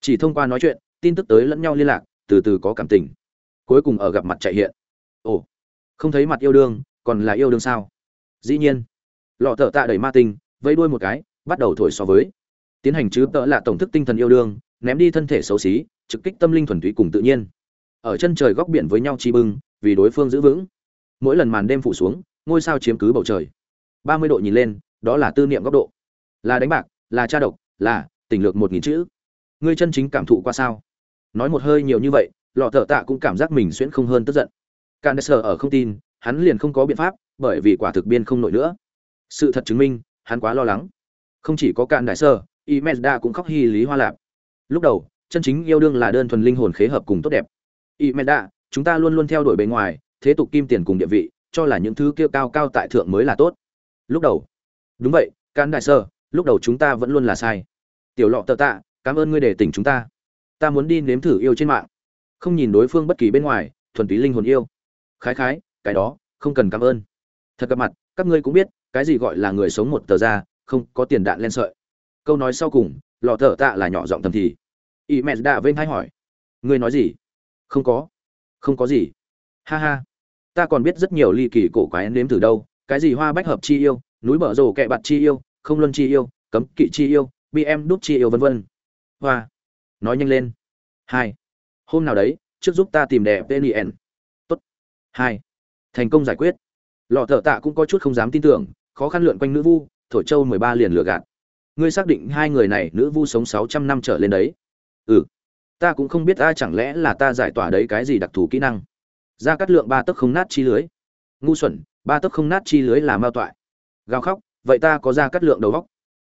Chỉ thông qua nói chuyện, tin tức tới lẫn nhau liên lạc, từ từ có cảm tình. Cuối cùng ở gặp mặt chạy hiện. Ồ. Không thấy mặt yêu đương còn là yêu đương sao? Dĩ nhiên. Lọ thợ tạ đẩy ma tinh, vẫy đuôi một cái, bắt đầu thổi so với. Tiến hành chứ tợ là tổng thức tinh thần yêu đương, ném đi thân thể xấu xí, trực kích tâm linh thuần túy cùng tự nhiên. Ở chân trời góc biển với nhau chi bưng, vì đối phương giữ vững. Mỗi lần màn đêm phủ xuống, ngôi sao chiếm cứ bầu trời. Ba mươi độ nhìn lên, đó là tư niệm góc độ. Là đánh bạc, là tra độc, là tình lược một nghìn chữ. Ngươi chân chính cảm thụ qua sao? Nói một hơi nhiều như vậy, lọ thợ tạ cũng cảm giác mình xuyễn không hơn tức giận. Can sở ở không tin hắn liền không có biện pháp bởi vì quả thực biên không nổi nữa. Sự thật chứng minh hắn quá lo lắng. Không chỉ có cạn đại sơ Imelda cũng khóc hy lý hoa lạp. Lúc đầu chân chính yêu đương là đơn thuần linh hồn khế hợp cùng tốt đẹp. Imelda, chúng ta luôn luôn theo đuổi bề ngoài thế tục kim tiền cùng địa vị cho là những thứ kia cao cao tại thượng mới là tốt. Lúc đầu. Đúng vậy cạn đại sơ lúc đầu chúng ta vẫn luôn là sai. Tiểu lọ tờ tạ cảm ơn ngươi để tỉnh chúng ta. Ta muốn đi nếm thử yêu trên mạng. Không nhìn đối phương bất kỳ bên ngoài thuần túy linh hồn yêu. Khái khái cái đó, không cần cảm ơn. Thật gặp mặt, các ngươi cũng biết, cái gì gọi là người sống một tờ ra, không có tiền đạn len sợi. Câu nói sau cùng lò thở tạ là nhỏ giọng thầm thì. Y mẹ đạ vênh hay hỏi. Ngươi nói gì? Không có. Không có gì. Ha ha. Ta còn biết rất nhiều ly kỳ cổ quái nếm từ đâu. Cái gì hoa bách hợp chi yêu, núi bờ rồ kẹ bạt chi yêu, không luân chi yêu, cấm kỵ chi yêu bm đúc chi yêu vân vân. Hoa. Nói nhanh lên. Hai. Hôm nào đấy, trước giúp ta tìm đẹp vnn tốt. Hai thành công giải quyết. Lọ thợ tạ cũng có chút không dám tin tưởng, khó khăn lượn quanh nữ vu thổ châu mười ba liền lừa gạt. Ngươi xác định hai người này nữ vu sống sáu trăm năm trở lên đấy. Ừ. Ta cũng không biết ta chẳng lẽ là ta giải tỏa đấy cái gì đặc thù kỹ năng. Ra cắt lượng ba tấc không nát chi lưới. Ngu xuẩn, ba tấc không nát chi lưới là mao toại. Gào khóc, vậy ta có ra cắt lượng đầu góc.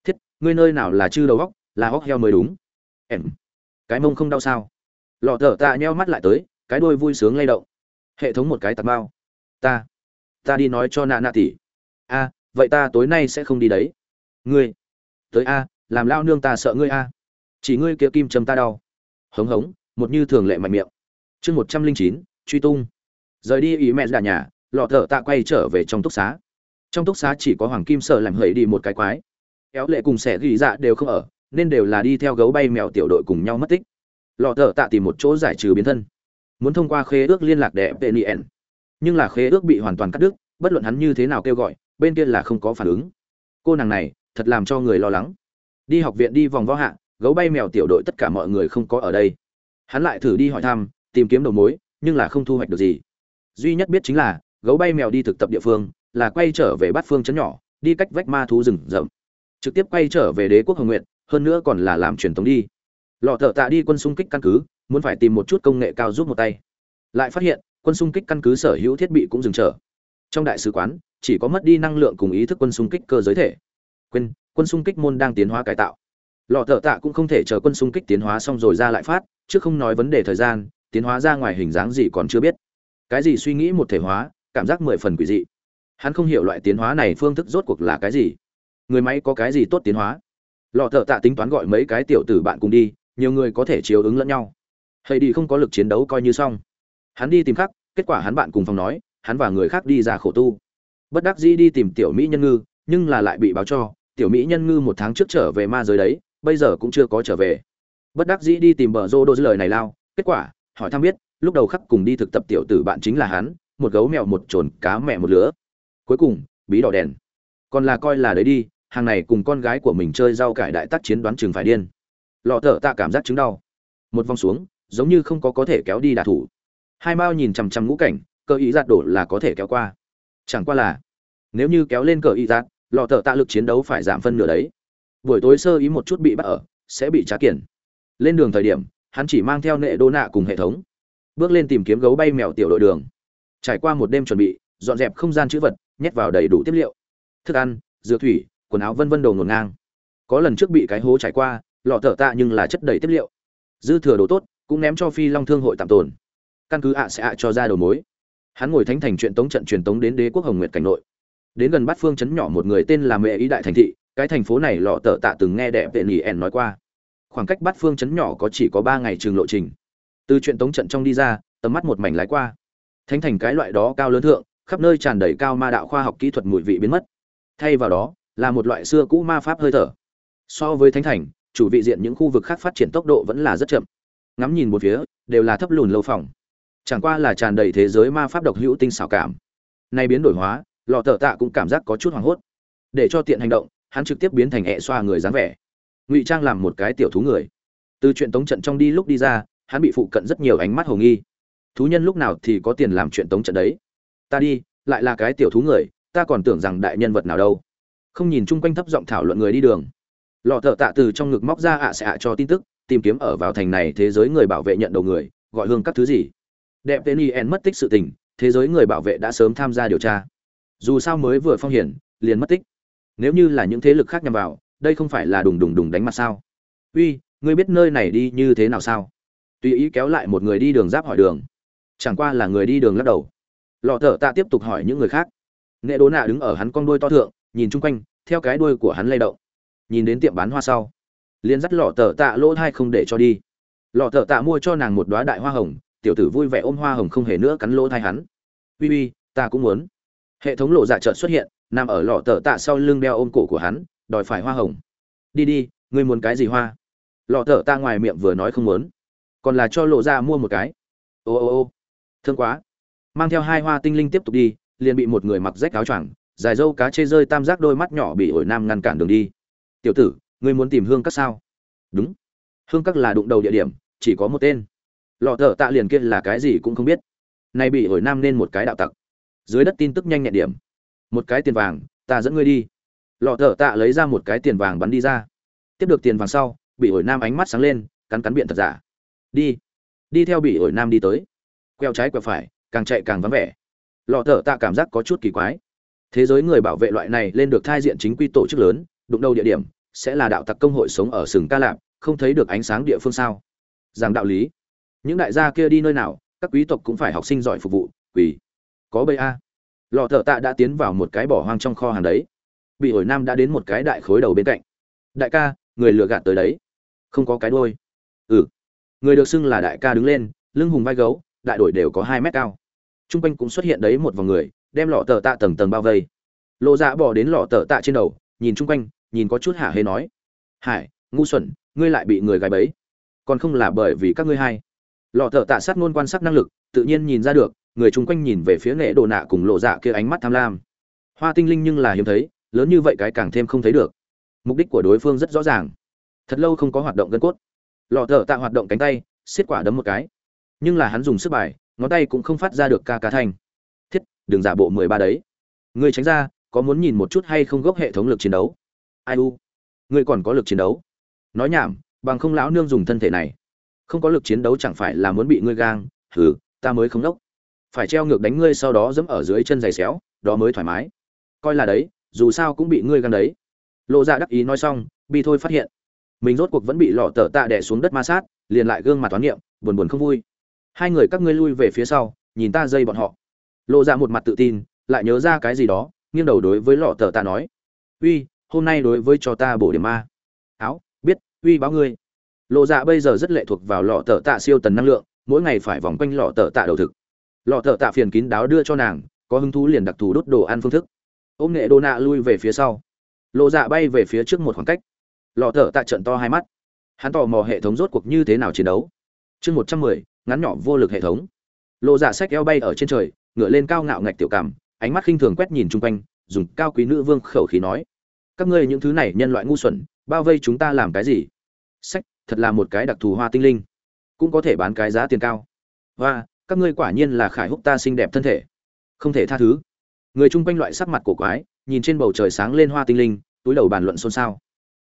Thiết, ngươi nơi nào là chư đầu góc, là góc heo mới đúng. Em. Cái mông không đau sao? Lọ thở tạ nheo mắt lại tới, cái đôi vui sướng lay động. Hệ thống một cái tạt bao ta ta đi nói cho nạ nạ tỷ a, vậy ta tối nay sẽ không đi đấy. Ngươi, tới a, làm lao nương ta sợ ngươi a. Chỉ ngươi kia kim châm ta đau. Hống hống, một như thường lệ mạnh miệng. Chương một trăm linh chín, truy tung. Rời đi ý mẹ đà nhà, lọ thợ tạ quay trở về trong túc xá. Trong túc xá chỉ có hoàng kim sợ làm hẫy đi một cái quái. Kéo lệ cùng sẻ ghi dạ đều không ở, nên đều là đi theo gấu bay mèo tiểu đội cùng nhau mất tích. Lọ thợ tạ tìm một chỗ giải trừ biến thân. Muốn thông qua khế ước liên lạc đẹp tệ nien nhưng là khế ước bị hoàn toàn cắt đứt, bất luận hắn như thế nào kêu gọi, bên kia là không có phản ứng. Cô nàng này, thật làm cho người lo lắng. Đi học viện đi vòng vo hạ, gấu bay mèo tiểu đội tất cả mọi người không có ở đây. Hắn lại thử đi hỏi thăm, tìm kiếm đầu mối, nhưng là không thu hoạch được gì. Duy nhất biết chính là, gấu bay mèo đi thực tập địa phương, là quay trở về bát phương chấn nhỏ, đi cách vách ma thú rừng rậm. Trực tiếp quay trở về đế quốc hồng nguyện hơn nữa còn là làm truyền thống đi. Lọ thợ tạ đi quân xung kích căn cứ, muốn phải tìm một chút công nghệ cao giúp một tay. Lại phát hiện quân xung kích căn cứ sở hữu thiết bị cũng dừng trở trong đại sứ quán, chỉ có mất đi năng lượng cùng ý thức quân xung kích cơ giới thể. Quân quân xung kích môn đang tiến hóa cải tạo. Lọ thợ tạ cũng không thể chờ quân xung kích tiến hóa xong rồi ra lại phát, chứ không nói vấn đề thời gian, tiến hóa ra ngoài hình dáng gì còn chưa biết. Cái gì suy nghĩ một thể hóa, cảm giác mười phần quỷ dị. Hắn không hiểu loại tiến hóa này phương thức rốt cuộc là cái gì. Người máy có cái gì tốt tiến hóa? Lọ thợ tạ tính toán gọi mấy cái tiểu tử bạn cùng đi, nhiều người có thể chiếu ứng lẫn nhau. Hay đi không có lực chiến đấu coi như xong hắn đi tìm khắc kết quả hắn bạn cùng phòng nói, hắn và người khác đi ra khổ tu. Bất đắc dĩ đi tìm tiểu mỹ nhân ngư, nhưng là lại bị báo cho, tiểu mỹ nhân ngư một tháng trước trở về ma giới đấy, bây giờ cũng chưa có trở về. Bất đắc dĩ đi tìm bờ rô đô lời này lao, kết quả, hỏi thăm biết, lúc đầu khắc cùng đi thực tập tiểu tử bạn chính là hắn, một gấu mèo một trồn cá mẹ một lứa. Cuối cùng, bí đỏ đèn. Còn là coi là đấy đi, hàng này cùng con gái của mình chơi rau cải đại tác chiến đoán chừng phải điên. Lọ thở tạ cảm giác chứng đau. Một vòng xuống, giống như không có có thể kéo đi đả thủ hai mao nhìn chằm chằm ngũ cảnh cơ ý giạt đổ là có thể kéo qua. Chẳng qua là, nếu như kéo lên cờ ý giạt lò thợ tạ lực chiến đấu phải giảm phân nửa đấy. Buổi tối sơ ý một chút bị bắt ở, sẽ bị trá kiển lên đường thời điểm, hắn chỉ mang theo nệ đô nạ cùng hệ thống. Bước lên tìm kiếm gấu bay mèo tiểu đội đường. Trải qua một đêm chuẩn bị, dọn dẹp không gian chữ vật, nhét vào đầy đủ tiếp liệu. Thức ăn, dược thủy, quần áo vân vân đồ ngổn ngang. Có lần trước bị cái hố trải qua, lọ thợ tạ nhưng là chất đầy tiếp liệu. Dư thừa đồ tốt, cũng ném cho phi long thương hội tạm tồn căn cứ ạ sẽ ạ cho ra đầu mối. Hắn ngồi thánh thành chuyện tống trận truyền tống đến đế quốc hồng nguyệt cảnh nội. Đến gần bát phương chấn nhỏ một người tên là mẹ ý đại thành thị, cái thành phố này lọ tợ tạ từng nghe đẹp vệ nỉ ẻn nói qua. Khoảng cách bát phương chấn nhỏ có chỉ có ba ngày trường lộ trình. Từ chuyện tống trận trong đi ra, tầm mắt một mảnh lái qua. Thánh thành cái loại đó cao lớn thượng, khắp nơi tràn đầy cao ma đạo khoa học kỹ thuật mùi vị biến mất. Thay vào đó, là một loại xưa cũ ma pháp hơi thở. So với thánh thành, chủ vị diện những khu vực khác phát triển tốc độ vẫn là rất chậm. Ngắm nhìn một phía, đều là thấp lùn lâu phòng chẳng qua là tràn đầy thế giới ma pháp độc hữu tinh xảo cảm. Nay biến đổi hóa, lọ thợ tạ cũng cảm giác có chút hoảng hốt. Để cho tiện hành động, hắn trực tiếp biến thành hẹ xoa người dáng vẻ. Ngụy trang làm một cái tiểu thú người. Từ chuyện tống trận trong đi lúc đi ra, hắn bị phụ cận rất nhiều ánh mắt hồ nghi. Thú nhân lúc nào thì có tiền làm chuyện tống trận đấy? Ta đi, lại là cái tiểu thú người, ta còn tưởng rằng đại nhân vật nào đâu. Không nhìn chung quanh thấp giọng thảo luận người đi đường. Lọ thợ tạ từ trong ngực móc ra ạ sẽ ạ cho tin tức, tìm kiếm ở vào thành này thế giới người bảo vệ nhận đầu người, gọi hương các thứ gì đẹp tên yen mất tích sự tình, thế giới người bảo vệ đã sớm tham gia điều tra. Dù sao mới vừa phong hiển liền mất tích. Nếu như là những thế lực khác nhằm vào, đây không phải là đùng đùng đùng đánh mặt sao? Uy, ngươi biết nơi này đi như thế nào sao? Tùy ý kéo lại một người đi đường giáp hỏi đường. Chẳng qua là người đi đường lắc đầu. Lọ thợ tạ tiếp tục hỏi những người khác. Nệ đố nạ đứng ở hắn con đuôi to thượng, nhìn chung quanh, theo cái đuôi của hắn lay động. Nhìn đến tiệm bán hoa sau, liền dắt lọ tờ tạ lỗ thai không để cho đi. Lọ tờ tạ mua cho nàng một đoá đại hoa hồng tiểu tử vui vẻ ôm hoa hồng không hề nữa cắn lỗ thai hắn. Uy uy, ta cũng muốn. Hệ thống lộ dạ trợn xuất hiện, nằm ở lọ tờ tạ sau lưng đeo ôm cổ của hắn, đòi phải hoa hồng. Đi đi, ngươi muốn cái gì hoa? Lọ tờ ta ngoài miệng vừa nói không muốn. Còn là cho lộ ra mua một cái. Ô ô ô, thương quá. Mang theo hai hoa tinh linh tiếp tục đi, liền bị một người mặc rách áo choàng, dài dâu cá chê rơi tam giác đôi mắt nhỏ bị ổi nam ngăn cản đường đi. Tiểu tử, ngươi muốn tìm hương các sao? Đúng. Hương các là đụng đầu địa điểm, chỉ có một tên lọ thợ tạ liền kia là cái gì cũng không biết. Nay bị ổi nam nên một cái đạo tặc. Dưới đất tin tức nhanh nhẹn điểm. Một cái tiền vàng, ta dẫn ngươi đi. Lọ thợ tạ lấy ra một cái tiền vàng bắn đi ra. Tiếp được tiền vàng sau, bị ổi nam ánh mắt sáng lên, cắn cắn biện thật giả. Đi. Đi theo bị ổi nam đi tới. Queo trái quẹo phải, càng chạy càng vắng vẻ. Lọ thợ tạ cảm giác có chút kỳ quái. Thế giới người bảo vệ loại này lên được thai diện chính quy tổ chức lớn, đụng đầu địa điểm, sẽ là đạo tặc công hội sống ở sừng ca lạp, không thấy được ánh sáng địa phương sao? Rằng đạo lý những đại gia kia đi nơi nào, các quý tộc cũng phải học sinh giỏi phục vụ, quỳ. Có bê a. Lọ thợ tạ đã tiến vào một cái bỏ hoang trong kho hàng đấy. Bị ổi nam đã đến một cái đại khối đầu bên cạnh. Đại ca, người lừa gạt tới đấy. Không có cái đôi ừ. Người được xưng là đại ca đứng lên, lưng hùng vai gấu, đại đội đều có hai mét cao. T r u n g quanh cũng xuất hiện đấy một vòng người, đem lọ tờ tạ tầng tầng bao vây. Lộ dạ bỏ đến lọ tờ tạ trên đầu, nhìn chung quanh, nhìn có chút hả hê nói. Hải, ngu xuẩn, ngươi lại bị người gài bẫy. Còn không là bởi vì các ngươi hay lọ thợ tạ sát ngôn quan sát năng lực, tự nhiên nhìn ra được, người chung quanh nhìn về phía nghệ đồ nạ cùng lộ dạ kia ánh mắt tham lam. Hoa tinh linh nhưng là hiếm thấy, lớn như vậy cái càng thêm không thấy được. Mục đích của đối phương rất rõ ràng. Thật lâu không có hoạt động gân cốt. Lọ thợ tạ hoạt động cánh tay xiết quả đấm một cái. Nhưng là hắn dùng sức bài, ngón tay cũng không phát ra được ca ca thanh. Thiết, đừng giả bộ mười ba đấy. Người tránh ra, có muốn nhìn một chút hay không gốc hệ thống lực chiến đấu? Ai u? Ngươi còn có lực chiến đấu? Nói nhảm, bằng không lão nương dùng thân thể này không có lực chiến đấu chẳng phải là muốn bị ngươi gang, hừ, ta mới không đốc. Phải treo ngược đánh ngươi sau đó dẫm ở dưới chân giày xéo, đó mới thoải mái. Coi là đấy, dù sao cũng bị ngươi gang đấy. Lộ ra đắc ý nói xong, bi thôi phát hiện. Mình rốt cuộc vẫn bị lọ tờ tạ đẻ xuống đất ma sát, liền lại gương mặt toán niệm, buồn buồn không vui. Hai người các ngươi lui về phía sau, nhìn ta dây bọn họ. Lộ ra một mặt tự tin, lại nhớ ra cái gì đó, nghiêng đầu đối với lọ tờ tạ nói. Uy, hôm nay đối với cho ta bổ điểm ma. Áo, biết, uy báo ngươi lộ dạ bây giờ rất lệ thuộc vào lọ tờ tạ siêu tần năng lượng, mỗi ngày phải vòng quanh lọ tờ tạ đầu thực. Lọ tờ tạ phiền kín đáo đưa cho nàng, có hứng thú liền đặc thù đốt đồ ăn phương thức. Ôm nghệ đô nạ lui về phía sau. Lộ dạ bay về phía trước một khoảng cách. Lọ tờ tạ trận to hai mắt. Hắn tò mò hệ thống rốt cuộc như thế nào chiến đấu. Chương một trăm mười, ngắn nhỏ vô lực hệ thống. Lộ dạ sách eo bay ở trên trời ngựa lên cao ngạo ngạch tiểu cảm, ánh mắt khinh thường quét nhìn chung quanh, dùng cao quý nữ vương khẩu khí nói. Các ngươi những thứ này nhân loại ngu xuẩn, bao vây chúng ta làm cái gì? Sách thật là một cái đặc thù hoa tinh linh. Cũng có thể bán cái giá tiền cao. Và các ngươi quả nhiên là khải húc ta xinh đẹp thân thể. Không thể tha thứ. Người chung quanh loại sắc mặt cổ quái, nhìn trên bầu trời sáng lên hoa tinh linh, túi đầu bàn luận xôn xao.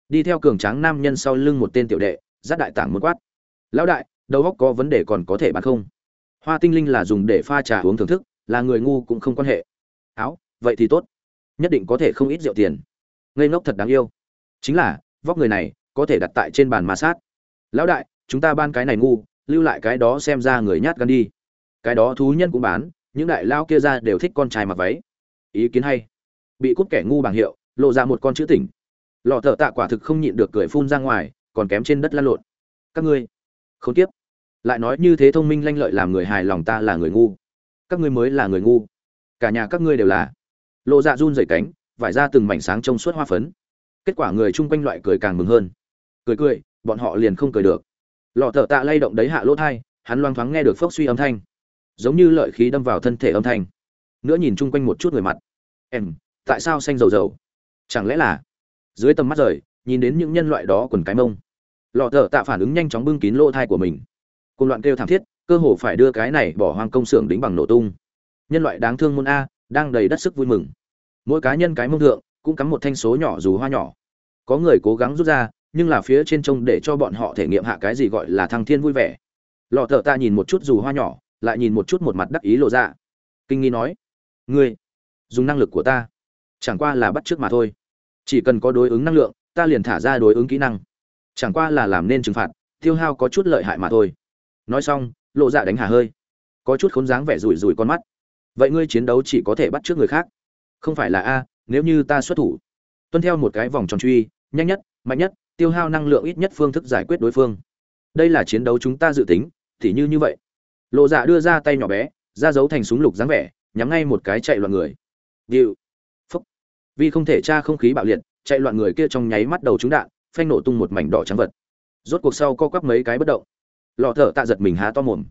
Đi theo cường tráng nam nhân sau lưng một tên tiểu đệ giáp đại tảng một quát. Lão đại, đầu góc có vấn đề còn có thể bán không? Hoa tinh linh là dùng để pha trà uống thưởng thức, là người ngu cũng không quan hệ. Áo, vậy thì tốt. Nhất định có thể không ít rượu tiền. Ngây ngốc thật đáng yêu. Chính là, vóc người này có thể đặt tại trên bàn ma sát lão đại, chúng ta ban cái này ngu, lưu lại cái đó xem ra người nhát gan đi. Cái đó thú nhân cũng bán, những đại lao kia ra đều thích con trai mặc váy. Ý kiến hay. Bị cút kẻ ngu bằng hiệu, lộ ra một con chữ tỉnh. Lọ thợ tạ quả thực không nhịn được cười phun ra ngoài, còn kém trên đất lăn lộn. Các ngươi không tiếp lại nói như thế thông minh lanh lợi làm người hài lòng ta là người ngu. Các ngươi mới là người ngu. Cả nhà các ngươi đều là. Lộ dạ run rẩy cánh, vải ra từng mảnh sáng trong suốt hoa phấn. Kết quả người chung quanh loại cười càng mừng hơn. Cười cười bọn họ liền không cười được. Lọ thợ tạ lay động đấy hạ lỗ thai, hắn loang thoáng nghe được phốc suy âm thanh. Giống như lợi khí đâm vào thân thể âm thanh. Nữa nhìn chung quanh một chút người mặt. Em, tại sao xanh dầu dầu? Chẳng lẽ là? Dưới tầm mắt rời, nhìn đến những nhân loại đó quần cái mông. Lọ thợ tạ phản ứng nhanh chóng bưng kín lỗ thai của mình. Cùng loạn kêu thảm thiết, cơ hồ phải đưa cái này bỏ hoang công xưởng đính bằng nổ tung. Nhân loại đáng thương môn a, đang đầy đất sức vui mừng. Mỗi cá nhân cái mông thượng, cũng cắm một thanh số nhỏ dù hoa nhỏ. Có người cố gắng rút ra nhưng là phía trên trông để cho bọn họ thể nghiệm hạ cái gì gọi là thăng thiên vui vẻ. Lọ thợ ta nhìn một chút dù hoa nhỏ, lại nhìn một chút một mặt đắc ý lộ ra. Kinh nghi nói, ngươi, dùng năng lực của ta, chẳng qua là bắt trước mà thôi. Chỉ cần có đối ứng năng lượng, ta liền thả ra đối ứng kỹ năng. Chẳng qua là làm nên trừng phạt, tiêu hao có chút lợi hại mà thôi. Nói xong, lộ dạ đánh hà hơi. Có chút khốn dáng vẻ rủi rủi con mắt. Vậy ngươi chiến đấu chỉ có thể bắt trước người khác. Không phải là a, nếu như ta xuất thủ, tuân theo một cái vòng tròn truy, nhanh nhất, mạnh nhất tiêu hao năng lượng ít nhất phương thức giải quyết đối phương. Đây là chiến đấu chúng ta dự tính, thì như như vậy. Lộ dạ đưa ra tay nhỏ bé, ra dấu thành súng lục dáng vẻ, nhắm ngay một cái chạy loạn người. Điệu. Phúc. Vì không thể tra không khí bạo liệt, chạy loạn người kia trong nháy mắt đầu trúng đạn, phanh nổ tung một mảnh đỏ trắng vật. Rốt cuộc sau co quắp mấy cái bất động. Lọ thở tạ giật mình há to mồm.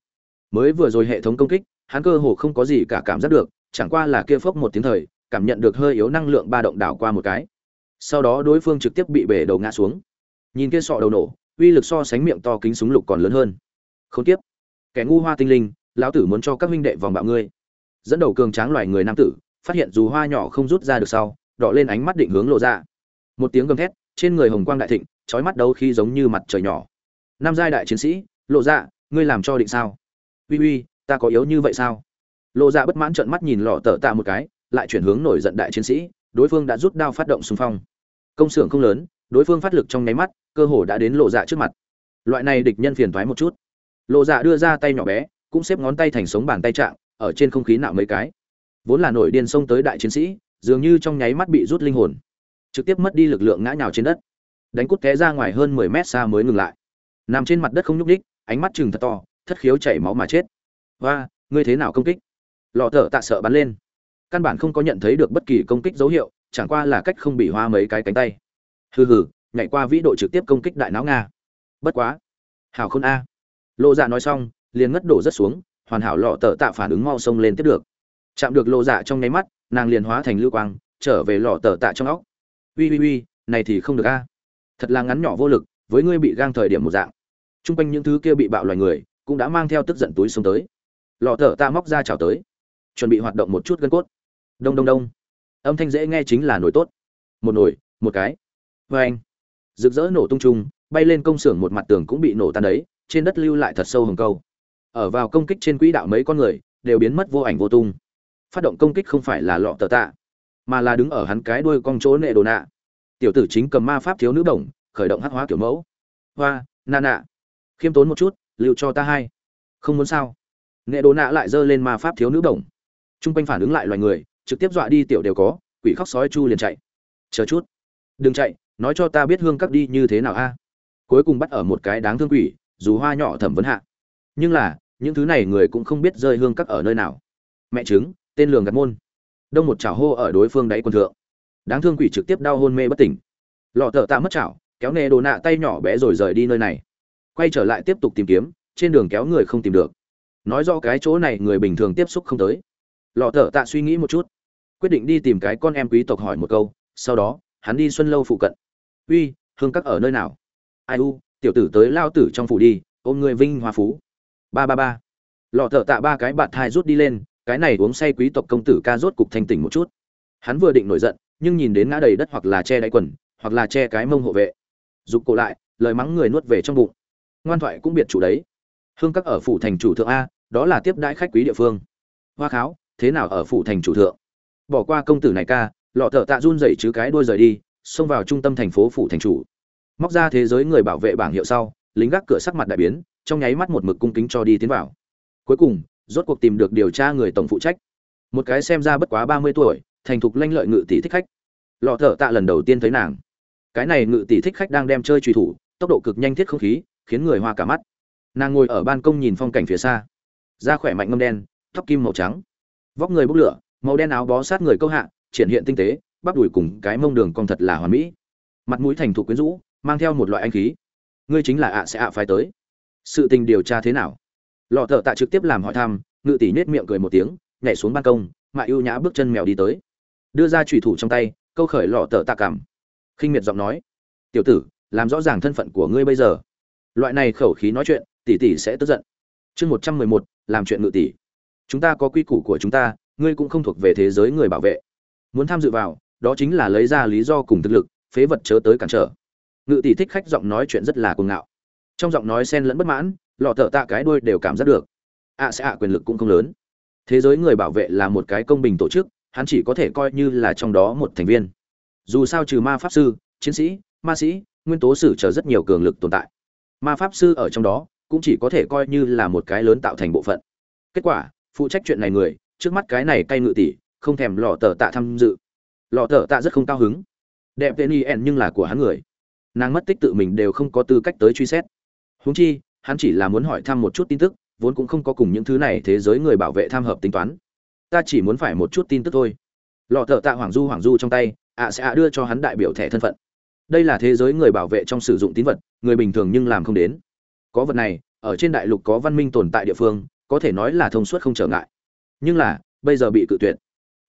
Mới vừa rồi hệ thống công kích, hắn cơ hồ không có gì cả cảm giác được, chẳng qua là kia phốc một tiếng thời, cảm nhận được hơi yếu năng lượng ba động đảo qua một cái. Sau đó đối phương trực tiếp bị bể đầu ngã xuống nhìn kia sọ đầu nổ, uy lực so sánh miệng to kính súng lục còn lớn hơn. Không tiếp kẻ ngu hoa tinh linh, lão tử muốn cho các huynh đệ vòng bạo ngươi. Dẫn đầu cường tráng loài người nam tử, phát hiện dù hoa nhỏ không rút ra được sau, đỏ lên ánh mắt định hướng lộ ra. Một tiếng gầm thét, trên người hồng quang đại thịnh trói mắt đấu khi giống như mặt trời nhỏ. Nam giai đại chiến sĩ, lộ ra, ngươi làm cho định sao? Uy uy, ta có yếu như vậy sao? Lộ ra bất mãn trợn mắt nhìn lọ tở tạ một cái, lại chuyển hướng nổi giận đại chiến sĩ, đối phương đã rút đao phát động xung phong. Công xưởng không lớn, đối phương phát lực trong nháy mắt cơ hồ đã đến lộ dạ trước mặt. Loại này địch nhân phiền thoái một chút. Lộ dạ đưa ra tay nhỏ bé, cũng xếp ngón tay thành sống bàn tay trạng, ở trên không khí nạo mấy cái. Vốn là nổi điên xông tới đại chiến sĩ, dường như trong nháy mắt bị rút linh hồn. Trực tiếp mất đi lực lượng ngã nhào trên đất. Đánh cút té ra ngoài hơn mười mét xa mới ngừng lại. Nằm trên mặt đất không nhúc ních ánh mắt chừng thật to, thất khiếu chảy máu mà chết. Và ngươi thế nào công kích? Lọ thở tạ sợ bắn lên. Căn bản không có nhận thấy được bất kỳ công kích dấu hiệu, chẳng qua là cách không bị hoa mấy cái cánh tay. Hừ hừ nhảy qua vĩ độ trực tiếp công kích đại não nga. Bất quá. Hảo khôn a. Lộ dạ nói xong liền ngất đổ rất xuống hoàn hảo lọ tờ tạ phản ứng mau sông lên tiếp được. Chạm được lộ dạ trong nháy mắt nàng liền hóa thành lưu quang trở về lọ tờ tạ trong óc. Uy uy uy này thì không được a. Thật là ngắn nhỏ vô lực với ngươi bị gang thời điểm một dạng. T r u n g quanh những thứ kia bị bạo loài người cũng đã mang theo tức giận túi xuống tới. Lọ tờ tạ móc ra chào tới. Chuẩn bị hoạt động một chút gân cốt. Đông đông đông. Âm thanh dễ nghe chính là nổi tốt. Một nổi, một cái. Vê anh rực rỡ nổ tung trung bay lên công xưởng một mặt tường cũng bị nổ tan đấy, trên đất lưu lại thật sâu hồng câu. Ở vào công kích trên quỹ đạo mấy con người, đều biến mất vô ảnh vô tung. Phát động công kích không phải là lọ tờ tạ, mà là đứng ở hắn cái đuôi cong chỗ nệ đồ nạ. Tiểu tử chính cầm ma pháp thiếu nữ đồng khởi động hắc hóa kiểu mẫu. Hoa nà nạ khiêm tốn một chút, lưu cho ta hai. Không muốn sao? Nệ đồ nạ lại giơ lên ma pháp thiếu nữ đồng t r u n g quanh phản ứng lại loài người, trực tiếp dọa đi tiểu đều có, quỷ khóc sói chu liền chạy. Chờ chút. Đừng chạy nói cho ta biết hương các đi như thế nào a? Cuối cùng bắt ở một cái đáng thương quỷ, dù hoa nhỏ thẩm vấn hạ. Nhưng là, những thứ này người cũng không biết rơi hương các ở nơi nào. Mẹ chứng tên lường gạt môn. Đông một chảo hô ở đối phương đáy quân thượng. Đáng thương quỷ trực tiếp đau hôn mê bất tỉnh. Lọ thợ tạ mất chảo, kéo nề đồ nạ tay nhỏ bé rồi rời đi nơi này. Quay trở lại tiếp tục tìm kiếm, trên đường kéo người không tìm được. Nói do cái chỗ này người bình thường tiếp xúc không tới. Lọ thợ tạ suy nghĩ một chút. Quyết định đi tìm cái con em quý tộc hỏi một câu, sau đó hắn đi xuân lâu phụ cận. Uy, hương các ở nơi nào? Ai u, tiểu tử tới lao tử trong phủ đi, ôm người vinh hoa phú. Ba ba ba. Lọ thợ tạ ba cái bạn thai rút đi lên, cái này uống say quý tộc công tử ca rốt cục thanh tỉnh một chút. Hắn vừa định nổi giận, nhưng nhìn đến ngã đầy đất hoặc là che đáy quần, hoặc là che cái mông hộ vệ. Giục cổ lại, lời mắng người nuốt về trong bụng. Ngoan thoại cũng biệt chủ đấy. Hương các ở phủ thành chủ thượng a, đó là tiếp đãi khách quý địa phương. Hoa kháo, thế nào ở phủ thành chủ thượng? Bỏ qua công tử này ca lọ thợ tạ run dậy chứ cái đuôi rời đi, xông vào trung tâm thành phố phủ thành chủ. Móc ra thế giới người bảo vệ bảng hiệu sau, lính gác cửa sắc mặt đại biến, trong nháy mắt một mực cung kính cho đi tiến vào. Cuối cùng, rốt cuộc tìm được điều tra người tổng phụ trách. Một cái xem ra bất quá ba mươi tuổi, thành thục lanh lợi ngự tỷ thích khách. Lọ thở tạ lần đầu tiên thấy nàng. Cái này ngự tỷ thích khách đang đem chơi truy thủ, tốc độ cực nhanh thiết không khí, khiến người hoa cả mắt. Nàng ngồi ở ban công nhìn phong cảnh phía xa. Da khỏe mạnh ngâm đen, tóc kim màu trắng. Vóc người bốc lửa, màu đen áo bó sát người câu hạ triển hiện tinh tế, bắp đùi cùng cái mông đường cong thật là hoàn mỹ. Mặt mũi thành thục quyến rũ, mang theo một loại anh khí. Ngươi chính là ạ sẽ ạ phải tới. Sự tình điều tra thế nào? Lọ thợ tạ trực tiếp làm hỏi thăm, ngự tỷ nết miệng cười một tiếng, nhảy xuống ban công mại ưu nhã bước chân mèo đi tới. Đưa ra trùy thủ trong tay, câu khởi lọ thợ tạ cảm. Khinh miệt giọng nói, tiểu tử, làm rõ ràng thân phận của ngươi bây giờ. Loại này khẩu khí nói chuyện, tỷ tỷ sẽ tức giận. Chương một trăm mười một, làm chuyện ngự tỷ. Chúng ta có quy củ của chúng ta, ngươi cũng không thuộc về thế giới người bảo vệ muốn tham dự vào, đó chính là lấy ra lý do cùng thực lực, phế vật chớ tới cản trở. Ngự tỷ thích khách giọng nói chuyện rất là cuồng ngạo. Trong giọng nói xen lẫn bất mãn, lọ thợ tạ cái đuôi đều cảm giác được. Ạ sẽ ạ quyền lực cũng không lớn. Thế giới người bảo vệ là một cái công bình tổ chức, hắn chỉ có thể coi như là trong đó một thành viên. Dù sao trừ ma pháp sư, chiến sĩ, ma sĩ, nguyên tố sử chờ rất nhiều cường lực tồn tại. Ma pháp sư ở trong đó cũng chỉ có thể coi như là một cái lớn tạo thành bộ phận. Kết quả, phụ trách chuyện này người, trước mắt cái này cay ngự tỷ không thèm lọ tờ tạ tham dự. Lọ tờ tạ rất không cao hứng. Đẹp tên yen nhưng là của hắn người. Nàng mất tích tự mình đều không có tư cách tới truy xét. Huống chi, hắn chỉ là muốn hỏi thăm một chút tin tức, vốn cũng không có cùng những thứ này thế giới người bảo vệ tham hợp tính toán. Ta chỉ muốn phải một chút tin tức thôi. Lọ thợ tạ hoàng du hoàng du trong tay, ạ sẽ ạ đưa cho hắn đại biểu thẻ thân phận. Đây là thế giới người bảo vệ trong sử dụng tín vật, người bình thường nhưng làm không đến. Có vật này, ở trên đại lục có văn minh tồn tại địa phương, có thể nói là thông suốt không trở ngại. Nhưng là, bây giờ bị cự tuyệt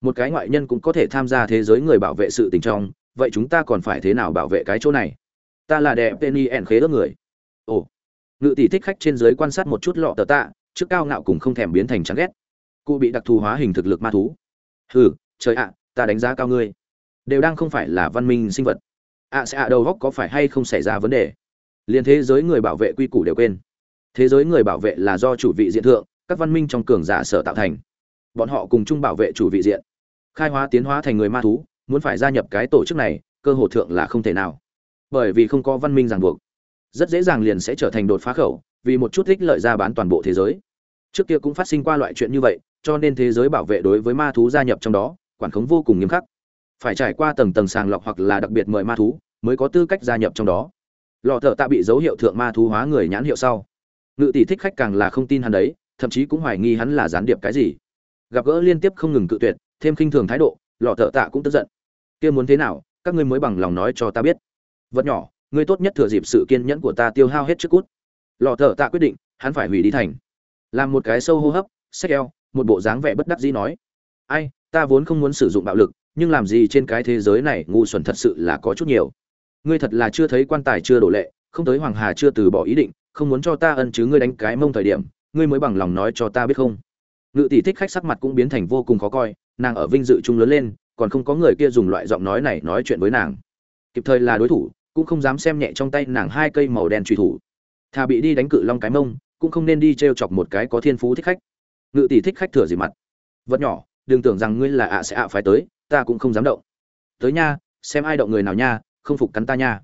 một cái ngoại nhân cũng có thể tham gia thế giới người bảo vệ sự tình trong, vậy chúng ta còn phải thế nào bảo vệ cái chỗ này? Ta là đẹp penny ẻn khế ước người. Ồ. Ngự tỷ thích khách trên giới quan sát một chút lọ tờ tạ, trước cao ngạo cùng không thèm biến thành chán ghét. Cụ bị đặc thù hóa hình thực lực ma thú. Hừ, trời ạ, ta đánh giá cao ngươi. Đều đang không phải là văn minh sinh vật. Ạ sẽ ạ, đầu góc có phải hay không xảy ra vấn đề? Liền thế giới người bảo vệ quy củ đều quên. Thế giới người bảo vệ là do chủ vị diện thượng, các văn minh trong cường giả sở tạo thành. Bọn họ cùng chung bảo vệ chủ vị diện khai hóa tiến hóa thành người ma thú, muốn phải gia nhập cái tổ chức này, cơ hội thượng là không thể nào. Bởi vì không có văn minh ràng buộc, rất dễ dàng liền sẽ trở thành đột phá khẩu, vì một chút ích lợi ra bán toàn bộ thế giới. Trước kia cũng phát sinh qua loại chuyện như vậy, cho nên thế giới bảo vệ đối với ma thú gia nhập trong đó, quản khống vô cùng nghiêm khắc. Phải trải qua tầng tầng sàng lọc hoặc là đặc biệt mời ma thú, mới có tư cách gia nhập trong đó. Lò thợ tạ bị dấu hiệu thượng ma thú hóa người nhãn hiệu sau. Ngự tỷ thích khách càng là không tin hắn đấy, thậm chí cũng hoài nghi hắn là gián điệp cái gì. Gặp gỡ liên tiếp không ngừng cự tuyệt thêm khinh thường thái độ, lọ thợ tạ cũng tức giận. Kia muốn thế nào, các ngươi mới bằng lòng nói cho ta biết. Vật nhỏ, ngươi tốt nhất thừa dịp sự kiên nhẫn của ta tiêu hao hết trước cút. Lọ thợ tạ quyết định, hắn phải hủy đi thành. Làm một cái sâu hô hấp sách eo, một bộ dáng vẻ bất đắc dĩ nói. Ai, ta vốn không muốn sử dụng bạo lực, nhưng làm gì trên cái thế giới này ngu xuẩn thật sự là có chút nhiều. Ngươi thật là chưa thấy quan tài chưa đổ lệ, không tới hoàng hà chưa từ bỏ ý định, không muốn cho ta ân chứ ngươi đánh cái mông thời điểm, ngươi mới bằng lòng nói cho ta biết không? Ngự tỷ thích khách sắc mặt cũng biến thành vô cùng khó coi nàng ở vinh dự chung lớn lên, còn không có người kia dùng loại giọng nói này nói chuyện với nàng. Kịp thời là đối thủ, cũng không dám xem nhẹ trong tay nàng hai cây màu đen truy thủ. Thà bị đi đánh cự long cái mông, cũng không nên đi t r e o chọc một cái có thiên phú thích khách. Ngự tỷ thích khách thừa gì mặt. Vật nhỏ, đừng tưởng rằng ngươi là ạ sẽ ạ phải tới, ta cũng không dám động. Tới nha, xem ai động người nào nha, không phục cắn ta nha.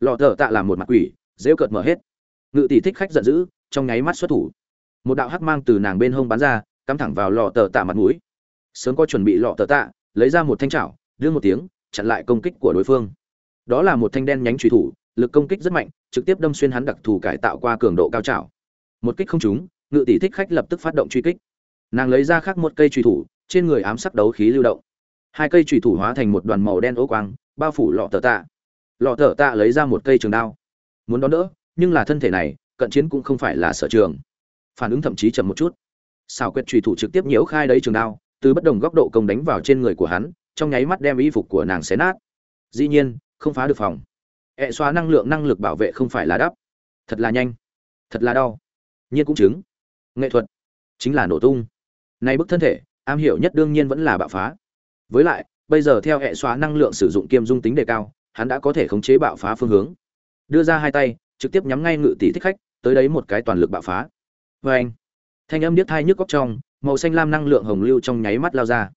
Lọ thợ tạ làm một mặt quỷ dễu cợt mở hết. Ngự tỷ thích khách giận dữ, trong nháy mắt xuất thủ. Một đạo hắc mang từ nàng bên hông bắn ra, cắm thẳng vào lọ tờ tạ mặt mũi sớm có chuẩn bị lọ tờ tạ lấy ra một thanh chảo, đưa một tiếng chặn lại công kích của đối phương. Đó là một thanh đen nhánh truy thủ lực công kích rất mạnh trực tiếp đâm xuyên hắn đặc thù cải tạo qua cường độ cao chảo. một kích không trúng ngự tỷ thích khách lập tức phát động truy kích. Nàng lấy ra khác một cây truy thủ trên người ám sắc đấu khí lưu động. Hai cây truy thủ hóa thành một đoàn màu đen ố quang bao phủ lọ tờ tạ. Lọ tờ tạ lấy ra một cây trường đao. Muốn đón đỡ nhưng là thân thể này cận chiến cũng không phải là sở trường. Phản ứng thậm chí chậm một chút. Xảo quyệt truy thủ trực tiếp nhiễu khai đấy trường đao từ bất đồng góc độ công đánh vào trên người của hắn, trong nháy mắt đem y phục của nàng xé nát. Dĩ nhiên, không phá được phòng. Ẹ xóa năng lượng năng lực bảo vệ không phải là đắp. Thật là nhanh. Thật là đau. Nhiên cũng chứng. Nghệ thuật. Chính là nổ tung. Nay bức thân thể, am hiểu nhất đương nhiên vẫn là bạo phá. Với lại, bây giờ theo hệ xóa năng lượng sử dụng kiêm dung tính đề cao, hắn đã có thể khống chế bạo phá phương hướng. Đưa ra hai tay, trực tiếp nhắm ngay ngự tỷ thích khách, tới đấy một cái toàn lực bạo phá. Vê anh, thanh âm điếc thai nhức góc trong màu xanh lam năng lượng hồng lưu trong nháy mắt lao ra.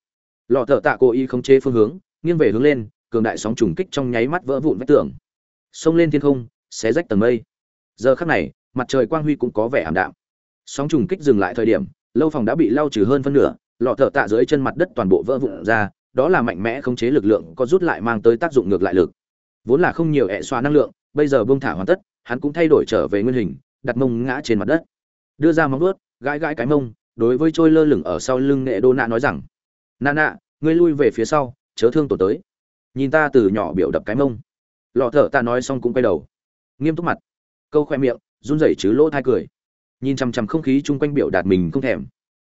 Lọ thợ tạ cố ý khống chế phương hướng, nghiêng về hướng lên, cường đại sóng trùng kích trong nháy mắt vỡ vụn vách tường. Xông lên thiên không, xé rách tầng mây. Giờ khắc này, mặt trời quang huy cũng có vẻ ảm đạm. Sóng trùng kích dừng lại thời điểm, lâu phòng đã bị lau trừ hơn phân nửa, lọ thợ tạ dưới chân mặt đất toàn bộ vỡ vụn ra, đó là mạnh mẽ khống chế lực lượng, có rút lại mang tới tác dụng ngược lại lực. Vốn là không nhiều ẹ xoa năng lượng, bây giờ bông thả hoàn tất, hắn cũng thay đổi trở về nguyên hình, đặt mông ngã trên mặt đất. Đưa ra móng vuốt, gãi gãi cái mông đối với trôi lơ lửng ở sau lưng nghệ đô nạ nói rằng, nạ nạ, ngươi lui về phía sau, chớ thương tổ tới. Nhìn ta từ nhỏ biểu đập cái mông. Lọ thở ta nói xong cũng quay đầu. Nghiêm túc mặt. Câu khoe miệng, run rẩy chứ lỗ thai cười. Nhìn chằm chằm không khí chung quanh biểu đạt mình không thèm.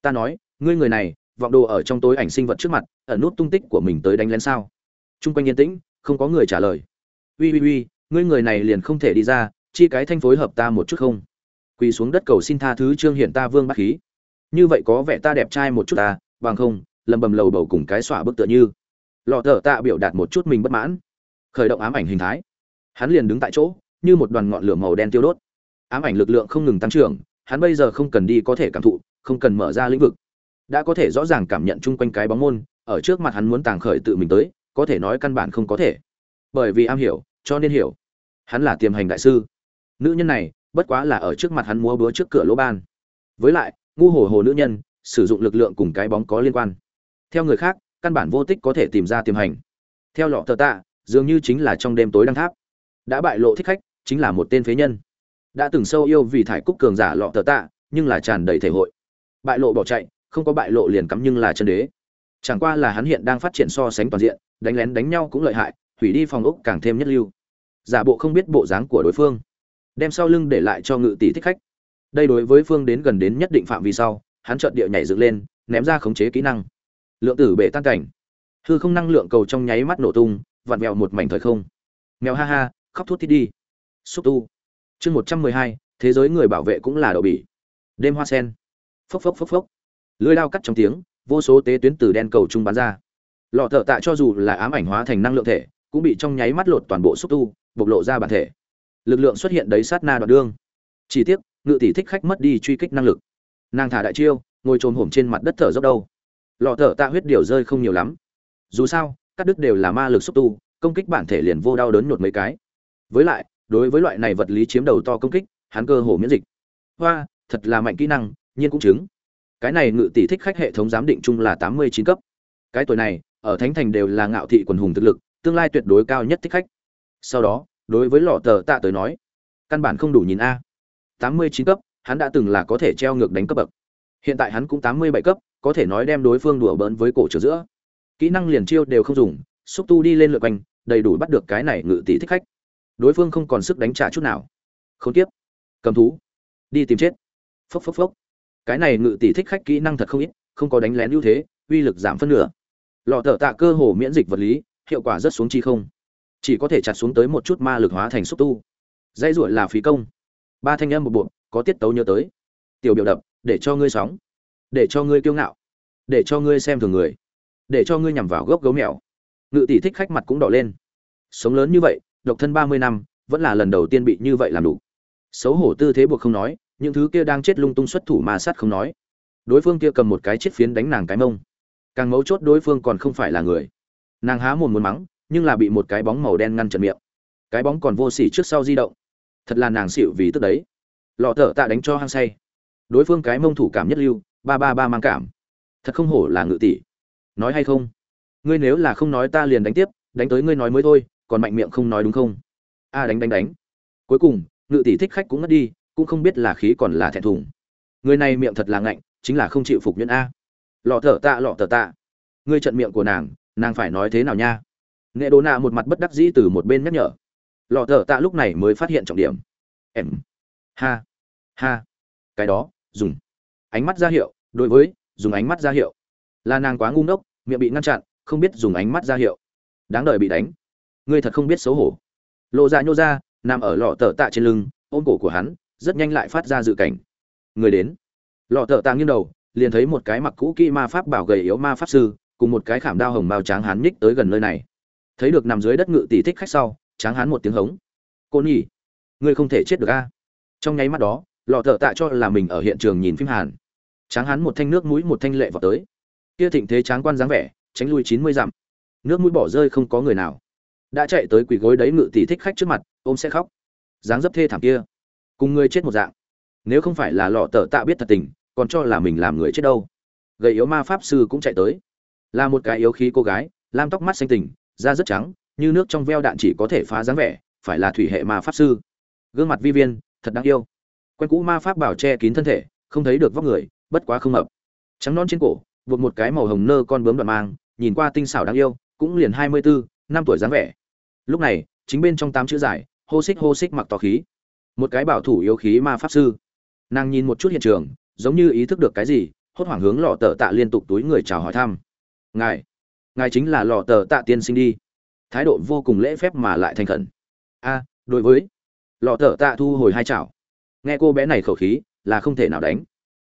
Ta nói, ngươi người này, vọng đồ ở trong tối ảnh sinh vật trước mặt, ẩn nút tung tích của mình tới đánh lén sao? Chung quanh yên tĩnh, không có người trả lời. Uy uy uy, ngươi người này liền không thể đi ra, chi cái thanh phối hợp ta một chút không? Quỳ xuống đất cầu xin tha thứ trương hiện ta vương bác khí như vậy có vẻ ta đẹp trai một chút ta, bằng không, lầm bầm lầu bầu cùng cái xỏa bức tựa như. Lọ thở tạ biểu đạt một chút mình bất mãn. Khởi động ám ảnh hình thái. Hắn liền đứng tại chỗ, như một đoàn ngọn lửa màu đen tiêu đốt. Ám ảnh lực lượng không ngừng tăng trưởng, hắn bây giờ không cần đi có thể cảm thụ, không cần mở ra lĩnh vực. Đã có thể rõ ràng cảm nhận chung quanh cái bóng môn, ở trước mặt hắn muốn tàng khởi tự mình tới, có thể nói căn bản không có thể. Bởi vì am hiểu, cho nên hiểu. Hắn là tiềm hành đại sư. Nữ nhân này, bất quá là ở trước mặt hắn múa búa trước cửa lỗ ban. Với lại ngu hồ hồ nữ nhân, sử dụng lực lượng cùng cái bóng có liên quan. Theo người khác, căn bản vô tích có thể tìm ra tiềm hành. Theo lọ tờ tạ, dường như chính là trong đêm tối đăng tháp. Đã bại lộ thích khách, chính là một tên phế nhân. Đã từng sâu yêu vì thải cúc cường giả lọ tờ tạ, nhưng là tràn đầy thể hội. Bại lộ bỏ chạy, không có bại lộ liền cắm nhưng là chân đế. Chẳng qua là hắn hiện đang phát triển so sánh toàn diện, đánh lén đánh nhau cũng lợi hại, hủy đi phòng ốc càng thêm nhất lưu. Giả bộ không biết bộ dáng của đối phương. Đem sau lưng để lại cho ngự tỷ thích khách đây đối với phương đến gần đến nhất định phạm vi sau, hắn chợt địa nhảy dựng lên, ném ra khống chế kỹ năng. Lượng tử bể tan cảnh. Hư không năng lượng cầu trong nháy mắt nổ tung, vặn vẹo một mảnh thời không. Mèo ha ha, khóc thút thít đi. Xúc tu. Chương một trăm mười hai, thế giới người bảo vệ cũng là đậu bỉ. Đêm hoa sen. Phốc phốc phốc phốc. Lưới lao cắt trong tiếng, vô số tế tuyến từ đen cầu trung bắn ra. Lọ thợ tạ cho dù là ám ảnh hóa thành năng lượng thể, cũng bị trong nháy mắt lột toàn bộ xúc tu, bộc lộ ra bản thể. Lực lượng xuất hiện đấy sát na đoạn đương chỉ tiếc ngự tỷ thích khách mất đi truy kích năng lực. Nàng thả đại chiêu, ngồi trồm hổm trên mặt đất thở dốc đâu. Lọ thở tạ huyết điều rơi không nhiều lắm. Dù sao, các đứt đều là ma lực xúc tu, công kích bản thể liền vô đau đớn nhột mấy cái. Với lại, đối với loại này vật lý chiếm đầu to công kích, hắn cơ hồ miễn dịch. Hoa, thật là mạnh kỹ năng, nhiên cũng chứng. Cái này ngự tỷ thích khách hệ thống giám định chung là tám mươi chín cấp. Cái tuổi này, ở thánh thành đều là ngạo thị quần hùng thực lực, tương lai tuyệt đối cao nhất thích khách. Sau đó, đối với lọ tờ tạ tới nói, căn bản không đủ nhìn a tám mươi chín cấp, hắn đã từng là có thể treo ngược đánh cấp bậc. Hiện tại hắn cũng tám mươi bảy cấp, có thể nói đem đối phương đùa bỡn với cổ trở giữa. Kỹ năng liền chiêu đều không dùng, xúc tu đi lên lượt quanh, đầy đủ bắt được cái này ngự tỷ thích khách. Đối phương không còn sức đánh trả chút nào. Không tiếp cầm thú. Đi tìm chết. Phốc phốc phốc. Cái này ngự tỷ thích khách kỹ năng thật không ít, không có đánh lén ưu thế, uy lực giảm phân nửa. Lọ thợ tạ cơ hồ miễn dịch vật lý, hiệu quả rất xuống chi không. Chỉ có thể chặt xuống tới một chút ma lực hóa thành xúc tu. Dây ruổi là phí công ba thanh âm một bộ có tiết tấu nhớ tới. Tiểu biểu đập, để cho ngươi sóng, để cho ngươi kiêu ngạo, để cho ngươi xem thường người, để cho ngươi nhằm vào gốc gấu mèo. Ngự tỷ thích khách mặt cũng đỏ lên. Sống lớn như vậy, độc thân ba mươi năm, vẫn là lần đầu tiên bị như vậy làm đủ. Xấu hổ tư thế buộc không nói, những thứ kia đang chết lung tung xuất thủ mà sát không nói. Đối phương kia cầm một cái chiếc phiến đánh nàng cái mông. Càng mấu chốt đối phương còn không phải là người. Nàng há mồm muốn mắng, nhưng là bị một cái bóng màu đen ngăn chặn miệng. Cái bóng còn vô s ỉ trước sau di động thật là nàng xịu vì tức đấy. Lọ thợ tạ đánh cho hăng say. Đối phương cái mông thủ cảm nhất lưu, ba ba ba mang cảm. Thật không hổ là ngự tỷ. Nói hay không? Ngươi nếu là không nói ta liền đánh tiếp, đánh tới ngươi nói mới thôi, còn mạnh miệng không nói đúng không? A, đánh đánh đánh. Cuối cùng, ngự tỷ thích khách cũng ngất đi, cũng không biết là khí còn là thẹn thùng. Người này miệng thật là ngạnh, chính là không chịu phục nhẫn a. Lọ thở tạ, lọ thở tạ. Ngươi trận miệng của nàng nàng phải nói thế nào nha? Nghệ đồ nạ một mặt bất đắc dĩ từ một bên nhắc nhở lọ thở tạ lúc này mới phát hiện trọng điểm. Em. Ha. Ha. Cái đó, dùng. Ánh mắt ra hiệu, đối với, dùng ánh mắt ra hiệu. Là nàng quá ngu ngốc, miệng bị ngăn chặn, không biết dùng ánh mắt ra hiệu. Đáng đời bị đánh. Ngươi thật không biết xấu hổ. Lộ ra nhô ra, nằm ở lọ tờ tạ trên lưng, ôm cổ của hắn, rất nhanh lại phát ra dự cảnh. Người đến. Lọ tờ tạ nghiêng đầu, liền thấy một cái mặc cũ kỹ ma pháp bảo gầy yếu ma pháp sư, cùng một cái khảm đao hồng mao tráng hắn nhích tới gần nơi này. Thấy được nằm dưới đất ngự tỷ thích khách sau tráng hán một tiếng hống. Cô nhỉ ngươi không thể chết được a. Trong nháy mắt đó, lọ thợ tạ cho là mình ở hiện trường nhìn phim hàn. Tráng hán một thanh nước mũi một thanh lệ vào tới. Kia thịnh thế tráng quan dáng vẻ, tránh lui chín mươi dặm. Nước mũi bỏ rơi không có người nào. Đã chạy tới quỳ gối đấy ngự tỷ thích khách trước mặt, ôm sẽ khóc. Dáng dấp thê thảm kia. Cùng ngươi chết một dạng. Nếu không phải là lọ tờ tạ biết thật tình, còn cho là mình làm người chết đâu. Gầy yếu ma pháp sư cũng chạy tới. Là một cái yếu khí cô gái, lam tóc mắt xanh tình, da rất trắng như nước trong veo đạn chỉ có thể phá dáng vẻ, phải là thủy hệ ma pháp sư. Gương mặt vi viên, thật đáng yêu. Quen cũ ma pháp bảo che kín thân thể, không thấy được vóc người, bất quá không hợp trắng non trên cổ, buộc một cái màu hồng nơ con bướm đoạn mang, nhìn qua tinh xảo đáng yêu, cũng liền hai mươi bốn năm tuổi dáng vẻ. Lúc này, chính bên trong tám chữ giải, hô xích hô xích mặc tỏ khí. Một cái bảo thủ yếu khí ma pháp sư. Nàng nhìn một chút hiện trường, giống như ý thức được cái gì, hốt hoảng hướng lò tờ tạ liên tục túi người chào hỏi thăm. Ngài ngài chính là lò tờ tạ tiên sinh đi thái độ vô cùng lễ phép mà lại thành khẩn. A, đối với. Lọ tờ tạ thu hồi hai chảo. Nghe cô bé này khẩu khí, là không thể nào đánh.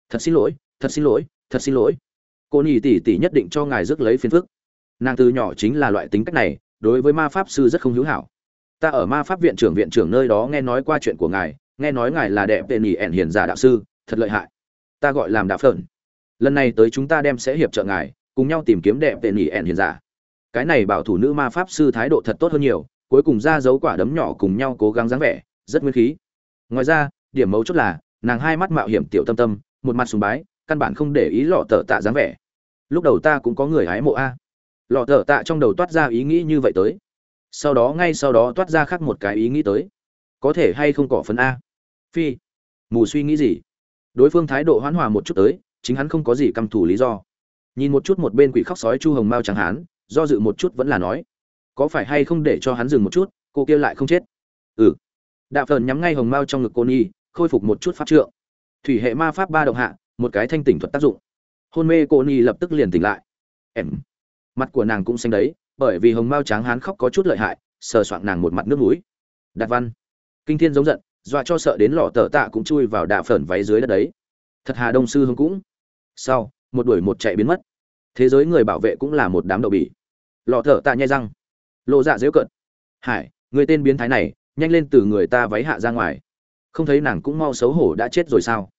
Thật xin lỗi, thật xin lỗi, thật xin lỗi. Cô nhì tỷ tỷ nhất định cho ngài rước lấy phiền phức. Nàng từ nhỏ chính là loại tính cách này, đối với ma pháp sư rất không hữu hảo. Ta ở ma pháp viện trưởng viện trưởng nơi đó nghe nói qua chuyện của ngài, nghe nói ngài là đẹp tệ nỉ ẻn hiền giả đạo sư, thật lợi hại. Ta gọi làm đạo phởn lần này tới chúng ta đem sẽ hiệp trợ ngài, cùng nhau tìm kiếm đẹp tệ nỉ ẻn hiền giả cái này bảo thủ nữ ma pháp sư thái độ thật tốt hơn nhiều, cuối cùng ra dấu quả đấm nhỏ cùng nhau cố gắng dáng vẻ, rất nguyên khí. Ngoài ra, điểm mấu chốt là, nàng hai mắt mạo hiểm tiểu tâm tâm, một mặt sùng bái, căn bản không để ý lọ tờ tạ dáng vẻ. Lúc đầu ta cũng có người hái mộ a. Lọ tờ tạ trong đầu toát ra ý nghĩ như vậy tới. Sau đó ngay sau đó toát ra khác một cái ý nghĩ tới. Có thể hay không cỏ phấn a? Phi. Mù suy nghĩ gì? Đối phương thái độ hoãn hòa một chút tới, chính hắn không có gì căm thù lý do. Nhìn một chút một bên quỷ khóc sói chu hồng mao chẳng hán do dự một chút vẫn là nói, có phải hay không để cho hắn dừng một chút, cô kia lại không chết? Ừ. Đạ phờn nhắm ngay hồng mao trong ngực cô nhi khôi phục một chút pháp trượng. Thủy hệ ma pháp ba động hạ, một cái thanh tỉnh thuật tác dụng. Hôn mê cô nhi lập tức liền tỉnh lại. Em. Mặt của nàng cũng xanh đấy, bởi vì hồng mao tráng hán khóc có chút lợi hại, sờ soạng nàng một mặt nước mũi. Đạt văn. Kinh thiên giống giận, dọa cho sợ đến lò tờ tạ cũng chui vào đạ phởn váy dưới đất đấy. Thật hà đông sư hưng cũng. Sau, một đuổi một chạy biến mất thế giới người bảo vệ cũng là một đám đậu bỉ. Lọ thở tạ nhai răng. Lộ dạ dễu cận hải, người tên biến thái này, nhanh lên từ người ta váy hạ ra ngoài. Không thấy nàng cũng mau xấu hổ đã chết rồi sao?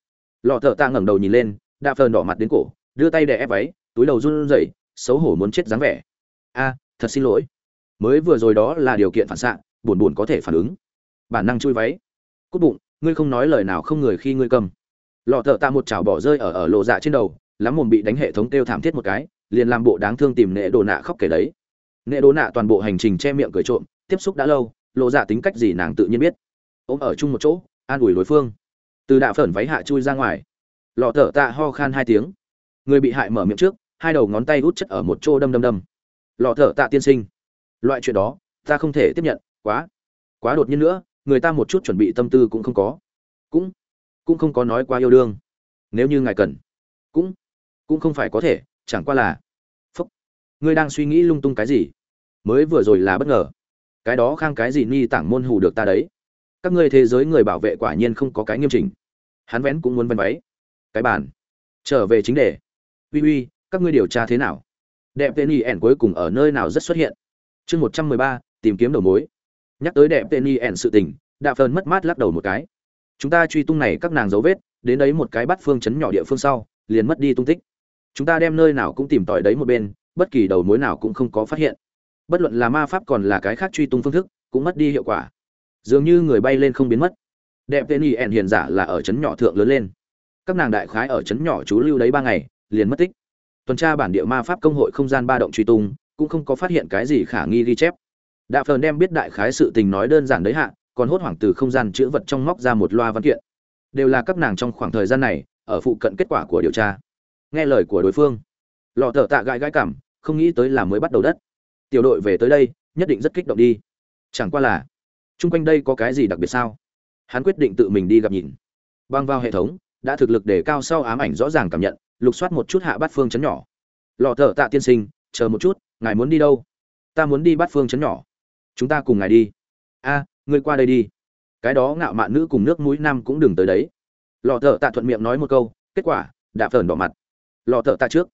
Lọ thợ tạ ngẩng đầu nhìn lên, đạ phờn đỏ mặt đến cổ, đưa tay đè ép váy, túi đầu run rẩy, xấu hổ muốn chết dáng vẻ. A, thật xin lỗi. Mới vừa rồi đó là điều kiện phản xạ, buồn buồn có thể phản ứng. Bản năng chui váy. Cút bụng, ngươi không nói lời nào không người khi ngươi cầm. Lọ thợ tạ một chảo bỏ rơi ở ở lộ dạ trên đầu lắm mồm bị đánh hệ thống kêu thảm thiết một cái, liền làm bộ đáng thương tìm nệ đồ nạ khóc kể đấy. Nệ đồ nạ toàn bộ hành trình che miệng cười trộm, tiếp xúc đã lâu, lộ dạ tính cách gì nàng tự nhiên biết. Ôm ở chung một chỗ, an ủi đối phương. Từ đạ phởn váy hạ chui ra ngoài. Lọ thở tạ ho khan hai tiếng. Người bị hại mở miệng trước, hai đầu ngón tay hút chất ở một chỗ đâm đâm đâm. Lọ thở tạ tiên sinh. Loại chuyện đó, ta không thể tiếp nhận, quá. Quá đột nhiên nữa, người ta một chút chuẩn bị tâm tư cũng không có. Cũng cũng không có nói qua yêu đương. Nếu như ngài cần. Cũng cũng không phải có thể, chẳng qua là, phúc. Ngươi đang suy nghĩ lung tung cái gì? Mới vừa rồi là bất ngờ. Cái đó khang cái gì ni tảng môn hù được ta đấy. Các ngươi thế giới người bảo vệ quả nhiên không có cái nghiêm chỉnh. Hắn vén cũng muốn vén váy. Cái bàn. Trở về chính đề. Uy uy, các ngươi điều tra thế nào? Đẹp tên y ẻn cuối cùng ở nơi nào rất xuất hiện? Chương một trăm mười ba, tìm kiếm đầu mối. Nhắc tới đẹp tên y ẻn sự tình, đạ phơn mất mát lắc đầu một cái. Chúng ta truy tung này các nàng dấu vết, đến đấy một cái bắt phương chấn nhỏ địa phương sau, liền mất đi tung tích chúng ta đem nơi nào cũng tìm tòi đấy một bên, bất kỳ đầu mối nào cũng không có phát hiện. Bất luận là ma pháp còn là cái khác truy tung phương thức, cũng mất đi hiệu quả. Dường như người bay lên không biến mất. Đẹp tên y ẹn hiền giả là ở trấn nhỏ thượng lớn lên. Các nàng đại khái ở trấn nhỏ chú lưu đấy ba ngày, liền mất tích. Tuần tra bản địa ma pháp công hội không gian ba động truy tung, cũng không có phát hiện cái gì khả nghi ghi chép. Đạ phờn đem biết đại khái sự tình nói đơn giản đấy hạ, còn hốt hoảng từ không gian chữ vật trong móc ra một loa văn kiện. Đều là các nàng trong khoảng thời gian này, ở phụ cận kết quả của điều tra nghe lời của đối phương. Lọ thợ tạ gãi gãi cảm không nghĩ tới là mới bắt đầu đất. Tiểu đội về tới đây nhất định rất kích động đi. Chẳng qua là chung quanh đây có cái gì đặc biệt sao? Hắn quyết định tự mình đi gặp nhìn. Băng vào hệ thống đã thực lực để cao sau ám ảnh rõ ràng cảm nhận lục soát một chút hạ bát phương chấn nhỏ. Lọ thợ tạ tiên sinh chờ một chút ngài muốn đi đâu? Ta muốn đi bát phương chấn nhỏ. Chúng ta cùng ngài đi. A à, ngươi qua đây đi. Cái đó ngạo mạn nữ cùng nước mũi nam cũng đừng tới đấy. Lọ thợ tạ thuận miệng nói một câu kết quả đã phởn đỏ mặt lò thợ tạ trước.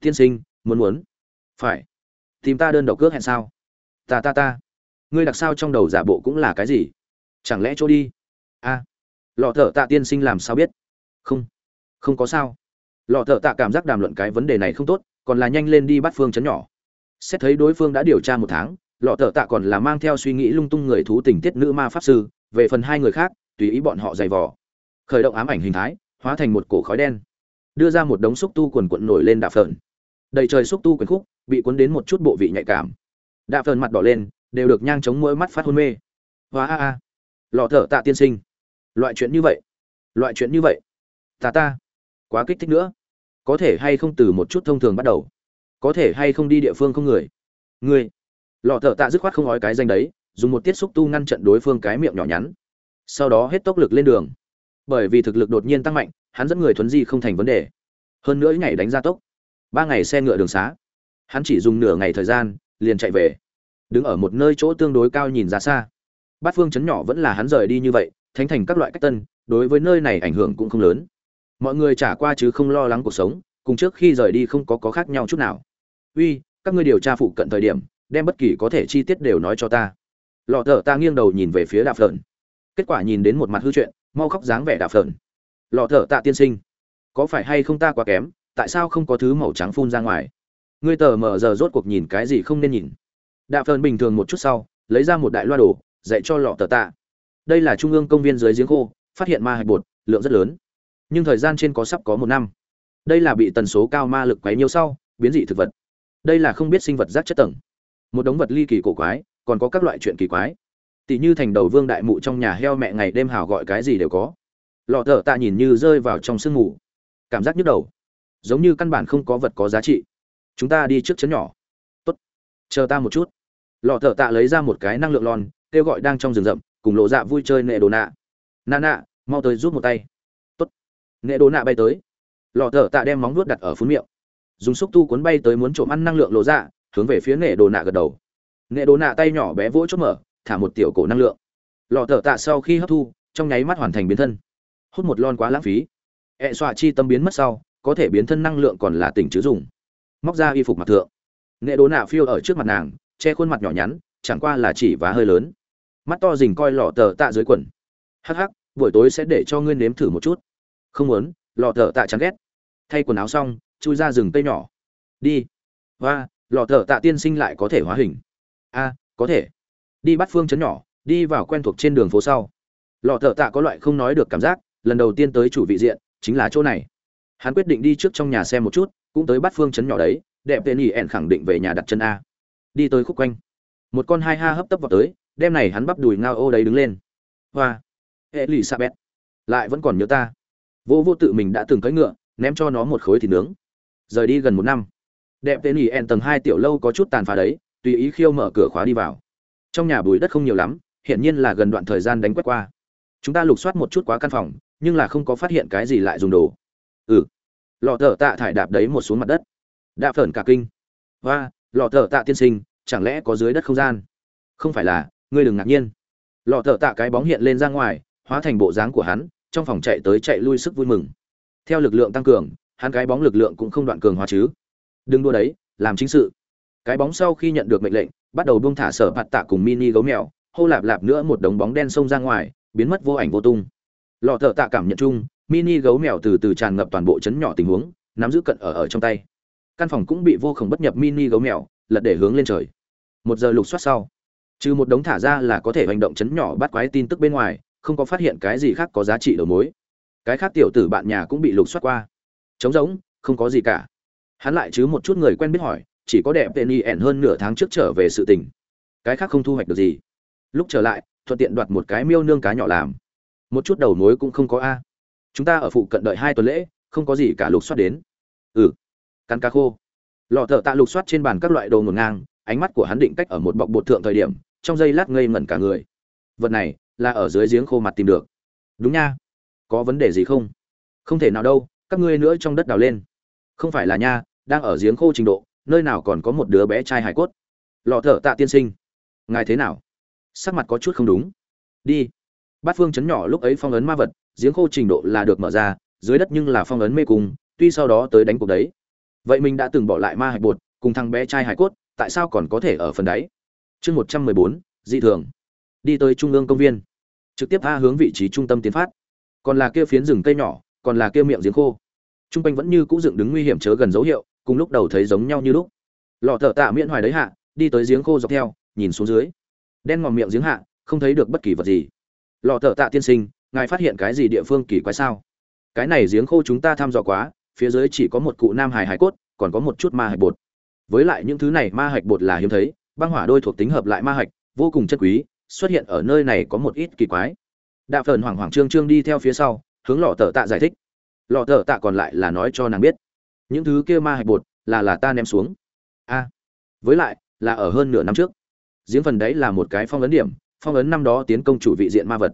Tiên sinh muốn muốn. Phải. Tìm ta đơn độc cước hẹn sao? Ta ta ta. Ngươi đặc sao trong đầu giả bộ cũng là cái gì? Chẳng lẽ chỗ đi? A. À, lọ thợ tạ tiên sinh làm sao biết? Không. Không có sao. Lọ thợ tạ cảm giác đàm luận cái vấn đề này không tốt còn là nhanh lên đi bắt phương chấn nhỏ. Xét thấy đối phương đã điều tra một tháng lọ thợ tạ còn là mang theo suy nghĩ lung tung người thú tình tiết nữ ma pháp sư về phần hai người khác tùy ý bọn họ giày vò. Khởi động ám ảnh hình thái hóa thành một cổ khói đen đưa ra một đống xúc tu quần quận nổi lên đạp phởn đầy trời xúc tu quyền khúc, bị cuốn đến một chút bộ vị nhạy cảm. Đạp phởn mặt đỏ lên, đều được nhang chống mỗi mắt phát hôn mê. Hóa a a. Lò thở tạ tiên sinh. Loại chuyện như vậy. Loại chuyện như vậy. Ta ta. Quá kích thích nữa. Có thể hay không từ một chút thông thường bắt đầu? Có thể hay không đi địa phương không người? Người. Lọ thở tạ dứt khoát không nói cái danh đấy, dùng một tiết xúc tu ngăn chặn đối phương cái miệng nhỏ nhắn. Sau đó hết tốc lực lên đường. Bởi vì thực lực đột nhiên tăng mạnh hắn dẫn người thuấn di không thành vấn đề. Hơn nữa ngày đánh ra tốc. Ba ngày xe ngựa đường xá. Hắn chỉ dùng nửa ngày thời gian, liền chạy về. Đứng ở một nơi chỗ tương đối cao nhìn ra xa. Bát phương chấn nhỏ vẫn là hắn rời đi như vậy, thánh thành các loại cách tân, đối với nơi này ảnh hưởng cũng không lớn. Mọi người trả qua chứ không lo lắng cuộc sống, cùng trước khi rời đi không có có khác nhau chút nào. Uy, các ngươi điều tra phụ cận thời điểm, đem bất kỳ có thể chi tiết đều nói cho ta. Lọ thợ ta nghiêng đầu nhìn về phía đạp phởn kết quả nhìn đến một mặt hư chuyện, mau khóc dáng vẻ đạp phởn lọ thở tạ tiên sinh. Có phải hay không ta quá kém, tại sao không có thứ màu trắng phun ra ngoài? Ngươi tờ mờ giờ rốt cuộc nhìn cái gì không nên nhìn. Đạ phơn bình thường một chút sau, lấy ra một đại loa đồ, dạy cho lọ thở tạ. Đây là trung ương công viên dưới giếng khô, phát hiện ma hạch bột, lượng rất lớn. Nhưng thời gian trên có sắp có một năm. Đây là bị tần số cao ma lực quấy nhiều sau, biến dị thực vật. Đây là không biết sinh vật rác chất tầng. Một đống vật ly kỳ cổ quái, còn có các loại chuyện kỳ quái. Tỷ như thành đầu vương đại mụ trong nhà heo mẹ ngày đêm hào gọi cái gì đều có lọ thợ tạ nhìn như rơi vào trong sương mù. Cảm giác nhức đầu. Giống như căn bản không có vật có giá trị. Chúng ta đi trước chấn nhỏ. Tốt. Chờ ta một chút. Lọ thợ tạ lấy ra một cái năng lượng lon, kêu gọi đang trong rừng rậm, cùng lộ dạ vui chơi nệ đồ nạ. Nạ nạ, mau tới rút một tay. Tốt. Nệ đồ nạ bay tới. Lọ thợ tạ đem móng nuốt đặt ở phun miệng. Dùng xúc tu cuốn bay tới muốn trộm ăn năng lượng lộ dạ hướng về phía nệ đồ nạ gật đầu. Nệ đồ nạ tay nhỏ bé vỗ chốt mở, thả một tiểu cổ năng lượng. Lọ thợ tạ sau khi hấp thu, trong nháy mắt hoàn thành biến thân hút một lon quá lãng phí. Ẹ xoa chi tâm biến mất sau, có thể biến thân năng lượng còn là tỉnh chứ dùng. Móc ra y phục mặt thượng. Nệ đồ nạ phiêu ở trước mặt nàng, che khuôn mặt nhỏ nhắn, chẳng qua là chỉ và hơi lớn. Mắt to dình coi lọ tờ tạ dưới quần. Hắc hắc, buổi tối sẽ để cho ngươi nếm thử một chút. Không muốn, lọ tờ tạ chán ghét. Thay quần áo xong, chui ra rừng cây nhỏ. Đi. Và lọ tờ tạ tiên sinh lại có thể hóa hình. A, có thể. Đi bắt phương chấn nhỏ, đi vào quen thuộc trên đường phố sau. Lọ tờ tạ có loại không nói được cảm giác lần đầu tiên tới chủ vị diện chính là chỗ này. Hắn quyết định đi trước trong nhà xem một chút, cũng tới bắt phương chấn nhỏ đấy, đẹp tên ỉ ẻn khẳng định về nhà đặt chân a. Đi tới khúc quanh. Một con hai ha hấp tấp vào tới, đêm này hắn bắp đùi ngao ô đấy đứng lên. Hoa. Hệ lì sa bét lại vẫn còn nhớ ta. Vô vô tự mình đã từng cưỡi ngựa, ném cho nó một khối thịt nướng. Rời đi gần một năm. Đẹp tên ỉ ẻn tầng hai tiểu lâu có chút tàn phá đấy, tùy ý khiêu mở cửa khóa đi vào. Trong nhà bùi đất không nhiều lắm hiện nhiên là gần đoạn thời gian đánh quét qua. Chúng ta lục soát một chút quá căn phòng nhưng là không có phát hiện cái gì lại dùng đồ. Ừ. Lò thợ tạ thải đạp đấy một xuống mặt đất. Đạp phởn cả kinh. Và lò thợ tạ tiên sinh, chẳng lẽ có dưới đất không gian? Không phải là, ngươi đừng ngạc nhiên. Lò thợ tạ cái bóng hiện lên ra ngoài, hóa thành bộ dáng của hắn, trong phòng chạy tới chạy lui sức vui mừng. Theo lực lượng tăng cường, hắn cái bóng lực lượng cũng không đoạn cường hóa chứ. Đừng đua đấy, làm chính sự. Cái bóng sau khi nhận được mệnh lệnh, bắt đầu buông thả sở bạt tạ cùng mini gấu mèo, hô lạp lạp nữa một đống bóng đen xông ra ngoài, biến mất vô ảnh vô tung lò thợ tạ cảm nhận chung, mini gấu mèo từ từ tràn ngập toàn bộ chấn nhỏ tình huống, nắm giữ cận ở ở trong tay. Căn phòng cũng bị vô khổng bất nhập mini gấu mèo, lật để hướng lên trời. Một giờ lục soát sau, trừ một đống thả ra là có thể hành động chấn nhỏ bắt quái tin tức bên ngoài, không có phát hiện cái gì khác có giá trị đầu mối. Cái khác tiểu tử bạn nhà cũng bị lục soát qua. Trống rỗng, không có gì cả. Hắn lại chứ một chút người quen biết hỏi, chỉ có đẹp tên y ẻn hơn nửa tháng trước trở về sự tình. Cái khác không thu hoạch được gì. Lúc trở lại, thuận tiện đoạt một cái miêu nương cá nhỏ làm một chút đầu mối cũng không có a. Chúng ta ở phụ cận đợi hai tuần lễ, không có gì cả lục soát đến. Ừ. Cắn cá khô. Lọ thợ tạ lục soát trên bàn các loại đồ ngổn ngang, ánh mắt của hắn định cách ở một bọc bột thượng thời điểm, trong giây lát ngây ngẩn cả người. Vật này là ở dưới giếng khô mặt tìm được. Đúng nha. Có vấn đề gì không? Không thể nào đâu, các ngươi nữa trong đất đào lên. Không phải là nha, đang ở giếng khô trình độ, nơi nào còn có một đứa bé trai hải cốt. Lọ thợ tạ tiên sinh. Ngài thế nào? Sắc mặt có chút không đúng. Đi bát phương chấn nhỏ lúc ấy phong ấn ma vật, giếng khô trình độ là được mở ra, dưới đất nhưng là phong ấn mê cung, tuy sau đó tới đánh cuộc đấy. Vậy mình đã từng bỏ lại ma hạch bột, cùng thằng bé trai hải cốt, tại sao còn có thể ở phần đáy? Chương một trăm mười bốn, dị thường. Đi tới trung ương công viên. Trực tiếp tha hướng vị trí trung tâm tiến phát. Còn là kia phiến rừng cây nhỏ, còn là kia miệng giếng khô. T r u n g quanh vẫn như cũ dựng đứng nguy hiểm chớ gần dấu hiệu, cùng lúc đầu thấy giống nhau như lúc. Lọ thợ tạ miễn hoài đấy hạ, đi tới giếng khô dọc theo, nhìn xuống dưới. Đen ngòm miệng giếng hạ, không thấy được bất kỳ vật gì lọ thợ tạ tiên sinh, ngài phát hiện cái gì địa phương kỳ quái sao? Cái này giếng khô chúng ta thăm dò quá, phía dưới chỉ có một cụ nam hải hải cốt, còn có một chút ma hạch bột. Với lại những thứ này ma hạch bột là hiếm thấy, băng hỏa đôi thuộc tính hợp lại ma hạch, vô cùng chất quý, xuất hiện ở nơi này có một ít kỳ quái. Đạ phờn hoảng hoảng trương trương đi theo phía sau, hướng lọ tờ tạ giải thích. Lọ tờ tạ còn lại là nói cho nàng biết. Những thứ kia ma hạch bột là là ta ném xuống. A, với lại là ở hơn nửa năm trước. Giếng phần đấy là một cái phong ấn điểm phong ấn năm đó tiến công chủ vị diện ma vật.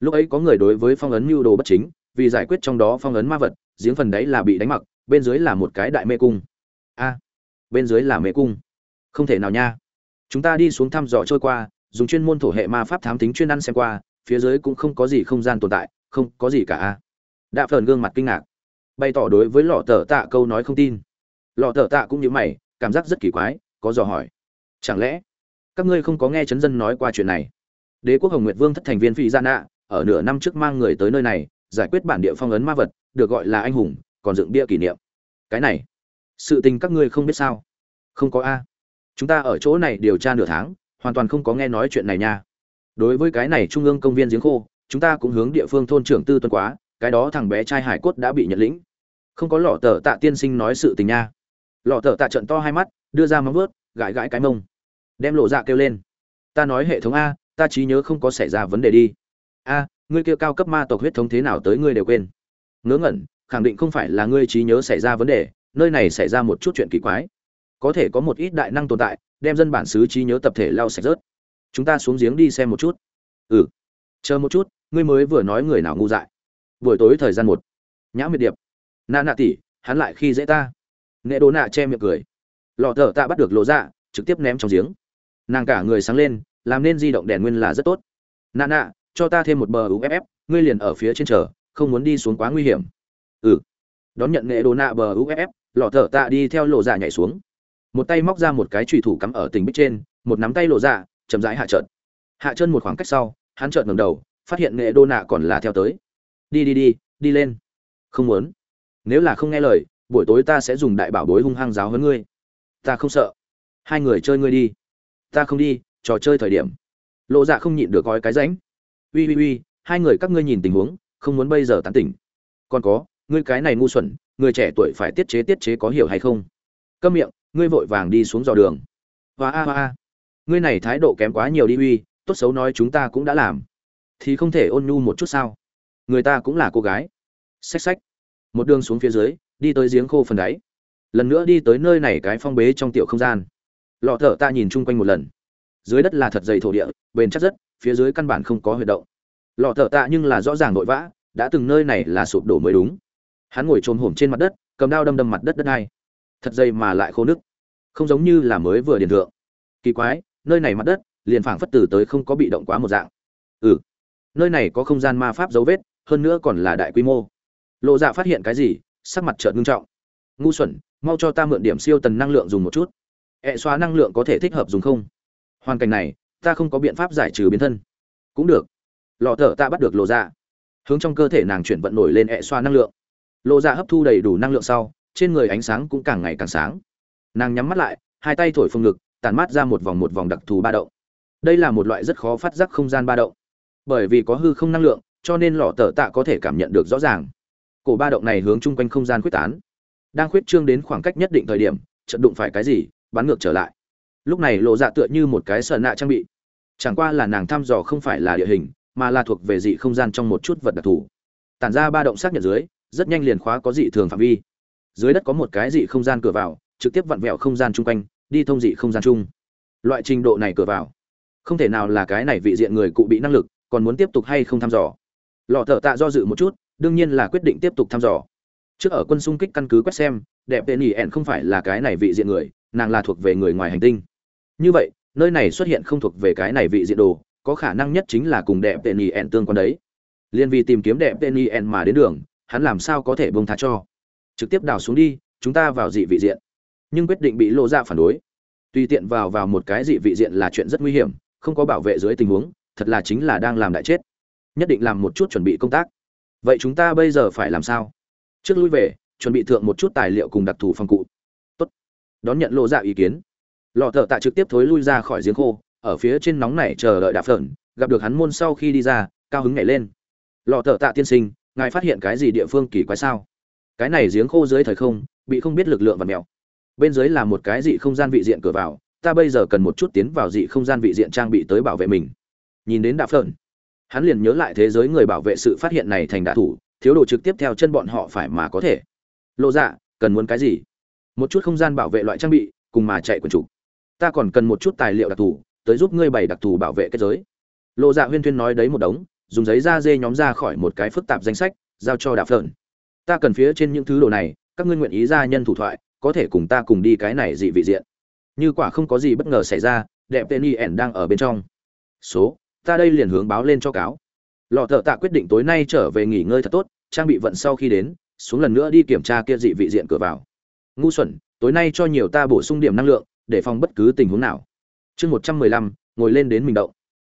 Lúc ấy có người đối với phong ấn mưu đồ bất chính, vì giải quyết trong đó phong ấn ma vật, giếng phần đấy là bị đánh mặc, bên dưới là một cái đại mê cung. A, bên dưới là mê cung. Không thể nào nha. Chúng ta đi xuống thăm dò trôi qua, dùng chuyên môn thổ hệ ma pháp thám tính chuyên ăn xem qua, phía dưới cũng không có gì không gian tồn tại, không có gì cả a. Đạ phờn gương mặt kinh ngạc, bày tỏ đối với lọ tờ tạ câu nói không tin. Lọ tờ tạ cũng như mày, cảm giác rất kỳ quái, có dò hỏi. Chẳng lẽ các ngươi không có nghe chấn dân nói qua chuyện này? Đế quốc hồng nguyệt vương thất thành viên phi gia nạ ở nửa năm trước mang người tới nơi này, giải quyết bản địa phong ấn ma vật, được gọi là anh hùng, còn dựng bia kỷ niệm. Cái này, sự tình các ngươi không biết sao? Không có a. Chúng ta ở chỗ này điều tra nửa tháng, hoàn toàn không có nghe nói chuyện này nha. Đối với cái này trung ương công viên giếng khô, chúng ta cũng hướng địa phương thôn trưởng tư tuân quá, cái đó thằng bé trai hải cốt đã bị nhận lĩnh. Không có lọ tờ tạ tiên sinh nói sự tình nha. Lọ tờ tạ trận to hai mắt, đưa ra móng vớt gãi gãi cái mông. Đem lộ dạ kêu lên. Ta nói hệ thống a ta trí nhớ không có xảy ra vấn đề đi. A, ngươi kia cao cấp ma tộc huyết thống thế nào tới ngươi đều quên. Ngớ ngẩn, khẳng định không phải là ngươi trí nhớ xảy ra vấn đề, nơi này xảy ra một chút chuyện kỳ quái. Có thể có một ít đại năng tồn tại, đem dân bản xứ trí nhớ tập thể lau sạch rớt. Chúng ta xuống giếng đi xem một chút. Ừ. Chờ một chút, ngươi mới vừa nói người nào ngu dại. Buổi tối thời gian một. Nhã miệt điệp. Nạ nạ tỉ, hắn lại khi dễ ta. Nghệ đồ nạ che miệng cười. Lọ thợ tạ bắt được lộ dạ trực tiếp ném trong giếng. Nàng cả người sáng lên làm nên di động đèn nguyên là rất tốt. Nạ nạ cho ta thêm một bờ uff ngươi liền ở phía trên chờ, không muốn đi xuống quá nguy hiểm. Ừ. Đón nhận nghệ đồ nạ bờ uff lọ thở tạ đi theo lộ dạ nhảy xuống. Một tay móc ra một cái trùy thủ cắm ở tình bích trên, một nắm tay lộ dạ chậm rãi hạ trợt hạ chân một khoảng cách sau, hắn trợt ngầm đầu, phát hiện nghệ đô nạ còn là theo tới. Đi đi đi đi lên. Không muốn. Nếu là không nghe lời, buổi tối ta sẽ dùng đại bảo bối hung hăng giáo hơn ngươi. Ta không sợ. Hai người chơi ngươi đi. Ta không đi trò chơi thời điểm. Lộ dạ không nhịn được gói cái ránh. Uy uy uy, hai người các ngươi nhìn tình huống, không muốn bây giờ tán tỉnh. Còn có, ngươi cái này ngu xuẩn, người trẻ tuổi phải tiết chế tiết chế có hiểu hay không? Câm miệng, ngươi vội vàng đi xuống dò đường. Hoa, a hoa, a. Ngươi này thái độ kém quá nhiều đi, uy, tốt xấu nói chúng ta cũng đã làm. Thì không thể ôn nhu một chút sao? Người ta cũng là cô gái. Xách xách. Một đường xuống phía dưới, đi tới giếng khô phần đáy. Lần nữa đi tới nơi này cái phong bế trong tiểu không gian. Lọ thở ta nhìn chung quanh một lần dưới đất là thật dày thổ địa, bền chắc rất, phía dưới căn bản không có huy động. Lọ thở tạ nhưng là rõ ràng vội vã, đã từng nơi này là sụp đổ mới đúng. Hắn ngồi trồm hổm trên mặt đất, cầm đao đâm đâm mặt đất đất này thật dày mà lại khô nước không giống như là mới vừa điền thượng. Kỳ quái, nơi này mặt đất, liền phảng phất từ tới không có bị động quá một dạng. Ừ nơi này có không gian ma pháp dấu vết, hơn nữa còn là đại quy mô. Lộ dạ phát hiện cái gì, sắc mặt chợt ngưng trọng. Ngu xuẩn, mau cho ta mượn điểm siêu tần năng lượng dùng một chút. Ẹ xóa năng lượng có thể thích hợp dùng không? Hoàn cảnh này, ta không có biện pháp giải trừ biến thân. Cũng được. Lọ thở ta bắt được lộ dạ. Hướng trong cơ thể nàng chuyển vận nổi lên ẹ xoa năng lượng. Lộ dạ hấp thu đầy đủ năng lượng sau, trên người ánh sáng cũng càng ngày càng sáng. Nàng nhắm mắt lại, hai tay thổi phương ngực tàn mát ra một vòng một vòng đặc thù ba động. Đây là một loại rất khó phát giác không gian ba động. Bởi vì có hư không năng lượng, cho nên lọ tờ tạ có thể cảm nhận được rõ ràng. Cổ ba động này hướng chung quanh không gian khuyết tán. Đang khuyết trương đến khoảng cách nhất định thời điểm, chợt đụng phải cái gì, bắn ngược trở lại lúc này lộ dạ tựa như một cái sợ nạ trang bị. Chẳng qua là nàng thăm dò không phải là địa hình, mà là thuộc về dị không gian trong một chút vật đặc thù. Tản ra ba động xác nhận dưới, rất nhanh liền khóa có dị thường phạm vi. Dưới đất có một cái dị không gian cửa vào, trực tiếp vặn vẹo không gian chung quanh, đi thông dị không gian chung. Loại trình độ này cửa vào, không thể nào là cái này vị diện người cụ bị năng lực, còn muốn tiếp tục hay không thăm dò. Lọ thợ tạ do dự một chút, đương nhiên là quyết định tiếp tục thăm dò. Trước ở quân xung kích căn cứ quét xem, đẹp tên ỉ ẹn không phải là cái này vị diện người, nàng là thuộc về người ngoài hành tinh như vậy, nơi này xuất hiện không thuộc về cái này vị diện đồ, có khả năng nhất chính là cùng đẹp tên y ẹn tương quan đấy. Liên vì tìm kiếm đẹp tên y ẹn mà đến đường, hắn làm sao có thể bông tha cho? Trực tiếp đào xuống đi, chúng ta vào dị vị diện. Nhưng quyết định bị lộ ra phản đối. Tùy tiện vào vào một cái dị vị diện là chuyện rất nguy hiểm, không có bảo vệ dưới tình huống, thật là chính là đang làm đại chết. Nhất định làm một chút chuẩn bị công tác. Vậy chúng ta bây giờ phải làm sao? Trước lui về, chuẩn bị thượng một chút tài liệu cùng đặc thù phong cụ. Tốt. Đón nhận lộ dạ ý kiến lò thợ tạ trực tiếp thối lui ra khỏi giếng khô, ở phía trên nóng này chờ đợi đạp phởn, gặp được hắn môn sau khi đi ra, cao hứng nhảy lên. Lò thợ tạ tiên sinh, ngài phát hiện cái gì địa phương kỳ quái sao? Cái này giếng khô dưới thời không, bị không biết lực lượng và mèo bên dưới là một cái dị không gian vị diện cửa vào, ta bây giờ cần một chút tiến vào dị không gian vị diện trang bị tới bảo vệ mình. Nhìn đến đạp phởn, hắn liền nhớ lại thế giới người bảo vệ sự phát hiện này thành đạ thủ, thiếu đồ trực tiếp theo chân bọn họ phải mà có thể. Lộ dạ cần muốn cái gì? Một chút không gian bảo vệ loại trang bị, cùng mà chạy quần chủ ta còn cần một chút tài liệu đặc thù, tới giúp ngươi bày đặc thù bảo vệ kết giới. Lộ dạ huyên thuyên nói đấy một đống, dùng giấy da dê nhóm ra khỏi một cái phức tạp danh sách, giao cho đạp phởn ta cần phía trên những thứ đồ này, các ngươi nguyện ý ra nhân thủ thoại, có thể cùng ta cùng đi cái này dị vị diện. Như quả không có gì bất ngờ xảy ra, đẹp tên y ẻn đang ở bên trong. Số, ta đây liền hướng báo lên cho cáo. Lọ thợ tạ quyết định tối nay trở về nghỉ ngơi thật tốt, trang bị vận sau khi đến, xuống lần nữa đi kiểm tra kia dị vị diện cửa vào. Ngu xuẩn, tối nay cho nhiều ta bổ sung điểm năng lượng để phòng bất cứ tình huống nào. Chương một trăm mười lăm, ngồi lên đến mình động.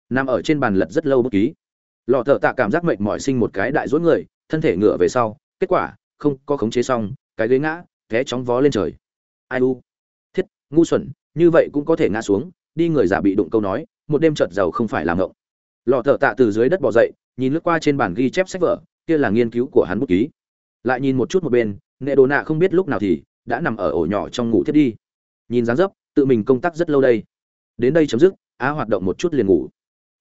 Nằm ở trên bàn lật rất lâu bất ký. Lọ thợ tạ cảm giác mệt mỏi sinh một cái đại dối người, thân thể ngựa về sau, kết quả, không có khống chế xong, cái ghế ngã, té chóng vó lên trời. Ai u? Thiết, ngu xuẩn, như vậy cũng có thể ngã xuống, đi người giả bị đụng câu nói, một đêm chợt giàu không phải làm ngộng. Lọ thợ tạ từ dưới đất bỏ dậy, nhìn lướt qua trên bản ghi chép sách vở, kia là nghiên cứu của hắn bút ký. Lại nhìn một chút một bên, nệ đồ nạ không biết lúc nào thì đã nằm ở ổ nhỏ trong ngủ thiết đi nhìn dáng dấp, tự mình công tác rất lâu đây. Đến đây chấm dứt, á hoạt động một chút liền ngủ.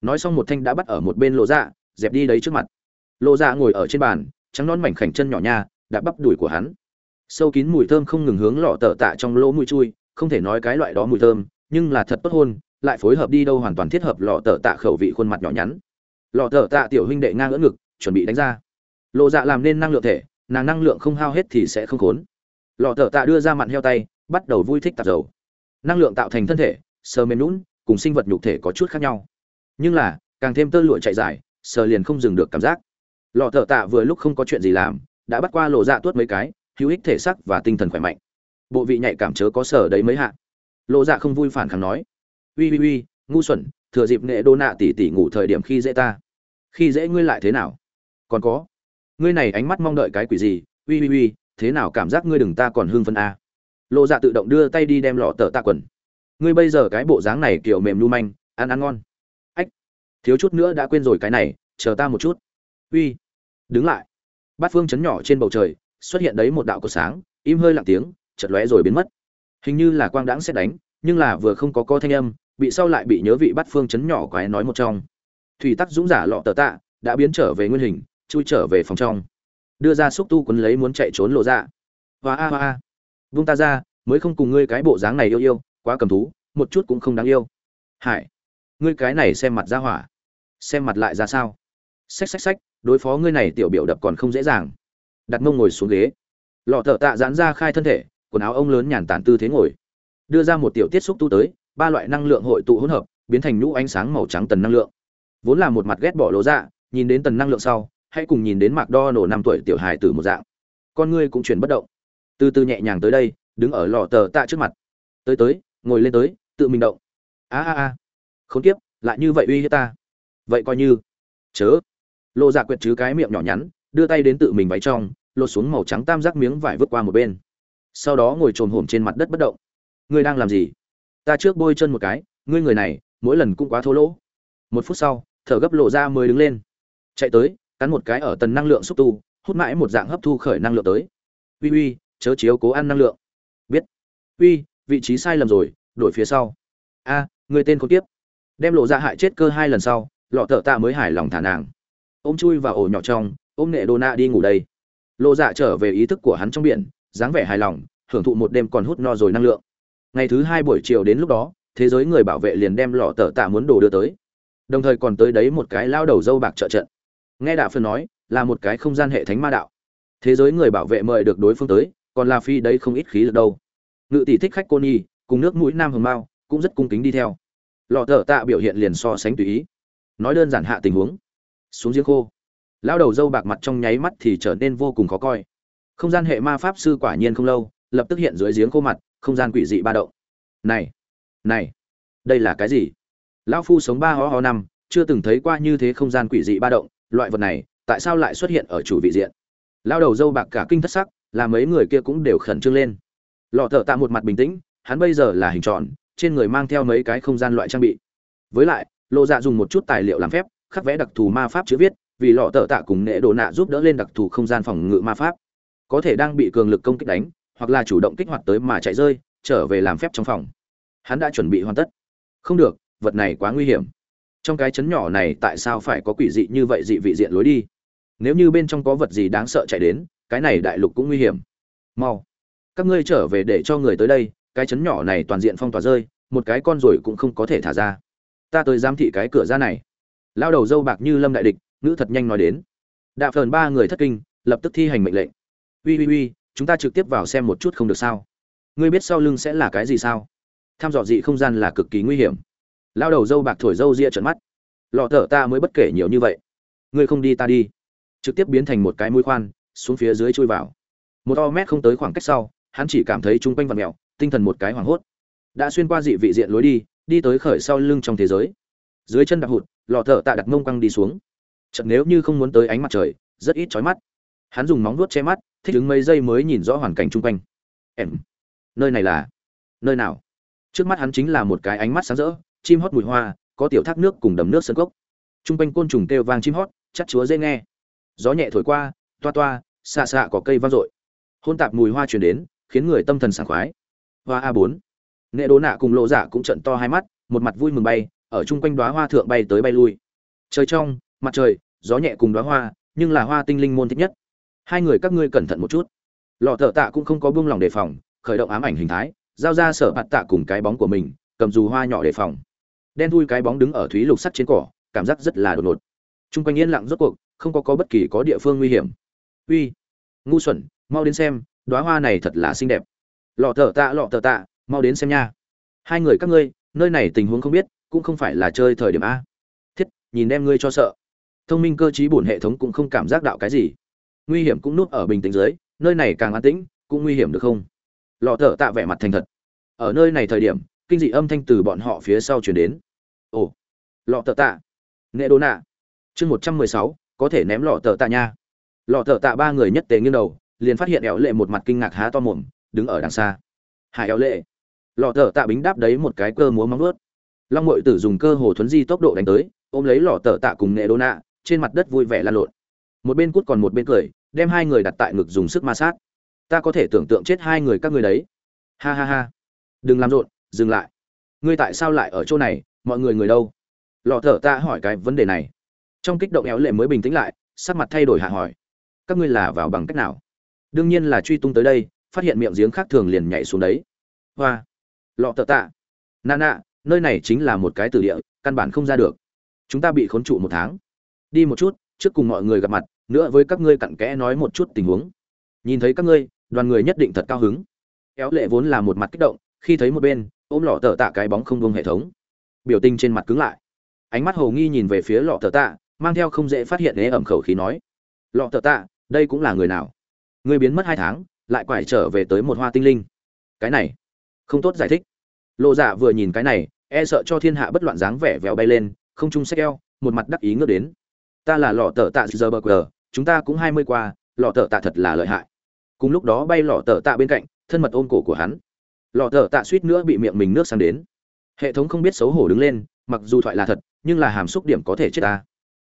Nói xong một thanh đã bắt ở một bên lộ dạ dẹp đi đấy trước mặt. Lộ dạ ngồi ở trên bàn, trắng non mảnh khảnh chân nhỏ nha, đã bắp đùi của hắn. Sâu kín mùi thơm không ngừng hướng lọ tờ tạ trong lỗ mũi chui, không thể nói cái loại đó mùi thơm, nhưng là thật tốt hôn, lại phối hợp đi đâu hoàn toàn thiết hợp lọ tờ tạ khẩu vị khuôn mặt nhỏ nhắn. Lọ tờ tạ tiểu huynh đệ ngang ngỡ ngực, chuẩn bị đánh ra. Lộ dạ làm nên năng lượng thể, nàng năng lượng không hao hết thì sẽ không khốn. Lọ tờ tạ đưa ra mặn heo tay bắt đầu vui thích tạp dầu. Năng lượng tạo thành thân thể, sờ mềm lún cùng sinh vật nhục thể có chút khác nhau. Nhưng là, càng thêm tơ lụa chạy dài, sờ liền không dừng được cảm giác. Lọ thợ tạ vừa lúc không có chuyện gì làm, đã bắt qua lộ dạ tuốt mấy cái, hữu ích thể sắc và tinh thần khỏe mạnh. Bộ vị nhạy cảm chớ có sở đấy mấy hạ. Lộ dạ không vui phản kháng nói. Uy uy uy ngu xuẩn, thừa dịp nghệ đô nạ tỉ tỉ ngủ thời điểm khi dễ ta. Khi dễ ngươi lại thế nào? Còn có. Ngươi này ánh mắt mong đợi cái quỷ gì? Uy uy uy thế nào cảm giác ngươi đừng ta còn hưng phân a à? Lộ dạ tự động đưa tay đi đem lọ tờ tạ quần. Ngươi bây giờ cái bộ dáng này kiểu mềm nu manh, ăn ăn ngon. Ách, thiếu chút nữa đã quên rồi cái này, chờ ta một chút. Uy, đứng lại. Bát phương chấn nhỏ trên bầu trời, xuất hiện đấy một đạo cột sáng, im hơi lặng tiếng chật lóe rồi biến mất. Hình như là quang đãng xét đánh, nhưng là vừa không có co thanh âm, bị sau lại bị nhớ vị bát phương chấn nhỏ quái nói một trong. Thủy tắc dũng giả lọ tờ tạ đã biến trở về nguyên hình, chui trở về phòng trong. Đưa ra xúc tu quấn lấy muốn chạy trốn lộ ra dạ. hoa a hoa a vung ta ra, mới không cùng ngươi cái bộ dáng này yêu yêu, quá cầm thú, một chút cũng không đáng yêu. Hải, ngươi cái này xem mặt ra hỏa. Xem mặt lại ra sao? Xách xách xách, đối phó ngươi này tiểu biểu đập còn không dễ dàng. Đặt mông ngồi xuống ghế. Lọ thợ tạ giãn ra khai thân thể, quần áo ông lớn nhàn tản tư thế ngồi. Đưa ra một tiểu tiết xúc tu tới, ba loại năng lượng hội tụ hỗn hợp, biến thành nhũ ánh sáng màu trắng tần năng lượng. Vốn là một mặt ghét bỏ lỗ dạ nhìn đến tần năng lượng sau, hãy cùng nhìn đến mạc đo nổ năm tuổi tiểu hài từ một dạng. Con ngươi cũng chuyển bất động từ từ nhẹ nhàng tới đây, đứng ở lò tờ tạ trước mặt. Tới tới, ngồi lên tới, tự mình động. A a a. Không tiếp lại như vậy uy hiếp ta. Vậy coi như. Chớ. Lộ dạ quyệt chứ cái miệng nhỏ nhắn, đưa tay đến tự mình váy trong, lột xuống màu trắng tam giác miếng vải vứt qua một bên. Sau đó ngồi trồm hổm trên mặt đất bất động. Ngươi đang làm gì? Ta trước bôi chân một cái, ngươi người này, mỗi lần cũng quá thô lỗ. Một phút sau, thở gấp lộ ra dạ mới đứng lên. Chạy tới, cắn một cái ở tần năng lượng xúc tu, hút mãi một dạng hấp thu khởi năng lượng tới. Uy uy chớ chiếu cố ăn năng lượng. Biết. Uy, vị trí sai lầm rồi, đổi phía sau. A, người tên không tiếp đem lộ ra hại chết cơ hai lần sau, lọ thợ tạ mới hài lòng thả nàng. Ôm chui vào ổ nhỏ trong, ôm nệ đô na đi ngủ đây. Lộ dạ trở về ý thức của hắn trong biển, dáng vẻ hài lòng, hưởng thụ một đêm còn hút no rồi năng lượng. Ngày thứ hai buổi chiều đến lúc đó, thế giới người bảo vệ liền đem lọ tờ tạ muốn đồ đưa tới. Đồng thời còn tới đấy một cái lao đầu dâu bạc trợ trận. Nghe đạo phân nói, là một cái không gian hệ thánh ma đạo. Thế giới người bảo vệ mời được đối phương tới còn là phi đấy không ít khí lực đâu. Ngự tỷ thích khách cô nhi, cùng nước mũi nam hồng mao, cũng rất cung kính đi theo. Lọ thợ tạ biểu hiện liền so sánh tùy ý. Nói đơn giản hạ tình huống. Xuống giếng khô. Lão đầu dâu bạc mặt trong nháy mắt thì trở nên vô cùng khó coi. Không gian hệ ma pháp sư quả nhiên không lâu, lập tức hiện dưới giếng khô mặt, không gian quỷ dị ba động. Này này, đây là cái gì? Lão phu sống ba ho ho năm, chưa từng thấy qua như thế không gian quỷ dị ba động, loại vật này, tại sao lại xuất hiện ở chủ vị diện? Lao đầu dâu bạc cả kinh thất sắc là mấy người kia cũng đều khẩn trương lên. Lọ thợ tạ một mặt bình tĩnh, hắn bây giờ là hình tròn, trên người mang theo mấy cái không gian loại trang bị. Với lại lộ dạ dùng một chút tài liệu làm phép, khắc vẽ đặc thù ma pháp chữ viết, vì lọ thợ tạ cùng nệ đồ nạ giúp đỡ lên đặc thù không gian phòng ngự ma pháp. Có thể đang bị cường lực công kích đánh, hoặc là chủ động kích hoạt tới mà chạy rơi, trở về làm phép trong phòng. Hắn đã chuẩn bị hoàn tất. Không được, vật này quá nguy hiểm. Trong cái chấn nhỏ này tại sao phải có quỷ dị như vậy dị vị diện lối đi? Nếu như bên trong có vật gì đáng sợ chạy đến cái này đại lục cũng nguy hiểm. Mau. Các ngươi trở về để cho người tới đây, cái chấn nhỏ này toàn diện phong tỏa rơi, một cái con rồi cũng không có thể thả ra. Ta tới giám thị cái cửa ra này. Lao đầu dâu bạc như lâm đại địch, ngữ thật nhanh nói đến. Đạ phờn ba người thất kinh, lập tức thi hành mệnh lệnh. Uy uy uy, chúng ta trực tiếp vào xem một chút không được sao. Ngươi biết sau lưng sẽ là cái gì sao? Tham dò dị không gian là cực kỳ nguy hiểm. Lao đầu dâu bạc thổi dâu ria trợn mắt. Lọ thở ta mới bất kể nhiều như vậy. Ngươi không đi ta đi. Trực tiếp biến thành một cái mũi khoan xuống phía dưới chui vào. Một o mét không tới khoảng cách sau, hắn chỉ cảm thấy chung quanh vật mèo, tinh thần một cái hoảng hốt. Đã xuyên qua dị vị diện lối đi đi tới khởi sau lưng trong thế giới. Dưới chân đạp hụt lò thợ tạ đặt mông quăng đi xuống. Chợt nếu như không muốn tới ánh mặt trời, rất ít chói mắt. Hắn dùng móng vuốt che mắt, thích đứng mấy giây mới nhìn rõ hoàn cảnh chung quanh. Em, nơi này là, nơi nào? Trước mắt hắn chính là một cái ánh mắt sáng rỡ, chim hót mùi hoa, có tiểu thác nước cùng đầm nước sân cốc. Chung quanh côn trùng kêu vang chim hót, chắc chúa dễ nghe. Gió nhẹ thổi qua, toa toa xạ xạ có cây vang dội. Hôn tạp mùi hoa truyền đến, khiến người tâm thần sảng khoái. Hoa a bốn. Nệ đố nạ cùng lộ giả dạ cũng trận to hai mắt, một mặt vui mừng bay, ở chung quanh đóa hoa thượng bay tới bay lui. Trời trong, mặt trời, gió nhẹ cùng đóa hoa, nhưng là hoa tinh linh môn thích nhất. Hai người các ngươi cẩn thận một chút. Lọ thợ tạ cũng không có buông lòng đề phòng, khởi động ám ảnh hình thái, giao ra sở bạt tạ cùng cái bóng của mình, cầm dù hoa nhỏ đề phòng. Đen thui cái bóng đứng ở thúy lục sắt trên cỏ, cảm giác rất là đột ngột. T r u n g quanh yên lặng rốt cuộc, không có có bất kỳ có địa phương nguy hiểm uy, ngu xuẩn, mau đến xem đoá hoa này thật là xinh đẹp. Lọ thợ tạ, lọ thợ tạ, mau đến xem nha. Hai người các ngươi, nơi này tình huống không biết, cũng không phải là chơi thời điểm a. Thiết, nhìn đem ngươi cho sợ. Thông minh cơ t r í bổn hệ thống cũng không cảm giác đạo cái gì. Nguy hiểm cũng núp ở bình tĩnh dưới, nơi này càng an tĩnh, cũng nguy hiểm được không? Lọ thợ tạ vẻ mặt thành thật. Ở nơi này thời điểm, kinh dị âm thanh từ bọn họ phía sau chuyển đến. Ồ, lọ tờ tạ. Nghệ đô nạ. Chương một trăm mười sáu, có thể ném lọ tờ tạ nha lọ thợ tạ ba người nhất tề nghiêng đầu, liền phát hiện éo lệ một mặt kinh ngạc há to mồm, đứng ở đằng xa. Hải éo lệ. Lọ thợ tạ bính đáp đấy một cái cơ múa móng ướt long mội tử dùng cơ hồ thuấn di tốc độ đánh tới, ôm lấy lọ thợ tạ cùng nghệ đô nạ, trên mặt đất vui vẻ lan lộn. Một bên cút còn một bên cười, đem hai người đặt tại ngực dùng sức ma sát. Ta có thể tưởng tượng chết hai người các người đấy. Ha ha ha. Đừng làm rộn, dừng lại. Ngươi tại sao lại ở chỗ này, mọi người người đâu? Lọ thở tạ hỏi cái vấn đề này. Trong kích động éo lệ mới bình tĩnh lại, sắc mặt thay đổi hạ hỏi các ngươi là vào bằng cách nào? Đương nhiên là truy tung tới đây, phát hiện miệng giếng khác thường liền nhảy xuống đấy. Hoa. Lọ tợ tạ. Nà nạ nơi này chính là một cái tử địa, căn bản không ra được. Chúng ta bị khốn trụ một tháng. Đi một chút, trước cùng mọi người gặp mặt, nữa với các ngươi cặn kẽ nói một chút tình huống. Nhìn thấy các ngươi, đoàn người nhất định thật cao hứng. Éo lệ vốn là một mặt kích động, khi thấy một bên, ôm lọ tờ tạ cái bóng không buông hệ thống. Biểu tình trên mặt cứng lại. Ánh mắt hồ nghi nhìn về phía lọ tờ tạ, mang theo không dễ phát hiện ế ẩm khẩu khí nói. Lọ tờ tạ đây cũng là người nào? Người biến mất hai tháng, lại quải trở về tới một hoa tinh linh. Cái này, không tốt giải thích. Lộ dạ vừa nhìn cái này e sợ cho thiên hạ bất loạn dáng vẻ vèo bay lên, không chung sách eo, một mặt đắc ý ngước đến. Ta là lọ tờ tạ giờ bờ cờ chúng ta cũng hai mươi qua, lọ tờ tạ thật là lợi hại. Cùng lúc đó bay lọ tờ tạ bên cạnh, thân mật ôm cổ của hắn. Lọ tờ tạ suýt nữa bị miệng mình nước sang đến. Hệ thống không biết xấu hổ đứng lên, mặc dù thoại là thật, nhưng là hàm xúc điểm có thể chết ta.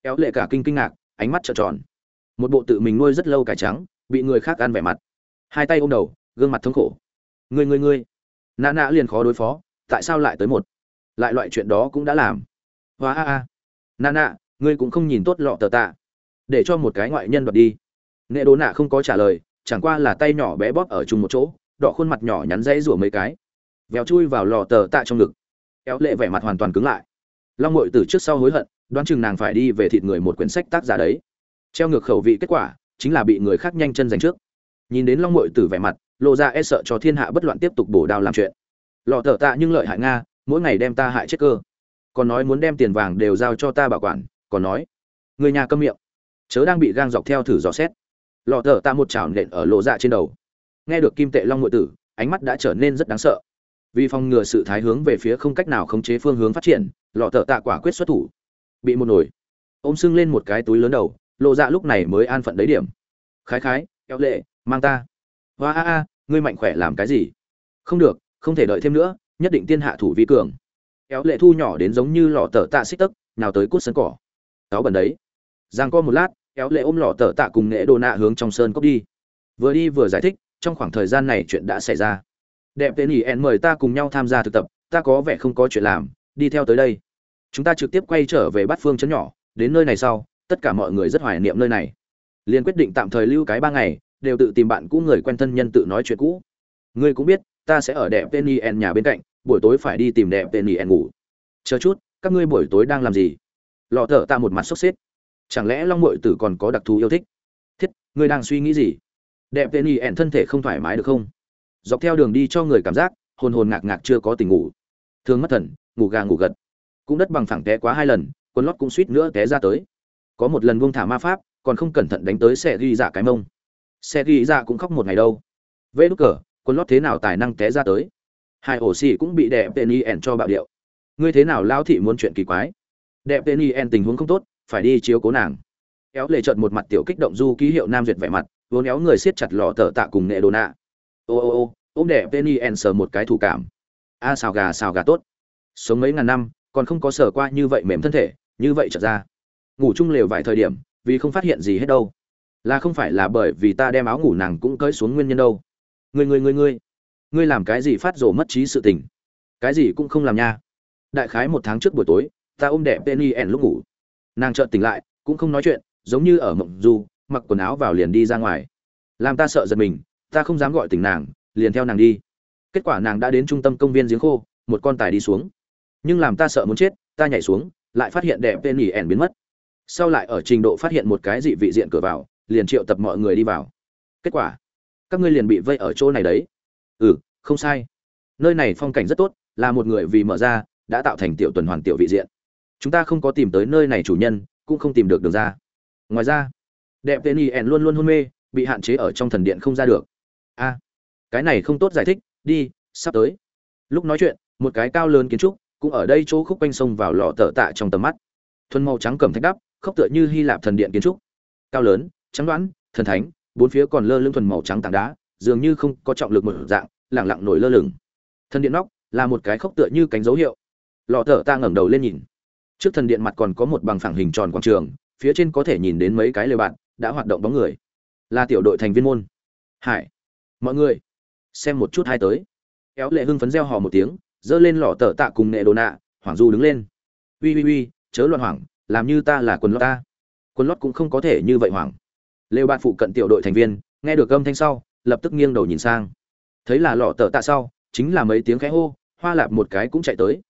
Kéo lệ cả kinh kinh ngạc, ánh mắt trợn tròn một bộ tự mình nuôi rất lâu cải trắng, bị người khác ăn vẻ mặt. Hai tay ôm đầu, gương mặt thống khổ. Người người người nã nã liền khó đối phó, tại sao lại tới một? Lại loại chuyện đó cũng đã làm. Hóa a a. Nã nã, ngươi cũng không nhìn tốt lọ tờ tạ. Để cho một cái ngoại nhân đoạt đi. Nệ đố nạ không có trả lời, chẳng qua là tay nhỏ bé bóp ở chung một chỗ, đỏ khuôn mặt nhỏ nhắn dãy rủa mấy cái. Véo chui vào lò tờ tạ trong ngực. Kéo lệ vẻ mặt hoàn toàn cứng lại. Long ngội từ trước sau hối hận, đoán chừng nàng phải đi về thịt người một quyển sách tác giả đấy treo ngược khẩu vị kết quả, chính là bị người khác nhanh chân giành trước. Nhìn đến long mội tử vẻ mặt lộ ra e sợ cho thiên hạ bất loạn tiếp tục bổ đao làm chuyện. Lọ thở tạ nhưng lợi hại nga, mỗi ngày đem ta hại chết cơ. Còn nói muốn đem tiền vàng đều giao cho ta bảo quản, còn nói, người nhà câm miệng. Chớ đang bị gang dọc theo thử dò xét. Lọ thở tạ một chảo nện ở lộ dạ trên đầu. Nghe được kim tệ long mội tử, ánh mắt đã trở nên rất đáng sợ. Vì phòng ngừa sự thái hướng về phía không cách nào khống chế phương hướng phát triển, lọ thợ tạ quả quyết xuất thủ. Bị một nổi. Ôm sưng lên một cái túi lớn đầu lộ dạ lúc này mới an phận đấy điểm. Khái khái, kéo lệ, mang ta. Hoa a a, ngươi mạnh khỏe làm cái gì? Không được, không thể đợi thêm nữa, nhất định tiên hạ thủ vi cường. Kéo lệ thu nhỏ đến giống như lọ tờ tạ xích tấc nào tới cút sân cỏ. Cáo bẩn đấy. Giang co một lát, kéo lệ ôm lọ tờ tạ cùng nghệ đồ nạ hướng trong sơn cốc đi. Vừa đi vừa giải thích, trong khoảng thời gian này chuyện đã xảy ra. Đẹp tên ỉ ẹn mời ta cùng nhau tham gia thực tập, ta có vẻ không có chuyện làm, đi theo tới đây. Chúng ta trực tiếp quay trở về bát phương chấn nhỏ, đến nơi này sau tất cả mọi người rất hoài niệm nơi này. Liền quyết định tạm thời lưu cái ba ngày, đều tự tìm bạn cũ người quen thân nhân tự nói chuyện cũ. Ngươi cũng biết, ta sẽ ở đẹp tên en nhà bên cạnh, buổi tối phải đi tìm đẹp tên en ngủ. Chờ chút, các ngươi buổi tối đang làm gì? Lọ thở ta một mặt sốc xếp. Chẳng lẽ long mội tử còn có đặc thù yêu thích? Thiết, ngươi đang suy nghĩ gì? Đẹp tên y ẹn thân thể không thoải mái được không? Dọc theo đường đi cho người cảm giác, hồn hồn ngạc ngạc chưa có tình ngủ. Thường mất thần, ngủ gà ngủ gật. Cũng đất bằng phẳng té quá hai lần, quần lót cũng suýt nữa té ra tới có một lần buông thả ma pháp, còn không cẩn thận đánh tới xe ghi dạ cái mông. Xe ghi dạ cũng khóc một ngày đâu. Vê đúc cờ, quân lót thế nào tài năng té ra tới. Hai ổ xì cũng bị đẹp tên y ẻn cho bạo điệu. Ngươi thế nào lao thị muốn chuyện kỳ quái. Đẹp tên y ẻn tình huống không tốt, phải đi chiếu cố nàng. Éo lệ trợn một mặt tiểu kích động du ký hiệu nam duyệt vẻ mặt, vốn éo người siết chặt lọ tờ tạ cùng nệ đồ nạ. Ô ô ô, ôm đẹp tên y ẻn sờ một cái thủ cảm. A, xào gà xào gà tốt. Sống mấy ngàn năm, còn không có sờ qua như vậy mềm thân thể, như vậy trở ra ngủ chung lều vài thời điểm, vì không phát hiện gì hết đâu. Là không phải là bởi vì ta đem áo ngủ nàng cũng cởi xuống nguyên nhân đâu. Người người người người ngươi làm cái gì phát rồ mất trí sự tình? Cái gì cũng không làm nha. Đại khái một tháng trước buổi tối, ta ôm đẹp penny ẻn lúc ngủ. Nàng chợt tỉnh lại, cũng không nói chuyện, giống như ở mộng du, mặc quần áo vào liền đi ra ngoài. Làm ta sợ giật mình, ta không dám gọi tỉnh nàng, liền theo nàng đi. Kết quả nàng đã đến trung tâm công viên giếng khô, một con tài đi xuống. Nhưng làm ta sợ muốn chết, ta nhảy xuống, lại phát hiện đẹp penny ẻn biến mất sau lại ở trình độ phát hiện một cái dị vị diện cửa vào, liền triệu tập mọi người đi vào. Kết quả, các ngươi liền bị vây ở chỗ này đấy. Ừ không sai. Nơi này phong cảnh rất tốt, là một người vì mở ra, đã tạo thành tiểu tuần hoàn tiểu vị diện. Chúng ta không có tìm tới nơi này chủ nhân, cũng không tìm được đường ra. Ngoài ra, đẹp tên y ẻn luôn luôn hôn mê, bị hạn chế ở trong thần điện không ra được. A, cái này không tốt giải thích, đi, sắp tới. Lúc nói chuyện, một cái cao lớn kiến trúc, cũng ở đây chỗ khúc quanh sông vào lò tở tạ trong tầm mắt. Thuần màu trắng cầm thạch đắp khốc tựa như hy lạp thần điện kiến trúc. Cao lớn, trắng đoán, thần thánh, bốn phía còn lơ lưng thuần màu trắng tảng đá, dường như không có trọng lực một dạng lẳng lặng nổi lơ lửng. Thần điện nóc là một cái khốc tựa như cánh dấu hiệu. Lọ thở ta ngẩng đầu lên nhìn. Trước thần điện mặt còn có một bằng phẳng hình tròn quảng trường, phía trên có thể nhìn đến mấy cái lều bạn, đã hoạt động bóng người. Là tiểu đội thành viên môn. Hải. Mọi người, xem một chút hai tới. Kéo lệ hưng phấn reo hò một tiếng, giơ lên lọ tờ tạ cùng nệ đồ nạ, hoảng du đứng lên. Uy uy uy, chớ loạn hoảng làm như ta là quần lót ta. Quần lót cũng không có thể như vậy hoảng. Lều bạt phụ cận tiểu đội thành viên, nghe được âm thanh sau, lập tức nghiêng đầu nhìn sang. Thấy là lọ tờ tạ sau, chính là mấy tiếng khẽ hô, hoa lạp một cái cũng chạy tới.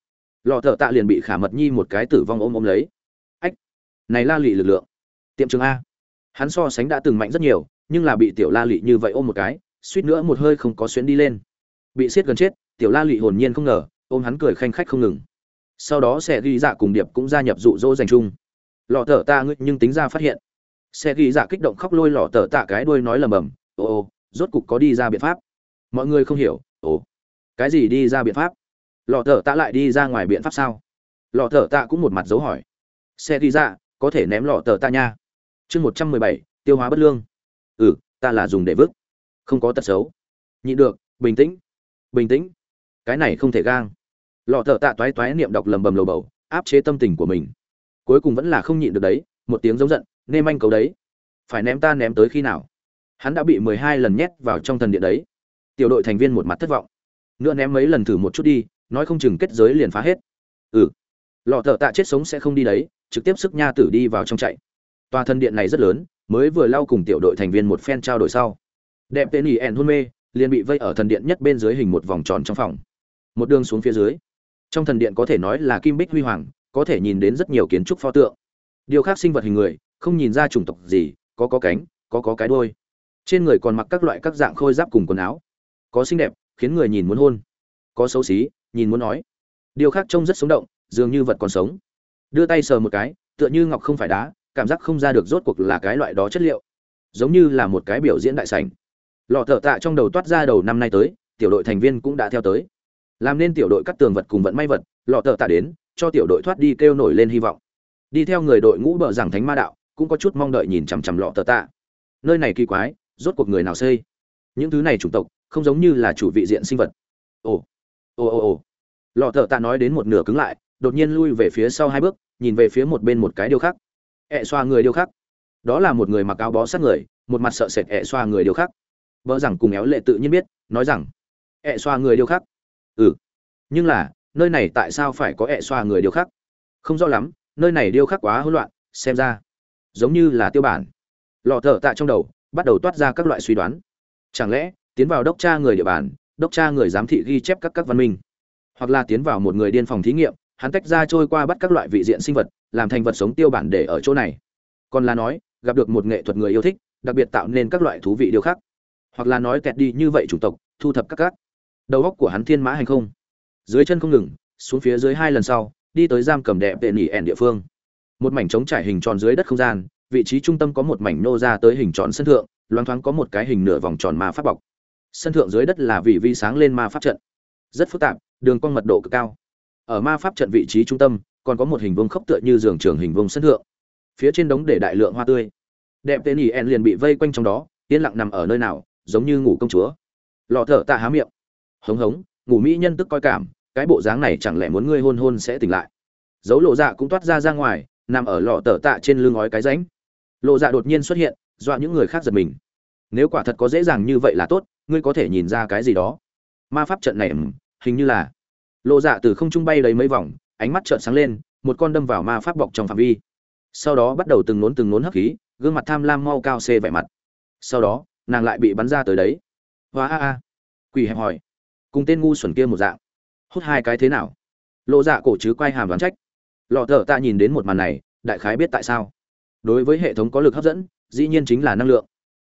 Lọ tờ tạ liền bị khả mật nhi một cái tử vong ôm ôm lấy. Ách, này la lị lực lượng. Tiệm trường a. Hắn so sánh đã từng mạnh rất nhiều, nhưng là bị tiểu la lị như vậy ôm một cái, suýt nữa một hơi không có xuyến đi lên. Bị siết gần chết, tiểu la lị hồn nhiên không ngờ, ôm hắn cười khanh khách không ngừng sau đó sẽ ghi dạ cùng điệp cũng gia nhập dụ dỗ dành chung. Lọ tờ ta ngươi nhưng tính ra phát hiện. Sẽ ghi dạ kích động khóc lôi lọ tờ tạ cái đuôi nói lầm bầm, ô ô, rốt cục có đi ra biện pháp. Mọi người không hiểu, ồ, cái gì đi ra biện pháp? Lọ thở tạ lại đi ra ngoài biện pháp sao? Lọ thở tạ cũng một mặt dấu hỏi. Xe ghi dạ có thể ném lọ thở tạ nha. Chương một trăm mười bảy, tiêu hóa bất lương. Ừ ta là dùng để vứt, không có tật xấu. Nhịn được, bình tĩnh bình tĩnh. Cái này không thể gang lọ thở tạ toái toái niệm đọc lầm bầm lầu bầu, áp chế tâm tình của mình. Cuối cùng vẫn là không nhịn được đấy, một tiếng giống giận, nêm anh cầu đấy, phải ném ta ném tới khi nào? Hắn đã bị mười hai lần nhét vào trong thần điện đấy. Tiểu đội thành viên một mặt thất vọng. Nữa ném mấy lần thử một chút đi, nói không chừng kết giới liền phá hết. Ừ. Lọ thợ tạ chết sống sẽ không đi đấy, trực tiếp sức nha tử đi vào trong chạy. Tòa thần điện này rất lớn, mới vừa lau cùng tiểu đội thành viên một phen trao đổi sau. Đẹp tên ỉ ẻn hôn mê, liền bị vây ở thần điện nhất bên dưới hình một vòng tròn trong phòng. Một đường xuống phía dưới trong thần điện có thể nói là kim bích huy hoàng, có thể nhìn đến rất nhiều kiến trúc pho tượng. Điều khác sinh vật hình người, không nhìn ra chủng tộc gì, có có cánh, có có cái đôi trên người còn mặc các loại các dạng khôi giáp cùng quần áo. Có xinh đẹp, khiến người nhìn muốn hôn. Có xấu xí, nhìn muốn nói. Điều khác trông rất sống động, dường như vật còn sống. Đưa tay sờ một cái, tựa như ngọc không phải đá, cảm giác không ra được rốt cuộc là cái loại đó chất liệu. Giống như là một cái biểu diễn đại sảnh. Lọ thợ tạ trong đầu toát ra đầu năm nay tới, tiểu đội thành viên cũng đã theo tới làm nên tiểu đội cắt tường vật cùng vận may vật, lọ tờ tạ đến, cho tiểu đội thoát đi kêu nổi lên hy vọng. Đi theo người đội ngũ bờ rằng thánh ma đạo, cũng có chút mong đợi nhìn chằm chằm lọ tờ tạ. Nơi này kỳ quái, rốt cuộc người nào xây? Những thứ này chủng tộc, không giống như là chủ vị diện sinh vật. Ồ ồ ồ ồ. Lọ tờ tạ nói đến một nửa cứng lại, đột nhiên lui về phía sau hai bước, nhìn về phía một bên một cái điêu khắc. Ẹ xoa người điêu khắc. Đó là một người mặc áo bó sát người, một mặt sợ sệt ẹ xoa người điêu khắc. Vợ rằng cùng éo lệ tự nhiên biết, nói rằng, ẹ xoa người điêu khắc ừ. Nhưng là nơi này tại sao phải có ẹ xoa người điêu khắc? Không rõ lắm nơi này điêu khắc quá hỗn loạn xem ra giống như là tiêu bản. Lọ thở tạ trong đầu bắt đầu toát ra các loại suy đoán. Chẳng lẽ tiến vào đốc tra người địa bàn đốc tra người giám thị ghi chép các các văn minh? Hoặc là tiến vào một người điên phòng thí nghiệm hắn tách ra trôi qua bắt các loại vị diện sinh vật làm thành vật sống tiêu bản để ở chỗ này. Còn là nói gặp được một nghệ thuật người yêu thích đặc biệt tạo nên các loại thú vị điều khắc, hoặc là nói kẹt đi như vậy chủng tộc thu thập các các đầu góc của hắn thiên mã hành không. Dưới chân không ngừng, xuống phía dưới hai lần sau, đi tới giam cầm đẹp tệ nỉ ẻn địa phương. Một mảnh trống trải hình tròn dưới đất không gian, vị trí trung tâm có một mảnh nô ra tới hình tròn sân thượng, loáng thoáng có một cái hình nửa vòng tròn ma pháp bọc. Sân thượng dưới đất là vị vi sáng lên ma pháp trận. Rất phức tạp, đường cong mật độ cực cao. Ở ma pháp trận vị trí trung tâm, còn có một hình vông khốc tựa như giường trường hình vông sân thượng. Phía trên đống để đại lượng hoa tươi. Đẹp tên ỉ en liền bị vây quanh trong đó, yên lặng nằm ở nơi nào, giống như ngủ công chúa. Lọ thở tạ há miệng hống hống, ngủ mỹ nhân tức coi cảm, cái bộ dáng này chẳng lẽ muốn ngươi hôn hôn sẽ tỉnh lại. Dấu lộ dạ cũng toát ra ra ngoài, nằm ở lọ tở tạ trên lưng ói cái ránh lộ dạ đột nhiên xuất hiện, dọa những người khác giật mình. Nếu quả thật có dễ dàng như vậy là tốt, ngươi có thể nhìn ra cái gì đó. Ma pháp trận này hình như là. Lộ dạ từ không trung bay lấy mấy vòng, ánh mắt trợn sáng lên, một con đâm vào ma pháp bọc trong phạm vi. Sau đó bắt đầu từng nốn từng nốn hấp khí, gương mặt tham lam mau cao xê vẻ mặt. Sau đó, nàng lại bị bắn ra tới đấy. Hoa a a. Quỷ hẹp hỏi cùng tên ngu xuẩn kia một dạng. Hút hai cái thế nào? Lộ dạ cổ chứ quay hàm đoán trách. Lọ thợ ta nhìn đến một màn này, đại khái biết tại sao. Đối với hệ thống có lực hấp dẫn, dĩ nhiên chính là năng lượng.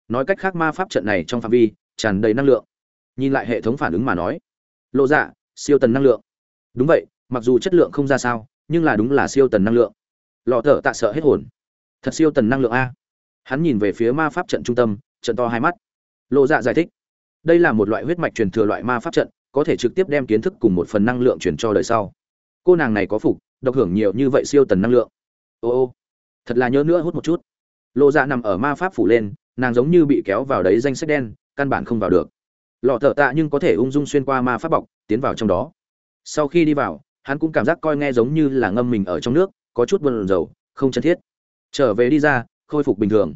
Nói cách khác ma pháp trận này trong phạm vi, tràn đầy năng lượng. Nhìn lại hệ thống phản ứng mà nói. Lộ dạ siêu tần năng lượng. Đúng vậy, mặc dù chất lượng không ra sao, nhưng là đúng là siêu tần năng lượng. Lọ thợ tạ sợ hết hồn. Thật siêu tần năng lượng a. Hắn nhìn về phía ma pháp trận trung tâm, trận to hai mắt. Lộ dạ giải thích đây là một loại huyết mạch truyền thừa loại ma pháp trận, có thể trực tiếp đem kiến thức cùng một phần năng lượng truyền cho đời sau. Cô nàng này có phục, độc hưởng nhiều như vậy siêu tần năng lượng. Ô ô, thật là nhớ nữa hút một chút. Lộ dạ nằm ở ma pháp phủ lên, nàng giống như bị kéo vào đấy danh sách đen, căn bản không vào được. Lọ thợ tạ nhưng có thể ung dung xuyên qua ma pháp bọc, tiến vào trong đó. Sau khi đi vào, hắn cũng cảm giác coi nghe giống như là ngâm mình ở trong nước, có chút buồn rầu, không chân thiết. Trở về đi ra, khôi phục bình thường.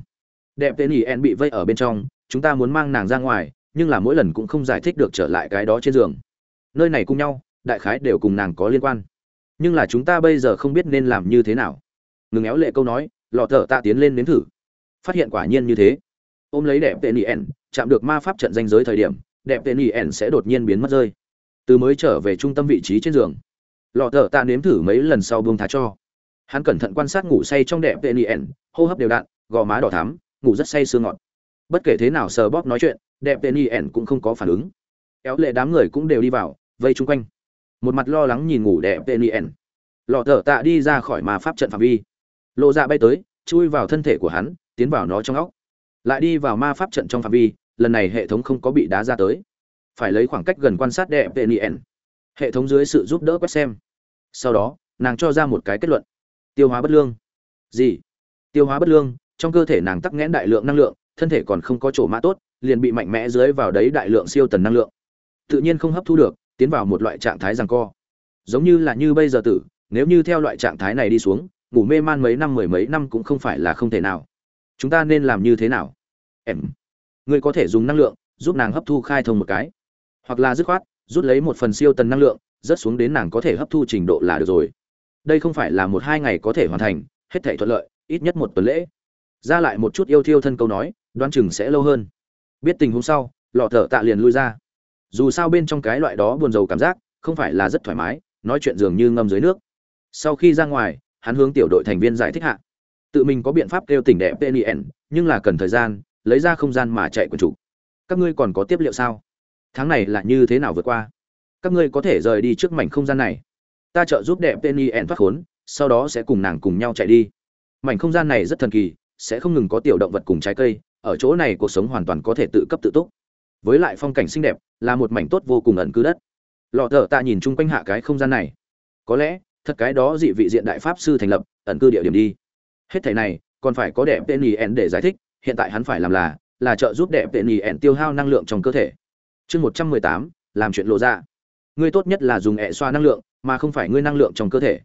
Đẹp tên ỉ en bị vây ở bên trong, chúng ta muốn mang nàng ra ngoài nhưng là mỗi lần cũng không giải thích được trở lại cái đó trên giường. Nơi này cùng nhau, đại khái đều cùng nàng có liên quan. Nhưng là chúng ta bây giờ không biết nên làm như thế nào. Ngừng éo lệ câu nói, lọ thở tạ tiến lên nếm thử. Phát hiện quả nhiên như thế. Ôm lấy đẹp tên yen chạm được ma pháp trận danh giới thời điểm, đẹp tên yen sẽ đột nhiên biến mất rơi. Từ mới trở về trung tâm vị trí trên giường. Lọ thở tạ nếm thử mấy lần sau buông thá cho. Hắn cẩn thận quan sát ngủ say trong đẹp tên yen hô hấp đều đặn, gò má đỏ thắm, ngủ rất say sương ngọt. Bất kể thế nào sờ bóp nói chuyện đẹp tên yen cũng không có phản ứng. Éo lệ đám người cũng đều đi vào, vây chung quanh. Một mặt lo lắng nhìn ngủ đẹp tên yen lọ thở tạ đi ra khỏi ma pháp trận phạm vi. Lộ dạ bay tới, chui vào thân thể của hắn, tiến vào nó trong óc. Lại đi vào ma pháp trận trong phạm vi, lần này hệ thống không có bị đá ra tới. Phải lấy khoảng cách gần quan sát đẹp tên yen hệ thống dưới sự giúp đỡ quét xem. Sau đó, nàng cho ra một cái kết luận. Tiêu hóa bất lương. Gì? Tiêu hóa bất lương, trong cơ thể nàng tắc nghẽn đại lượng năng lượng, thân thể còn không có chỗ mã tốt liền bị mạnh mẽ dưới vào đấy đại lượng siêu tần năng lượng. Tự nhiên không hấp thu được, tiến vào một loại trạng thái rằng co. Giống như là như bây giờ tử, nếu như theo loại trạng thái này đi xuống, ngủ mê man mấy năm, mười mấy năm cũng không phải là không thể nào. Chúng ta nên làm như thế nào? Em, ngươi có thể dùng năng lượng, giúp nàng hấp thu khai thông một cái. Hoặc là dứt khoát, rút lấy một phần siêu tần năng lượng, rớt xuống đến nàng có thể hấp thu trình độ là được rồi. Đây không phải là một hai ngày có thể hoàn thành, hết thể thuận lợi, ít nhất một tuần lễ. Ra lại một chút yêu thiêu thân câu nói, đoán chừng sẽ lâu hơn biết tình huống sau, lọ thở tạ liền lui ra. Dù sao bên trong cái loại đó buồn rầu cảm giác, không phải là rất thoải mái, nói chuyện dường như ngâm dưới nước. Sau khi ra ngoài, hắn hướng tiểu đội thành viên giải thích hạ. Tự mình có biện pháp kêu tỉnh đẹp pnn nhưng là cần thời gian, lấy ra không gian mà chạy quần chủ. Các ngươi còn có tiếp liệu sao? Tháng này là như thế nào vượt qua? Các ngươi có thể rời đi trước mảnh không gian này. Ta trợ giúp đẹp pnn thoát khốn, sau đó sẽ cùng nàng cùng nhau chạy đi. Mảnh không gian này rất thần kỳ, sẽ không ngừng có tiểu động vật cùng trái cây ở chỗ này cuộc sống hoàn toàn có thể tự cấp tự túc. Với lại phong cảnh xinh đẹp, là một mảnh tốt vô cùng ẩn cư đất. Lọ thợ ta nhìn chung quanh hạ cái không gian này. Có lẽ, thật cái đó dị vị diện đại pháp sư thành lập, ẩn cư địa điểm đi. Hết thảy này, còn phải có đẹp tên yen để giải thích, hiện tại hắn phải làm là là trợ giúp đẹp tên yen tiêu hao năng lượng trong cơ thể. Chương một trăm mười tám, làm chuyện lộ ra. Ngươi tốt nhất là dùng ẹ xoa năng lượng, mà không phải ngươi năng lượng trong cơ thể.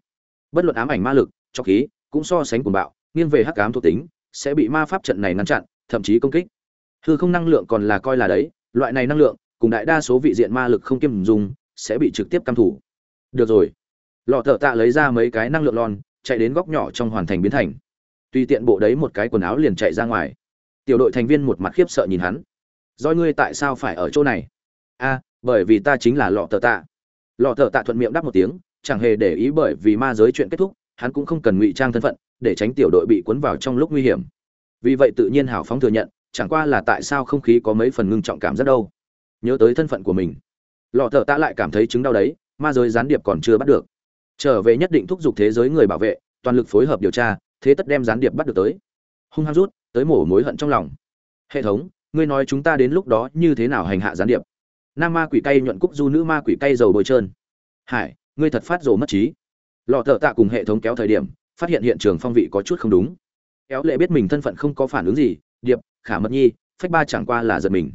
Bất luận ám ảnh ma lực cho khí, cũng so sánh cùng bạo, nghiêng về hắc ám thuộc tính, sẽ bị ma pháp trận này ngăn chặn thậm chí công kích. Hư không năng lượng còn là coi là đấy, loại này năng lượng, cùng đại đa số vị diện ma lực không kiêm dùng, sẽ bị trực tiếp căm thủ. Được rồi. Lọ thợ tạ lấy ra mấy cái năng lượng lon, chạy đến góc nhỏ trong hoàn thành biến thành. Tùy tiện bộ đấy một cái quần áo liền chạy ra ngoài. Tiểu đội thành viên một mặt khiếp sợ nhìn hắn. Doi ngươi tại sao phải ở chỗ này? A, bởi vì ta chính là lọ thợ tạ. Lọ thợ tạ thuận miệng đáp một tiếng, chẳng hề để ý bởi vì ma giới chuyện kết thúc, hắn cũng không cần ngụy trang thân phận, để tránh tiểu đội bị cuốn vào trong lúc nguy hiểm vì vậy tự nhiên hào phóng thừa nhận, chẳng qua là tại sao không khí có mấy phần ngưng trọng cảm rất đâu. Nhớ tới thân phận của mình, lọ thợ tạ lại cảm thấy chứng đau đấy, ma giới gián điệp còn chưa bắt được. Trở về nhất định thúc giục thế giới người bảo vệ, toàn lực phối hợp điều tra, thế tất đem gián điệp bắt được tới. Hung hăng rút, tới mổ mối hận trong lòng. Hệ thống, ngươi nói chúng ta đến lúc đó như thế nào hành hạ gián điệp? Nam ma quỷ cây nhuận cúc du nữ ma quỷ cây dầu bôi trơn. Hải, ngươi thật phát rồ mất trí. Lọ thợ tạ cùng hệ thống kéo thời điểm, phát hiện hiện trường phong vị có chút không đúng. Éo lệ biết mình thân phận không có phản ứng gì, điệp, khả mật nhi, phách ba chẳng qua là giật mình.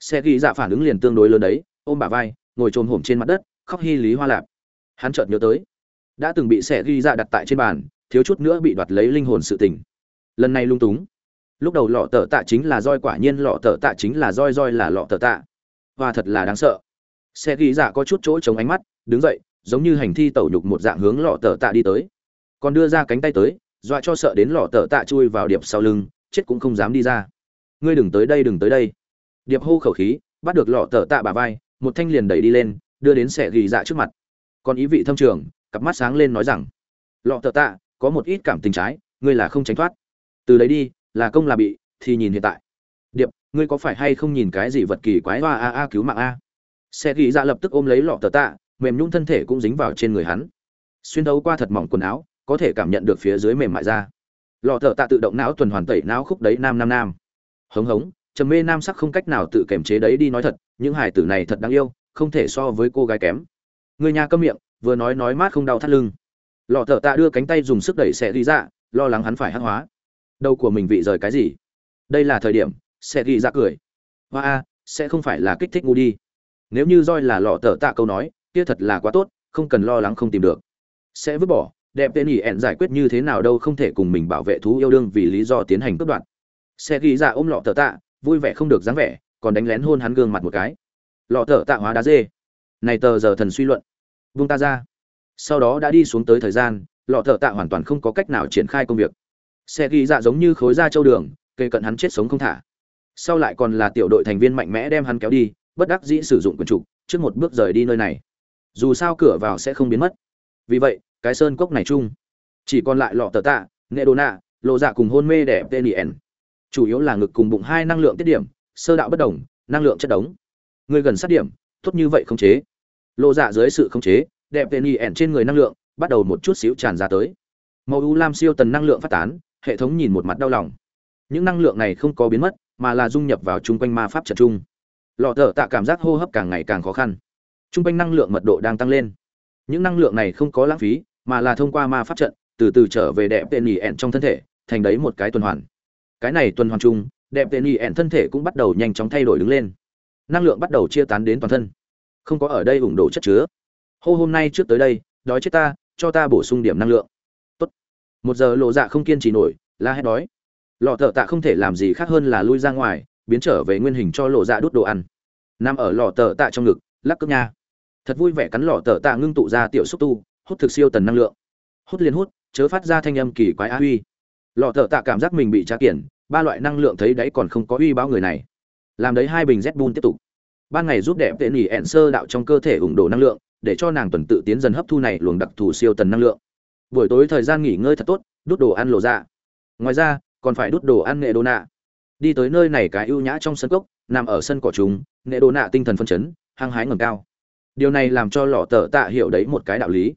Xe ghi dạ phản ứng liền tương đối lớn đấy, ôm bà vai, ngồi trồm hổm trên mặt đất, khóc hy lý hoa lạp. Hắn chợt nhớ tới, đã từng bị xe ghi dạ đặt tại trên bàn, thiếu chút nữa bị đoạt lấy linh hồn sự tình. Lần này lung túng. Lúc đầu lọ tờ tạ chính là roi quả nhiên lọ tờ tạ chính là roi roi là lọ tờ tạ. Và thật là đáng sợ. Xe ghi dạ có chút chỗ chống ánh mắt, đứng dậy, giống như hành thi tẩu nhục một dạng hướng lọ tờ tạ đi tới. Còn đưa ra cánh tay tới dọa cho sợ đến lọ tờ tạ chui vào điệp sau lưng, chết cũng không dám đi ra. Ngươi đừng tới đây, đừng tới đây. Điệp hô khẩu khí, bắt được lọ tờ tạ bà vai, một thanh liền đẩy đi lên, đưa đến xe ghi dạ trước mặt. Còn ý vị thâm trường, cặp mắt sáng lên nói rằng, lọ tờ tạ, có một ít cảm tình trái, ngươi là không tránh thoát. Từ đấy đi, là công là bị, thì nhìn hiện tại. Điệp, ngươi có phải hay không nhìn cái gì vật kỳ quái, hoa a a cứu mạng a? Xe ghi dạ lập tức ôm lấy lọ tờ tạ, mềm nhung thân thể cũng dính vào trên người hắn. Xuyên thấu qua thật mỏng quần áo có thể cảm nhận được phía dưới mềm mại ra. Lọ thợ tạ tự động não tuần hoàn tẩy não khúc đấy nam nam nam. Hống hống, trầm mê nam sắc không cách nào tự kềm chế đấy đi nói thật, những hải tử này thật đáng yêu, không thể so với cô gái kém. Người nhà câm miệng, vừa nói nói mát không đau thắt lưng. Lọ thợ tạ đưa cánh tay dùng sức đẩy xe ghi ra, lo lắng hắn phải hắc hóa. Đầu của mình vị rời cái gì? Đây là thời điểm, xe ghi ra cười. Hoa a, sẽ không phải là kích thích ngu đi. Nếu như roi là lọ thợ tạ câu nói, kia thật là quá tốt, không cần lo lắng không tìm được. Sẽ vứt bỏ đẹp tên ỉ ẹn giải quyết như thế nào đâu không thể cùng mình bảo vệ thú yêu đương vì lý do tiến hành cướp đoạt. Xe ghi ra ôm lọ thợ tạ, vui vẻ không được dáng vẻ, còn đánh lén hôn hắn gương mặt một cái. Lọ thợ tạ hóa đá dê. Này tờ giờ thần suy luận. Vung ta ra. Sau đó đã đi xuống tới thời gian, lọ thợ tạ hoàn toàn không có cách nào triển khai công việc. Xe ghi dạ giống như khối da châu đường cây cận hắn chết sống không thả. Sau lại còn là tiểu đội thành viên mạnh mẽ đem hắn kéo đi, bất đắc dĩ sử dụng quần trục, trước một bước rời đi nơi này. Dù sao cửa vào sẽ không biến mất. Vì vậy cái sơn cốc này chung. Chỉ còn lại lọ tờ tạ, nghệ đồ nạ, lộ dạ cùng hôn mê đẹp tên ien chủ yếu là ngực cùng bụng hai năng lượng tiết điểm, sơ đạo bất đồng, năng lượng chất đống. Người gần sát điểm, tốt như vậy không chế. Lộ dạ dưới sự không chế, đẹp tên ien trên người năng lượng, bắt đầu một chút xíu tràn ra tới. Màu u lam siêu tần năng lượng phát tán, hệ thống nhìn một mặt đau lòng. Những năng lượng này không có biến mất, mà là dung nhập vào chung quanh ma pháp trận chung. Lọ thở tạ cảm giác hô hấp càng ngày càng khó khăn. Chung quanh năng lượng mật độ đang tăng lên. Những năng lượng này không có lãng phí mà là thông qua ma pháp trận, từ từ trở về đẹp tên nhì ẹn trong thân thể, thành đấy một cái tuần hoàn. Cái này tuần hoàn chung, đẹp tên nhì ẹn thân thể cũng bắt đầu nhanh chóng thay đổi đứng lên. Năng lượng bắt đầu chia tán đến toàn thân. Không có ở đây ủng đổ chất chứa. Hô, hôm nay trước tới đây, đói chết ta, cho ta bổ sung điểm năng lượng. Tốt. Một giờ lộ dạ không kiên trì nổi, la hét đói. Lọ thợ tạ không thể làm gì khác hơn là lui ra ngoài, biến trở về nguyên hình cho lộ dạ đút đồ ăn. Nằm ở lọ tờ tạ trong ngực, lắc cước nha. Thật vui vẻ cắn lọ tờ tạ ngưng tụ ra tiểu xúc tu hút thực siêu tần năng lượng. Hút liên hút, chớ phát ra thanh âm kỳ quái á huy. Lọ thợ tạ cảm giác mình bị trá kiển, ba loại năng lượng thấy đấy còn không có uy báo người này. Làm đấy hai bình z bun tiếp tục. Ban ngày giúp đẹp tệ nỉ ẹn sơ đạo trong cơ thể ủng đổ năng lượng, để cho nàng tuần tự tiến dần hấp thu này luồng đặc thù siêu tần năng lượng. Buổi tối thời gian nghỉ ngơi thật tốt, đút đồ ăn lộ ra. Ngoài ra, còn phải đút đồ ăn nghệ đô nạ. Đi tới nơi này cái ưu nhã trong sân cốc, nằm ở sân cỏ chúng nghệ đô nạ tinh thần phân chấn, hăng hái ngầm cao. Điều này làm cho lọ tờ tạ hiểu đấy một cái đạo lý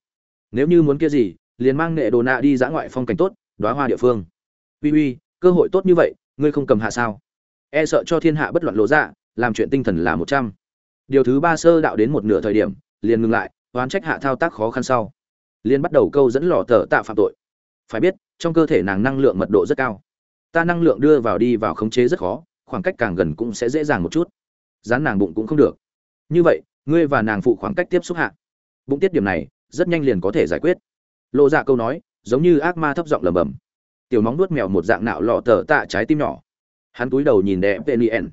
nếu như muốn kia gì, liền mang nghệ đồ nạ đi dã ngoại phong cảnh tốt, đoá hoa địa phương. Uy uy, cơ hội tốt như vậy, ngươi không cầm hạ sao? E sợ cho thiên hạ bất loạn lộ ra, làm chuyện tinh thần là một trăm. Điều thứ ba sơ đạo đến một nửa thời điểm, liền ngừng lại, oán trách hạ thao tác khó khăn sau. Liền bắt đầu câu dẫn lò tờ tạ phạm tội. Phải biết, trong cơ thể nàng năng lượng mật độ rất cao. Ta năng lượng đưa vào đi vào khống chế rất khó, khoảng cách càng gần cũng sẽ dễ dàng một chút. Dán nàng bụng cũng không được. Như vậy, ngươi và nàng phụ khoảng cách tiếp xúc hạ. Bụng tiết điểm này rất nhanh liền có thể giải quyết. Lộ dạ câu nói, giống như ác ma thấp giọng lầm bầm tiểu móng nuốt mèo một dạng nạo lọ tờ tạ trái tim nhỏ. Hắn túi đầu nhìn đẹp tên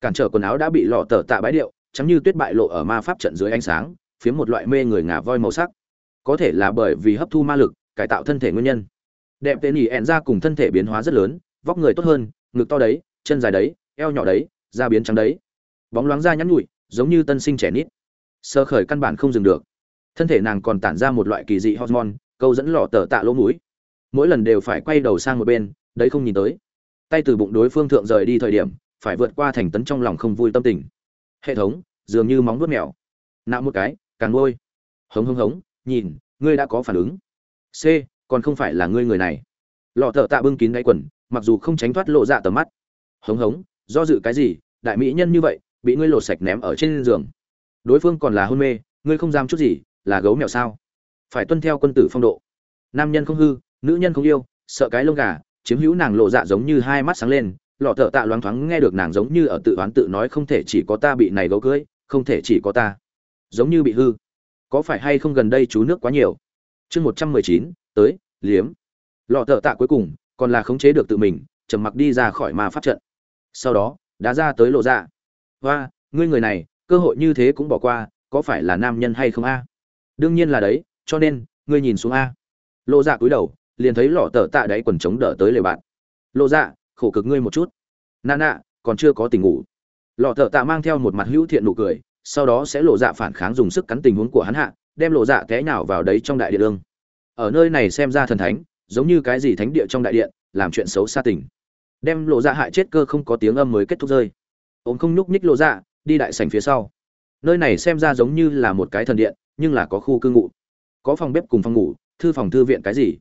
cản trở quần áo đã bị lọ tờ tạ bãi điệu chắm như tuyết bại lộ ở ma pháp trận dưới ánh sáng, phía một loại mê người ngà voi màu sắc. Có thể là bởi vì hấp thu ma lực, cải tạo thân thể nguyên nhân. Đẹp tên ỉ ẹn ra cùng thân thể biến hóa rất lớn, vóc người tốt hơn, ngực to đấy, chân dài đấy, eo nhỏ đấy, da biến trắng đấy. Bóng loáng da nhắn nhụi, giống như tân sinh trẻ nít. Sơ khởi căn bản không dừng được thân thể nàng còn tản ra một loại kỳ dị hormone, câu dẫn lọ tờ tạ lỗ mũi. Mỗi lần đều phải quay đầu sang một bên, đấy không nhìn tới. Tay từ bụng đối phương thượng rời đi thời điểm, phải vượt qua thành tấn trong lòng không vui tâm tình. Hệ thống, dường như móng vuốt mèo. Nạo một cái, càng ngôi hống hống hống, nhìn, ngươi đã có phản ứng. C, còn không phải là ngươi người này. Lọ thợ tạ bưng kín ngay quần, mặc dù không tránh thoát lộ dạ tầm mắt. Hống hống, do dự cái gì, đại mỹ nhân như vậy, bị ngươi lột sạch ném ở trên giường. Đối phương còn là hôn mê, ngươi không dám chút gì là gấu mèo sao? Phải tuân theo quân tử phong độ. Nam nhân không hư, nữ nhân không yêu, sợ cái lông gà, chiếm hữu nàng lộ dạ giống như hai mắt sáng lên, lọ thợ tạ loáng thoáng nghe được nàng giống như ở tự oán tự nói không thể chỉ có ta bị này gấu cưới, không thể chỉ có ta. Giống như bị hư. Có phải hay không gần đây chú nước quá nhiều? Chương một trăm mười chín, tới, liếm. Lọ thợ tạ cuối cùng, còn là khống chế được tự mình, trầm mặc đi ra khỏi ma pháp trận. Sau đó, đã ra tới lộ dạ. Và ngươi người này, cơ hội như thế cũng bỏ qua, có phải là nam nhân hay không a? Đương nhiên là đấy, cho nên, ngươi nhìn xuống a. Lộ dạ cúi đầu, liền thấy lọ tờ tạ đáy quần chống đỡ tới lều bạn. Lộ dạ khổ cực ngươi một chút. Nà nạ còn chưa có tình ngủ. Lọ tờ tạ mang theo một mặt hữu thiện nụ cười, sau đó sẽ lộ dạ phản kháng dùng sức cắn tình huống của hắn hạ, đem lộ dạ té nhào vào đấy trong đại điện lương. Ở nơi này xem ra thần thánh, giống như cái gì thánh địa trong đại điện làm chuyện xấu xa tình. Đem lộ dạ hại chết cơ không có tiếng âm mới kết thúc rơi. Ôm không nhúc nhích lộ dạ đi đại sảnh phía sau. Nơi này xem ra giống như là một cái thần điện nhưng là có khu cư ngụ. Có phòng bếp cùng phòng ngủ, thư phòng thư viện cái gì?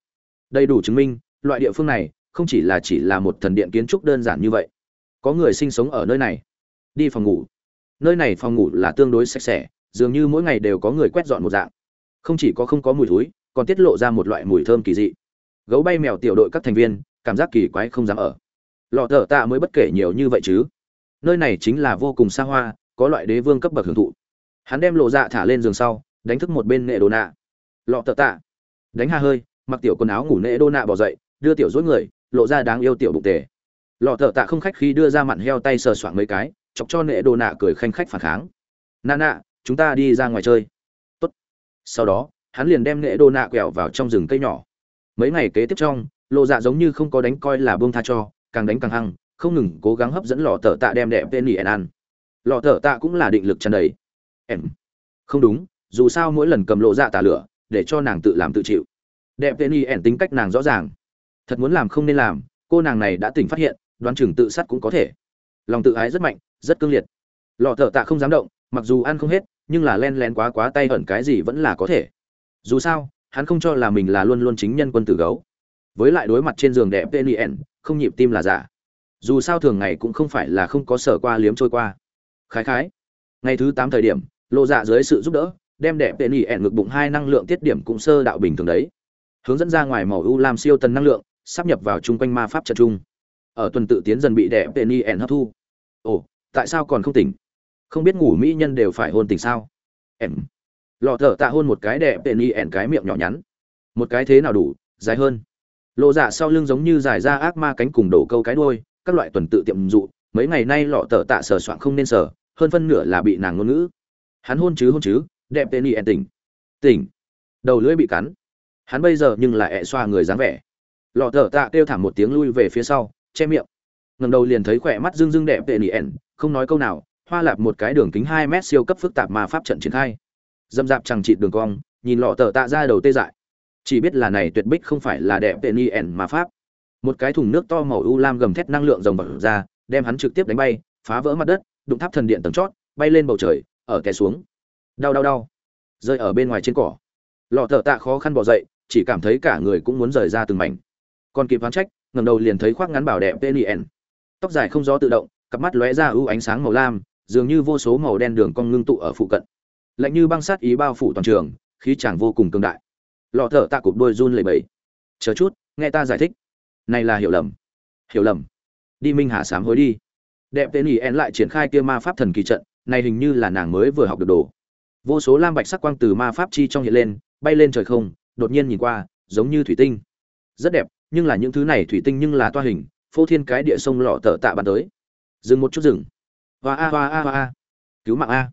Đầy đủ chứng minh, loại địa phương này không chỉ là chỉ là một thần điện kiến trúc đơn giản như vậy. Có người sinh sống ở nơi này. Đi phòng ngủ. Nơi này phòng ngủ là tương đối sạch sẽ, dường như mỗi ngày đều có người quét dọn một dạng. Không chỉ có không có mùi thối, còn tiết lộ ra một loại mùi thơm kỳ dị. Gấu bay mèo tiểu đội các thành viên, cảm giác kỳ quái không dám ở. Lọ thở tạ mới bất kể nhiều như vậy chứ. Nơi này chính là vô cùng xa hoa, có loại đế vương cấp bậc hưởng thụ. Hắn đem lộ dạ thả lên giường sau đánh thức một bên nệ đồ nạ lọ tờ tạ. Đánh ha hơi, mặc tiểu quần áo ngủ nệ đô nạ bỏ dậy, đưa tiểu dối người, lộ ra đáng yêu tiểu bụng tề. Lọ tờ tạ không khách khi đưa ra mặn heo tay sờ soạng mấy cái, chọc cho nệ đô nạ cười khanh khách phản kháng. Nà nạ chúng ta đi ra ngoài chơi. Tốt. sau đó, hắn liền đem nệ đô nạ quẹo vào trong rừng cây nhỏ. Mấy ngày kế tiếp trong, lộ dạ giống như không có đánh coi là bông tha cho, càng đánh càng hăng, không ngừng cố gắng hấp dẫn lọ tờ tạ đem đẹp tên nỉ ăn. Lọ tờ tạ cũng là định lực tràn đầy. Em. Không đúng dù sao mỗi lần cầm lộ dạ tà lửa, để cho nàng tự làm tự chịu. Đẹp tên y ẻn tính cách nàng rõ ràng. Thật muốn làm không nên làm, cô nàng này đã tỉnh phát hiện, đoán chừng tự sát cũng có thể. Lòng tự ái rất mạnh, rất cương liệt. Lọ thợ tạ không dám động, mặc dù ăn không hết, nhưng là len len quá quá tay ẩn cái gì vẫn là có thể. Dù sao, hắn không cho là mình là luôn luôn chính nhân quân tử gấu. Với lại đối mặt trên giường đẹp tên không nhịp tim là giả. Dù sao thường ngày cũng không phải là không có sở qua liếm trôi qua. Khái khái, ngày thứ tám thời điểm, lộ dạ dưới sự giúp đỡ đem đẹp tên ngực bụng hai năng lượng tiết điểm cũng sơ đạo bình thường đấy. Hướng dẫn ra ngoài màu u làm siêu tần năng lượng, sắp nhập vào chung quanh ma pháp trận chung. Ở tuần tự tiến dần bị đẹp tên hấp thu. Ồ, tại sao còn không tỉnh? Không biết ngủ mỹ nhân đều phải hôn tỉnh sao? Em. Lọ thở tạ hôn một cái đẹp tên cái miệng nhỏ nhắn. Một cái thế nào đủ, dài hơn. Lộ dạ sau lưng giống như dài ra ác ma cánh cùng đổ câu cái đuôi, các loại tuần tự tiệm dụ, mấy ngày nay lọ tờ tạ sờ soạn không nên sờ, hơn phân nửa là bị nàng ngôn ngữ. Hắn hôn chứ hôn chứ đẹp tên y tỉnh. Tỉnh. Đầu lưỡi bị cắn. Hắn bây giờ nhưng lại ẹ xoa người dáng vẻ. Lọ thở tạ kêu thảm một tiếng lui về phía sau, che miệng. Ngầm đầu liền thấy khỏe mắt dưng dưng đẹp tên y không nói câu nào, hoa lạp một cái đường kính hai mét siêu cấp phức tạp mà pháp trận triển khai. Dâm dạp chẳng chịt đường cong, nhìn lọ thở tạ ra đầu tê dại. Chỉ biết là này tuyệt bích không phải là đẹp tên y mà pháp. Một cái thùng nước to màu u lam gầm thét năng lượng rồng bật ra, đem hắn trực tiếp đánh bay, phá vỡ mặt đất, đụng tháp thần điện tầng chót, bay lên bầu trời, ở kẻ xuống đau đau đau. Rơi ở bên ngoài trên cỏ. Lọ thợ tạ khó khăn bỏ dậy, chỉ cảm thấy cả người cũng muốn rời ra từng mảnh. Còn kịp phán trách ngầm đầu liền thấy khoác ngắn bảo đẹp tên tóc dài không gió tự động, cặp mắt lóe ra ưu ánh sáng màu lam, dường như vô số màu đen đường cong ngưng tụ ở phụ cận. Lạnh như băng sát ý bao phủ toàn trường, khí chàng vô cùng cương đại. Lọ thở tạ cụp đôi run lẩy bẩy. Chờ chút, nghe ta giải thích. Này là hiểu lầm. Hiểu lầm. Đi minh hà sám hối đi. Đẹp tên ỉ en lại triển khai kia ma pháp thần kỳ trận, này hình như là nàng mới vừa học được đồ vô số lam bạch sắc quang từ ma pháp chi trong hiện lên, bay lên trời không, đột nhiên nhìn qua, giống như thủy tinh. Rất đẹp, nhưng là những thứ này thủy tinh nhưng là toa hình, phô thiên cái địa sông lọ tở tạ bàn tới. Dừng một chút dừng. Hoa a hoa a hoa a. Cứu mạng a.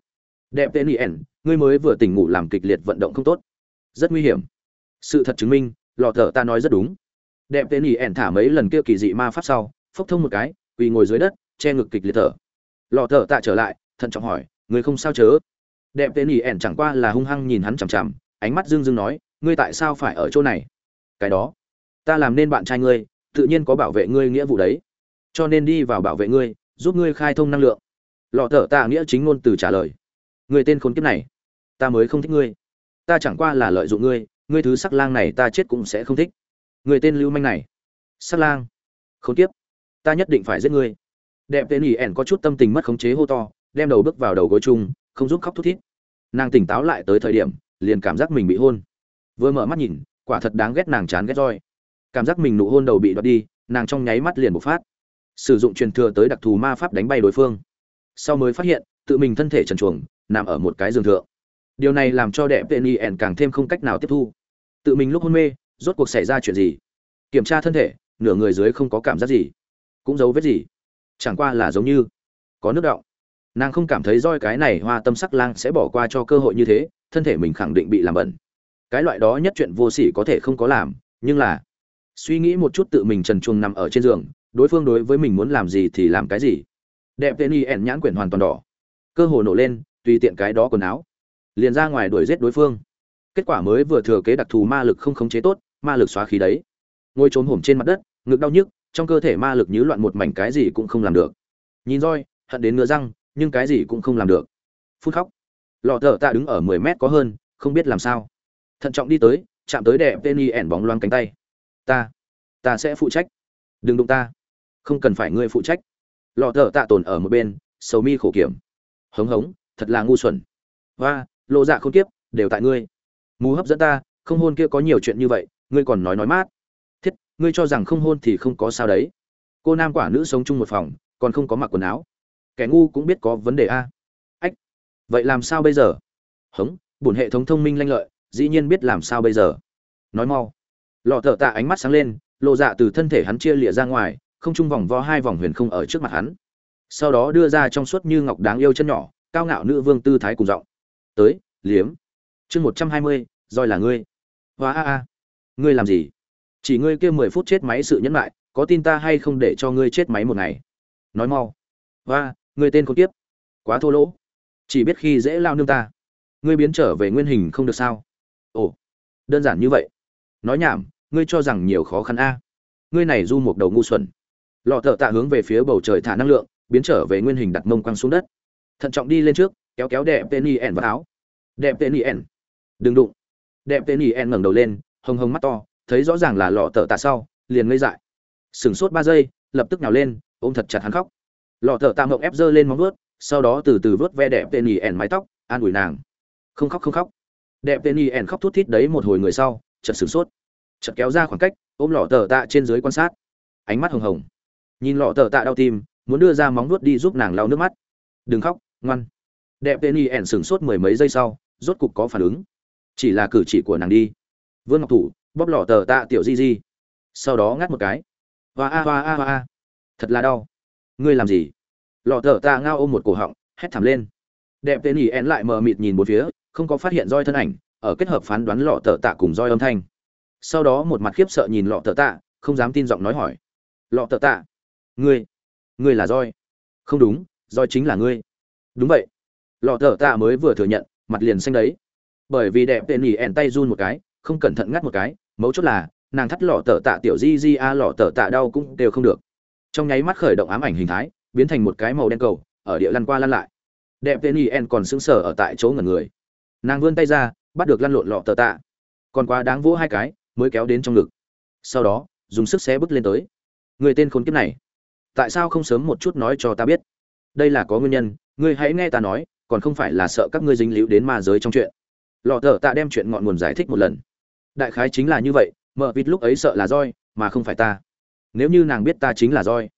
Đẹp tên ien ngươi mới vừa tỉnh ngủ làm kịch liệt vận động không tốt. Rất nguy hiểm. Sự thật chứng minh, lọ thở ta nói rất đúng. Đẹp tên ỉ ẻn thả mấy lần kia kỳ dị ma pháp sau, phốc thông một cái, quỳ ngồi dưới đất, che ngực kịch liệt thở. Lọ thở tạ trở lại, thận trọng hỏi người không sao chớ? Đẹp tên ỉ ẻn chẳng qua là hung hăng nhìn hắn chằm chằm, ánh mắt dưng dưng nói, ngươi tại sao phải ở chỗ này? Cái đó, ta làm nên bạn trai ngươi, tự nhiên có bảo vệ ngươi nghĩa vụ đấy. Cho nên đi vào bảo vệ ngươi, giúp ngươi khai thông năng lượng. Lọ thở tạ nghĩa chính ngôn từ trả lời người tên khốn kiếp này, ta mới không thích ngươi. Ta chẳng qua là lợi dụng ngươi ngươi thứ sắc lang này ta chết cũng sẽ không thích. Người tên lưu manh này, sắc lang, khốn kiếp, ta nhất định phải giết ngươi. Đẹp tên ỉ ẻn có chút tâm tình mất khống chế hô to, đem đầu bước vào đầu gối chung không giúp khóc thút thít. Nàng tỉnh táo lại tới thời điểm, liền cảm giác mình bị hôn. Vừa mở mắt nhìn, quả thật đáng ghét nàng chán ghét roi. Cảm giác mình nụ hôn đầu bị đoạt đi, nàng trong nháy mắt liền bộc phát. Sử dụng truyền thừa tới đặc thù ma pháp đánh bay đối phương. Sau mới phát hiện, tự mình thân thể trần chuồng nằm ở một cái giường thượng. Điều này làm cho đẹp tên y ẻn càng thêm không cách nào tiếp thu. Tự mình lúc hôn mê, rốt cuộc xảy ra chuyện gì? Kiểm tra thân thể, nửa người dưới không có cảm giác gì. Cũng giấu vết gì? Chẳng qua là giống như có nước đọng nàng không cảm thấy roi cái này hoa tâm sắc lang sẽ bỏ qua cho cơ hội như thế, thân thể mình khẳng định bị làm bẩn. Cái loại đó nhất chuyện vô sỉ có thể không có làm, nhưng là, suy nghĩ một chút tự mình trần chuồng nằm ở trên giường, đối phương đối với mình muốn làm gì thì làm cái gì. Đẹp tên y ẻn nhãn quyển hoàn toàn đỏ. Cơ hồ nổ lên, tùy tiện cái đó quần áo. Liền ra ngoài đuổi giết đối phương. Kết quả mới vừa thừa kế đặc thù ma lực không khống chế tốt, ma lực xóa khí đấy. Ngồi trốn hổm trên mặt đất, ngực đau nhức, trong cơ thể ma lực nhứ loạn một mảnh cái gì cũng không làm được. Nhìn roi, hận đến ngứa răng nhưng cái gì cũng không làm được. Phút khóc. Lọ thợ tạ đứng ở mười mét có hơn, không biết làm sao. Thận trọng đi tới, chạm tới đẹp tên y ẻn bóng loáng cánh tay. Ta ta sẽ phụ trách. Đừng đụng ta. Không cần phải ngươi phụ trách. Lọ thợ tạ tồn ở một bên, sầu mi khổ kiểm. Hống hống, thật là ngu xuẩn. Và lộ dạ không tiếp đều tại ngươi. Mù hấp dẫn ta, không hôn kia có nhiều chuyện như vậy, ngươi còn nói nói mát. Thiết, ngươi cho rằng không hôn thì không có sao đấy. Cô nam quả nữ sống chung một phòng, còn không có mặc quần áo kẻ ngu cũng biết có vấn đề a. Ách, vậy làm sao bây giờ? Hống, bổn hệ thống thông minh lanh lợi, dĩ nhiên biết làm sao bây giờ. Nói mau. Lọ thợ tạ ánh mắt sáng lên, lộ dạ từ thân thể hắn chia lịa ra ngoài, không chung vòng vo hai vòng huyền không ở trước mặt hắn. Sau đó đưa ra trong suốt như ngọc đáng yêu chân nhỏ, cao ngạo nữ vương tư thái cùng giọng. Tới, liếm. Chương một trăm hai mươi, roi là ngươi. Hoa a a. Ngươi làm gì? Chỉ ngươi kia mười phút chết máy sự nhẫn lại có tin ta hay không để cho ngươi chết máy một ngày? Nói mau. Hoa ngươi tên con tiếp quá thô lỗ. Chỉ biết khi dễ lao nương ta. Ngươi biến trở về nguyên hình không được sao? Ồ, đơn giản như vậy. Nói nhảm, ngươi cho rằng nhiều khó khăn a. Ngươi này du một đầu ngu xuẩn. Lọ thợ tạ hướng về phía bầu trời thả năng lượng, biến trở về nguyên hình đặt mông quăng xuống đất. Thận trọng đi lên trước, kéo kéo đẹp tên yen ẻn vào áo. Đẹp tên yen ẻn đừng đụng. Đẹp tên yen ẻn ngẩng đầu lên, hồng hồng mắt to, thấy rõ ràng là lọ tờ tạ sau, liền ngây dại. Sửng sốt ba giây, lập tức nhào lên, ôm thật chặt hắn khóc lọ thợ tạ mộng ép dơ lên móng vuốt, sau đó từ từ vớt ve đẹp tên y ẻn mái tóc, an ủi nàng. Không khóc không khóc. Đẹp tên y ẻn khóc thút thít đấy một hồi người sau, chợt sửng sốt. Chợt kéo ra khoảng cách, ôm lọ thợ tạ trên dưới quan sát. Ánh mắt hồng hồng. Nhìn lọ thợ tạ đau tim, muốn đưa ra móng vuốt đi giúp nàng lau nước mắt. Đừng khóc, ngoan. Đẹp tên y ẻn sửng sốt mười mấy giây sau, rốt cục có phản ứng. Chỉ là cử chỉ của nàng đi. Vương ngọc thủ, bóp lọ thợ tạ tiểu di di. Sau đó ngắt một cái. Hoa a hoa a hoa a. Thật là đau ngươi làm gì? Lọ thở tạ ngao ôm một cổ họng, hét thảm lên. Đẹp tên y én lại mờ mịt nhìn một phía, không có phát hiện roi thân ảnh, ở kết hợp phán đoán lọ thở tạ cùng roi âm thanh. Sau đó một mặt khiếp sợ nhìn lọ thở tạ, không dám tin giọng nói hỏi. Lọ thở tạ, ngươi ngươi là roi? Không đúng, roi chính là ngươi. Đúng vậy. Lọ thở tạ mới vừa thừa nhận, mặt liền xanh đấy. Bởi vì đẹp tên nhỉ én tay run một cái, không cẩn thận ngắt một cái, mấu chốt là, nàng thắt lọ Tở tạ tiểu di di a, lọ Tở tạ đau cũng đều không được trong nháy mắt khởi động ám ảnh hình thái, biến thành một cái màu đen cầu, ở địa lăn qua lăn lại. Đẹp tên nhỉ còn sững sờ ở tại chỗ ngẩn người. Nàng vươn tay ra, bắt được lăn lộn lọ tờ tạ. Còn quá đáng vỗ hai cái, mới kéo đến trong ngực. Sau đó, dùng sức xé bước lên tới. Người tên khốn kiếp này, tại sao không sớm một chút nói cho ta biết? Đây là có nguyên nhân, ngươi hãy nghe ta nói, còn không phải là sợ các ngươi dính líu đến ma giới trong chuyện. Lọ thợ tạ đem chuyện ngọn nguồn giải thích một lần. Đại khái chính là như vậy mợ vịt lúc ấy sợ là roi, mà không phải ta nếu như nàng biết ta chính là roi,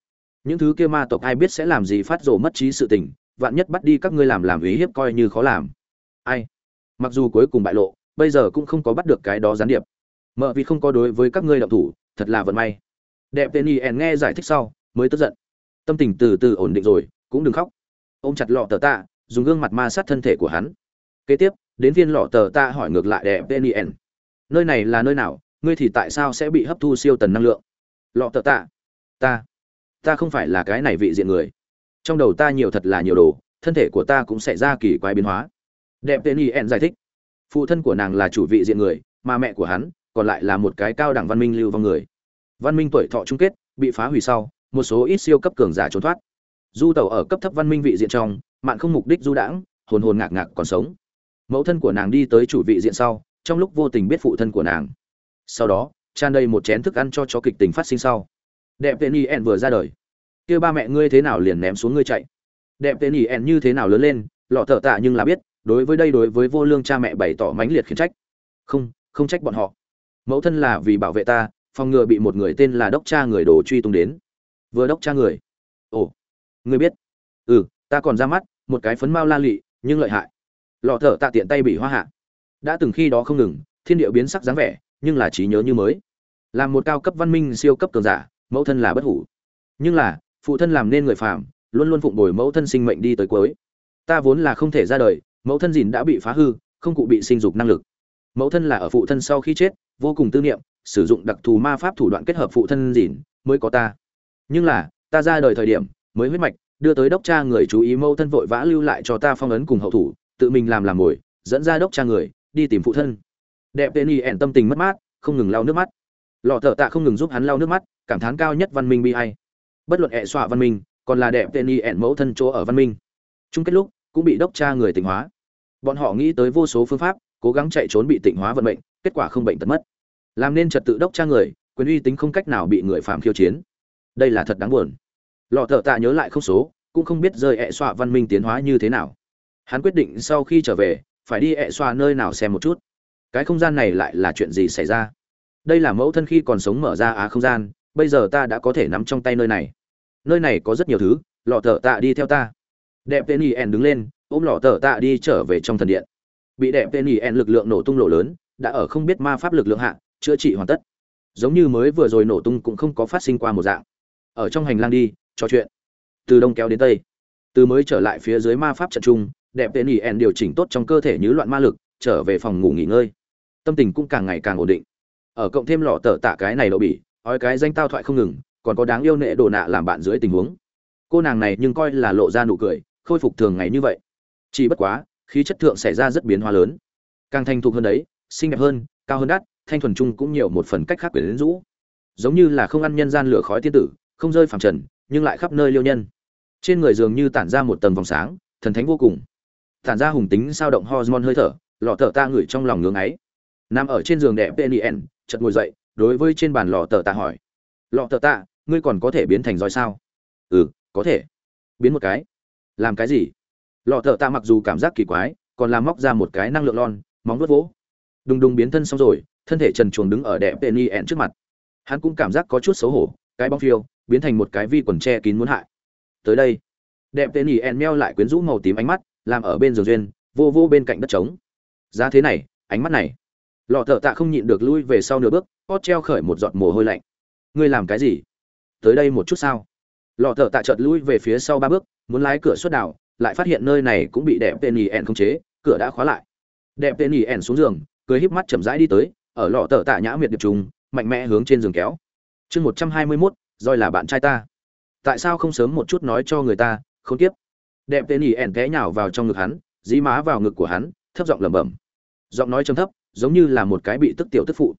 những thứ kia ma tộc ai biết sẽ làm gì phát rồ mất trí sự tình, vạn nhất bắt đi các ngươi làm làm ý hiếp coi như khó làm. Ai? Mặc dù cuối cùng bại lộ, bây giờ cũng không có bắt được cái đó gián điệp. Mợ vì không có đối với các ngươi động thủ, thật là vận may. Đẹp tên y nghe giải thích sau, mới tức giận. Tâm tình từ từ ổn định rồi, cũng đừng khóc. Ôm chặt lọ tờ tạ, dùng gương mặt ma sát thân thể của hắn. Kế tiếp, đến viên lọ tờ tạ hỏi ngược lại đẹp penien nơi này là nơi nào? Ngươi thì tại sao sẽ bị hấp thu siêu tần năng lượng? Lọ tờ tạ. Ta ta không phải là cái này vị diện người. Trong đầu ta nhiều thật là nhiều đồ, thân thể của ta cũng sẽ ra kỳ quái biến hóa. Đẹp tên nhìn giải thích. Phụ thân của nàng là chủ vị diện người, mà mẹ của hắn còn lại là một cái cao đẳng văn minh lưu vong người. Văn minh tuổi thọ chung kết, bị phá hủy sau, một số ít siêu cấp cường giả trốn thoát. Du tàu ở cấp thấp văn minh vị diện trong, mạn không mục đích du đãng, hồn hồn ngạc ngạc còn sống. Mẫu thân của nàng đi tới chủ vị diện sau, trong lúc vô tình biết phụ thân của nàng. Sau đó tràn đầy một chén thức ăn cho chó kịch tình phát sinh sau. Đẹp tên y ẻn vừa ra đời. Kia ba mẹ ngươi thế nào liền ném xuống ngươi chạy. Đẹp tên y ẻn như thế nào lớn lên, lọ thợ tạ nhưng là biết, đối với đây đối với vô lương cha mẹ bày tỏ mãnh liệt khiển trách. Không không trách bọn họ. Mẫu thân là vì bảo vệ ta, phòng ngừa bị một người tên là đốc cha người đồ truy tung đến. Vừa đốc cha người. Ồ, ngươi biết. Ừ ta còn ra mắt, một cái phấn mao la lị, nhưng lợi hại. Lọ thở tạ tiện tay bị hoa hạ. Đã từng khi đó không ngừng, thiên điệu biến sắc dáng vẻ nhưng là trí nhớ như mới. Làm một cao cấp văn minh siêu cấp cường giả, mẫu thân là bất hủ. Nhưng là, phụ thân làm nên người phàm, luôn luôn phụng bồi mẫu thân sinh mệnh đi tới cuối. Ta vốn là không thể ra đời, mẫu thân dìn đã bị phá hư, không cụ bị sinh dục năng lực. Mẫu thân là ở phụ thân sau khi chết, vô cùng tư niệm, sử dụng đặc thù ma pháp thủ đoạn kết hợp phụ thân dìn mới có ta. Nhưng là, ta ra đời thời điểm, mới huyết mạch, đưa tới đốc cha người chú ý mẫu thân vội vã lưu lại cho ta phong ấn cùng hậu thủ, tự mình làm làm mồi, dẫn ra đốc cha người, đi tìm phụ thân đẹp tên y ẻn tâm tình mất mát, không ngừng lau nước mắt. Lọ thợ tạ không ngừng giúp hắn lau nước mắt, cảm thán cao nhất văn minh bi hay bất luận ẹ xọa văn minh, còn là đẹp tên y ẻn mẫu thân chỗ ở văn minh. Chung kết lúc, cũng bị đốc cha người tỉnh hóa. Bọn họ nghĩ tới vô số phương pháp, cố gắng chạy trốn bị tỉnh hóa vận mệnh, kết quả không bệnh tật mất. Làm nên trật tự đốc cha người, quyền uy tính không cách nào bị người phạm khiêu chiến. Đây là thật đáng buồn. Lọ thợ tạ nhớ lại không số, cũng không biết rơi ẹ xọa văn minh tiến hóa như thế nào. Hắn quyết định sau khi trở về, phải đi ẹ xoa nơi nào xem một chút cái không gian này lại là chuyện gì xảy ra? Đây là mẫu thân khi còn sống mở ra á không gian, bây giờ ta đã có thể nắm trong tay nơi này. Nơi này có rất nhiều thứ, lọ thợ tạ đi theo ta. Đẹp tên y en đứng lên, ôm lọ thợ tạ đi trở về trong thần điện. Bị đẹp tên y en lực lượng nổ tung lộ lớn, đã ở không biết ma pháp lực lượng hạ, chữa trị hoàn tất. Giống như mới vừa rồi nổ tung cũng không có phát sinh qua một dạng. Ở trong hành lang đi, trò chuyện. Từ đông kéo đến tây. Từ mới trở lại phía dưới ma pháp trận trung, đẹp tên y en điều chỉnh tốt trong cơ thể như loạn ma lực, trở về phòng ngủ nghỉ ngơi tâm tình cũng càng ngày càng ổn định. Ở cộng thêm lọ tờ tạ cái này đậu bỉ, ói cái danh tao thoại không ngừng, còn có đáng yêu nệ đồ nạ làm bạn dưới tình huống. Cô nàng này nhưng coi là lộ ra nụ cười, khôi phục thường ngày như vậy. Chỉ bất quá, khí chất thượng xảy ra rất biến hóa lớn. Càng thành thục hơn đấy, xinh đẹp hơn, cao hơn đắt, thanh thuần trung cũng nhiều một phần cách khác quyển rũ. Giống như là không ăn nhân gian lửa khói tiên tử, không rơi phẳng trần, nhưng lại khắp nơi liêu nhân. Trên người dường như tản ra một tầng vòng sáng, thần thánh vô cùng. Tản ra hùng tính sao động hormone hơi thở, lọ thở ta ngửi trong lòng ngưỡng ấy nằm ở trên giường đẹp pnn chợt ngồi dậy, đối với trên bàn lọ tờ tạ hỏi. Lọ tờ tạ, ngươi còn có thể biến thành roi sao? Ừ có thể. Biến một cái. Làm cái gì? Lọ tờ tạ mặc dù cảm giác kỳ quái, còn làm móc ra một cái năng lượng lon, móng vuốt vỗ. Đùng đùng biến thân xong rồi, thân thể trần chuồng đứng ở đẹp penny ẹn trước mặt. Hắn cũng cảm giác có chút xấu hổ, cái bóng phiêu, biến thành một cái vi quần che kín muốn hại. Tới đây. Đẹp penny ẹn meo lại quyến rũ màu tím ánh mắt, làm ở bên giường duyên, vô vô bên cạnh đất trống. Giá thế này, ánh mắt này lọ thợ tạ không nhịn được lui về sau nửa bước, hót treo khởi một giọt mồ hôi lạnh. Ngươi làm cái gì? Tới đây một chút sao? Lọ thợ tạ chợt lui về phía sau ba bước, muốn lái cửa xuất đảo, lại phát hiện nơi này cũng bị đẹp tên nhì ẻn không chế, cửa đã khóa lại. Đẹp tên nhì ẻn xuống giường, cười híp mắt chậm rãi đi tới, ở lọ thợ tạ nhã miệt điệp trùng, mạnh mẽ hướng trên giường kéo. Chương một trăm hai mươi mốt, roi là bạn trai ta. Tại sao không sớm một chút nói cho người ta, không tiếp? Đẹp tên nhì ẻn té nhào vào trong ngực hắn, dí má vào ngực của hắn, thấp giọng lẩm bẩm. Giọng nói trầm thấp giống như là một cái bị tức tiểu tức phụ.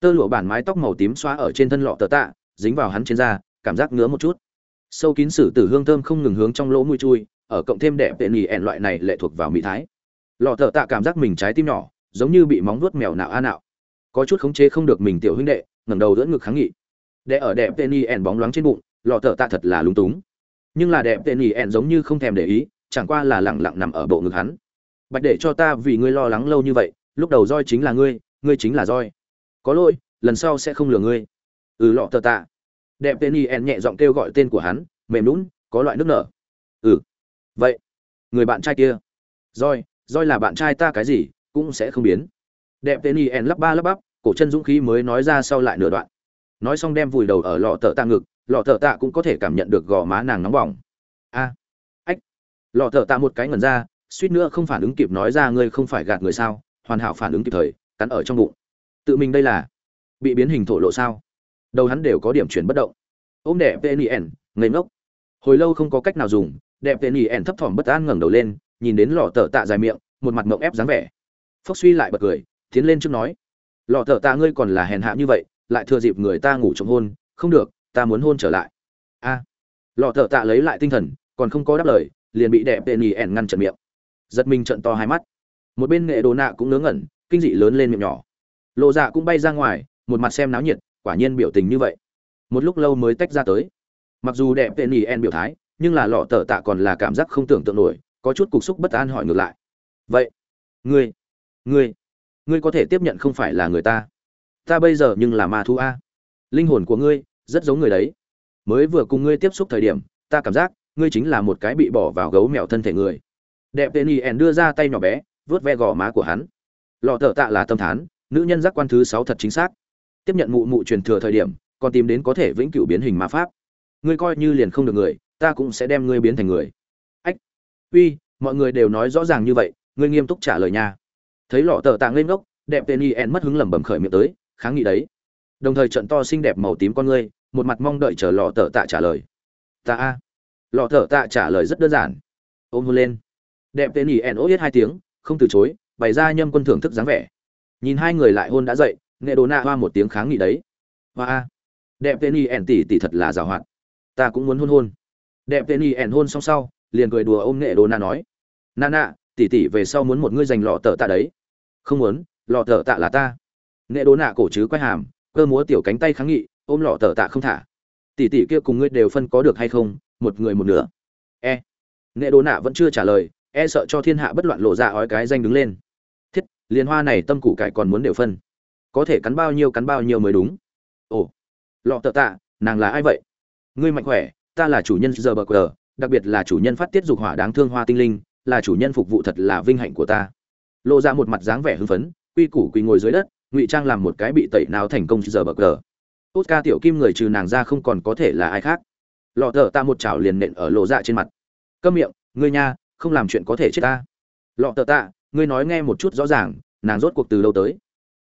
Tơ lụa bản mái tóc màu tím xóa ở trên thân lọ tờ tạ, dính vào hắn trên da, cảm giác ngứa một chút. Sâu kín sử tử hương thơm không ngừng hướng trong lỗ mũi chui, ở cộng thêm đẹp tệ nhì ẹn loại này lệ thuộc vào mỹ thái. Lọ tờ tạ cảm giác mình trái tim nhỏ, giống như bị móng vuốt mèo nạo a nạo. Có chút khống chế không được mình tiểu huynh đệ, ngẩng đầu đỡ ngực kháng nghị. Để ở đẹp tệ nhì ẹn bóng loáng trên bụng, lọ tờ tạ thật là lúng túng. Nhưng là đẹp tệ nhì ẹn giống như không thèm để ý, chẳng qua là lẳng lặng nằm ở bộ ngực hắn. Bạch để cho ta vì ngươi lo lắng lâu như vậy lúc đầu roi chính là ngươi ngươi chính là roi. Có lỗi, lần sau sẽ không lừa ngươi. Ừ lọ tờ tạ. Đẹp tên y en nhẹ giọng kêu gọi tên của hắn, mềm lún có loại nước nở. Ừ. Vậy, người bạn trai kia. Roi roi là bạn trai ta cái gì, cũng sẽ không biến. Đẹp tên y en lắp ba lắp bắp, cổ chân dũng khí mới nói ra sau lại nửa đoạn. Nói xong đem vùi đầu ở lọ tờ tạ ngực, lọ tờ tạ cũng có thể cảm nhận được gò má nàng nóng bỏng. A. Ách. Lọ tờ tạ một cái ngẩn ra, suýt nữa không phản ứng kịp nói ra ngươi không phải gạt người sao? Hoàn hảo phản ứng kịp thời, cắn ở trong bụng. Tự mình đây là bị biến hình thổ lộ sao? Đầu hắn đều có điểm chuyển bất động. Ôm đẹp pnn ngây ngốc. Hồi lâu không có cách nào dùng, đẹp pnn thấp thỏm bất an ngẩng đầu lên, nhìn đến lò tờ tạ dài miệng, một mặt mộng ép dáng vẻ. Phốc suy lại bật cười, tiến lên trước nói lò tờ tạ ngươi còn là hèn hạ như vậy, lại thừa dịp người ta ngủ trong hôn, không được, ta muốn hôn trở lại. A. À. lò tờ tạ lấy lại tinh thần, còn không có đáp lời, liền bị đẹp pnn ngăn chặn miệng. Giật mình trận to hai mắt một bên nghệ đồ nạ cũng ngớ ngẩn, kinh dị lớn lên miệng nhỏ. Lộ dạ cũng bay ra ngoài, một mặt xem náo nhiệt, quả nhiên biểu tình như vậy. Một lúc lâu mới tách ra tới. Mặc dù đẹp tên nhì en biểu thái, nhưng là lọ tờ tạ còn là cảm giác không tưởng tượng nổi, có chút cục xúc bất an hỏi ngược lại. Vậy, ngươi ngươi ngươi có thể tiếp nhận không phải là người ta? Ta bây giờ nhưng là ma thu a. Linh hồn của ngươi, rất giống người đấy. Mới vừa cùng ngươi tiếp xúc thời điểm, ta cảm giác, ngươi chính là một cái bị bỏ vào gấu mèo thân thể người. Đẹp tên y ẻn đưa ra tay nhỏ bé vớt ve gò má của hắn. Lọ thợ tạ là tâm thán, nữ nhân giác quan thứ sáu thật chính xác. Tiếp nhận mụ mụ truyền thừa thời điểm, còn tìm đến có thể vĩnh cửu biến hình ma pháp. Ngươi coi như liền không được người, ta cũng sẽ đem ngươi biến thành người. Ách. Uy, mọi người đều nói rõ ràng như vậy, ngươi nghiêm túc trả lời nha. Thấy lọ tờ tạng lên ngốc, đẹp tên y en mất hứng lẩm bẩm khởi miệng tới, kháng nghị đấy. Đồng thời trận to xinh đẹp màu tím con ngươi, một mặt mong đợi chờ lọ tờ tạ trả lời. Ta a. Lọ tờ tạ trả lời rất đơn giản. Ôm hôn lên. Đẹp tên y en ố yết hai tiếng không từ chối, bày ra nhâm quân thưởng thức dáng vẻ. Nhìn hai người lại hôn đã dậy nghệ đồ nạ hoa một tiếng kháng nghị đấy. Hoa a. Đẹp tên y ẻn tỉ tỉ thật là giàu hoạt. Ta cũng muốn hôn hôn. Đẹp tên y ẻn hôn xong sau, liền cười đùa ôm nghệ đồ nạ nói. Nà nạ tỉ tỉ về sau muốn một ngươi giành lọ tờ tạ đấy. Không muốn, lọ tờ tạ là ta. Nghệ đồ nạ cổ chứ quay hàm, cơ múa tiểu cánh tay kháng nghị, ôm lọ tờ tạ không thả. Tỉ tỉ kia cùng ngươi đều phân có được hay không? Một người một nửa. E. Nghệ đồ nạ vẫn chưa trả lời e sợ cho thiên hạ bất loạn lộ ra ói cái danh đứng lên. Thiết liên hoa này tâm củ cải còn muốn đều phân. Có thể cắn bao nhiêu cắn bao nhiêu mới đúng. Ồ, lọ tợ tạ, nàng là ai vậy? Ngươi mạnh khỏe, ta là chủ nhân giờ bờ cờ đặc biệt là chủ nhân phát tiết dục hỏa đáng thương hoa tinh linh, là chủ nhân phục vụ thật là vinh hạnh của ta. Lộ ra một mặt dáng vẻ hưng phấn, quy củ quỳ ngồi dưới đất, ngụy trang làm một cái bị tẩy nào thành công giờ bờ cờ tốt ca tiểu kim người trừ nàng ra không còn có thể là ai khác. Lọ thợ ta một chảo liền nện ở lộ dạ trên mặt. Câm miệng, ngươi nha không làm chuyện có thể chết ta. Lọ tờ ta ngươi nói nghe một chút rõ ràng, nàng rốt cuộc từ đâu tới?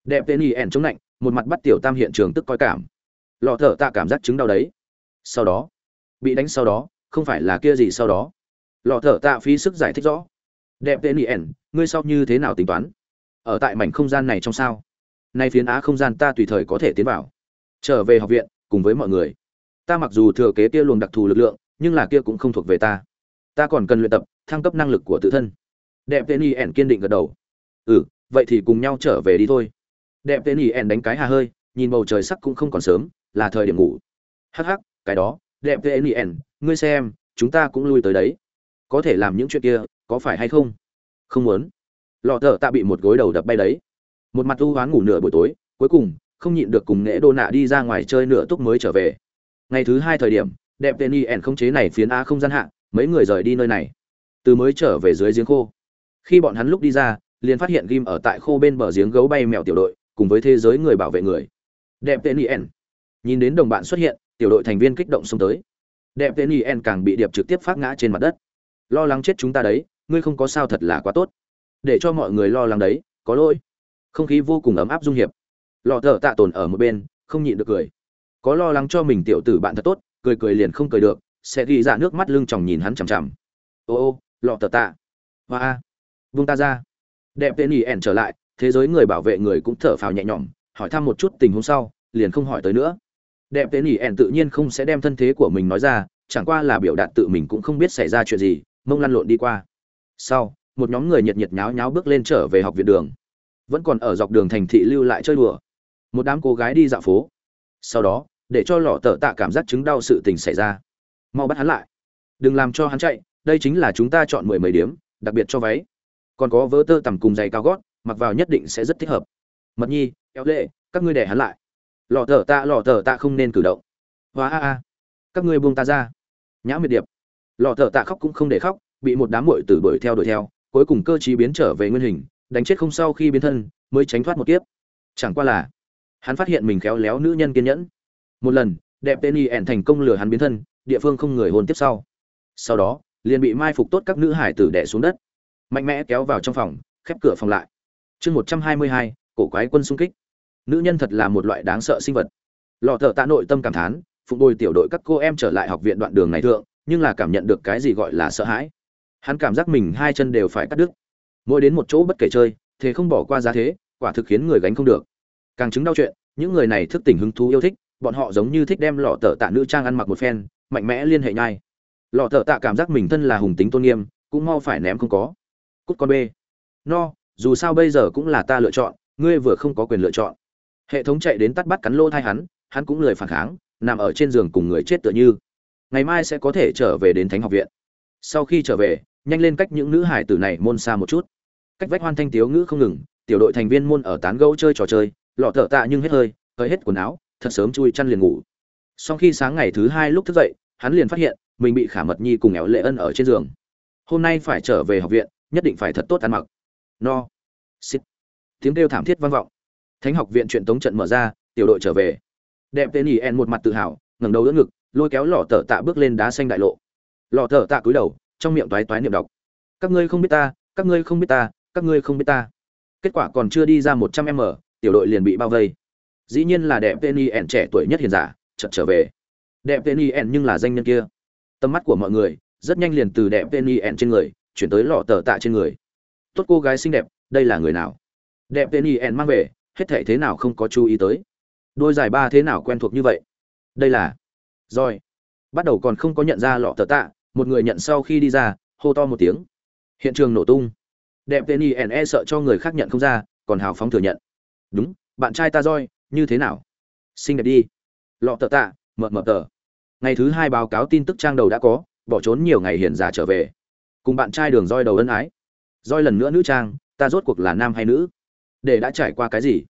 Đẹp tên y ẻn chống lạnh một mặt bắt tiểu tam hiện trường tức coi cảm. Lọ thở tạ cảm giác chứng đau đấy. Sau đó, bị đánh sau đó, không phải là kia gì sau đó? Lọ thở tạ phí sức giải thích rõ. Đẹp tên y ẻn, ngươi sau như thế nào tính toán? Ở tại mảnh không gian này trong sao? Nay phiến á không gian ta tùy thời có thể tiến vào. Trở về học viện, cùng với mọi người. Ta mặc dù thừa kế kia luồng đặc thù lực lượng, nhưng là kia cũng không thuộc về ta. Ta còn cần luyện tập thăng cấp năng lực của tự thân. Đẹp tên y ẻn kiên định gật đầu. Ừ vậy thì cùng nhau trở về đi thôi. Đẹp tên y ẻn đánh cái hà hơi, nhìn bầu trời sắc cũng không còn sớm, là thời điểm ngủ. Hắc hắc, cái đó, đẹp tên y ẻn, ngươi xem, chúng ta cũng lui tới đấy. Có thể làm những chuyện kia, có phải hay không? Không muốn. Lọ thợ ta bị một gối đầu đập bay đấy. Một mặt u hoán ngủ nửa buổi tối, cuối cùng, không nhịn được cùng nễ đô nạ đi ra ngoài chơi nửa túc mới trở về. Ngày thứ hai thời điểm, đẹp tên y ẻn không chế này phiến a không gian hạ, mấy người rời đi nơi này từ mới trở về dưới giếng khô. Khi bọn hắn lúc đi ra, liền phát hiện ghim ở tại khô bên bờ giếng gấu bay mèo tiểu đội, cùng với thế giới người bảo vệ người. Đẹp tên ien nhìn đến đồng bạn xuất hiện, tiểu đội thành viên kích động xông tới. Đẹp tên ien càng bị điệp trực tiếp phát ngã trên mặt đất. Lo lắng chết chúng ta đấy, ngươi không có sao thật là quá tốt. Để cho mọi người lo lắng đấy, có lỗi. Không khí vô cùng ấm áp dung hiệp. Lọ thợ tạ tồn ở một bên, không nhịn được cười. Có lo lắng cho mình tiểu tử bạn thật tốt, cười cười liền không cười được, sẽ ghi ra nước mắt lưng chòng nhìn hắn chằm chằm. Ô ô lọ tờ tạ. Hoa. A vung ta ra. Đẹp tên ỉ ẻn trở lại, thế giới người bảo vệ người cũng thở phào nhẹ nhõm, hỏi thăm một chút tình huống sau, liền không hỏi tới nữa. Đẹp tên ỉ ẻn tự nhiên không sẽ đem thân thế của mình nói ra, chẳng qua là biểu đạt tự mình cũng không biết xảy ra chuyện gì, mông lăn lộn đi qua. Sau, một nhóm người nhiệt nhiệt nháo nháo bước lên trở về học viện đường. Vẫn còn ở dọc đường thành thị lưu lại chơi đùa. Một đám cô gái đi dạo phố. Sau đó, để cho lọ tờ tạ cảm giác chứng đau sự tình xảy ra. Mau bắt hắn lại. Đừng làm cho hắn chạy đây chính là chúng ta chọn mười mấy điểm, đặc biệt cho váy. Còn có vớ tơ tằm cùng giày cao gót, mặc vào nhất định sẽ rất thích hợp. Mật nhi, kéo lệ, các ngươi để hắn lại. Lọ thở ta lọ thở ta không nên cử động. Hóa a a, các ngươi buông ta ra. Nhã miệt điệp. Lọ thở tạ khóc cũng không để khóc, bị một đám muội tử đuổi theo đuổi theo, cuối cùng cơ trí biến trở về nguyên hình, đánh chết không sau khi biến thân, mới tránh thoát một kiếp. Chẳng qua là, hắn phát hiện mình khéo léo nữ nhân kiên nhẫn. Một lần, đẹp tên y ẻn thành công lừa hắn biến thân, địa phương không người hồn tiếp sau. Sau đó liền bị mai phục tốt các nữ hải tử đẻ xuống đất. Mạnh mẽ kéo vào trong phòng, khép cửa phòng lại. Chương một trăm hai mươi hai, cổ quái quân xung kích. Nữ nhân thật là một loại đáng sợ sinh vật. Lò thợ tạ nội tâm cảm thán phục bồi tiểu đội các cô em trở lại học viện đoạn đường này thượng, nhưng là cảm nhận được cái gì gọi là sợ hãi. Hắn cảm giác mình hai chân đều phải cắt đứt. Mỗi đến một chỗ bất kể chơi thế không bỏ qua giá thế, quả thực khiến người gánh không được. Càng chứng đau chuyện, những người này thức tỉnh hứng thú yêu thích, bọn họ giống như thích đem lọ tờ tạ nữ trang ăn mặc một phen, mạnh mẽ liên hệ nhai lọ thợ tạ cảm giác mình thân là hùng tính tôn nghiêm, cũng mau phải ném không có. Cút con b no, dù sao bây giờ cũng là ta lựa chọn, ngươi vừa không có quyền lựa chọn. Hệ thống chạy đến tắt bắt cắn lô thai hắn hắn cũng lười phản kháng, nằm ở trên giường cùng người chết tựa như. Ngày mai sẽ có thể trở về đến thánh học viện. Sau khi trở về, nhanh lên cách những nữ hải tử này môn xa một chút. Cách vách hoan thanh tiếu ngữ không ngừng, tiểu đội thành viên môn ở tán gẫu chơi trò chơi, lọ thợ tạ nhưng hết hơi hơi hết quần áo, thật sớm chui chăn liền ngủ. Sau khi sáng ngày thứ hai lúc thức dậy, hắn liền phát hiện mình bị khả mật nhi cùng éo lệ ân ở trên giường. Hôm nay phải trở về học viện, nhất định phải thật tốt ăn mặc. No. Xít tiếng kêu thảm thiết vang vọng. Thánh học viện chuyện tống trận mở ra, tiểu đội trở về. Đẹp tên ỉ en một mặt tự hào, ngẩng đầu đỡ ngực, lôi kéo lọ tờ tạ bước lên đá xanh đại lộ. Lọ tờ tạ cúi đầu, trong miệng toái toái niệm đọc. Các ngươi không biết ta, các ngươi không biết ta, các ngươi không biết ta. Kết quả còn chưa đi ra một trăm m tiểu đội liền bị bao vây. Dĩ nhiên là đẹp tên ỉ en trẻ tuổi nhất hiền giả, chợt trở về. Đẹp tên ỉ en nhưng là danh nhân kia tầm mắt của mọi người rất nhanh liền từ đẹp tên ỉ trên người, chuyển tới lọ tờ tạ trên người. Tốt cô gái xinh đẹp, đây là người nào? Đẹp tên ỉ mang về, hết thể thế nào không có chú ý tới. Đôi giải ba thế nào quen thuộc như vậy? Đây là rồi bắt đầu còn không có nhận ra lọ tờ tạ, một người nhận sau khi đi ra, hô to một tiếng. Hiện trường nổ tung. Đẹp tên y e sợ cho người khác nhận không ra, còn hào phóng thừa nhận. Đúng, bạn trai ta roi như thế nào? Xinh đẹp đi. Lọ tờ tạ, mờ mờ tờ ngày thứ hai báo cáo tin tức trang đầu đã có, bỏ trốn nhiều ngày hiền giả trở về. Cùng bạn trai đường roi đầu ân ái. Roi lần nữa nữ trang, ta rốt cuộc là nam hay nữ? Để đã trải qua cái gì?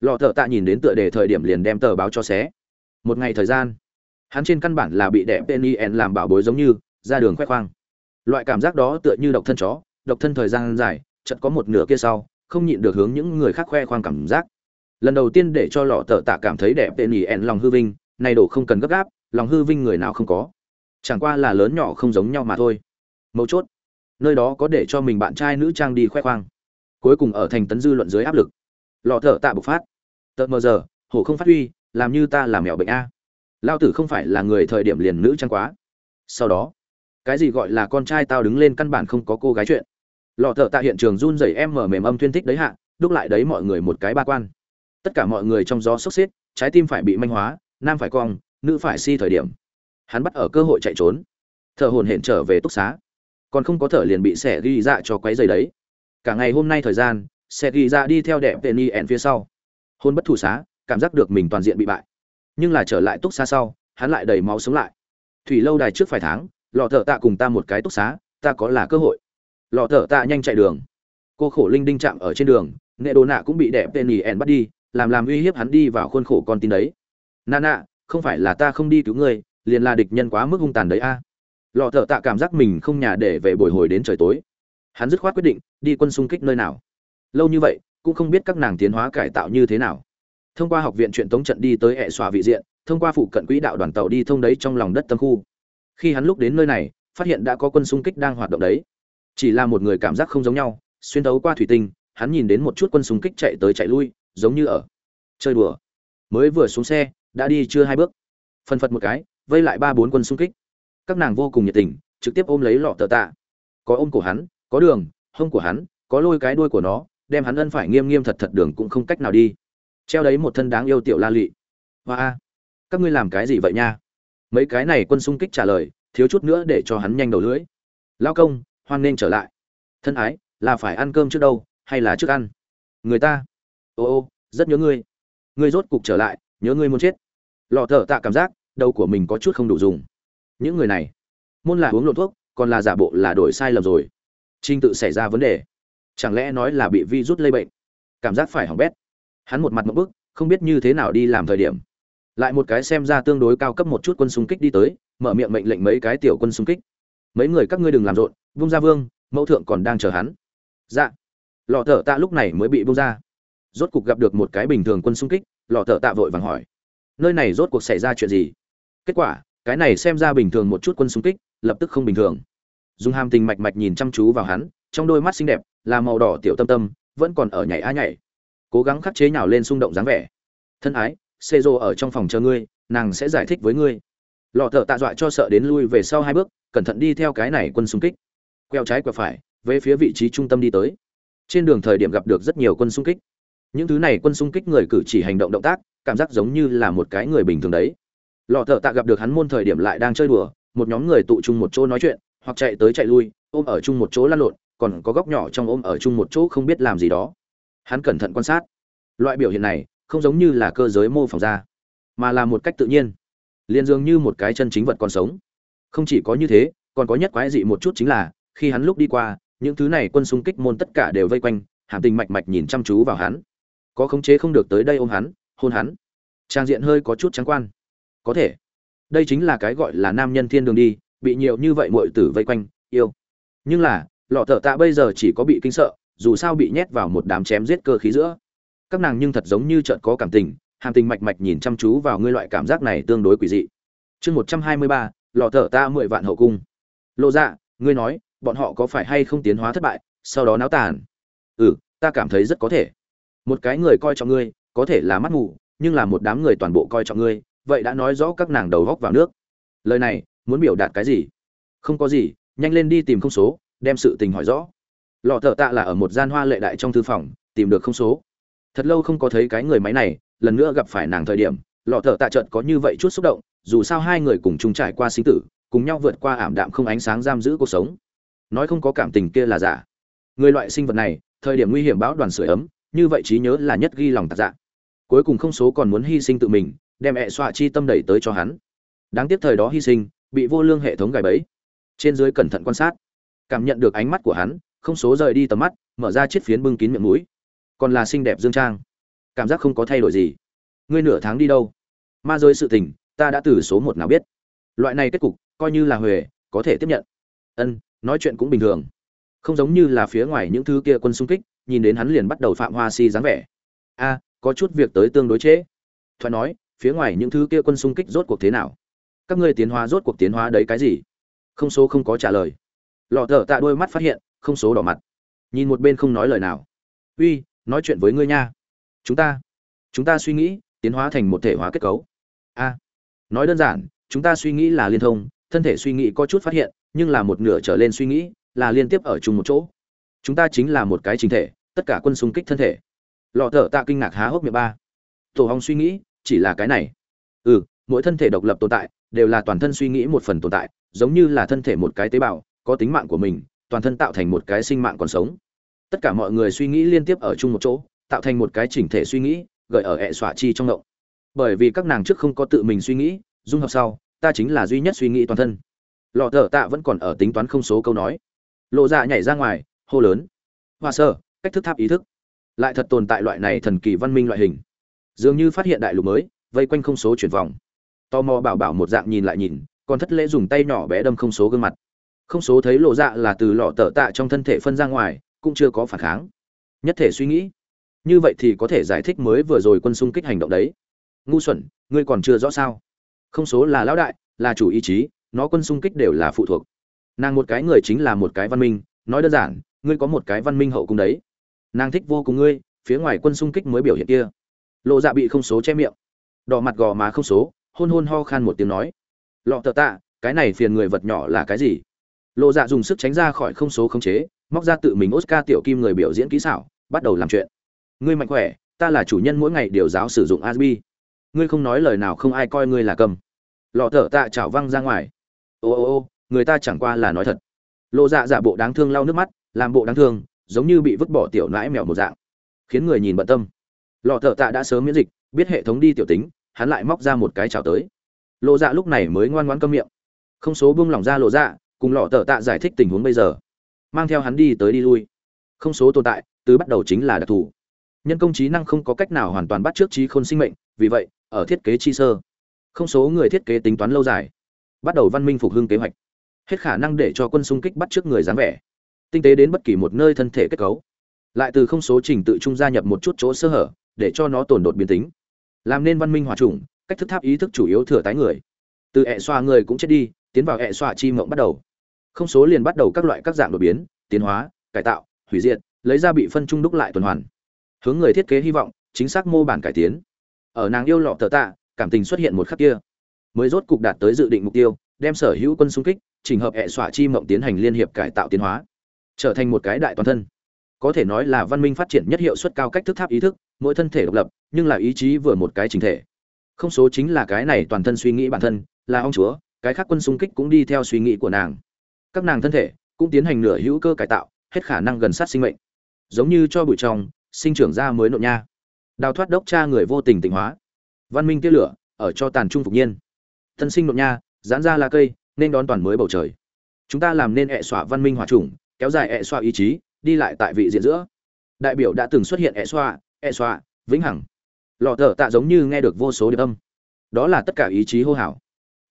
Lọ thợ tạ nhìn đến tựa đề thời điểm liền đem tờ báo cho xé. Một ngày thời gian, hắn trên căn bản là bị đẹp penny en làm bảo bối giống như, ra đường khoe khoang. Loại cảm giác đó tựa như độc thân chó, độc thân thời gian dài, chợt có một nửa kia sau, không nhịn được hướng những người khác khoe khoang cảm giác. Lần đầu tiên để cho lọ thợ tạ cảm thấy đẹp penny en lòng hư vinh, này đổ không cần gấp gáp lòng hư vinh người nào không có. Chẳng qua là lớn nhỏ không giống nhau mà thôi. Mấu chốt, nơi đó có để cho mình bạn trai nữ trang đi khoe khoang. Cuối cùng ở thành tấn dư luận dưới áp lực. Lọ thở tạ bộc phát. Tợt mờ giờ, hổ không phát huy, làm như ta làm mèo bệnh a. Lao tử không phải là người thời điểm liền nữ trang quá. Sau đó, cái gì gọi là con trai tao đứng lên căn bản không có cô gái chuyện. Lọ thợ tạ hiện trường run rẩy em mở mềm âm thuyên thích đấy hạ, đúc lại đấy mọi người một cái ba quan. Tất cả mọi người trong gió sốc xếp, trái tim phải bị manh hóa, nam phải cong nữ phải si thời điểm. Hắn bắt ở cơ hội chạy trốn. Thợ hồn hển trở về túc xá. Còn không có thở liền bị xẻ ghi dạ cho quấy giày đấy. Cả ngày hôm nay thời gian sẽ ghi dạ đi theo đẹp tên y ẹn phía sau. Hôn bất thủ xá, cảm giác được mình toàn diện bị bại. Nhưng là trở lại túc xá sau, hắn lại đầy máu sống lại. Thủy lâu đài trước phải tháng, lọ thợ tạ cùng ta một cái túc xá, ta có là cơ hội. Lọ thợ tạ nhanh chạy đường. Cô khổ linh đinh chạm ở trên đường nghệ đồ nạ cũng bị đẹp tên y ẹn bắt đi, làm làm uy hiếp hắn đi vào khuôn khổ con tin đấy. Nà nạ không phải là ta không đi cứu ngươi, liền là địch nhân quá mức hung tàn đấy a. Lọ thợ tạ cảm giác mình không nhà để về bồi hồi đến trời tối. Hắn dứt khoát quyết định, đi quân xung kích nơi nào. Lâu như vậy, cũng không biết các nàng tiến hóa cải tạo như thế nào. Thông qua học viện truyện tống trận đi tới hệ xòa vị diện, thông qua phụ cận quỹ đạo đoàn tàu đi thông đấy trong lòng đất tâm khu. Khi hắn lúc đến nơi này, phát hiện đã có quân xung kích đang hoạt động đấy. Chỉ là một người cảm giác không giống nhau, xuyên tấu qua thủy tinh, hắn nhìn đến một chút quân xung kích chạy tới chạy lui, giống như ở chơi đùa. Mới vừa xuống xe đã đi chưa hai bước. Phân phật một cái, vây lại ba bốn quân xung kích. Các nàng vô cùng nhiệt tình, trực tiếp ôm lấy lọ tờ tạ. Có ôm của hắn, có đường, hông của hắn, có lôi cái đuôi của nó, đem hắn ân phải nghiêm nghiêm thật thật đường cũng không cách nào đi. Treo đấy một thân đáng yêu tiểu la lị. Hoa a, các ngươi làm cái gì vậy nha? Mấy cái này quân xung kích trả lời, thiếu chút nữa để cho hắn nhanh đầu lưỡi. Lao công, hoan nên trở lại. Thân ái, là phải ăn cơm trước đâu, hay là trước ăn? Người ta. Ô ô, rất nhớ ngươi. Ngươi rốt cục trở lại, nhớ ngươi muốn chết lọ thở tạ cảm giác, đầu của mình có chút không đủ dùng. Những người này, môn là uống lộn thuốc, còn là giả bộ là đổi sai lầm rồi. Trinh tự xảy ra vấn đề. Chẳng lẽ nói là bị vi rút lây bệnh? Cảm giác phải hỏng bét. Hắn một mặt một bức, không biết như thế nào đi làm thời điểm. Lại một cái xem ra tương đối cao cấp một chút quân xung kích đi tới, mở miệng mệnh lệnh mấy cái tiểu quân xung kích. Mấy người các ngươi đừng làm rộn, vung ra vương, mẫu thượng còn đang chờ hắn. Dạ. Lọ thợ tạ lúc này mới bị bung ra. Rốt cục gặp được một cái bình thường quân xung kích, lọ thợ tạ vội vàng hỏi nơi này rốt cuộc xảy ra chuyện gì? Kết quả, cái này xem ra bình thường một chút quân xung kích, lập tức không bình thường. Dùng hàm tình mạch mạch nhìn chăm chú vào hắn, trong đôi mắt xinh đẹp, là màu đỏ tiểu tâm tâm, vẫn còn ở nhảy a nhảy. Cố gắng khắc chế nhào lên xung động dáng vẻ. Thân ái xê rô ở trong phòng chờ ngươi, nàng sẽ giải thích với ngươi. Lọ thợ tạ dọa cho sợ đến lui về sau hai bước, cẩn thận đi theo cái này quân xung kích. Queo trái quẹo phải, về phía vị trí trung tâm đi tới. Trên đường thời điểm gặp được rất nhiều quân xung kích. Những thứ này quân xung kích người cử chỉ hành động động tác cảm giác giống như là một cái người bình thường đấy. Lọ thợ tạ gặp được hắn môn thời điểm lại đang chơi đùa, một nhóm người tụ chung một chỗ nói chuyện, hoặc chạy tới chạy lui, ôm ở chung một chỗ lăn lộn, còn có góc nhỏ trong ôm ở chung một chỗ không biết làm gì đó. Hắn cẩn thận quan sát. Loại biểu hiện này không giống như là cơ giới mô phỏng ra, mà là một cách tự nhiên. Liền dường như một cái chân chính vật còn sống. Không chỉ có như thế, còn có nhất quái dị một chút chính là, khi hắn lúc đi qua, những thứ này quân xung kích môn tất cả đều vây quanh, hàm tình mạch mạch nhìn chăm chú vào hắn. Có khống chế không được tới đây ôm hắn hôn hắn. Trang diện hơi có chút trắng quan. Có thể. Đây chính là cái gọi là nam nhân thiên đường đi, bị nhiều như vậy muội tử vây quanh, yêu. Nhưng là, lọ thợ tạ bây giờ chỉ có bị kinh sợ, dù sao bị nhét vào một đám chém giết cơ khí giữa. Các nàng nhưng thật giống như chợt có cảm tình, hàm tình mạch mạch nhìn chăm chú vào ngươi loại cảm giác này tương đối quỷ dị. Chương một trăm hai mươi ba, lọ thợ ta mười vạn hậu cung. Lộ dạ ngươi nói, bọn họ có phải hay không tiến hóa thất bại, sau đó náo tàn? Ừ ta cảm thấy rất có thể. Một cái người coi trọng ngươi có thể là mắt ngủ, nhưng là một đám người toàn bộ coi trọng ngươi vậy đã nói rõ các nàng đầu góc vào nước. Lời này muốn biểu đạt cái gì? Không có gì nhanh lên đi tìm không số đem sự tình hỏi rõ. Lọ thợ tạ là ở một gian hoa lệ đại trong thư phòng tìm được không số. Thật lâu không có thấy cái người máy này lần nữa gặp phải nàng thời điểm lọ thợ tạ trợt có như vậy chút xúc động dù sao hai người cùng chung trải qua sinh tử cùng nhau vượt qua ảm đạm không ánh sáng giam giữ cuộc sống. Nói không có cảm tình kia là giả. Người loại sinh vật này thời điểm nguy hiểm bão đoàn sưởi ấm như vậy trí nhớ là nhất ghi lòng tạc dạ. Cuối cùng không số còn muốn hy sinh tự mình, đem ẹ xoa chi tâm đẩy tới cho hắn. Đáng tiếc thời đó hy sinh, bị vô lương hệ thống gài bẫy. Trên dưới cẩn thận quan sát, cảm nhận được ánh mắt của hắn, không số rời đi tầm mắt, mở ra chiếc phiến bưng kín miệng mũi. Còn là xinh đẹp dương trang. Cảm giác không có thay đổi gì. Ngươi nửa tháng đi đâu? Ma rơi sự tình, ta đã từ số một nào biết. Loại này kết cục, coi như là huề, có thể tiếp nhận. Ân, nói chuyện cũng bình thường. Không giống như là phía ngoài những thứ kia quân xung kích nhìn đến hắn liền bắt đầu phạm hoa si dáng vẻ. A, có chút việc tới tương đối chế. thoại nói, phía ngoài những thứ kia quân xung kích rốt cuộc thế nào? Các ngươi tiến hóa rốt cuộc tiến hóa đấy cái gì? Không số không có trả lời. Lọ thở tạ đôi mắt phát hiện, không số đỏ mặt. Nhìn một bên không nói lời nào. Uy, nói chuyện với ngươi nha. Chúng ta chúng ta suy nghĩ tiến hóa thành một thể hóa kết cấu. A, nói đơn giản, chúng ta suy nghĩ là liên thông, thân thể suy nghĩ có chút phát hiện, nhưng là một nửa trở lên suy nghĩ là liên tiếp ở chung một chỗ. Chúng ta chính là một cái chính thể tất cả quân xung kích thân thể. Lọ thở tạ kinh ngạc há hốc miệng ba. Tổ hong suy nghĩ, chỉ là cái này. Ừ mỗi thân thể độc lập tồn tại, đều là toàn thân suy nghĩ một phần tồn tại, giống như là thân thể một cái tế bào, có tính mạng của mình, toàn thân tạo thành một cái sinh mạng còn sống. Tất cả mọi người suy nghĩ liên tiếp ở chung một chỗ, tạo thành một cái chỉnh thể suy nghĩ, gợi ở hệ xỏa chi trong động bởi vì các nàng trước không có tự mình suy nghĩ, dung hợp sau, ta chính là duy nhất suy nghĩ toàn thân. Lọ thở tạ vẫn còn ở tính toán không số câu nói. Lộ dạ nhảy ra ngoài, hô lớn. Hoa sơ cách thức tháp ý thức. Lại thật tồn tại loại này thần kỳ văn minh loại hình. Dường như phát hiện đại lục mới, vây quanh không số chuyển vòng. Tò mò bảo bảo một dạng nhìn lại nhìn, còn thất lễ dùng tay nhỏ bé đâm không số gương mặt. Không số thấy lộ dạ là từ lọ tở tạ trong thân thể phân ra ngoài, cũng chưa có phản kháng. Nhất thể suy nghĩ. Như vậy thì có thể giải thích mới vừa rồi quân xung kích hành động đấy. Ngu xuẩn, ngươi còn chưa rõ sao? Không số là lão đại, là chủ ý chí, nó quân xung kích đều là phụ thuộc. Nàng một cái người chính là một cái văn minh, nói đơn giản, ngươi có một cái văn minh hậu cung đấy nàng thích vô cùng ngươi, phía ngoài quân xung kích mới biểu hiện kia. Lộ dạ bị không số che miệng. Đỏ mặt gò má không số, hôn hôn ho khan một tiếng nói. Lọ tờ tạ, cái này phiền người vật nhỏ là cái gì? Lộ dạ dùng sức tránh ra khỏi không số khống chế, móc ra tự mình oscar tiểu kim người biểu diễn kỹ xảo, bắt đầu làm chuyện. Ngươi mạnh khỏe, ta là chủ nhân mỗi ngày điều giáo sử dụng asbi ngươi không nói lời nào không ai coi ngươi là cầm. Lọ thở tạ chảo văng ra ngoài. Ô ô ô, người ta chẳng qua là nói thật. Lộ dạ giả bộ đáng thương lau nước mắt, làm bộ đáng thương giống như bị vứt bỏ tiểu nãi mèo một dạng, khiến người nhìn bận tâm. Lọ thợ tạ đã sớm miễn dịch, biết hệ thống đi tiểu tính, hắn lại móc ra một cái chảo tới. Lộ dạ lúc này mới ngoan ngoãn câm miệng. Không số buông lỏng ra lộ dạ cùng lọ thợ tạ giải thích tình huống bây giờ. Mang theo hắn đi tới đi lui. Không số tồn tại, từ bắt đầu chính là đặc thù. Nhân công trí năng không có cách nào hoàn toàn bắt trước trí khôn sinh mệnh, vì vậy, ở thiết kế chi sơ. Không số người thiết kế tính toán lâu dài. Bắt đầu văn minh phục hưng kế hoạch. Hết khả năng để cho quân xung kích bắt trước người dáng vẻ tinh tế đến bất kỳ một nơi thân thể kết cấu. Lại từ không số trình tự trung gia nhập một chút chỗ sơ hở, để cho nó tồn đột biến tính. Làm nên văn minh hòa trùng, cách thức tháp ý thức chủ yếu thừa tái người. Từ hệ xoa người cũng chết đi, tiến vào hệ xoa chi mộng bắt đầu. Không số liền bắt đầu các loại các dạng đột biến, tiến hóa, cải tạo, hủy diệt, lấy ra bị phân trung đúc lại tuần hoàn. Hướng người thiết kế hy vọng, chính xác mô bản cải tiến. Ở nàng yêu lọ tờ tạ, cảm tình xuất hiện một khắc kia. Mới rốt cục đạt tới dự định mục tiêu, đem sở hữu quân xung kích trình hợp hệ xoa chi mộng tiến hành liên hiệp cải tạo tiến hóa trở thành một cái đại toàn thân. Có thể nói là văn minh phát triển nhất hiệu suất cao cách thức tháp ý thức, mỗi thân thể độc lập, nhưng là ý chí vừa một cái chính thể. Không số chính là cái này toàn thân suy nghĩ bản thân, là ông chúa, cái khác quân xung kích cũng đi theo suy nghĩ của nàng. Các nàng thân thể cũng tiến hành nửa hữu cơ cải tạo, hết khả năng gần sát sinh mệnh. Giống như cho bụi trong, sinh trưởng ra mới nộn nha. Đào thoát đốc cha người vô tình tịnh hóa. Văn minh tia lửa, ở cho tàn trung phục nhiên. Thân sinh nộn nha, giãn ra là cây, nên đón toàn mới bầu trời. Chúng ta làm nên hệ xỏa văn minh hòa trùng kéo dài ẹ xoa ý chí, đi lại tại vị diện giữa. Đại biểu đã từng xuất hiện ẹ xoa ẹ xoa, vĩnh hằng. Lọ thở tạ giống như nghe được vô số điệp âm. Đó là tất cả ý chí hô hào.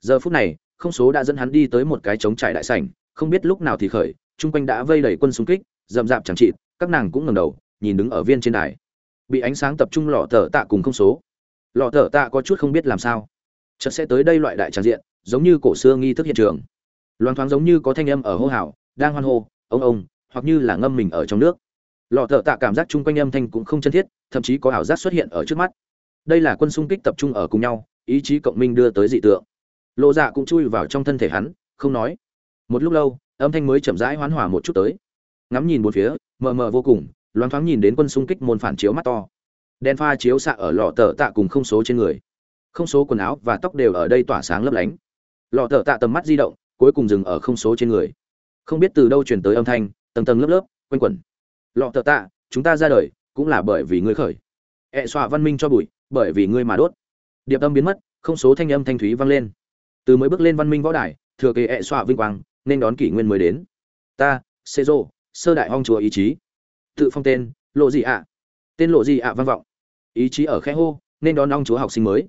Giờ phút này, không số đã dẫn hắn đi tới một cái trống trải đại sảnh, không biết lúc nào thì khởi, chung quanh đã vây đầy quân xung kích, rậm rạp chẳng trị các nàng cũng ngẩng đầu, nhìn đứng ở viên trên đài. Bị ánh sáng tập trung lọ thở tạ cùng không số. Lọ thở tạ có chút không biết làm sao. Chợt sẽ tới đây loại đại tràng diện, giống như cổ xưa nghi thức hiện trường. Loan thoáng giống như có thanh âm ở hô hào, đang hoan hô ông ông, hoặc như là ngâm mình ở trong nước. Lọ thợ tạ cảm giác chung quanh âm thanh cũng không chân thiết, thậm chí có ảo giác xuất hiện ở trước mắt. Đây là quân xung kích tập trung ở cùng nhau, ý chí cộng minh đưa tới dị tượng. Lộ dạ cũng chui vào trong thân thể hắn, không nói. Một lúc lâu, âm thanh mới chậm rãi hoán hòa một chút tới. Ngắm nhìn bốn phía, mờ mờ vô cùng, loáng thoáng nhìn đến quân xung kích môn phản chiếu mắt to. Đen pha chiếu xạ ở lọ tờ tạ cùng không số trên người. Không số quần áo và tóc đều ở đây tỏa sáng lấp lánh. Lọ tờ tạ tầm mắt di động, cuối cùng dừng ở không số trên người không biết từ đâu truyền tới âm thanh, tầng tầng lớp lớp, quanh quẩn. Lọ thợ tạ, chúng ta ra đời, cũng là bởi vì ngươi khởi. Ẹ e văn minh cho bụi, bởi vì ngươi mà đốt. Điệp âm biến mất, không số thanh âm thanh thúy vang lên. Từ mới bước lên văn minh võ đài, thừa kế e ẹ vinh quang, nên đón kỷ nguyên mới đến. Ta xê rô sơ đại hong chùa ý chí. Tự phong tên, lộ gì ạ. Tên lộ gì ạ vang vọng. Ý chí ở khe hô, nên đón ong chúa học sinh mới.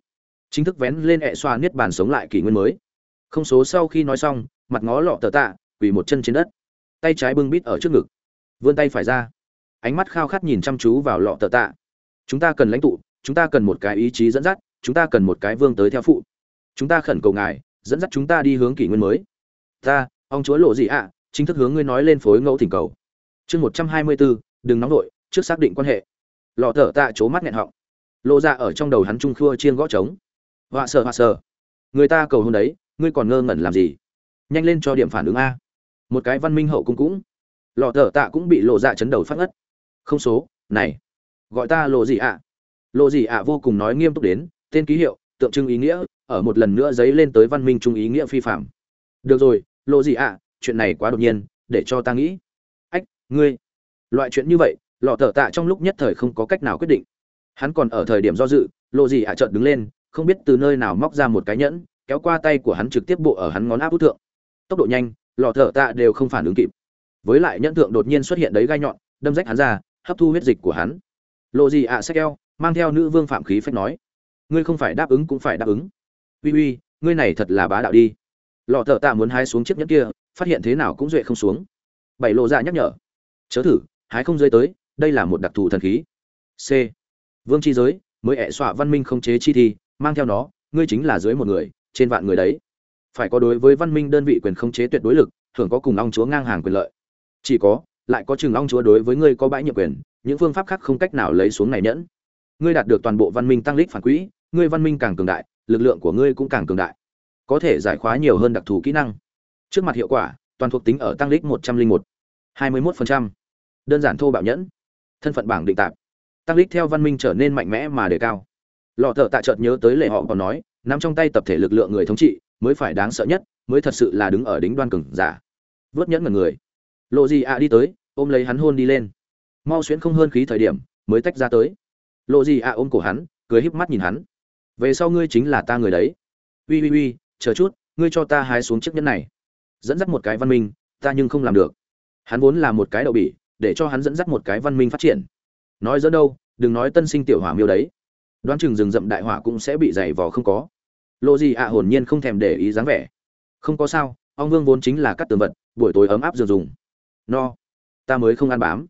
Chính thức vén lên ẹ xoa niết bàn sống lại kỷ nguyên mới. Không số sau khi nói xong, mặt ngó lọ tờ tạ quỳ một chân trên đất. Tay trái bưng bít ở trước ngực, vươn tay phải ra. Ánh mắt khao khát nhìn chăm chú vào lọ tờ tạ. Chúng ta cần lãnh tụ, chúng ta cần một cái ý chí dẫn dắt, chúng ta cần một cái vương tới theo phụ. Chúng ta khẩn cầu ngài, dẫn dắt chúng ta đi hướng kỷ nguyên mới. Ta, ông chúa lộ gì ạ? Chính thức hướng ngươi nói lên phối ngẫu thỉnh cầu. Chương một trăm hai mươi bốn, đừng nóng nổi trước xác định quan hệ. Lọ thở tạ c mắt nghẹn họng. Lộ ra ở trong đầu hắn trung khua chiên gõ trống. Họa sợ họa sợ. Người ta cầu hôn đấy, ngươi còn ngơ ngẩn làm gì? Nhanh lên cho điểm phản ứng a một cái văn minh hậu cung cũng. Lọ thở tạ cũng bị lộ dạ chấn đầu phát ngất. Không số, này. Gọi ta lộ gì ạ. Lộ gì ạ vô cùng nói nghiêm túc đến, tên ký hiệu, tượng trưng ý nghĩa, ở một lần nữa dấy lên tới văn minh trung ý nghĩa phi phạm. Được rồi lộ gì ạ, chuyện này quá đột nhiên, để cho ta nghĩ. Ách, ngươi. Loại chuyện như vậy, lọ thở tạ trong lúc nhất thời không có cách nào quyết định. Hắn còn ở thời điểm do dự lộ gì ạ chợt đứng lên, không biết từ nơi nào móc ra một cái nhẫn, kéo qua tay của hắn trực tiếp bộ ở hắn ngón áp út thượng. Tốc độ nhanh lọ thở tạ đều không phản ứng kịp. Với lại nhẫn thượng đột nhiên xuất hiện đấy gai nhọn, đâm rách hắn ra, hấp thu huyết dịch của hắn. Lộ gì ạ à eo, mang theo nữ vương phạm khí phách nói, ngươi không phải đáp ứng cũng phải đáp ứng. Uy uy, ngươi này thật là bá đạo đi. Lọ thợ tạ muốn hái xuống chiếc nhẫn kia, phát hiện thế nào cũng duệ không xuống. Bảy lộ dạ nhắc nhở, chớ thử, hái không rơi tới, đây là một đặc thù thần khí. C. Vương chi giới, mới ẹ xọa văn minh không chế chi thi, mang theo nó, ngươi chính là dưới một người, trên vạn người đấy phải có đối với văn minh đơn vị quyền không chế tuyệt đối lực thường có cùng long chúa ngang hàng quyền lợi. Chỉ có, lại có chừng long chúa đối với ngươi có bãi nhiệm quyền, những phương pháp khác không cách nào lấy xuống này nhẫn. Ngươi đạt được toàn bộ văn minh tăng lích phản quỹ, ngươi văn minh càng cường đại, lực lượng của ngươi cũng càng cường đại. Có thể giải khóa nhiều hơn đặc thù kỹ năng. Trước mặt hiệu quả, toàn thuộc tính ở tăng lích một trăm linh một. hai mươi một đơn giản thô bạo nhẫn. Thân phận bảng định tạp. Tăng lích theo văn minh trở nên mạnh mẽ mà đề cao. Lọ thợ tạ chợt nhớ tới lệ họ còn nói, nắm trong tay tập thể lực lượng người thống trị mới phải đáng sợ nhất, mới thật sự là đứng ở đỉnh đoan cường giả. Vớt nhẫn mật người. Lộ gì ạ đi tới, ôm lấy hắn hôn đi lên. Mau xuyên không hơn khí thời điểm, mới tách ra tới. Lộ gì ạ ôm cổ hắn, cười híp mắt nhìn hắn. Về sau ngươi chính là ta người đấy. Uy uy uy, chờ chút, ngươi cho ta hái xuống chiếc nhẫn này. Dẫn dắt một cái văn minh, ta nhưng không làm được. Hắn vốn là một cái đậu bỉ, để cho hắn dẫn dắt một cái văn minh phát triển. Nói dẫn đâu, đừng nói tân sinh tiểu hỏa miêu đấy. Đoán chừng rừng rậm đại hỏa cũng sẽ bị dày vò không có lộ gì ạ hồn nhiên không thèm để ý dáng vẻ. Không có sao, ông vương vốn chính là cắt tường vật, buổi tối ấm áp dường dùng. No, ta mới không ăn bám.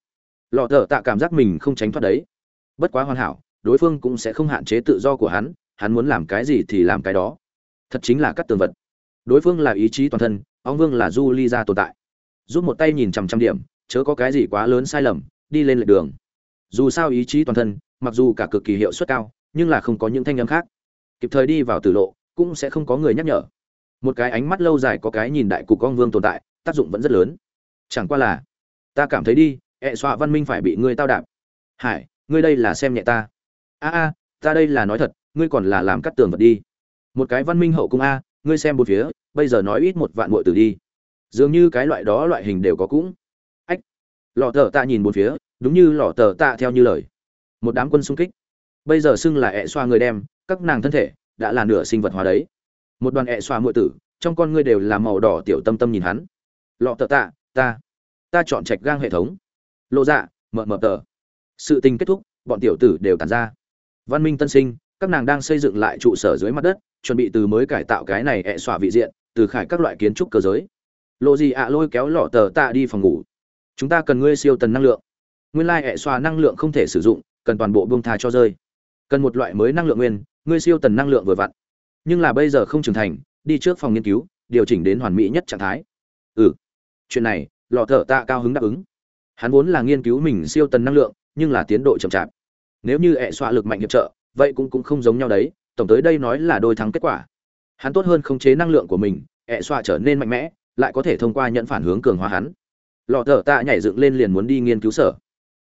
Lọ thở tạ cảm giác mình không tránh thoát đấy. Bất quá hoàn hảo, đối phương cũng sẽ không hạn chế tự do của hắn hắn muốn làm cái gì thì làm cái đó. Thật chính là cắt tường vật. Đối phương là ý chí toàn thân, ông vương là du ly ra tồn tại. Giúp một tay nhìn chằm chằm điểm, chớ có cái gì quá lớn sai lầm, đi lên lệch đường. Dù sao ý chí toàn thân, mặc dù cả cực kỳ hiệu suất cao, nhưng là không có những thanh âm khác. Kịp thời đi vào tử lộ cũng sẽ không có người nhắc nhở. Một cái ánh mắt lâu dài có cái nhìn đại cục con vương tồn tại, tác dụng vẫn rất lớn. Chẳng qua là, ta cảm thấy đi, ẹ xoa văn minh phải bị ngươi tao đạp. Hải, ngươi đây là xem nhẹ ta. A a, ta đây là nói thật, ngươi còn là làm cắt tường vật đi. Một cái văn minh hậu cung a, ngươi xem một phía, bây giờ nói ít một vạn muội tử đi. Dường như cái loại đó loại hình đều có cũng. Ách, lọ tờ ta nhìn một phía, đúng như lọ tờ ta theo như lời. Một đám quân xung kích. Bây giờ xưng là ẹ xoa người đem, các nàng thân thể đã là nửa sinh vật hóa đấy. Một đoàn ẹ xoa muội tử, trong con ngươi đều là màu đỏ tiểu tâm tâm nhìn hắn. Lọ tờ tạ, ta ta chọn trạch gang hệ thống. Lộ dạ mờ mờ tờ. Sự tình kết thúc, bọn tiểu tử đều tàn ra. Văn minh tân sinh, các nàng đang xây dựng lại trụ sở dưới mặt đất, chuẩn bị từ mới cải tạo cái này ẹ xỏa vị diện, từ khải các loại kiến trúc cơ giới. Lộ gì ạ, lôi kéo lọ tờ tạ đi phòng ngủ. Chúng ta cần ngươi siêu tần năng lượng. Nguyên lai ẹ xòa năng lượng không thể sử dụng, cần toàn bộ bông thà cho rơi. Cần một loại mới năng lượng nguyên ngươi siêu tần năng lượng vừa vặn. Nhưng là bây giờ không trưởng thành, đi trước phòng nghiên cứu, điều chỉnh đến hoàn mỹ nhất trạng thái. Ừ. Chuyện này, lọ thở tạ cao hứng đáp ứng. Hắn vốn là nghiên cứu mình siêu tần năng lượng, nhưng là tiến độ chậm chạp. Nếu như hệ xoa lực mạnh hiệp trợ, vậy cũng cũng không giống nhau đấy, tổng tới đây nói là đôi thắng kết quả. Hắn tốt hơn khống chế năng lượng của mình, hệ xoa trở nên mạnh mẽ, lại có thể thông qua nhận phản hướng cường hóa hắn. Lọ thở tạ nhảy dựng lên liền muốn đi nghiên cứu sở.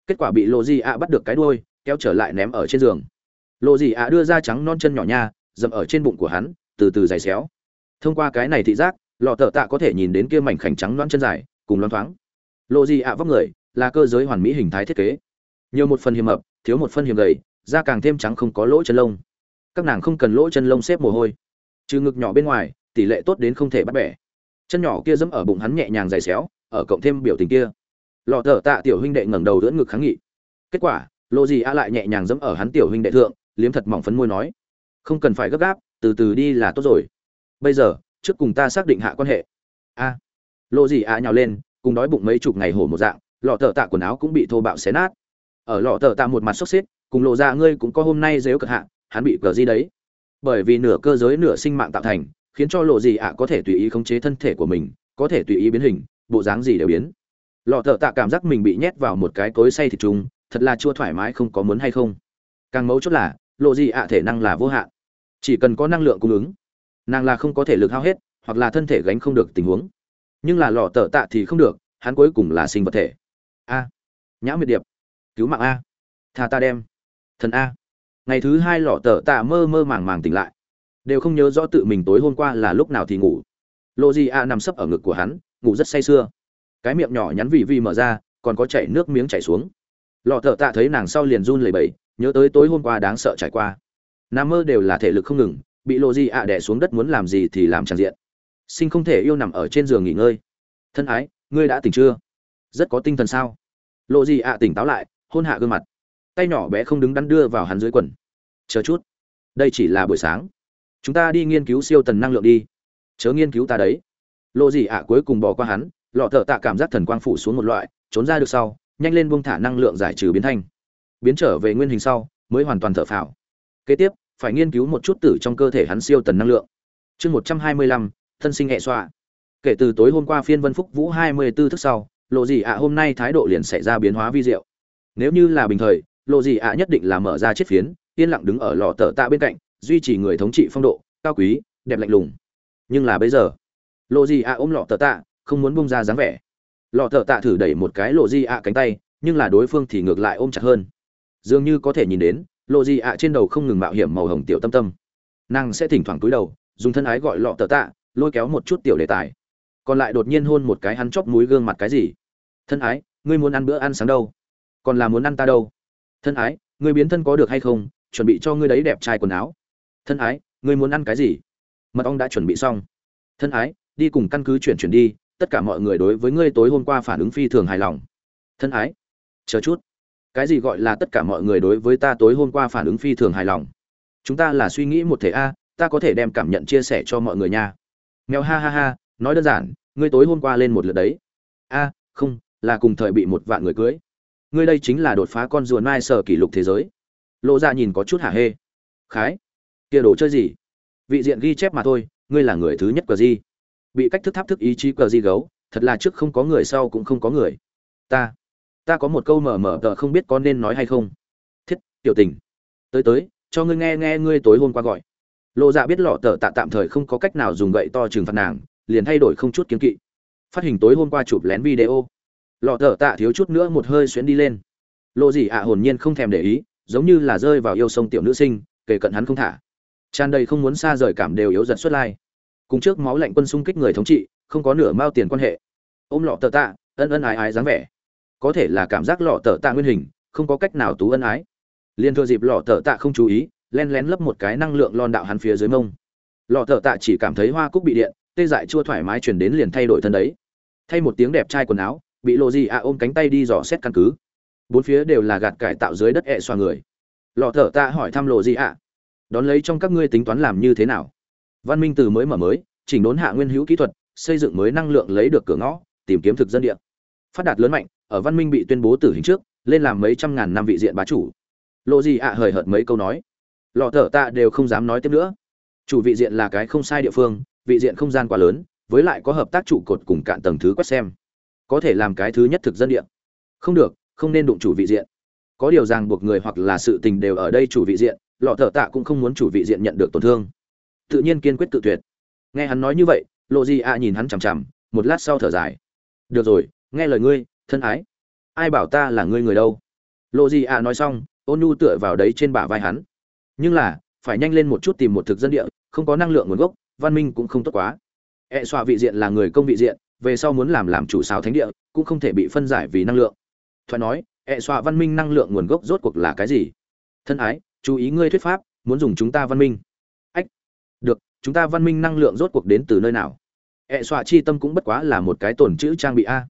Kết quả bị lộ di ạ bắt được cái đuôi, kéo trở lại ném ở trên giường lộ gì ạ đưa ra trắng non chân nhỏ nha, dậm ở trên bụng của hắn, từ từ dày xéo. Thông qua cái này thị giác, lọ thở tạ có thể nhìn đến kia mảnh khảnh trắng loan chân dài, cùng loan thoáng. Lộ gì ạ vóc người, là cơ giới hoàn mỹ hình thái thiết kế. Nhiều một phần hiểm mập thiếu một phân hiểm gầy, da càng thêm trắng không có lỗ chân lông. Các nàng không cần lỗ chân lông xếp mồ hôi. Trừ ngực nhỏ bên ngoài, tỷ lệ tốt đến không thể bắt bẻ. Chân nhỏ kia dẫm ở bụng hắn nhẹ nhàng dày xéo, ở cộng thêm biểu tình kia. Lọ thở tạ tiểu huynh đệ ngẩng đầu đỡ ngực kháng nghị. Kết quả, lộ gì a lại nhẹ nhàng dẫm ở hắn tiểu huynh đệ thượng liếm thật mỏng phấn môi nói, không cần phải gấp gáp, từ từ đi là tốt rồi. Bây giờ, trước cùng ta xác định hạ quan hệ. A. Lộ gì a nhào lên, cùng đói bụng mấy chục ngày hổ một dạng, lọ thợ tạ quần áo cũng bị thô bạo xé nát. Ở lọ thợ tạ một mặt sốc xếp, cùng lộ ra ngươi cũng có hôm nay dếu cực hạ, hắn bị cờ gì đấy. Bởi vì nửa cơ giới nửa sinh mạng tạo thành, khiến cho lộ gì ạ có thể tùy ý khống chế thân thể của mình, có thể tùy ý biến hình, bộ dáng gì đều biến. Lọ thợ tạ cảm giác mình bị nhét vào một cái cối say thịt trùng, thật là chua thoải mái không có muốn hay không. Càng mấu chốt là lộ gì ạ thể năng là vô hạn. Chỉ cần có năng lượng cung ứng, nàng là không có thể lực hao hết, hoặc là thân thể gánh không được tình huống. Nhưng là lọ tợ tạ thì không được, hắn cuối cùng là sinh vật thể. A. Nhã miệt điệp. Cứu mạng a. Tha ta đem. Thần a. Ngày thứ hai lọ tợ tạ mơ mơ màng màng tỉnh lại. Đều không nhớ rõ tự mình tối hôm qua là lúc nào thì ngủ. Lộ gì a nằm sấp ở ngực của hắn, ngủ rất say sưa. Cái miệng nhỏ nhắn vì vì mở ra, còn có chảy nước miếng chảy xuống. Lọ thợ tạ thấy nàng sau liền run lẩy bẩy nhớ tới tối hôm qua đáng sợ trải qua. Nam mơ đều là thể lực không ngừng, bị lộ gì ạ đẻ xuống đất muốn làm gì thì làm tràn diện. Sinh không thể yêu nằm ở trên giường nghỉ ngơi. Thân ái, ngươi đã tỉnh chưa? Rất có tinh thần sao? Lộ gì ạ tỉnh táo lại, hôn hạ gương mặt. Tay nhỏ bé không đứng đắn đưa vào hắn dưới quần. Chờ chút. Đây chỉ là buổi sáng. Chúng ta đi nghiên cứu siêu tần năng lượng đi. Chớ nghiên cứu ta đấy. Lộ gì ạ cuối cùng bỏ qua hắn, lọ thợ tạ cảm giác thần quang phủ xuống một loại, trốn ra được sau, nhanh lên buông thả năng lượng giải trừ biến thanh biến trở về nguyên hình sau, mới hoàn toàn thở phào. Kế tiếp, phải nghiên cứu một chút tử trong cơ thể hắn siêu tần năng lượng. Chương một trăm hai mươi lăm, thân sinh hệ xoa kể từ tối hôm qua phiên vân phúc vũ hai mươi 24 thức sau, lộ gì ạ hôm nay thái độ liền xảy ra biến hóa vi diệu. Nếu như là bình thời, lộ gì ạ nhất định là mở ra chiếc phiến, yên lặng đứng ở lò tờ tạ bên cạnh, duy trì người thống trị phong độ, cao quý, đẹp lạnh lùng. Nhưng là bây giờ, lộ gì ạ ôm lọ tờ tạ, không muốn bông ra dáng vẻ. Lọ tờ tạ thử đẩy một cái lộ gì ạ cánh tay, nhưng là đối phương thì ngược lại ôm chặt hơn dường như có thể nhìn đến lộ gì ạ trên đầu không ngừng mạo hiểm màu hồng tiểu tâm tâm. Nàng sẽ thỉnh thoảng cúi đầu, dùng thân ái gọi lọ tờ tạ, lôi kéo một chút tiểu đề tài. Còn lại đột nhiên hôn một cái hắn chóp mũi gương mặt cái gì? Thân ái, ngươi muốn ăn bữa ăn sáng đâu? Còn là muốn ăn ta đâu? Thân ái, ngươi biến thân có được hay không? Chuẩn bị cho ngươi đấy đẹp trai quần áo. Thân ái, ngươi muốn ăn cái gì? Mật ong đã chuẩn bị xong. Thân ái, đi cùng căn cứ chuyển chuyển đi, tất cả mọi người đối với ngươi tối hôm qua phản ứng phi thường hài lòng. Thân ái, chờ chút cái gì gọi là tất cả mọi người đối với ta tối hôm qua phản ứng phi thường hài lòng. Chúng ta là suy nghĩ một thể a, ta có thể đem cảm nhận chia sẻ cho mọi người nha. Mèo ha ha ha, nói đơn giản, ngươi tối hôm qua lên một lượt đấy. A, không, là cùng thời bị một vạn người cưới. Ngươi đây chính là đột phá con rùa mai sở kỷ lục thế giới. Lộ ra nhìn có chút hả hê. Khái, kia đồ chơi gì? Vị diện ghi chép mà thôi, ngươi là người thứ nhất cờ di. Bị cách thức tháp thức ý chí cờ di gấu, thật là trước không có người sau cũng không có người. Ta ta có một câu mở mở tờ không biết có nên nói hay không. Thiết, tiểu tình. Tới tới, cho ngươi nghe nghe ngươi tối hôm qua gọi. Lộ dạ biết lọ tờ tạ tạm thời không có cách nào dùng gậy to trừng phạt nàng, liền thay đổi không chút kiếm kỵ. Phát hình tối hôm qua chụp lén video. Lọ tờ tạ thiếu chút nữa một hơi xuyến đi lên. Lộ gì ạ, hồn nhiên không thèm để ý, giống như là rơi vào yêu sông tiểu nữ sinh, kể cận hắn không thả. Tràn đầy không muốn xa rời cảm đều yếu dần xuất lai. Cùng trước máu lạnh quân xung kích người thống trị, không có nửa mao tiền quan hệ. Ôm lọ tờ tạ, ân ân ái ái dáng vẻ có thể là cảm giác lọ tờ tạ nguyên hình, không có cách nào tú ân ái. Liên thừa dịp lọ tờ tạ không chú ý, len lén lấp một cái năng lượng lon đạo hắn phía dưới mông. Lọ tờ tạ chỉ cảm thấy hoa cúc bị điện, tê dại chua thoải mái chuyển đến liền thay đổi thân đấy. Thay một tiếng đẹp trai quần áo, bị lộ gì a ôm cánh tay đi dò xét căn cứ. Bốn phía đều là gạt cải tạo dưới đất ẹ xoa người. Lọ thở ta hỏi thăm lộ gì ạ đón lấy trong các ngươi tính toán làm như thế nào? Văn minh từ mới mở mới, chỉnh đốn hạ nguyên hữu kỹ thuật, xây dựng mới năng lượng lấy được cửa ngõ, tìm kiếm thực dân địa. Phát đạt lớn mạnh ở văn minh bị tuyên bố tử hình trước, lên làm mấy trăm ngàn năm vị diện bá chủ. Lộ gì ạ hời hợt mấy câu nói. Lọ thở tạ đều không dám nói tiếp nữa. Chủ vị diện là cái không sai địa phương, vị diện không gian quá lớn, với lại có hợp tác trụ cột cùng cạn tầng thứ quét xem. Có thể làm cái thứ nhất thực dân địa. Không được, không nên đụng chủ vị diện. Có điều ràng buộc người hoặc là sự tình đều ở đây chủ vị diện, lọ thở tạ cũng không muốn chủ vị diện nhận được tổn thương. Tự nhiên kiên quyết tự tuyệt. Nghe hắn nói như vậy, lộ di ạ nhìn hắn chằm chằm, một lát sau thở dài. Được rồi, nghe lời ngươi thân ái. Ai bảo ta là ngươi người đâu? Lộ di ạ nói xong, ôn nhu tựa vào đấy trên bả vai hắn. Nhưng là, phải nhanh lên một chút tìm một thực dân địa, không có năng lượng nguồn gốc, văn minh cũng không tốt quá. E xoa vị diện là người công vị diện, về sau muốn làm làm chủ xào thánh địa, cũng không thể bị phân giải vì năng lượng. Thoại nói e xoa văn minh năng lượng nguồn gốc rốt cuộc là cái gì? Thân ái, chú ý ngươi thuyết pháp, muốn dùng chúng ta văn minh. Ách, được, chúng ta văn minh năng lượng rốt cuộc đến từ nơi nào? E xoa chi tâm cũng bất quá là một cái tổn chữ trang bị a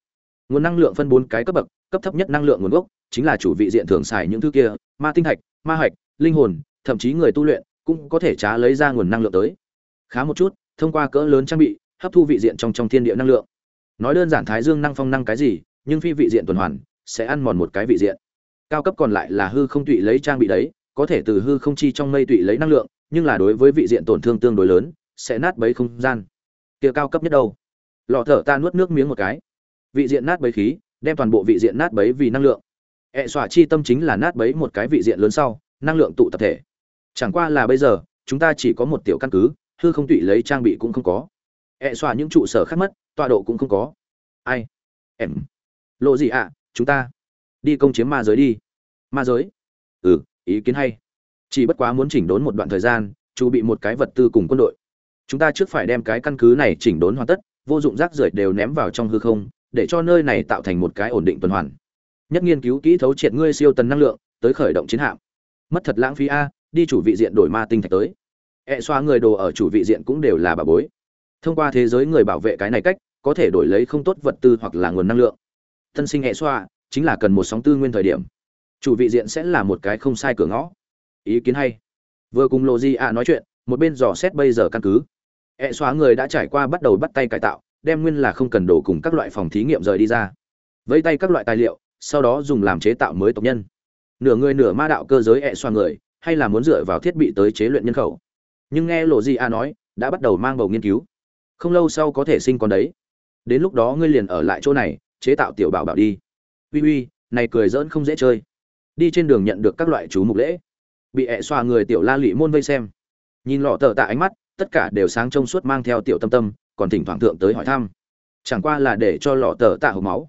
nguồn năng lượng phân bốn cái cấp bậc, cấp thấp nhất năng lượng nguồn gốc chính là chủ vị diện thường xài những thứ kia, ma tinh thạch ma hạch, linh hồn, thậm chí người tu luyện cũng có thể trá lấy ra nguồn năng lượng tới. Khá một chút, thông qua cỡ lớn trang bị, hấp thu vị diện trong trong thiên địa năng lượng. Nói đơn giản thái dương năng phong năng cái gì, nhưng phi vị diện tuần hoàn, sẽ ăn mòn một cái vị diện. Cao cấp còn lại là hư không tụy lấy trang bị đấy, có thể từ hư không chi trong mây tụy lấy năng lượng, nhưng là đối với vị diện tổn thương tương đối lớn, sẽ nát bấy không gian. Kia cao cấp nhất đâu? Lọ thở ta nuốt nước miếng một cái vị diện nát bấy khí, đem toàn bộ vị diện nát bấy vì năng lượng. Ẹ xỏa chi tâm chính là nát bấy một cái vị diện lớn sau, năng lượng tụ tập thể. Chẳng qua là bây giờ, chúng ta chỉ có một tiểu căn cứ, hư không tụy lấy trang bị cũng không có. Ẹ xỏa những trụ sở khác mất, tọa độ cũng không có. Ai? Em. Lộ gì ạ? Chúng ta. Đi công chiếm ma giới đi. Ma giới? Ừ ý kiến hay. Chỉ bất quá muốn chỉnh đốn một đoạn thời gian, chu bị một cái vật tư cùng quân đội. Chúng ta trước phải đem cái căn cứ này chỉnh đốn hoàn tất, vô dụng rác rưởi đều ném vào trong hư không để cho nơi này tạo thành một cái ổn định tuần hoàn. Nhất nghiên cứu kỹ thấu triệt ngươi siêu tần năng lượng, tới khởi động chiến hạm. Mất thật lãng phí a, đi chủ vị diện đổi ma tinh thạch tới. E xoa người đồ ở chủ vị diện cũng đều là bà bối. Thông qua thế giới người bảo vệ cái này cách, có thể đổi lấy không tốt vật tư hoặc là nguồn năng lượng. Thân sinh e xoa, chính là cần một sóng tư nguyên thời điểm. Chủ vị diện sẽ là một cái không sai cửa ngõ. Ý kiến hay. Vừa cùng lộ di a nói chuyện, một bên dò xét bây giờ căn cứ. E xóa người đã trải qua bắt đầu bắt tay cải tạo đem nguyên là không cần đổ cùng các loại phòng thí nghiệm rời đi ra. Vẫy tay các loại tài liệu, sau đó dùng làm chế tạo mới tộc nhân. Nửa người nửa ma đạo cơ giới ẹ xoa người, hay là muốn dựa vào thiết bị tới chế luyện nhân khẩu. Nhưng nghe lộ di a nói, đã bắt đầu mang bầu nghiên cứu. Không lâu sau có thể sinh con đấy. Đến lúc đó ngươi liền ở lại chỗ này, chế tạo tiểu bảo bảo đi. Uy uy, này cười dỡn không dễ chơi. Đi trên đường nhận được các loại chú mục lễ. Bị ẹ xoa người tiểu la lụy môn vây xem. Nhìn lọ tờ tạ ánh mắt, tất cả đều sáng trông suốt mang theo tiểu tâm tâm còn thỉnh thoảng thượng tới hỏi thăm. Chẳng qua là để cho lọ tờ tạ hộp máu.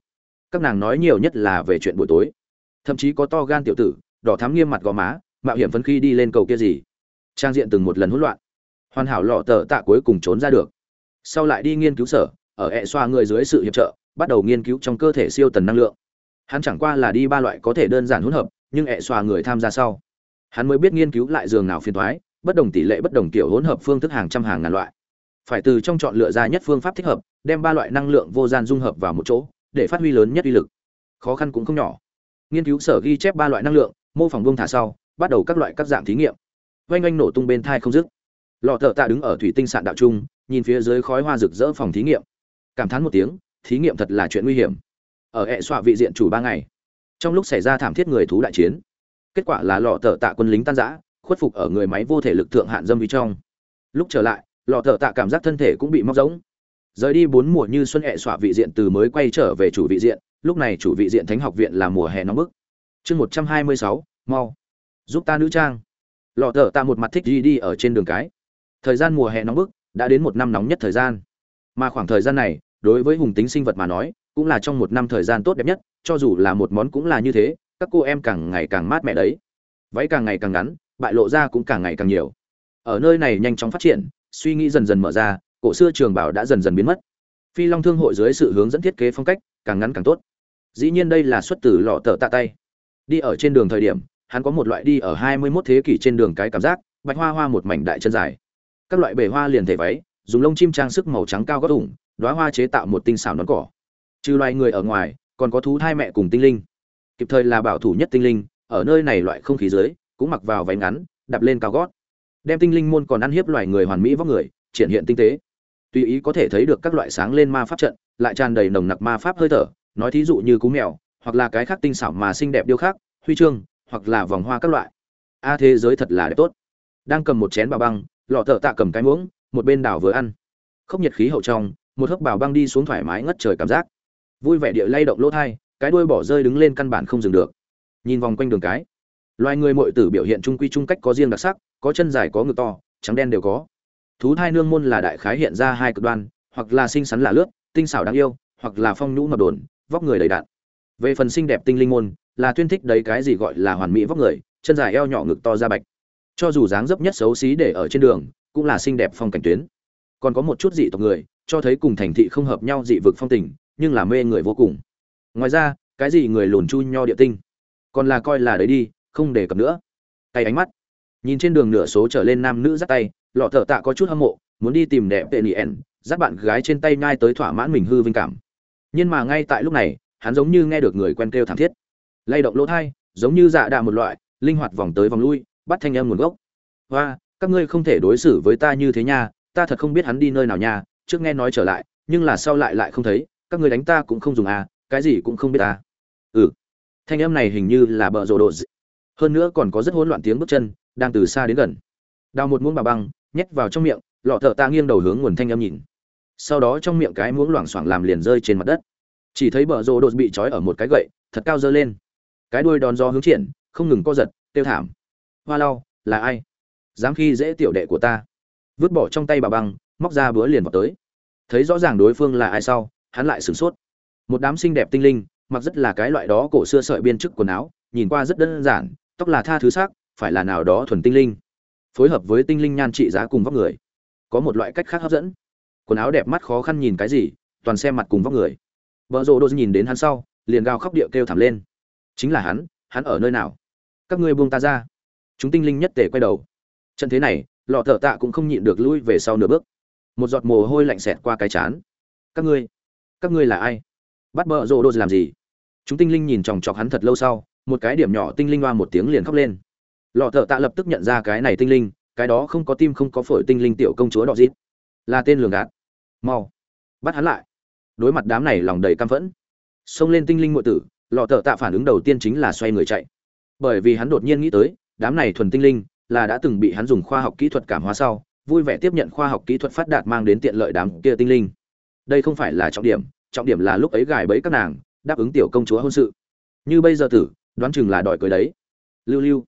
Các nàng nói nhiều nhất là về chuyện buổi tối. Thậm chí có to gan tiểu tử, đỏ thắm nghiêm mặt gò má, mạo hiểm phấn khi đi lên cầu kia gì. Trang diện từng một lần hỗn loạn. Hoàn hảo lọ tờ tạ cuối cùng trốn ra được. Sau lại đi nghiên cứu sở, ở hệ xoa người dưới sự hiệp trợ, bắt đầu nghiên cứu trong cơ thể siêu tần năng lượng. Hắn chẳng qua là đi ba loại có thể đơn giản hỗn hợp, nhưng hệ xoa người tham gia sau. Hắn mới biết nghiên cứu lại giường nào phiền thoái, bất đồng tỷ lệ bất đồng kiểu hỗn hợp phương thức hàng trăm hàng ngàn loại phải từ trong chọn lựa ra nhất phương pháp thích hợp, đem ba loại năng lượng vô gian dung hợp vào một chỗ, để phát huy lớn nhất uy lực. Khó khăn cũng không nhỏ. Nghiên cứu sở ghi chép ba loại năng lượng, mô phỏng buông thả sau, bắt đầu các loại các dạng thí nghiệm. Oanh oanh nổ tung bên thai không dứt. Lọ thợ tạ đứng ở thủy tinh sạn đạo trung, nhìn phía dưới khói hoa rực rỡ phòng thí nghiệm. Cảm thán một tiếng, thí nghiệm thật là chuyện nguy hiểm. Ở hệ xoa vị diện chủ ba ngày. Trong lúc xảy ra thảm thiết người thú đại chiến. Kết quả là lọ thợ tạ quân lính tan giã khuất phục ở người máy vô thể lực thượng hạn dâm vi trong. Lúc trở lại lò thợ tạ cảm giác thân thể cũng bị móc giống rời đi bốn mùa như xuân hẹ xoa vị diện từ mới quay trở về chủ vị diện, lúc này chủ vị diện thánh học viện là mùa hè nóng bức. Chương một trăm hai mươi sáu, mau. Giúp ta nữ trang. Lò thợ tạ một mặt thích đi đi ở trên đường cái. Thời gian mùa hè nóng bức, đã đến một năm nóng nhất thời gian. Mà khoảng thời gian này, đối với hùng tính sinh vật mà nói, cũng là trong một năm thời gian tốt đẹp nhất, cho dù là một món cũng là như thế, các cô em càng ngày càng mát mẻ đấy. Váy càng ngày càng ngắn, bại lộ ra cũng càng ngày càng nhiều. Ở nơi này nhanh chóng phát triển suy nghĩ dần dần mở ra, cổ xưa trường bảo đã dần dần biến mất. Phi long thương hội dưới sự hướng dẫn thiết kế phong cách, càng ngắn càng tốt. Dĩ nhiên đây là xuất từ lọ tờ tạ tay. Đi ở trên đường thời điểm, hắn có một loại đi ở hai mươi 21 thế kỷ trên đường cái cảm giác, bạch hoa hoa một mảnh đại chân dài. Các loại bể hoa liền thể váy, dùng lông chim trang sức màu trắng cao gót ủng, đóa hoa chế tạo một tinh xảo nón cỏ. Trừ loài người ở ngoài, còn có thú thai mẹ cùng tinh linh. Kịp thời là bảo thủ nhất tinh linh, ở nơi này loại không khí dưới, cũng mặc vào váy ngắn, đạp lên cao gót đem tinh linh môn còn ăn hiếp loài người hoàn mỹ vóc người, triển hiện tinh tế. Tùy ý có thể thấy được các loại sáng lên ma pháp trận, lại tràn đầy nồng nặc ma pháp hơi thở, nói thí dụ như cú mèo, hoặc là cái khác tinh xảo mà xinh đẹp điêu khác huy chương, hoặc là vòng hoa các loại. A, thế giới thật là đẹp tốt. Đang cầm một chén bào băng, lọ thợ tạ cầm cái muỗng, một bên đảo vừa ăn. Không nhiệt khí hậu trong, một hớp bào băng đi xuống thoải mái ngất trời cảm giác. Vui vẻ địa lay động lỗ thai, cái đuôi bỏ rơi đứng lên căn bản không dừng được. Nhìn vòng quanh đường cái, loài người mội tử biểu hiện trung quy trung cách có riêng đặc sắc có chân dài có ngực to, trắng đen đều có. Thú thai nương môn là đại khái hiện ra hai cực đoan, hoặc là xinh xắn là lướt, tinh xảo đáng yêu, hoặc là phong nhũ mập đồn, vóc người đầy đạn về phần xinh đẹp tinh linh môn, là tuyên thích đấy cái gì gọi là hoàn mỹ vóc người, chân dài eo nhỏ ngực to da bạch. Cho dù dáng dấp nhất xấu xí để ở trên đường, cũng là xinh đẹp phong cảnh tuyến. Còn có một chút dị tộc người, cho thấy cùng thành thị không hợp nhau dị vực phong tình, nhưng là mê người vô cùng. Ngoài ra, cái gì người lùn chu nho địa tinh? Còn là coi là đấy đi, không đề cập nữa. Tay ánh mắt nhìn trên đường nửa số trở lên nam nữ dắt tay, lọ thợ tạ có chút hâm mộ, muốn đi tìm đẹp tệ nien dắt bạn gái trên tay nhai tới thỏa mãn mình hư vinh cảm. Nhưng mà ngay tại lúc này, hắn giống như nghe được người quen kêu thảm thiết. Lay động lỗ thai, giống như dạ đạ một loại, linh hoạt vòng tới vòng lui, bắt thanh âm nguồn gốc. Hoa, các ngươi không thể đối xử với ta như thế nha, ta thật không biết hắn đi nơi nào nha, trước nghe nói trở lại, nhưng là sau lại lại không thấy, các ngươi đánh ta cũng không dùng à cái gì cũng không biết ta ừ. Thanh âm này hình như là bợ rồ đồ hơn nữa còn có rất hỗn loạn tiếng bước chân đang từ xa đến gần. Đào một muỗng bà băng, nhét vào trong miệng, lọ thợ ta nghiêng đầu hướng nguồn thanh âm nhìn. Sau đó trong miệng cái muỗng loảng xoảng làm liền rơi trên mặt đất. Chỉ thấy bờ rô đột bị trói ở một cái gậy, thật cao dơ lên. Cái đuôi đòn do hướng triển, không ngừng co giật, tiêu thảm. Hoa lau, là ai? Dám khi dễ tiểu đệ của ta. Vứt bỏ trong tay bà băng, móc ra bữa liền vào tới. Thấy rõ ràng đối phương là ai sau, hắn lại sửng sốt. Một đám xinh đẹp tinh linh, mặc rất là cái loại đó cổ xưa sợi biên chức quần áo, nhìn qua rất đơn giản, tóc là tha thứ sắc phải là nào đó thuần tinh linh. Phối hợp với tinh linh nhan trị giá cùng vóc người. Có một loại cách khác hấp dẫn. Quần áo đẹp mắt khó khăn nhìn cái gì, toàn xem mặt cùng vóc người. Vợ rồ đô nhìn đến hắn sau, liền gào khóc điệu kêu thảm lên. Chính là hắn hắn ở nơi nào? Các ngươi buông ta ra. Chúng tinh linh nhất tề quay đầu. Trận thế này, lọ thợ tạ cũng không nhịn được lui về sau nửa bước. Một giọt mồ hôi lạnh xẹt qua cái chán. Các ngươi các ngươi là ai? Bắt bợ rồ đô làm gì? Chúng tinh linh nhìn chòng chọc hắn thật lâu sau, một cái điểm nhỏ tinh linh hoa một tiếng liền khóc lên lọ thợ tạ lập tức nhận ra cái này tinh linh, cái đó không có tim không có phổi tinh linh tiểu công chúa đỏ dít là tên lường gạt. Mau, bắt hắn lại. Đối mặt đám này lòng đầy căm phẫn. Xông lên tinh linh ngụy tử, lọ thợ tạ phản ứng đầu tiên chính là xoay người chạy. Bởi vì hắn đột nhiên nghĩ tới, đám này thuần tinh linh là đã từng bị hắn dùng khoa học kỹ thuật cảm hóa sau, vui vẻ tiếp nhận khoa học kỹ thuật phát đạt mang đến tiện lợi đám kia tinh linh. Đây không phải là trọng điểm trọng điểm là lúc ấy gài bẫy các nàng, đáp ứng tiểu công chúa hôn sự. Như bây giờ tử, đoán chừng là đòi cưới đấy. Lưu lưu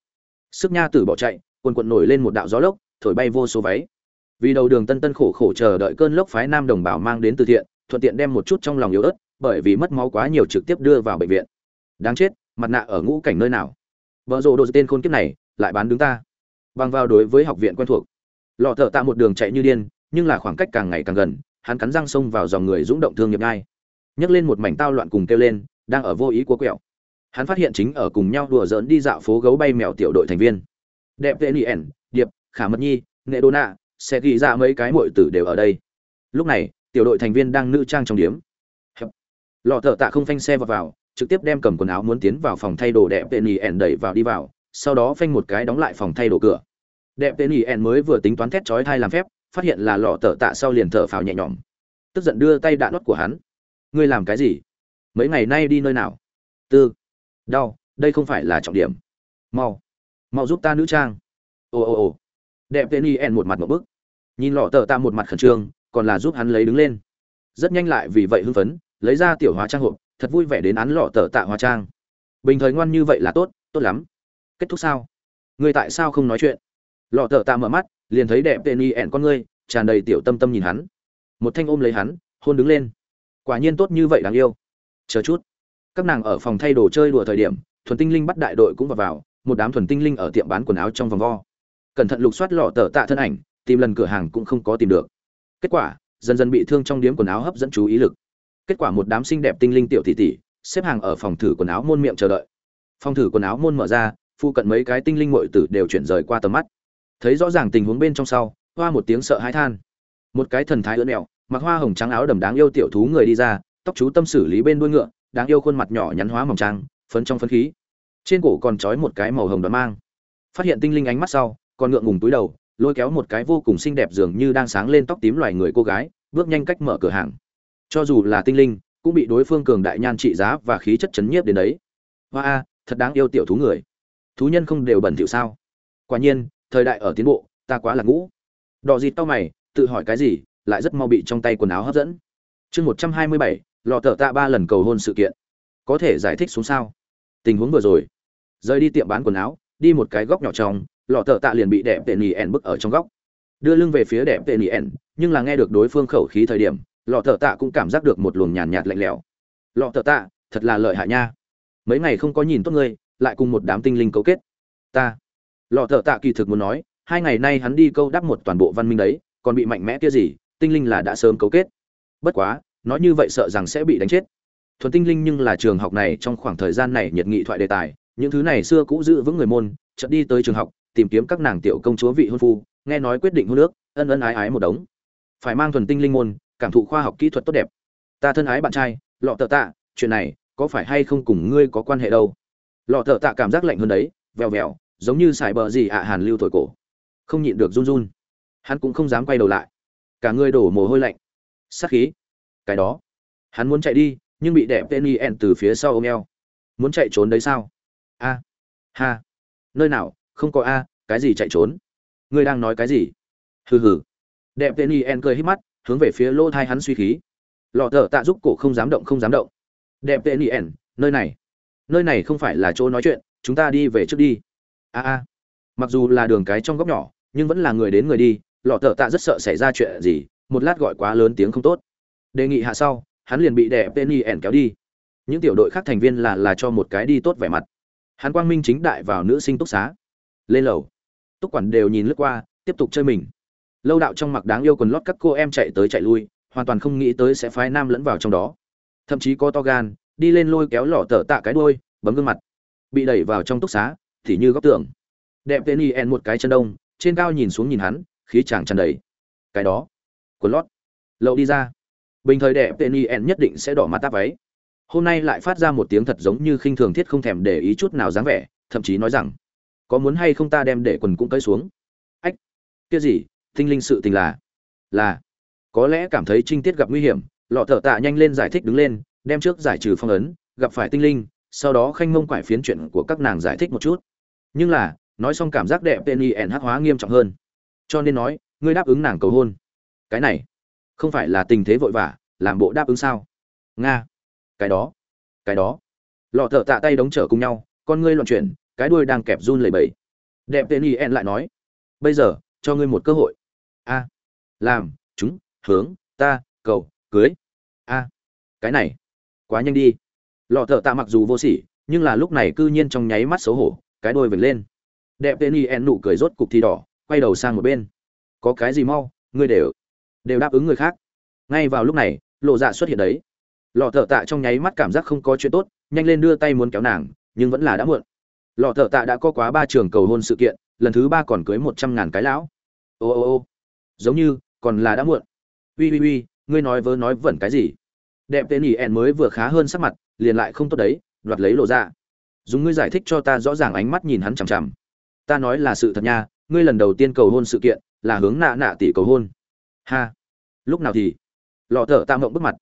sức nha tử bỏ chạy, quần quần nổi lên một đạo gió lốc, thổi bay vô số váy. Vì đầu đường tân tân khổ khổ chờ đợi cơn lốc phái nam đồng bào mang đến từ thiện, thuận tiện đem một chút trong lòng yếu ớt, bởi vì mất máu quá nhiều trực tiếp đưa vào bệnh viện. Đáng chết, mặt nạ ở ngũ cảnh nơi nào? Vợ rộ đồ tên khôn kiếp này, lại bán đứng ta. Bằng vào đối với học viện quen thuộc. Lọ thợ tạ một đường chạy như điên, nhưng là khoảng cách càng ngày càng gần, hắn cắn răng xông vào dòng người dũng động thương nghiệp ngay. Nhấc lên một mảnh tao loạn cùng kêu lên, đang ở vô ý của quẹo hắn phát hiện chính ở cùng nhau đùa giỡn đi dạo phố gấu bay mèo tiểu đội thành viên. Đẹp tệ nien điệp khả mật nhi nghệ đô nạ sẽ ghi ra mấy cái muội tử đều ở đây. Lúc này tiểu đội thành viên đang nữ trang trong điếm. Lọ thợ tạ không phanh xe vào, vào trực tiếp đem cầm quần áo muốn tiến vào phòng thay đồ đẹp tệ nien đẩy vào đi vào sau đó phanh một cái đóng lại phòng thay đồ cửa. Đẹp tệ nien mới vừa tính toán thét chói thai làm phép phát hiện là lọ thợ tạ sau liền thở phào nhẹ nhõm. Tức giận đưa tay đạn nót của hắn. Ngươi làm cái gì? Mấy ngày nay đi nơi nào? Tư đau, đây không phải là trọng điểm. Mau mau giúp ta nữ trang. Ồ ồ ồ. Đẹp tên y en một mặt một bức. Nhìn lọ tờ ta một mặt khẩn trương, còn là giúp hắn lấy đứng lên. Rất nhanh lại vì vậy hưng phấn, lấy ra tiểu hóa trang hộp, thật vui vẻ đến án lọ tờ tạ hóa trang. Bình thời ngoan như vậy là tốt tốt lắm. Kết thúc sao? Người tại sao không nói chuyện? Lọ tờ tạ mở mắt, liền thấy đẹp tên y ẹn con ngươi, tràn đầy tiểu tâm tâm nhìn hắn. Một thanh ôm lấy hắn, hôn đứng lên. Quả nhiên tốt như vậy đáng yêu. Chờ chút các nàng ở phòng thay đồ chơi đùa thời điểm, thuần tinh linh bắt đại đội cũng vào vào, một đám thuần tinh linh ở tiệm bán quần áo trong vòng vo. Cẩn thận lục soát lọ tờ tạ thân ảnh, tìm lần cửa hàng cũng không có tìm được. Kết quả, dần dần bị thương trong điếm quần áo hấp dẫn chú ý lực. Kết quả một đám xinh đẹp tinh linh tiểu tỷ tỷ, xếp hàng ở phòng thử quần áo môn miệng chờ đợi. Phòng thử quần áo môn mở ra, phụ cận mấy cái tinh linh muội tử đều chuyển rời qua tầm mắt. Thấy rõ ràng tình huống bên trong sau, hoa một tiếng sợ hãi than. Một cái thần thái ưỡn mẹo mặc hoa hồng trắng áo đầm đáng yêu tiểu thú người đi ra, tóc chú tâm xử lý bên đuôi ngựa đáng yêu khuôn mặt nhỏ nhắn hóa mỏng trang, phấn trong phấn khí. Trên cổ còn trói một cái màu hồng đoán mang. Phát hiện tinh linh ánh mắt sau, còn ngượng ngùng túi đầu, lôi kéo một cái vô cùng xinh đẹp dường như đang sáng lên tóc tím loài người cô gái, bước nhanh cách mở cửa hàng. Cho dù là tinh linh, cũng bị đối phương cường đại nhan trị giá và khí chất chấn nhiếp đến đấy. Hoa a, thật đáng yêu tiểu thú người. Thú nhân không đều bẩn thỉu sao? Quả nhiên, thời đại ở tiến bộ, ta quá là ngũ. Đỏ dịt tao mày, tự hỏi cái gì, lại rất mau bị trong tay quần áo hấp dẫn. Chương một trăm hai mươi bảy lọ thợ tạ ba lần cầu hôn sự kiện. Có thể giải thích xuống sao? Tình huống vừa rồi. Rời đi tiệm bán quần áo, đi một cái góc nhỏ trong lọ thợ tạ liền bị đẹp tệ nỉ ẻn bức ở trong góc. Đưa lưng về phía đẹp tệ nỉ ẻn, nhưng là nghe được đối phương khẩu khí thời điểm lọ thợ tạ cũng cảm giác được một luồng nhàn nhạt lạnh lẽo. Lọ thợ tạ, thật là lợi hại nha. Mấy ngày không có nhìn tốt ngươi, lại cùng một đám tinh linh cấu kết. Ta. Lọ thợ tạ kỳ thực muốn nói, hai ngày nay hắn đi câu đắp một toàn bộ văn minh đấy, còn bị mạnh mẽ kia gì, tinh linh là đã sớm cấu kết. Bất quá nói như vậy sợ rằng sẽ bị đánh chết. Thuần tinh linh nhưng là trường học này trong khoảng thời gian này nhiệt nghị thoại đề tài, những thứ này xưa cũ giữ vững người môn, chợt đi tới trường học, tìm kiếm các nàng tiểu công chúa vị hôn phu, nghe nói quyết định hôn nước ân ân ái ái một đống. Phải mang thuần tinh linh môn, cảm thụ khoa học kỹ thuật tốt đẹp. Ta thân ái bạn trai, lọ tợ tạ, chuyện này có phải hay không cùng ngươi có quan hệ đâu? Lọ tợ tạ cảm giác lạnh hơn đấy, vèo vèo, giống như xài bờ gì ạ, hàn lưu thổi cổ. Không nhịn được run run. Hắn cũng không dám quay đầu lại. Cả người đổ mồ hôi lạnh. Sát khí cái đó. Hắn muốn chạy đi, nhưng bị đẹp tên ẹn từ phía sau ôm eo. Muốn chạy trốn đấy sao? A, ha. Nơi nào? Không có a, cái gì chạy trốn? Ngươi đang nói cái gì? Hừ hừ. Đẹp tên ẹn cười hít mắt, hướng về phía lỗ thai hắn suy khí. Lọ thở tạ giúp cổ không dám động, không dám động. Đẹp tên ẹn nơi này. Nơi này không phải là chỗ nói chuyện, chúng ta đi về trước đi. A a. Mặc dù là đường cái trong góc nhỏ, nhưng vẫn là người đến người đi, lọ thở tạ rất sợ xảy ra chuyện gì, một lát gọi quá lớn tiếng không tốt đề nghị hạ sau, hắn liền bị đẻ penny ẻn kéo đi. Những tiểu đội khác thành viên là là cho một cái đi tốt vẻ mặt. Hắn quang minh chính đại vào nữ sinh túc xá. Lên lầu. Túc quản đều nhìn lướt qua, tiếp tục chơi mình. Lâu đạo trong mặc đáng yêu quần lót các cô em chạy tới chạy lui, hoàn toàn không nghĩ tới sẽ phái nam lẫn vào trong đó. Thậm chí có to gan, đi lên lôi kéo lỏ tở tạ cái đuôi, bấm gương mặt. Bị đẩy vào trong túc xá, thì như góc tường. Đẹp tên y en một cái chân đông, trên cao nhìn xuống nhìn hắn, khí chàng tràn đầy. Cái đó. Quần lót. Lậu đi ra bình thời đẹp tên yen en nhất định sẽ đỏ mặt táp váy. Hôm nay lại phát ra một tiếng thật giống như khinh thường thiết không thèm để ý chút nào dáng vẻ, thậm chí nói rằng, có muốn hay không ta đem để quần cũng cởi xuống? Ách kia gì? Tinh linh sự tình là là, có lẽ cảm thấy trinh tiết gặp nguy hiểm. Lọ thợ tạ nhanh lên giải thích đứng lên, đem trước giải trừ phong ấn, gặp phải tinh linh, sau đó khanh mông quải phiến chuyện của các nàng giải thích một chút. Nhưng là, nói xong cảm giác đẹp tên y ẻn hắc hóa nghiêm trọng hơn. Cho nên nói, ngươi đáp ứng nàng cầu hôn. Cái này không phải là tình thế vội vã, làm bộ đáp ứng sao? Nga. Cái đó. Cái đó. Lọ thợ tạ tay đóng trở cùng nhau, con ngươi loạn chuyển, cái đuôi đang kẹp run lẩy bẩy. Đẹp tên y en lại nói. Bây giờ, cho ngươi một cơ hội. A. Làm, chúng, hướng, ta, cầu, cưới. A. Cái này. Quá nhanh đi. Lọ thợ tạ mặc dù vô sỉ, nhưng là lúc này cư nhiên trong nháy mắt xấu hổ, cái đuôi vểnh lên. Đẹp tên y en nụ cười rốt cục thì đỏ, quay đầu sang một bên. Có cái gì mau, ngươi đều đều đáp ứng người khác. Ngay vào lúc này, lộ dạ xuất hiện đấy. Lọ thợ tạ trong nháy mắt cảm giác không có chuyện tốt, nhanh lên đưa tay muốn kéo nàng, nhưng vẫn là đã muộn. Lọ thợ tạ đã có quá ba trường cầu hôn sự kiện, lần thứ ba còn cưới một trăm ngàn cái lão. Ô ô ô, giống như, còn là đã muộn. Ui ui ui ngươi nói vớ nói vẩn cái gì? Đẹp tên ỉ ẹn mới vừa khá hơn sắc mặt, liền lại không tốt đấy, đoạt lấy lộ ra dùng ngươi giải thích cho ta rõ ràng ánh mắt nhìn hắn chằm chằm. Ta nói là sự thật nha, ngươi lần đầu tiên cầu hôn sự kiện, là hướng nạ nạ tỷ cầu hôn. Ha lúc nào thì? Lọ thở tạ mộng bức mặt.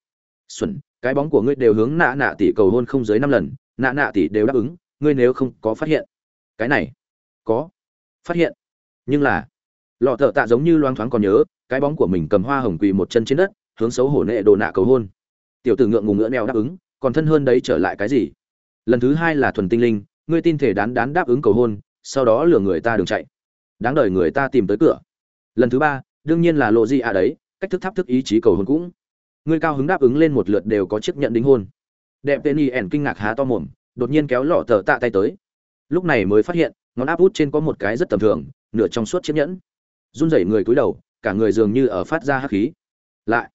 Xuẩn, cái bóng của ngươi đều hướng nạ nạ tỷ cầu hôn không dưới năm lần. Nạ nạ tỷ đều đáp ứng, ngươi nếu không có phát hiện. Cái này, có phát hiện. Nhưng là, lọ thợ tạ giống như loang thoáng còn nhớ, cái bóng của mình cầm hoa hồng quỳ một chân trên đất, hướng xấu hổ nệ đồ nạ cầu hôn. Tiểu tử ngượng ngùng ngựa neo đáp ứng, còn thân hơn đấy trở lại cái gì? Lần thứ hai là thuần tinh linh, ngươi tin thể đán đán đáp ứng cầu hôn, sau đó lừa người ta đường chạy. Đáng đời người ta tìm tới cửa. Lần thứ ba, đương nhiên là lộ di à đấy cách thức tháp thức ý chí cầu hôn cũng. Người cao hứng đáp ứng lên một lượt đều có chiếc nhận đính hôn. Đẹp tên y ẻn kinh ngạc há to mồm, đột nhiên kéo lọ tờ tạ tay tới. Lúc này mới phát hiện, ngón áp út trên có một cái rất tầm thường, nửa trong suốt chiếc nhẫn. Run rẩy người cúi đầu, cả người dường như ở phát ra hắc khí. Lại,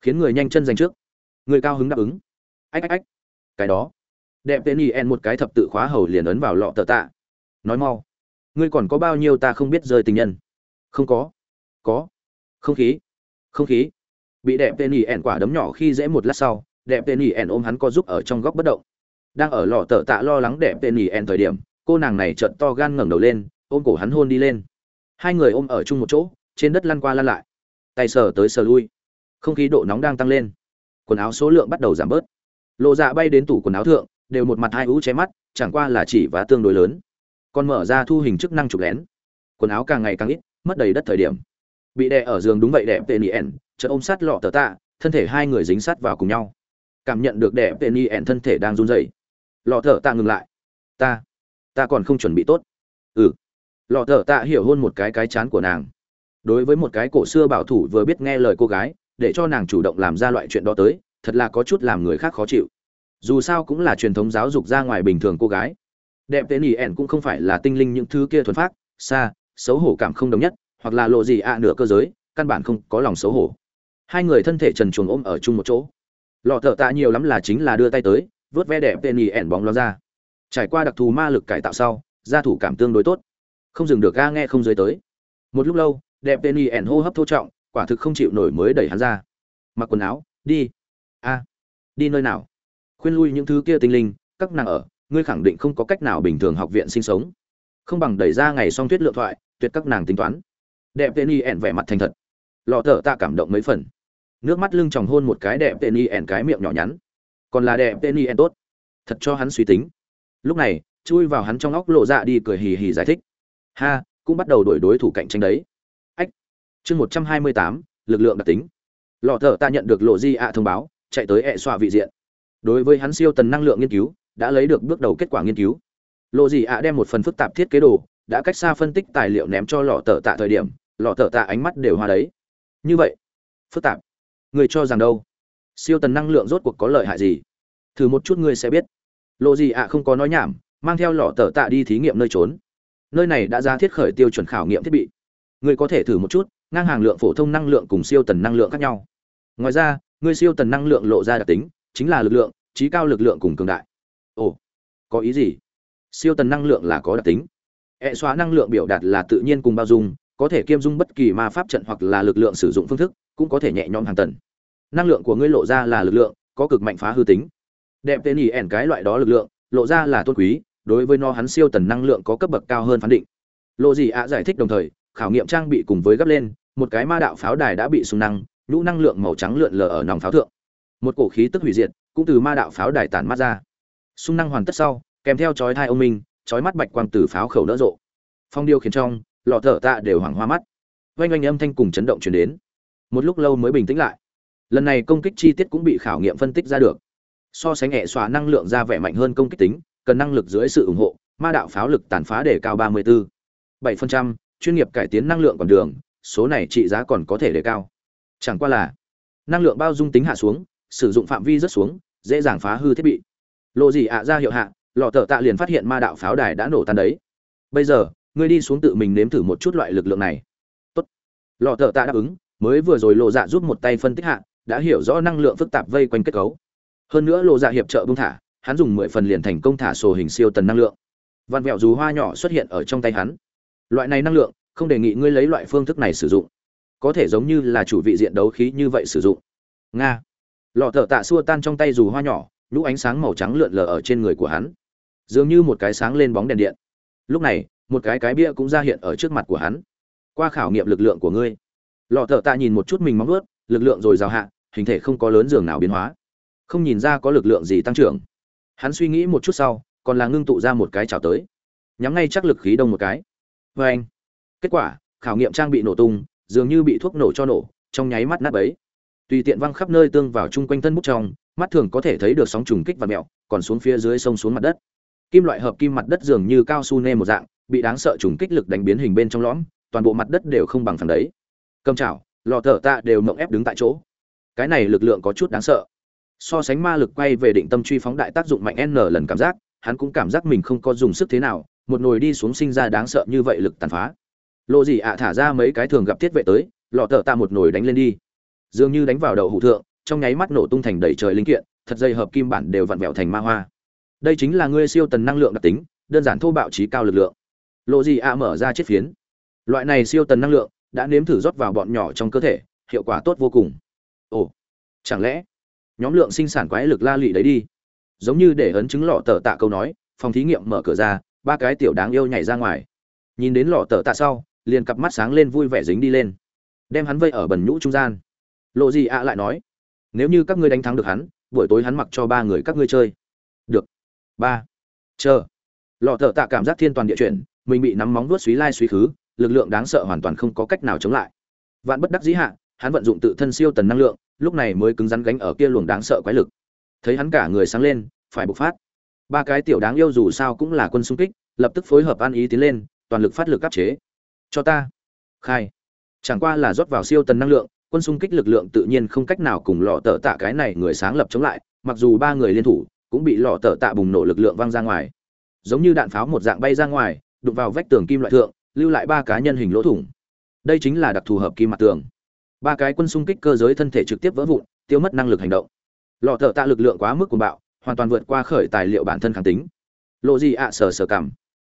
khiến người nhanh chân giành trước. Người cao hứng đáp ứng. Ách ách ách. Cái đó. Đẹp tên y en một cái thập tự khóa hầu liền ấn vào lọ tờ tạ. Nói mau. Ngươi còn có bao nhiêu ta không biết rơi tình nhân? Không có. Có. Không khí không khí. Bị đẹp tên ỉ ẻn quả đấm nhỏ khi dễ một lát sau, đẹp tên ỉ ẻn ôm hắn co giúp ở trong góc bất động. Đang ở lò tờ tạ lo lắng đẹp tên ỉ ẻn thời điểm, cô nàng này trợn to gan ngẩng đầu lên, ôm cổ hắn hôn đi lên. Hai người ôm ở chung một chỗ, trên đất lăn qua lăn lại. Tay sờ tới sờ lui. Không khí độ nóng đang tăng lên. Quần áo số lượng bắt đầu giảm bớt. Lộ dạ bay đến tủ quần áo thượng, đều một mặt hai ú che mắt, chẳng qua là chỉ và tương đối lớn. Còn mở ra thu hình chức năng chụp lén. Quần áo càng ngày càng ít, mất đầy đất thời điểm bị đè ở giường đúng vậy đẹp tên yen, chợt ôm sát lọ tờ tạ, thân thể hai người dính sát vào cùng nhau. Cảm nhận được đẹp tên yen thân thể đang run rẩy. Lọ thở tạ ngừng lại. Ta ta còn không chuẩn bị tốt. Ừ. Lọ thở tạ hiểu hôn một cái cái chán của nàng. Đối với một cái cổ xưa bảo thủ vừa biết nghe lời cô gái, để cho nàng chủ động làm ra loại chuyện đó tới, thật là có chút làm người khác khó chịu. Dù sao cũng là truyền thống giáo dục ra ngoài bình thường cô gái. Đẹp tên ỉ ẻn cũng không phải là tinh linh những thứ kia thuần phát xa, xấu hổ cảm không đồng nhất hoặc là lộ gì ạ nửa cơ giới, căn bản không có lòng xấu hổ. Hai người thân thể trần chuồng ôm ở chung một chỗ. Lọ thợ tạ nhiều lắm là chính là đưa tay tới, vớt ve đẹp tên nhì ẻn bóng lo ra. Trải qua đặc thù ma lực cải tạo sau, gia thủ cảm tương đối tốt. Không dừng được ga nghe không dưới tới. Một lúc lâu, đẹp tên nhì ẻn hô hấp thô trọng, quả thực không chịu nổi mới đẩy hắn ra. Mặc quần áo, đi. A, đi nơi nào? Khuyên lui những thứ kia tinh linh, các nàng ở, ngươi khẳng định không có cách nào bình thường học viện sinh sống. Không bằng đẩy ra ngày xong tuyết lựa thoại, tuyệt các nàng tính toán đẹp tên y ẻn vẻ mặt thành thật. Lọ thở tạ cảm động mấy phần. Nước mắt lưng tròng hôn một cái đẹp tên y ẻn cái miệng nhỏ nhắn. Còn là đẹp tên y ẻn tốt. Thật cho hắn suy tính. Lúc này, chui vào hắn trong óc lộ dạ đi cười hì hì giải thích. Ha, cũng bắt đầu đổi đối thủ cạnh tranh đấy. Ách. Chương một trăm hai mươi tám, lực lượng đặc tính. Lọ thở ta nhận được lộ di ạ thông báo, chạy tới ẹ xoa vị diện. Đối với hắn siêu tần năng lượng nghiên cứu, đã lấy được bước đầu kết quả nghiên cứu. Lộ di ạ đem một phần phức tạp thiết kế đồ, đã cách xa phân tích tài liệu ném cho lọ tờ tạ thời điểm lọ tờ tạ ánh mắt đều hoa đấy. Như vậy, phức tạp. Người cho rằng đâu? Siêu tần năng lượng rốt cuộc có lợi hại gì? Thử một chút ngươi sẽ biết. Lộ gì ạ, không có nói nhảm, mang theo lọ tờ tạ đi thí nghiệm nơi trốn. Nơi này đã ra thiết khởi tiêu chuẩn khảo nghiệm thiết bị. Ngươi có thể thử một chút, ngang hàng lượng phổ thông năng lượng cùng siêu tần năng lượng khác nhau. Ngoài ra, ngươi siêu tần năng lượng lộ ra đặc tính, chính là lực lượng, trí cao lực lượng cùng cường đại. Ồ, có ý gì? Siêu tần năng lượng là có đặc tính. Hệ xóa năng lượng biểu đạt là tự nhiên cùng bao dung có thể kiêm dung bất kỳ ma pháp trận hoặc là lực lượng sử dụng phương thức, cũng có thể nhẹ nhõm hàng tần. Năng lượng của ngươi lộ ra là lực lượng, có cực mạnh phá hư tính. Đẹp tên ỉ ẻn cái loại đó lực lượng, lộ ra là tôn quý, đối với nó hắn siêu tần năng lượng có cấp bậc cao hơn phán định. Lộ gì ạ giải thích đồng thời, khảo nghiệm trang bị cùng với gấp lên, một cái ma đạo pháo đài đã bị sung năng, nhũ năng lượng màu trắng lượn lờ ở nòng pháo thượng. Một cổ khí tức hủy diệt, cũng từ ma đạo pháo đài tản mắt ra. Xung năng hoàn tất sau, kèm theo chói thai ông minh, chói mắt bạch quang từ pháo khẩu nỡ rộ. Phong điêu khiến trong lọ thở tạ đều hoảng hoa mắt. Oanh oanh âm thanh cùng chấn động chuyển đến. Một lúc lâu mới bình tĩnh lại. Lần này công kích chi tiết cũng bị khảo nghiệm phân tích ra được. So sánh nhẹ xóa năng lượng ra vẻ mạnh hơn công kích tính cần năng lực dưới sự ủng hộ ma đạo pháo lực tàn phá để cao 34. 7%, chuyên nghiệp cải tiến năng lượng còn đường số này trị giá còn có thể đề cao. Chẳng qua là năng lượng bao dung tính hạ xuống sử dụng phạm vi rất xuống dễ dàng phá hư thiết bị. Lộ gì ạ ra hiệu hạ lọ thợ tạ liền phát hiện ma đạo pháo đài đã nổ tan đấy. Bây giờ ngươi đi xuống tự mình nếm thử một chút loại lực lượng này. Tốt. Lọ thợ tạ đáp ứng, mới vừa rồi lộ dạ giúp một tay phân tích hạ, đã hiểu rõ năng lượng phức tạp vây quanh kết cấu. Hơn nữa lộ dạ hiệp trợ bung thả, hắn dùng mười phần liền thành công thả sổ hình siêu tần năng lượng. Vằn vẹo dù hoa nhỏ xuất hiện ở trong tay hắn. Loại này năng lượng, không đề nghị ngươi lấy loại phương thức này sử dụng. Có thể giống như là chủ vị diện đấu khí như vậy sử dụng. Nga. Lọ thợ tạ xua tan trong tay dù hoa nhỏ lũ ánh sáng màu trắng lượn lờ ở trên người của hắn. Dường như một cái sáng lên bóng đèn điện. Lúc này một cái cái bia cũng ra hiện ở trước mặt của hắn. Qua khảo nghiệm lực lượng của ngươi. Lọ thợ tạ nhìn một chút mình móng ướt lực lượng rồi rào hạ, hình thể không có lớn giường nào biến hóa. Không nhìn ra có lực lượng gì tăng trưởng. Hắn suy nghĩ một chút sau, còn là ngưng tụ ra một cái chảo tới. Nhắm ngay chắc lực khí đông một cái. Vê anh. Kết quả, khảo nghiệm trang bị nổ tung, dường như bị thuốc nổ cho nổ, trong nháy mắt nát ấy tùy tiện văng khắp nơi tương vào chung quanh thân bút trong, mắt thường có thể thấy được sóng trùng kích và mẹo, còn xuống phía dưới sông xuống mặt đất. Kim loại hợp kim mặt đất dường như cao su nê một dạng bị đáng sợ trùng kích lực đánh biến hình bên trong lõm, toàn bộ mặt đất đều không bằng phẳng đấy. Cầm chảo lò thở tạ đều mộng ép đứng tại chỗ. Cái này lực lượng có chút đáng sợ. So sánh ma lực quay về định tâm truy phóng đại tác dụng mạnh n lần cảm giác, hắn cũng cảm giác mình không có dùng sức thế nào, một nồi đi xuống sinh ra đáng sợ như vậy lực tàn phá. Lộ gì ạ thả ra mấy cái thường gặp tiết vệ tới, lọ thợ tạ một nồi đánh lên đi. Dường như đánh vào đầu hủ thượng, trong nháy mắt nổ tung thành đầy trời linh kiện, thật dây hợp kim bản đều vặn vẹo thành ma hoa. Đây chính là ngươi siêu tần năng lượng đặc tính, đơn giản thô bạo trí cao lực lượng lộ gì ạ mở ra chiếc phiến. Loại này siêu tần năng lượng đã nếm thử rót vào bọn nhỏ trong cơ thể, hiệu quả tốt vô cùng. Ồ, chẳng lẽ nhóm lượng sinh sản quái lực la lụy đấy đi? Giống như để ấn chứng lọ tờ tạ câu nói, phòng thí nghiệm mở cửa ra, ba cái tiểu đáng yêu nhảy ra ngoài. Nhìn đến lọ tờ tạ sau, liền cặp mắt sáng lên vui vẻ dính đi lên. Đem hắn vây ở bần nhũ trung gian. Lộ gì ạ lại nói, nếu như các ngươi đánh thắng được hắn, buổi tối hắn mặc cho ba người các ngươi chơi. Được. Ba. Chờ. Lọ thợ tạ cảm giác thiên toàn địa chuyển mình bị nắm móng vuốt suý lai suý khứ, lực lượng đáng sợ hoàn toàn không có cách nào chống lại. Vạn bất đắc dĩ hạ, hắn vận dụng tự thân siêu tần năng lượng, lúc này mới cứng rắn gánh ở kia luồng đáng sợ quái lực. Thấy hắn cả người sáng lên, phải bộc phát. Ba cái tiểu đáng yêu dù sao cũng là quân xung kích, lập tức phối hợp ăn ý tiến lên, toàn lực phát lực áp chế. Cho ta. Khai. Chẳng qua là rót vào siêu tần năng lượng, quân xung kích lực lượng tự nhiên không cách nào cùng lọ tợ tạ cái này người sáng lập chống lại, mặc dù ba người liên thủ, cũng bị lọ tợ tạ bùng nổ lực lượng văng ra ngoài. Giống như đạn pháo một dạng bay ra ngoài đụng vào vách tường kim loại thượng, lưu lại ba cá nhân hình lỗ thủng. Đây chính là đặc thù hợp kim mặt tường. Ba cái quân xung kích cơ giới thân thể trực tiếp vỡ vụn, tiêu mất năng lực hành động. Lọ thợ tạ lực lượng quá mức cuồng bạo, hoàn toàn vượt qua khởi tài liệu bản thân kháng tính. Lộ gì ạ à sờ sờ cảm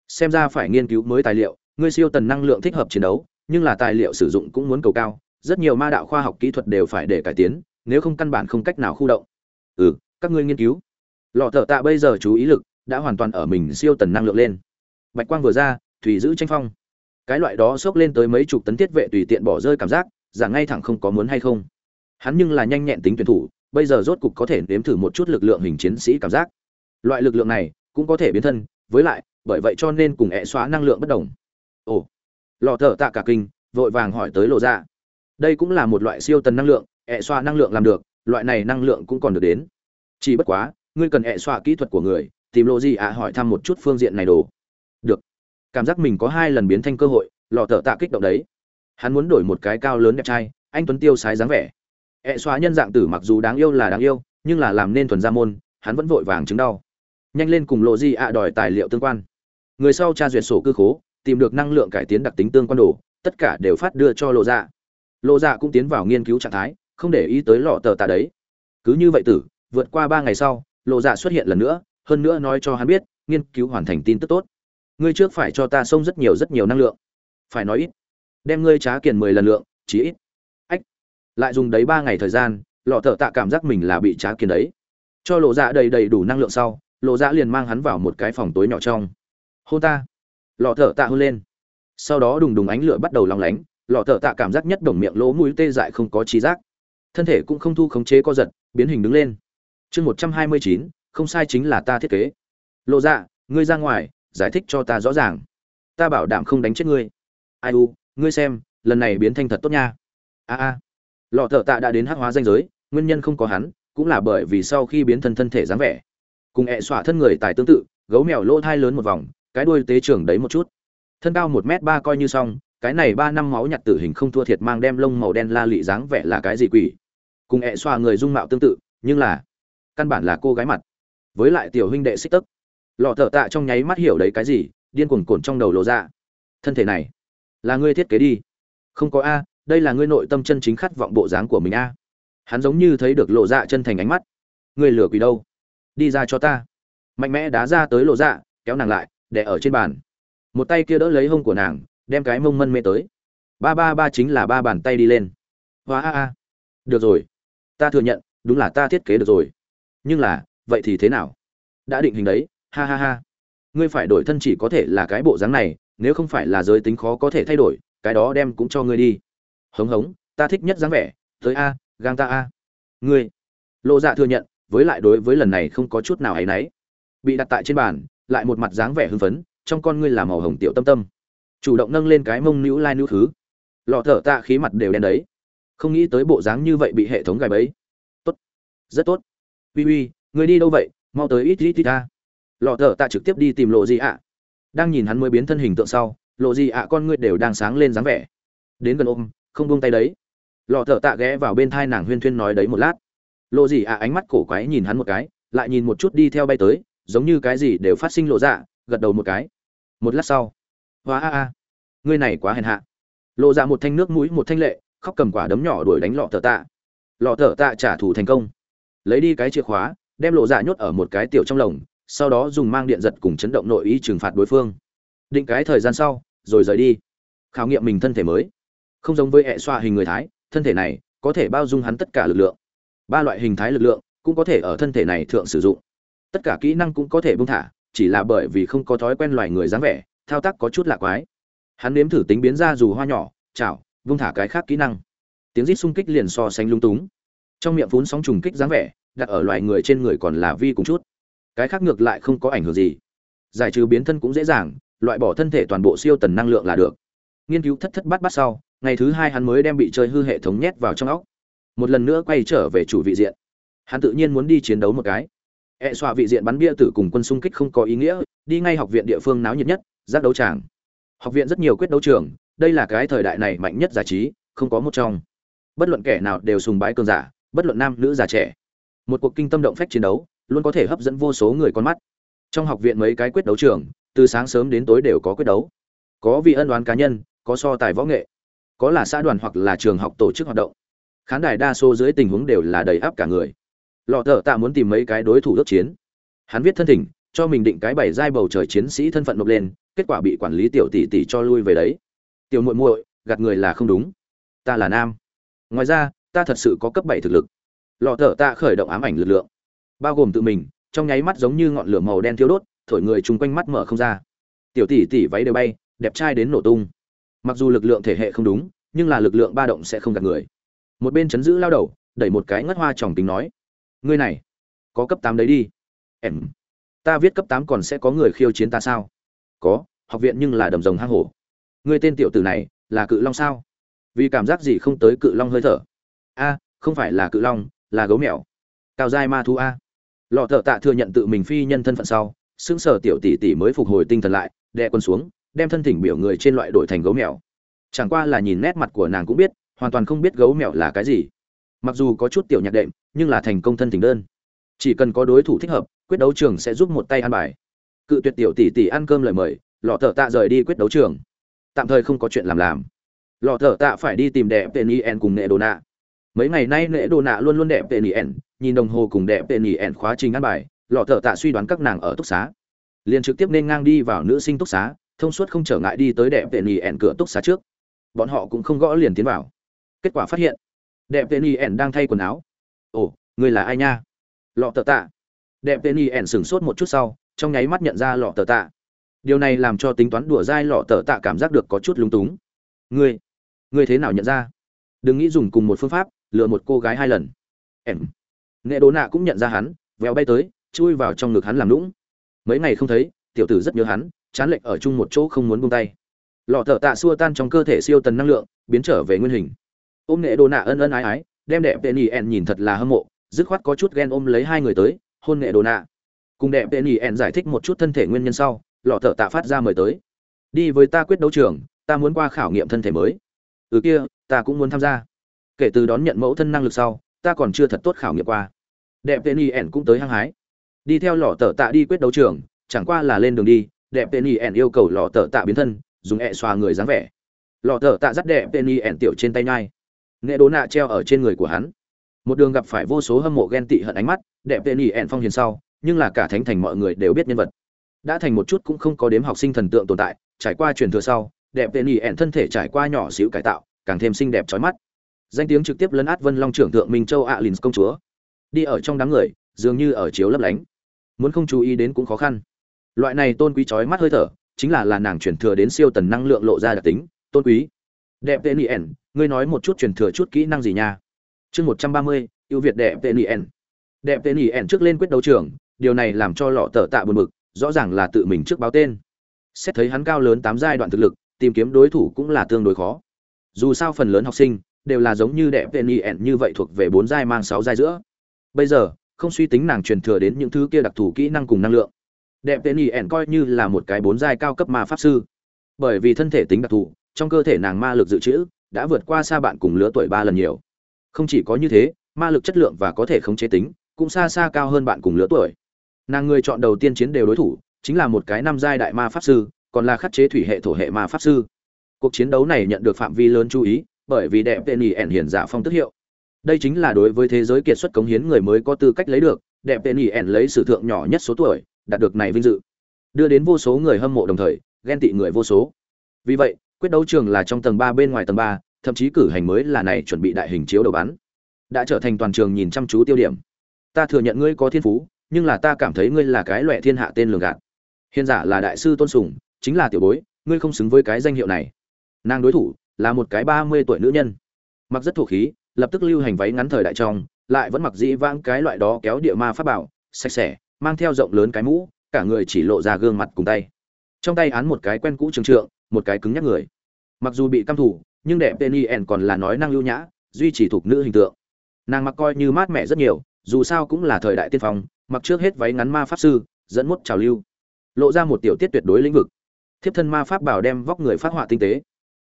xem ra phải nghiên cứu mới tài liệu, ngươi siêu tần năng lượng thích hợp chiến đấu, nhưng là tài liệu sử dụng cũng muốn cầu cao, rất nhiều ma đạo khoa học kỹ thuật đều phải để cải tiến, nếu không căn bản không cách nào khu động. Ừ các ngươi nghiên cứu. Lọ thợ tạ bây giờ chú ý lực đã hoàn toàn ở mình siêu tần năng lượng lên bạch quang vừa ra, thủy giữ tranh phong. Cái loại đó xốc lên tới mấy chục tấn thiết vệ tùy tiện bỏ rơi cảm giác, giả ngay thẳng không có muốn hay không. Hắn nhưng là nhanh nhẹn tính tuyển thủ, bây giờ rốt cục có thể nếm thử một chút lực lượng hình chiến sĩ cảm giác. Loại lực lượng này cũng có thể biến thân, với lại, bởi vậy cho nên cùng ẹ xóa năng lượng bất đồng. Ồ. Lò thợ tạ cả kinh, vội vàng hỏi tới lộ ra dạ. đây cũng là một loại siêu tần năng lượng ẹ xoa năng lượng làm được, loại này năng lượng cũng còn được đến. Chỉ bất quá, ngươi cần ẹ xoa kỹ thuật của người, tìm lộ gì ạ dạ hỏi thăm một chút phương diện này đồ cảm giác mình có hai lần biến thanh cơ hội, lọ thợ tạ kích động đấy. Hắn muốn đổi một cái cao lớn đẹp trai, anh tuấn tiêu sái dáng vẻ. Ẹ xóa nhân dạng tử mặc dù đáng yêu là đáng yêu, nhưng là làm nên thuần gia môn, hắn vẫn vội vàng chứng đau. Nhanh lên cùng lộ Di ạ đòi tài liệu tương quan. Người sau tra duyệt sổ cư khố, tìm được năng lượng cải tiến đặc tính tương quan đồ, tất cả đều phát đưa cho lộ dạ. Lộ dạ cũng tiến vào nghiên cứu trạng thái, không để ý tới lọ tờ tạ đấy. Cứ như vậy tử, vượt qua ba ngày sau, lộ dạ xuất hiện lần nữa, hơn nữa nói cho hắn biết, nghiên cứu hoàn thành tin tức tốt ngươi trước phải cho ta xông rất nhiều rất nhiều năng lượng. Phải nói ít. Đem ngươi trá kiền mười lần lượng chí ít. Ách. Lại dùng đấy ba ngày thời gian, lọ thợ tạ cảm giác mình là bị trá kiền đấy. Cho lộ dạ đầy đầy đủ năng lượng sau, lộ dạ liền mang hắn vào một cái phòng tối nhỏ trong. Hôn ta. Lọ thợ tạ hôn lên. Sau đó đùng đùng ánh lửa bắt đầu lòng lánh, lọ thợ tạ cảm giác nhất đồng miệng lỗ mũi tê dại không có trí giác. Thân thể cũng không thu khống chế co giật, biến hình đứng lên. Chương một trăm hai mươi chín, không sai chính là ta thiết kế. Lộ dạ ngươi ra ngoài giải thích cho ta rõ ràng. Ta bảo đảm không đánh chết ngươi. Ai u, ngươi xem, lần này biến thanh thật tốt nha. A a. Lọ thợ tạ đã đến hắc hóa danh giới, nguyên nhân không có hắn, cũng là bởi vì sau khi biến thân thân thể dáng vẻ. Cùng ẹ xỏa thân người tài tương tự, gấu mèo lỗ thai lớn một vòng, cái đuôi tế trưởng đấy một chút. Thân cao một m ba coi như xong, cái này ba năm máu nhặt tử hình không thua thiệt mang đem lông màu đen la lị dáng vẻ là cái gì quỷ. Cùng ẹ xoa người dung mạo tương tự, nhưng là, căn bản là cô gái mặt. Với lại tiểu huynh đệ xích tức lọ thợ tạ trong nháy mắt hiểu đấy cái gì, điên cuồng cồn trong đầu lộ ra. Thân thể này, là ngươi thiết kế đi. Không có a, đây là ngươi nội tâm chân chính khát vọng bộ dáng của mình a. Hắn giống như thấy được lộ dạ chân thành ánh mắt. Ngươi lừa quỷ đâu? Đi ra cho ta. Mạnh mẽ đá ra tới lộ dạ kéo nàng lại, để ở trên bàn. Một tay kia đỡ lấy hông của nàng, đem cái mông mân mê tới. Ba ba ba chính là ba bàn tay đi lên. Hóa a a. Được rồi. Ta thừa nhận, đúng là ta thiết kế được rồi. Nhưng là, vậy thì thế nào? Đã định hình đấy ha ha ha. Ngươi phải đổi thân chỉ có thể là cái bộ dáng này, nếu không phải là giới tính khó có thể thay đổi, cái đó đem cũng cho ngươi đi. Hống hống, ta thích nhất dáng vẻ, tới a, gang ta a. Ngươi. Lộ dạ thừa nhận, với lại đối với lần này không có chút nào áy náy. Bị đặt tại trên bàn, lại một mặt dáng vẻ hưng phấn, trong con ngươi là màu hồng tiểu tâm tâm. Chủ động nâng lên cái mông nữ lai nữ thứ. Lọ thở tạ khí mặt đều đen đấy. Không nghĩ tới bộ dáng như vậy bị hệ thống gài bẫy. Tốt. Rất tốt. Uy uy người đi đâu vậy? Mau tới ít ít ít ta lọ thở tạ trực tiếp đi tìm lộ gì ạ. Đang nhìn hắn mới biến thân hình tượng sau, lộ gì ạ con ngươi đều đang sáng lên dáng vẻ. Đến gần ôm, không buông tay đấy. Lọ thở tạ ghé vào bên thai nàng huyên thuyên nói đấy một lát. Lộ gì ạ ánh mắt cổ quái nhìn hắn một cái, lại nhìn một chút đi theo bay tới, giống như cái gì đều phát sinh lộ dạ gật đầu một cái. Một lát sau, hóa a a, ngươi này quá hèn hạ. Lộ ra một thanh nước mũi, một thanh lệ, khóc cầm quả đấm nhỏ đuổi đánh lọ thợ tạ. Lọ thợ tạ trả thù thành công. Lấy đi cái chìa khóa, đem lộ dạ nhốt ở một cái tiểu trong lồng sau đó dùng mang điện giật cùng chấn động nội ý trừng phạt đối phương. Định cái thời gian sau, rồi rời đi. Khảo nghiệm mình thân thể mới. Không giống với hệ xoa hình người thái, thân thể này có thể bao dung hắn tất cả lực lượng. Ba loại hình thái lực lượng cũng có thể ở thân thể này thượng sử dụng. Tất cả kỹ năng cũng có thể bung thả, chỉ là bởi vì không có thói quen loài người dáng vẻ, thao tác có chút lạ quái. Hắn nếm thử tính biến ra dù hoa nhỏ, chảo vung thả cái khác kỹ năng. Tiếng rít xung kích liền so sánh lung túng. Trong miệng vốn sóng trùng kích dáng vẻ, đặt ở loài người trên người còn là vi cùng chút cái khác ngược lại không có ảnh hưởng gì. Giải trừ biến thân cũng dễ dàng, loại bỏ thân thể toàn bộ siêu tần năng lượng là được. Nghiên cứu thất thất bát bát sau, ngày thứ hai hắn mới đem bị chơi hư hệ thống nhét vào trong óc. Một lần nữa quay trở về chủ vị diện. Hắn tự nhiên muốn đi chiến đấu một cái. E xoa vị diện bắn bia tử cùng quân xung kích không có ý nghĩa, đi ngay học viện địa phương náo nhiệt nhất giác đấu tràng. Học viện rất nhiều quyết đấu trường, đây là cái thời đại này mạnh nhất giải trí, không có một trong. Bất luận kẻ nào đều sùng bái cường giả, bất luận nam, nữ, già, trẻ. Một cuộc kinh tâm động phách chiến đấu luôn có thể hấp dẫn vô số người con mắt. Trong học viện mấy cái quyết đấu trường, từ sáng sớm đến tối đều có quyết đấu. Có vì ân đoán cá nhân, có so tài võ nghệ, có là xã đoàn hoặc là trường học tổ chức hoạt động. Khán đài đa số dưới tình huống đều là đầy áp cả người. Lọ thợ tạ muốn tìm mấy cái đối thủ đốc chiến. Hắn viết thân thỉnh, cho mình định cái bảy giai bầu trời chiến sĩ thân phận nộp lên, kết quả bị quản lý tiểu tỷ tỷ cho lui về đấy. Tiểu muội muội, gạt người là không đúng. Ta là nam. Ngoài ra, ta thật sự có cấp bảy thực lực. Lọ thợ tạ khởi động ám ảnh lực lượng bao gồm tự mình, trong nháy mắt giống như ngọn lửa màu đen thiêu đốt, thổi người chung quanh mắt mở không ra. Tiểu tỷ tỷ váy đều bay, đẹp trai đến nổ tung. Mặc dù lực lượng thể hệ không đúng, nhưng là lực lượng ba động sẽ không gạt người. Một bên chấn giữ lao đầu, đẩy một cái ngất hoa tròng tính nói, ngươi này, có cấp tám đấy đi. Em, ta viết cấp tám còn sẽ có người khiêu chiến ta sao? Có, học viện nhưng là đầm rồng hang hổ. Ngươi tên tiểu tử này, là cự long sao? Vì cảm giác gì không tới cự long hơi thở? A, không phải là cự long, là gấu mèo. Cao giai ma thu a lọ thợ tạ thừa nhận tự mình phi nhân thân phận sau xứng sở tiểu tỷ tỷ mới phục hồi tinh thần lại, đè quân xuống, đem thân thỉnh biểu người trên loại đổi thành gấu mèo. Chẳng qua là nhìn nét mặt của nàng cũng biết, hoàn toàn không biết gấu mèo là cái gì. Mặc dù có chút tiểu nhạc đệm, nhưng là thành công thân thỉnh đơn. Chỉ cần có đối thủ thích hợp, quyết đấu trường sẽ giúp một tay ăn bài. Cự tuyệt tiểu tỷ tỷ ăn cơm lời mời, lọ thợ tạ rời đi quyết đấu trường. Tạm thời không có chuyện làm làm. Lọ thợ tạ phải đi tìm đẹp tên yen cùng nghệ đồ nạ mấy ngày nay lễ đồ nạ luôn luôn đẹp tên ẻn, nhìn đồng hồ cùng đẹp tên ẻn khóa trình ăn bài, lọ thợ tạ suy đoán các nàng ở túc xá. Liền trực tiếp nên ngang đi vào nữ sinh túc xá, thông suốt không trở ngại đi tới đẹp tên ẻn cửa túc xá trước. Bọn họ cũng không gõ liền tiến vào. Kết quả phát hiện, đẹp tên ẻn đang thay quần áo. Ồ, người là ai nha? Lọ thợ tạ. Đẹp tên ẻn sửng sốt một chút sau, trong nháy mắt nhận ra lọ thợ tạ. Điều này làm cho tính toán đùa dai lọ thợ tạ cảm giác được có chút lúng túng. Ngươi ngươi thế nào nhận ra? Đừng nghĩ dùng cùng một phương pháp lừa một cô gái hai lần. Em. Nghệ đồ nạ cũng nhận ra hắn véo bay tới, chui vào trong ngực hắn làm lũng mấy ngày không thấy, tiểu tử rất nhớ hắn, chán lệch ở chung một chỗ không muốn buông tay. Lọ thợ tạ xua tan trong cơ thể siêu tần năng lượng, biến trở về nguyên hình. Ôm nghệ đồ nạ ân ân ái ái, đem đẹp tên ỉ ẻn nhìn thật là hâm mộ, dứt khoát có chút ghen ôm lấy hai người tới, hôn nghệ đồ nạ. Cùng đẹp tên ỉ ẻn giải thích một chút thân thể nguyên nhân sau, lọ thợ tạ phát ra mời tới. Đi với ta quyết đấu trường, ta muốn qua khảo nghiệm thân thể mới. Ừ kia, ta cũng muốn tham gia kể từ đón nhận mẫu thân năng lực sau, ta còn chưa thật tốt khảo nghiệm qua. Đẹp tên y ẻn cũng tới hăng hái. Đi theo lọ tờ tạ đi quyết đấu trường, chẳng qua là lên đường đi, đẹp tên y ẻn yêu cầu lọ tờ tạ biến thân, dùng ẹ xoa người dáng vẻ. Lọ tờ tạ dắt đẹp tên y ẻn tiểu trên tay nhai. Nghệ đố nạ treo ở trên người của hắn. Một đường gặp phải vô số hâm mộ ghen tị hận ánh mắt, đẹp tên y ẻn phong hiền sau, nhưng là cả thánh thành mọi người đều biết nhân vật. Đã thành một chút cũng không có đếm học sinh thần tượng tồn tại, trải qua truyền thừa sau, đẹp tên y ẻn thân thể trải qua nhỏ xíu cải tạo, càng thêm xinh đẹp trói mắt danh tiếng trực tiếp lấn át vân long trưởng thượng minh châu ạ à lìn công chúa. Đi ở trong đám người, dường như ở chiếu lấp lánh. Muốn không chú ý đến cũng khó khăn. Loại này tôn quý trói mắt hơi thở, chính là là nàng truyền thừa đến siêu tần năng lượng lộ ra đặc tính, tôn quý. Đẹp tên ien ngươi nói một chút truyền thừa chút kỹ năng gì nha? Chương một trăm ba mươi, ưu việt đẹp tên ien đẹp tên ien trước lên quyết đấu trường, điều này làm cho lọ tờ tạ buồn mực rõ ràng là tự mình trước báo tên. Xét thấy hắn cao lớn tám giai đoạn thực lực, tìm kiếm đối thủ cũng là tương đối khó. Dù sao phần lớn học sinh đều là giống như đẹp tên ien như vậy thuộc về bốn giai mang sáu giai giữa. Bây giờ, không suy tính nàng truyền thừa đến những thứ kia đặc thù kỹ năng cùng năng lượng. Đẹp tên y ẹn coi như là một cái bốn giai cao cấp ma pháp sư. Bởi vì thân thể tính đặc thù, trong cơ thể nàng ma lực dự trữ đã vượt qua xa bạn cùng lứa tuổi ba lần nhiều. Không chỉ có như thế, ma lực chất lượng và có thể khống chế tính cũng xa xa cao hơn bạn cùng lứa tuổi. Nàng người chọn đầu tiên chiến đều đối thủ chính là một cái năm giai đại ma pháp sư, còn là khắc chế thủy hệ thổ hệ ma pháp sư. Cuộc chiến đấu này nhận được phạm vi lớn chú ý bởi vì đẹp tên ẩn ẻn hiển giả phong tức hiệu. Đây chính là đối với thế giới kiệt xuất cống hiến người mới có tư cách lấy được đẹp tên ẩn ẻn lấy sử thượng nhỏ nhất số tuổi đạt được này vinh dự. Đưa đến vô số người hâm mộ đồng thời ghen tị người vô số. Vì vậy quyết đấu trường là trong tầng ba bên ngoài tầng ba thậm chí cử hành mới là này chuẩn bị đại hình chiếu đầu bán, đã trở thành toàn trường nhìn chăm chú tiêu điểm. Ta thừa nhận ngươi có thiên phú nhưng là ta cảm thấy ngươi là cái loại thiên hạ tên lường gạt. Hiền giả là đại sư tôn sùng chính là tiểu bối ngươi không xứng với cái danh hiệu này. Nàng đối thủ là một cái ba mươi tuổi nữ nhân. Mặc rất thổ khí, lập tức lưu hành váy ngắn thời đại trong, lại vẫn mặc dĩ vãng cái loại đó kéo địa ma pháp bảo, sạch sẽ, mang theo rộng lớn cái mũ, cả người chỉ lộ ra gương mặt cùng tay. Trong tay án một cái quen cũ trường trượng, một cái cứng nhắc người. Mặc dù bị căm thủ nhưng đẹp tên yen còn là nói năng lưu nhã, duy trì thuộc nữ hình tượng. Nàng mặc coi như mát mẻ rất nhiều, dù sao cũng là thời đại tiên phong, mặc trước hết váy ngắn ma pháp sư, dẫn mốt trào lưu. Lộ ra một tiểu tiết tuyệt đối lĩnh vực. Thiếp thân ma pháp bảo đem vóc người phát họa tinh tế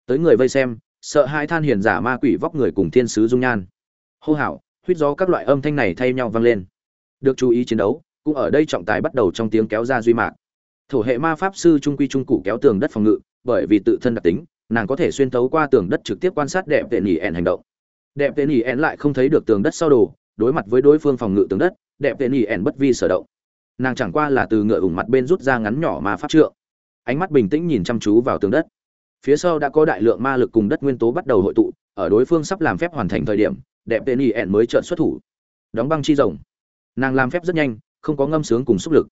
tới người vây xem, sợ hai than hiền giả ma quỷ vóc người cùng thiên sứ dung nhan. Hô hào huýt gió các loại âm thanh này thay nhau vang lên. Được chú ý chiến đấu, cũng ở đây trọng tài bắt đầu trong tiếng kéo ra duy mạc. Thổ hệ ma pháp sư trung quy trung cụ kéo tường đất phòng ngự, bởi vì tự thân đặc tính, nàng có thể xuyên tấu qua tường đất trực tiếp quan sát đẹp tệ nỉ ẻn hành động. Đẹp tệ nỉ ẻn lại không thấy được tường đất sau đồ, đối mặt với đối phương phòng ngự tường đất, đẹp tệ nỉ ẻn bất vi sở động. Nàng chẳng qua là từ ngựa ủng mặt bên rút ra ngắn nhỏ ma pháp trượng. Ánh mắt bình tĩnh nhìn chăm chú vào tường đất phía sau đã có đại lượng ma lực cùng đất nguyên tố bắt đầu hội tụ, ở đối phương sắp làm phép hoàn thành thời điểm, đẹp tên y ẹn mới trợn xuất thủ. Đóng băng chi rồng. Nàng làm phép rất nhanh, không có ngâm sướng cùng xúc lực.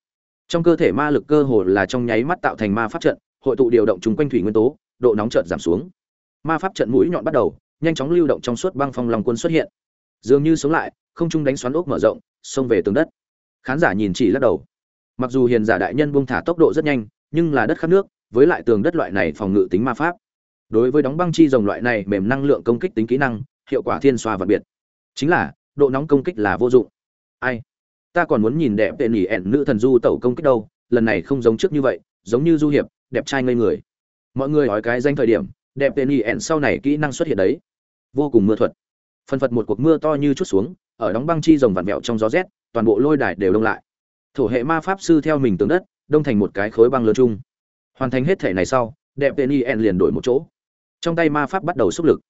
Trong cơ thể ma lực cơ hồ là trong nháy mắt tạo thành ma pháp trận, hội tụ điều động chung quanh thủy nguyên tố, độ nóng trợn giảm xuống. Ma pháp trận mũi nhọn bắt đầu, nhanh chóng lưu động trong suốt băng phong lòng quân xuất hiện. Dường như sống lại, không trung đánh xoắn ốc mở rộng, xông về tường đất. Khán giả nhìn chỉ lắc đầu. Mặc dù hiền giả đại nhân buông thả tốc độ rất nhanh, nhưng là đất khát nước với lại tường đất loại này phòng ngự tính ma pháp. Đối với đóng băng chi rồng loại này mềm năng lượng công kích tính kỹ năng, hiệu quả thiên xoa và biệt. Chính là, độ nóng công kích là vô dụng. Ai? Ta còn muốn nhìn đẹp tệ nỉ ẹn nữ thần du tẩu công kích đâu, lần này không giống trước như vậy, giống như du hiệp, đẹp trai ngây người. Mọi người nói cái danh thời điểm, đẹp tệ nỉ ẹn sau này kỹ năng xuất hiện đấy. Vô cùng mưa thuật. Phân phật một cuộc mưa to như chút xuống, ở đóng băng chi rồng vặn vẹo trong gió rét, toàn bộ lôi đài đều đông lại. Thổ hệ ma pháp sư theo mình tường đất, đông thành một cái khối băng lớn chung hoàn thành hết thể này sau, đẹp tên yen liền đổi một chỗ. Trong tay ma pháp bắt đầu xúc lực.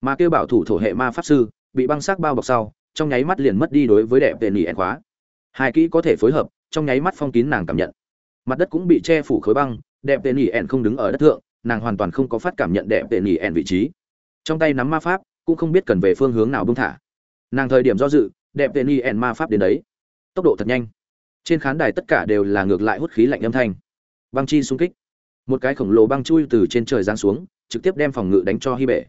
Mà kêu bảo thủ thổ hệ ma pháp sư, bị băng xác bao bọc sau, trong nháy mắt liền mất đi đối với đẹp tên yen khóa. Hai kỹ có thể phối hợp, trong nháy mắt phong kín nàng cảm nhận. Mặt đất cũng bị che phủ khối băng, đẹp tên yen không đứng ở đất thượng, nàng hoàn toàn không có phát cảm nhận đẹp tên yen vị trí. Trong tay nắm ma pháp, cũng không biết cần về phương hướng nào bưng thả. Nàng thời điểm do dự, đẹp tên yen ma pháp đến đấy. Tốc độ thật nhanh. Trên khán đài tất cả đều là ngược lại hút khí lạnh âm thanh. Băng chi xung kích một cái khổng lồ băng chui từ trên trời giáng xuống, trực tiếp đem phòng ngự đánh cho hy bể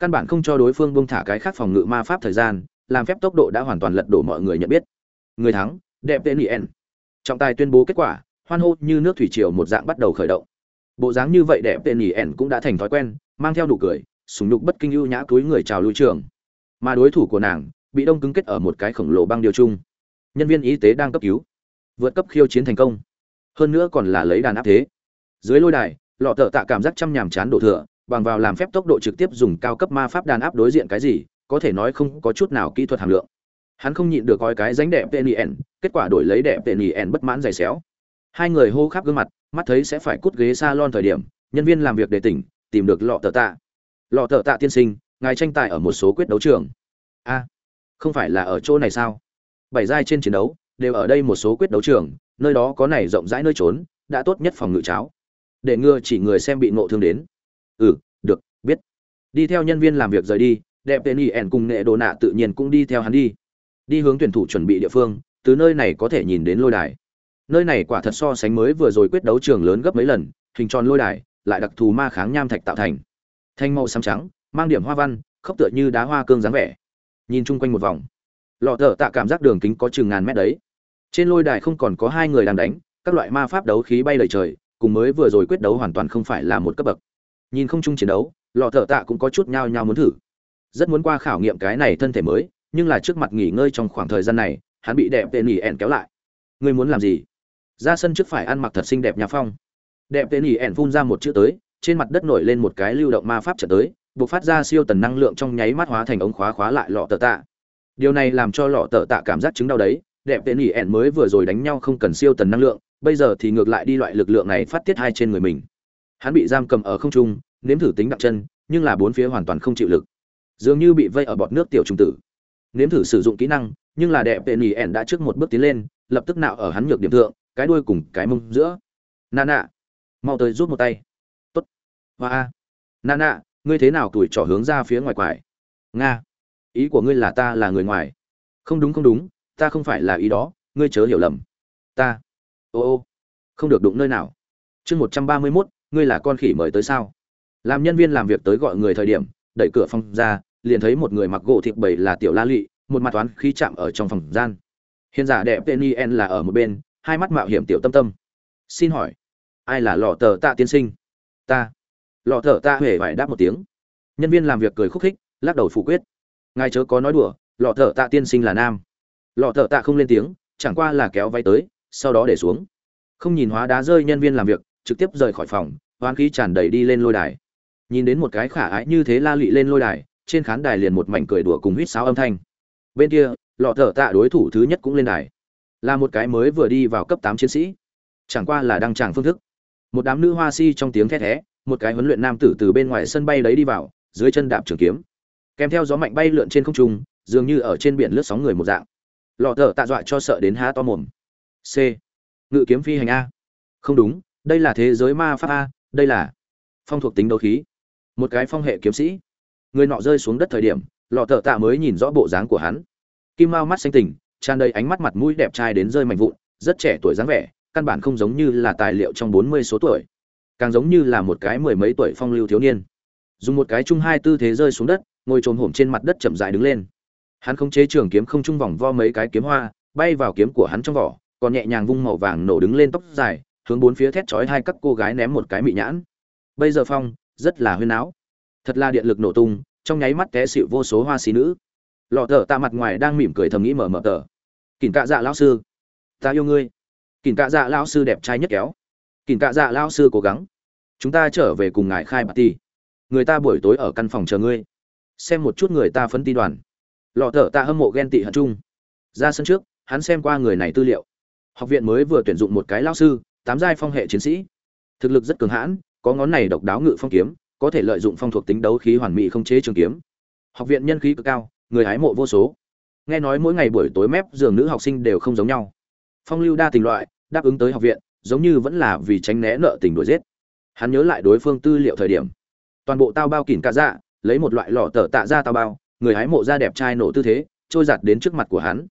căn bản không cho đối phương bông thả cái khác phòng ngự ma pháp thời gian, làm phép tốc độ đã hoàn toàn lật đổ mọi người nhận biết. Người thắng, đẹp tên ien trọng tài tuyên bố kết quả, hoan hô như nước thủy triều một dạng bắt đầu khởi động. Bộ dáng như vậy đẹp tên ien cũng đã thành thói quen, mang theo đủ cười, sùng nhục bất kinh ưu nhã túi người chào lưu trường. Mà đối thủ của nàng, bị đông cứng kết ở một cái khổng lồ băng điều chung. Nhân viên y tế đang cấp cứu. Vượt cấp khiêu chiến thành công. Hơn nữa còn là lấy đàn áp thế dưới lôi đài, lọ thợ tạ cảm giác chăm nhàm chán đổ thừa, bằng vào làm phép tốc độ trực tiếp dùng cao cấp ma pháp đàn áp đối diện cái gì, có thể nói không có chút nào kỹ thuật hàm lượng. Hắn không nhịn được coi cái dánh đẹp penien kết quả đổi lấy đẹp penien bất mãn giày xéo. Hai người hô khắp gương mặt, mắt thấy sẽ phải cút ghế salon thời điểm, nhân viên làm việc để tỉnh, tìm được lọ thợ tạ. Lọ thợ tạ tiên sinh, ngài tranh tài ở một số quyết đấu trường. A, không phải là ở chỗ này sao? Bảy giai trên chiến đấu, đều ở đây một số quyết đấu trường, nơi đó có này rộng rãi nơi trốn, đã tốt nhất phòng ngự cháo để ngừa chỉ người xem bị ngộ thương đến. Ừ được, biết. Đi theo nhân viên làm việc rời đi, đẹp tên y ẻn cùng nghệ đồ nạ tự nhiên cũng đi theo hắn đi. Đi hướng tuyển thủ chuẩn bị địa phương, từ nơi này có thể nhìn đến lôi đài. Nơi này quả thật so sánh mới vừa rồi quyết đấu trường lớn gấp mấy lần, hình tròn lôi đài, lại đặc thù ma kháng nham thạch tạo thành. Thanh màu xám trắng, mang điểm hoa văn, khốc tựa như đá hoa cương dáng vẻ. Nhìn chung quanh một vòng, lọ thợ tạ cảm giác đường kính có chừng ngàn mét đấy. Trên lôi đài không còn có hai người đang đánh, các loại ma pháp đấu khí bay lời trời cùng mới vừa rồi quyết đấu hoàn toàn không phải là một cấp bậc. Nhìn không chung chiến đấu, lọ thợ tạ cũng có chút nhao nhao muốn thử. Rất muốn qua khảo nghiệm cái này thân thể mới, nhưng là trước mặt nghỉ ngơi trong khoảng thời gian này, hắn bị đẹp tên ỉ ẻn kéo lại. Ngươi muốn làm gì? Ra sân trước phải ăn mặc thật xinh đẹp nhà phong. Đẹp tên ỉ ẻn phun ra một chữ tới, trên mặt đất nổi lên một cái lưu động ma pháp trở tới, buộc phát ra siêu tần năng lượng trong nháy mắt hóa thành ống khóa khóa lại lọ tờ tạ. Điều này làm cho lọ tờ tạ cảm giác chứng đau đấy, đẹp tên ỉ ẻn mới vừa rồi đánh nhau không cần siêu tần năng lượng bây giờ thì ngược lại đi loại lực lượng này phát tiết hai trên người mình. Hắn bị giam cầm ở không trung, nếm thử tính đặt chân, nhưng là bốn phía hoàn toàn không chịu lực. Dường như bị vây ở bọt nước tiểu trùng tử. Nếm thử sử dụng kỹ năng, nhưng là đẹp tên ỉ ẻn đã trước một bước tiến lên, lập tức nạo ở hắn nhược điểm thượng, cái đuôi cùng cái mông giữa. Nà nạ mau tới rút một tay. Tốt. Hoa. A nà nạ ngươi thế nào tuổi trỏ hướng ra phía ngoài quải? Nga. Ý của ngươi là ta là người ngoài. Không đúng không đúng, ta không phải là ý đó, ngươi chớ hiểu lầm. Ta ô ô, không được đụng nơi nào. Chương một trăm ba mươi mốt, ngươi là con khỉ mời tới sao? Làm nhân viên làm việc tới gọi người thời điểm, đẩy cửa phòng ra, liền thấy một người mặc gỗ thịt bầy là tiểu la lụy, một mặt toán khí chạm ở trong phòng gian. Hiện giả đẹp tên en là ở một bên, hai mắt mạo hiểm tiểu tâm tâm. Xin hỏi, ai là lò tờ tạ tiên sinh? Ta. Lò tờ tạ huệ phải đáp một tiếng. Nhân viên làm việc cười khúc khích, lắc đầu phủ quyết. Ngài chớ có nói đùa lò tờ tạ tiên sinh là nam. Lò tờ tạ không lên tiếng, chẳng qua là kéo váy tới sau đó để xuống. Không nhìn hóa đá rơi nhân viên làm việc, trực tiếp rời khỏi phòng, hoán khí tràn đầy đi lên lôi đài. Nhìn đến một cái khả ái như thế la lụy lên lôi đài, trên khán đài liền một mảnh cười đùa cùng huýt sáo âm thanh. Bên kia, lọ thở tạ đối thủ thứ nhất cũng lên đài. Là một cái mới vừa đi vào cấp tám chiến sĩ. Chẳng qua là đăng tràng phương thức. Một đám nữ hoa si trong tiếng thét thé, một cái huấn luyện nam tử từ bên ngoài sân bay đấy đi vào, dưới chân đạp trường kiếm. Kèm theo gió mạnh bay lượn trên không trung, dường như ở trên biển lướt sóng người một dạng. Lọ thở tạ dọa cho sợ đến há to mồm c. Ngự kiếm phi hành a. Không đúng, đây là thế giới ma pháp a, đây là phong thuộc tính đấu khí. Một cái phong hệ kiếm sĩ. Người nọ rơi xuống đất thời điểm, lọ thợ tạ mới nhìn rõ bộ dáng của hắn. Kim mao mắt xanh tình tràn đầy ánh mắt mặt mũi đẹp trai đến rơi mạnh vụn, rất trẻ tuổi dáng vẻ, căn bản không giống như là tài liệu trong bốn mươi số tuổi. Càng giống như là một cái mười mấy tuổi phong lưu thiếu niên. Dùng một cái chung hai tư thế rơi xuống đất, ngồi trồm hổm trên mặt đất chậm dại đứng lên. Hắn không chế trường kiếm không trung vòng vo mấy cái kiếm hoa, bay vào kiếm của hắn trong vỏ còn nhẹ nhàng vung màu vàng nổ đứng lên tóc dài, hướng bốn phía thét chói hai các cô gái ném một cái mị nhãn. Bây giờ phong, rất là huyên áo thật là điện lực nổ tung, trong nháy mắt té xịu vô số hoa xí nữ. Lọ thở tạ mặt ngoài đang mỉm cười thầm nghĩ mở mở tờ. Kỉnh cạ dạ lão sư. Ta yêu ngươi. Kỉnh cạ dạ lão sư đẹp trai nhất kéo. Kỉnh cạ dạ lão sư cố gắng. Chúng ta trở về cùng ngài khai bà ti người ta buổi tối ở căn phòng chờ ngươi. Xem một chút người ta phấn ti đoàn. Lọ thở ta hâm mộ ghen tị hận chung. Ra sân trước, hắn xem qua người này tư liệu học viện mới vừa tuyển dụng một cái lão sư, tám giai phong hệ chiến sĩ. Thực lực rất cường hãn, có ngón này độc đáo ngự phong kiếm, có thể lợi dụng phong thuộc tính đấu khí hoàn mỹ không chế trường kiếm. Học viện nhân khí cực cao, người hái mộ vô số. Nghe nói mỗi ngày buổi tối mép giường nữ học sinh đều không giống nhau. Phong lưu đa tình loại, đáp ứng tới học viện, giống như vẫn là vì tránh né nợ tình đuổi giết. Hắn nhớ lại đối phương tư liệu thời điểm. Toàn bộ tao bao kỉn cả dạ lấy một loại lọ tờ tạ ra tao bao, người hái mộ ra đẹp trai nổ tư thế, trôi giặt đến trước mặt của hắn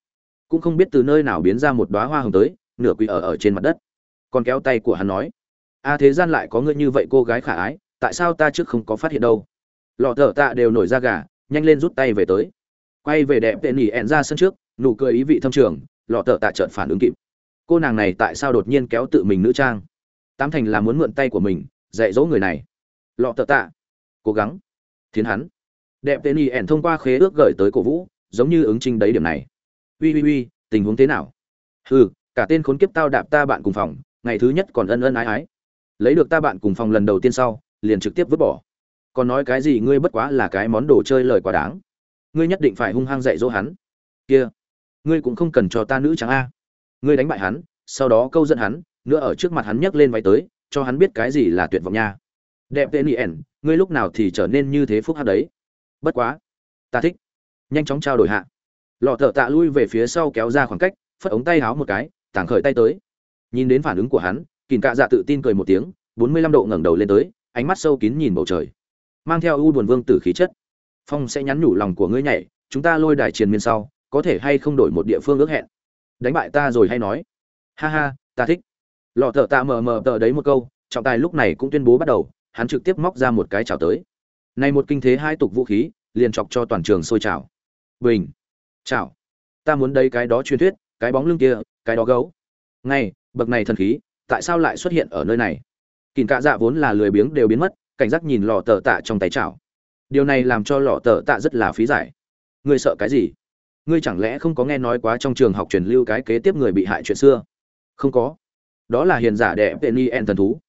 cũng không biết từ nơi nào biến ra một đóa hoa hồng tới, nửa quỳ ở ở trên mặt đất. Còn kéo tay của hắn nói, a thế gian lại có người như vậy cô gái khả ái, tại sao ta trước không có phát hiện đâu? Lọ thở tạ đều nổi ra gà, nhanh lên rút tay về tới. Quay về đẹp tệ nỉ ẹn ra sân trước, nụ cười ý vị thâm trường, lọ thở tạ trợn phản ứng kịp. Cô nàng này tại sao đột nhiên kéo tự mình nữ trang? Tám thành là muốn mượn tay của mình, dạy dỗ người này. Lọ thở tạ, cố gắng, thiến hắn. Đẹp tệ nỉ ẹn thông qua khế ước gửi tới cổ vũ, giống như ứng trình đấy điểm này uy uy uy tình huống thế nào? Ừ, cả tên khốn kiếp tao đạp ta bạn cùng phòng ngày thứ nhất còn ân ân ái ái. Lấy được ta bạn cùng phòng lần đầu tiên sau liền trực tiếp vứt bỏ. Còn nói cái gì ngươi bất quá là cái món đồ chơi lời quá đáng. Ngươi nhất định phải hung hăng dạy dỗ hắn. Kia ngươi cũng không cần cho ta nữ trắng a. Ngươi đánh bại hắn sau đó câu dẫn hắn nữa ở trước mặt hắn nhấc lên váy tới cho hắn biết cái gì là tuyệt vọng nha. Đẹp tên yen ngươi lúc nào thì trở nên như thế phúc hát đấy. Bất quá ta thích. Nhanh chóng trao đổi hạ lọ thợ tạ lui về phía sau kéo ra khoảng cách, phất ống tay háo một cái, tảng khởi tay tới. Nhìn đến phản ứng của hắn kìm cạ dạ tự tin cười một tiếng, bốn mươi lăm độ ngẩng đầu lên tới, ánh mắt sâu kín nhìn bầu trời. Mang theo u buồn vương tử khí chất. Phong sẽ nhắn nhủ lòng của ngươi nhảy, chúng ta lôi đài triền miên sau, có thể hay không đổi một địa phương ước hẹn. Đánh bại ta rồi hay nói. Ha ha, ta thích. Lọ thợ tạ mờ mờ tờ đấy một câu, trọng tài lúc này cũng tuyên bố bắt đầu, hắn trực tiếp móc ra một cái chào tới. Này một kinh thế hai tục vũ khí, liền chọc cho toàn trường sôi trào. Bình chào ta muốn đây cái đó truyền thuyết, cái bóng lưng kia, cái đó gấu. Ngay, bậc này thần khí, tại sao lại xuất hiện ở nơi này? Kìn cạ dạ vốn là lười biếng đều biến mất, cảnh giác nhìn lò tờ tạ trong tay chảo. Điều này làm cho lò tờ tạ rất là phí giải. Ngươi sợ cái gì? Ngươi chẳng lẽ không có nghe nói quá trong trường học truyền lưu cái kế tiếp người bị hại chuyện xưa? Không có. Đó là hiền giả đệ penny en thần thú.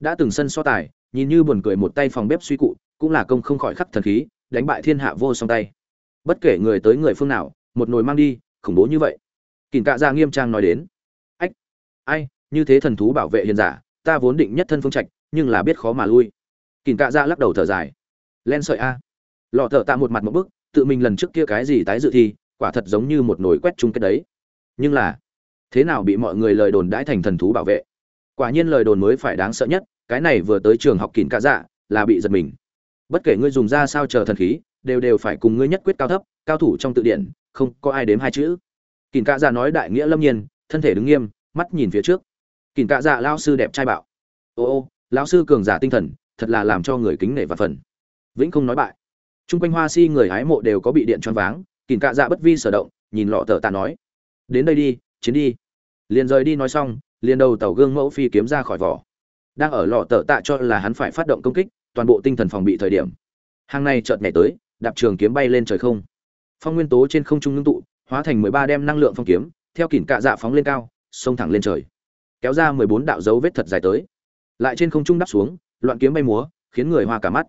Đã từng sân so tài, nhìn như buồn cười một tay phòng bếp suy cụ, cũng là công không khỏi khắc thần khí, đánh bại thiên hạ vô song tay. Bất kể người tới người phương nào một nồi mang đi, khủng bố như vậy. Kìn cạ ra nghiêm trang nói đến. Ách, ai, như thế thần thú bảo vệ hiền giả, ta vốn định nhất thân phương trạch, nhưng là biết khó mà lui. Kìn cạ ra lắc đầu thở dài. Len sợi a. Lọ thợ tạ một mặt một bức, tự mình lần trước kia cái gì tái dự thi, quả thật giống như một nồi quét chung cái đấy. Nhưng là, thế nào bị mọi người lời đồn đãi thành thần thú bảo vệ? Quả nhiên lời đồn mới phải đáng sợ nhất, cái này vừa tới trường học kìn cạ dạ là bị giật mình. Bất kể ngươi dùng ra sao chờ thần khí đều đều phải cùng ngươi nhất quyết cao thấp, cao thủ trong tự điển, không có ai đếm hai chữ. Kình cạ dạ nói đại nghĩa lâm nhiên, thân thể đứng nghiêm, mắt nhìn phía trước. Kình cạ dạ lao sư đẹp trai bạo. Ô ô, lão sư cường giả tinh thần, thật là làm cho người kính nể và phần. Vĩnh không nói bại. Chung quanh hoa si người hái mộ đều có bị điện choáng váng Kình cạ dạ bất vi sở động, nhìn lọ tờ tạ nói. Đến đây đi, chiến đi. Liền rời đi nói xong, liền đầu tàu gương mẫu phi kiếm ra khỏi vỏ. Đang ở lọ tờ tạ cho là hắn phải phát động công kích, toàn bộ tinh thần phòng bị thời điểm. Hàng này chợt nhảy tới đạp trường kiếm bay lên trời không. Phong nguyên tố trên không trung ngưng tụ, hóa thành mười ba đem năng lượng phong kiếm, theo kỉn cạ dạ phóng lên cao, xông thẳng lên trời. Kéo ra mười bốn đạo dấu vết thật dài tới. Lại trên không trung đắp xuống, loạn kiếm bay múa, khiến người hoa cả mắt.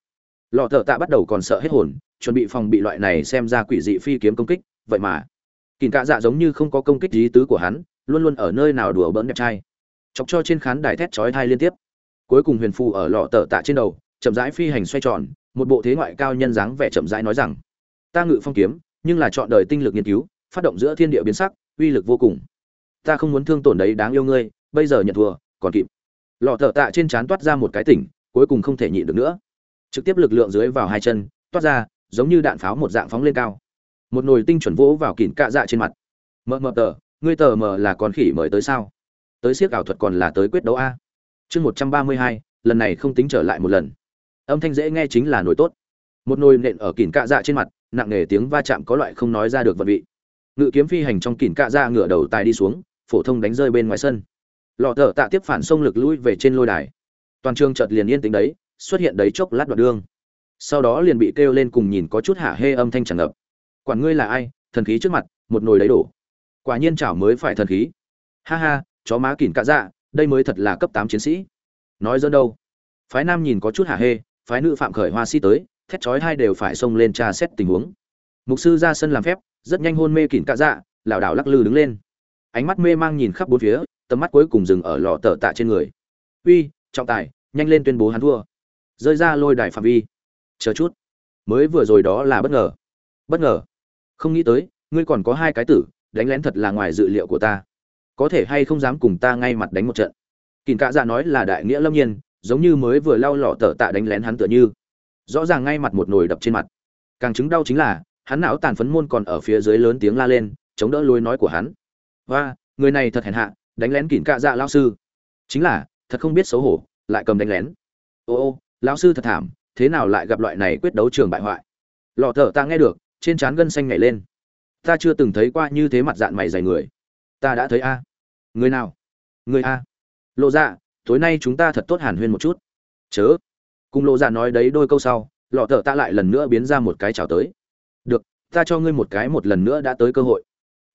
Lọ thợ tạ bắt đầu còn sợ hết hồn, chuẩn bị phòng bị loại này xem ra quỷ dị phi kiếm công kích, vậy mà, kỉn cạ dạ giống như không có công kích lý tứ của hắn, luôn luôn ở nơi nào đùa bỡn đẹp trai. Chọc cho trên khán đài thét chói thai liên tiếp. Cuối cùng huyền phù ở lọ tờ tạ trên đầu, chậm rãi phi hành xoay tròn một bộ thế ngoại cao nhân dáng vẻ chậm rãi nói rằng, ta ngự phong kiếm, nhưng là chọn đời tinh lực nghiên cứu, phát động giữa thiên địa biến sắc, uy lực vô cùng. Ta không muốn thương tổn đấy đáng yêu ngươi, bây giờ nhận thua, còn kịp. Lọ thở tạ trên trán toát ra một cái tỉnh, cuối cùng không thể nhịn được nữa. Trực tiếp lực lượng dưới vào hai chân, toát ra, giống như đạn pháo một dạng phóng lên cao. Một nồi tinh chuẩn vỗ vào kỉn cạ dạ trên mặt. Mờ mờ tờ, ngươi tờ mờ là con khỉ mời tới sao? Tới siếc ảo thuật còn là tới quyết đấu a. Chương một trăm ba mươi hai, lần này không tính trở lại một lần âm thanh dễ nghe chính là nồi tốt. Một nồi nện ở kỉn cạ dạ trên mặt, nặng nề tiếng va chạm có loại không nói ra được vật vị. Ngự kiếm phi hành trong kỉn cạ dạ ngửa đầu tài đi xuống, phổ thông đánh rơi bên ngoài sân. Lọ thở tạ tiếp phản xông lực lui về trên lôi đài. Toàn trường chợt liền yên tĩnh đấy, xuất hiện đấy chốc lát đoạn đương sau đó liền bị kêu lên cùng nhìn có chút hả hê âm thanh tràn ngập. Quản ngươi là ai, thần khí trước mặt, một nồi đấy đổ. Quả nhiên chảo mới phải thần khí. Ha ha, chó má kỉn cạ dạ đây mới thật là cấp tám chiến sĩ. Nói dân đâu? Phái nam nhìn có chút hả hê phái nữ phạm khởi hoa si tới, thét chói hai đều phải xông lên tra xét tình huống. Mục sư ra sân làm phép, rất nhanh hôn mê kỉn cạ dạ lảo đảo lắc lư đứng lên. Ánh mắt mê mang nhìn khắp bốn phía, tầm mắt cuối cùng dừng ở lọ tờ tạ trên người. Uy, trọng tài, nhanh lên tuyên bố hắn thua. Rơi ra lôi đài phạm vi. Chờ chút. Mới vừa rồi đó là bất ngờ. Bất ngờ? Không nghĩ tới, ngươi còn có hai cái tử, đánh lén thật là ngoài dự liệu của ta. Có thể hay không dám cùng ta ngay mặt đánh một trận? Kìm cạ dạ nói là đại nghĩa lâm nhiên giống như mới vừa lau lọ tở tạ đánh lén hắn tựa như. Rõ ràng ngay mặt một nồi đập trên mặt. Càng chứng đau chính là, hắn não tàn phấn môn còn ở phía dưới lớn tiếng la lên, chống đỡ lối nói của hắn. Và người này thật hèn hạ, đánh lén kỉn cạ dạ lao sư. Chính là, thật không biết xấu hổ, lại cầm đánh lén. Ô ô, lão sư thật thảm, thế nào lại gặp loại này quyết đấu trường bại hoại? Lọ thở ta nghe được, trên trán gân xanh nhảy lên. Ta chưa từng thấy qua như thế mặt dạng mày dày người. Ta đã thấy a. Người nào? Người a. Lộ dạ tối nay chúng ta thật tốt hàn huyên một chút. Chớ. Cùng lộ dạ nói đấy đôi câu sau, lọ thở ta lại lần nữa biến ra một cái chào tới. Được, ta cho ngươi một cái một lần nữa đã tới cơ hội.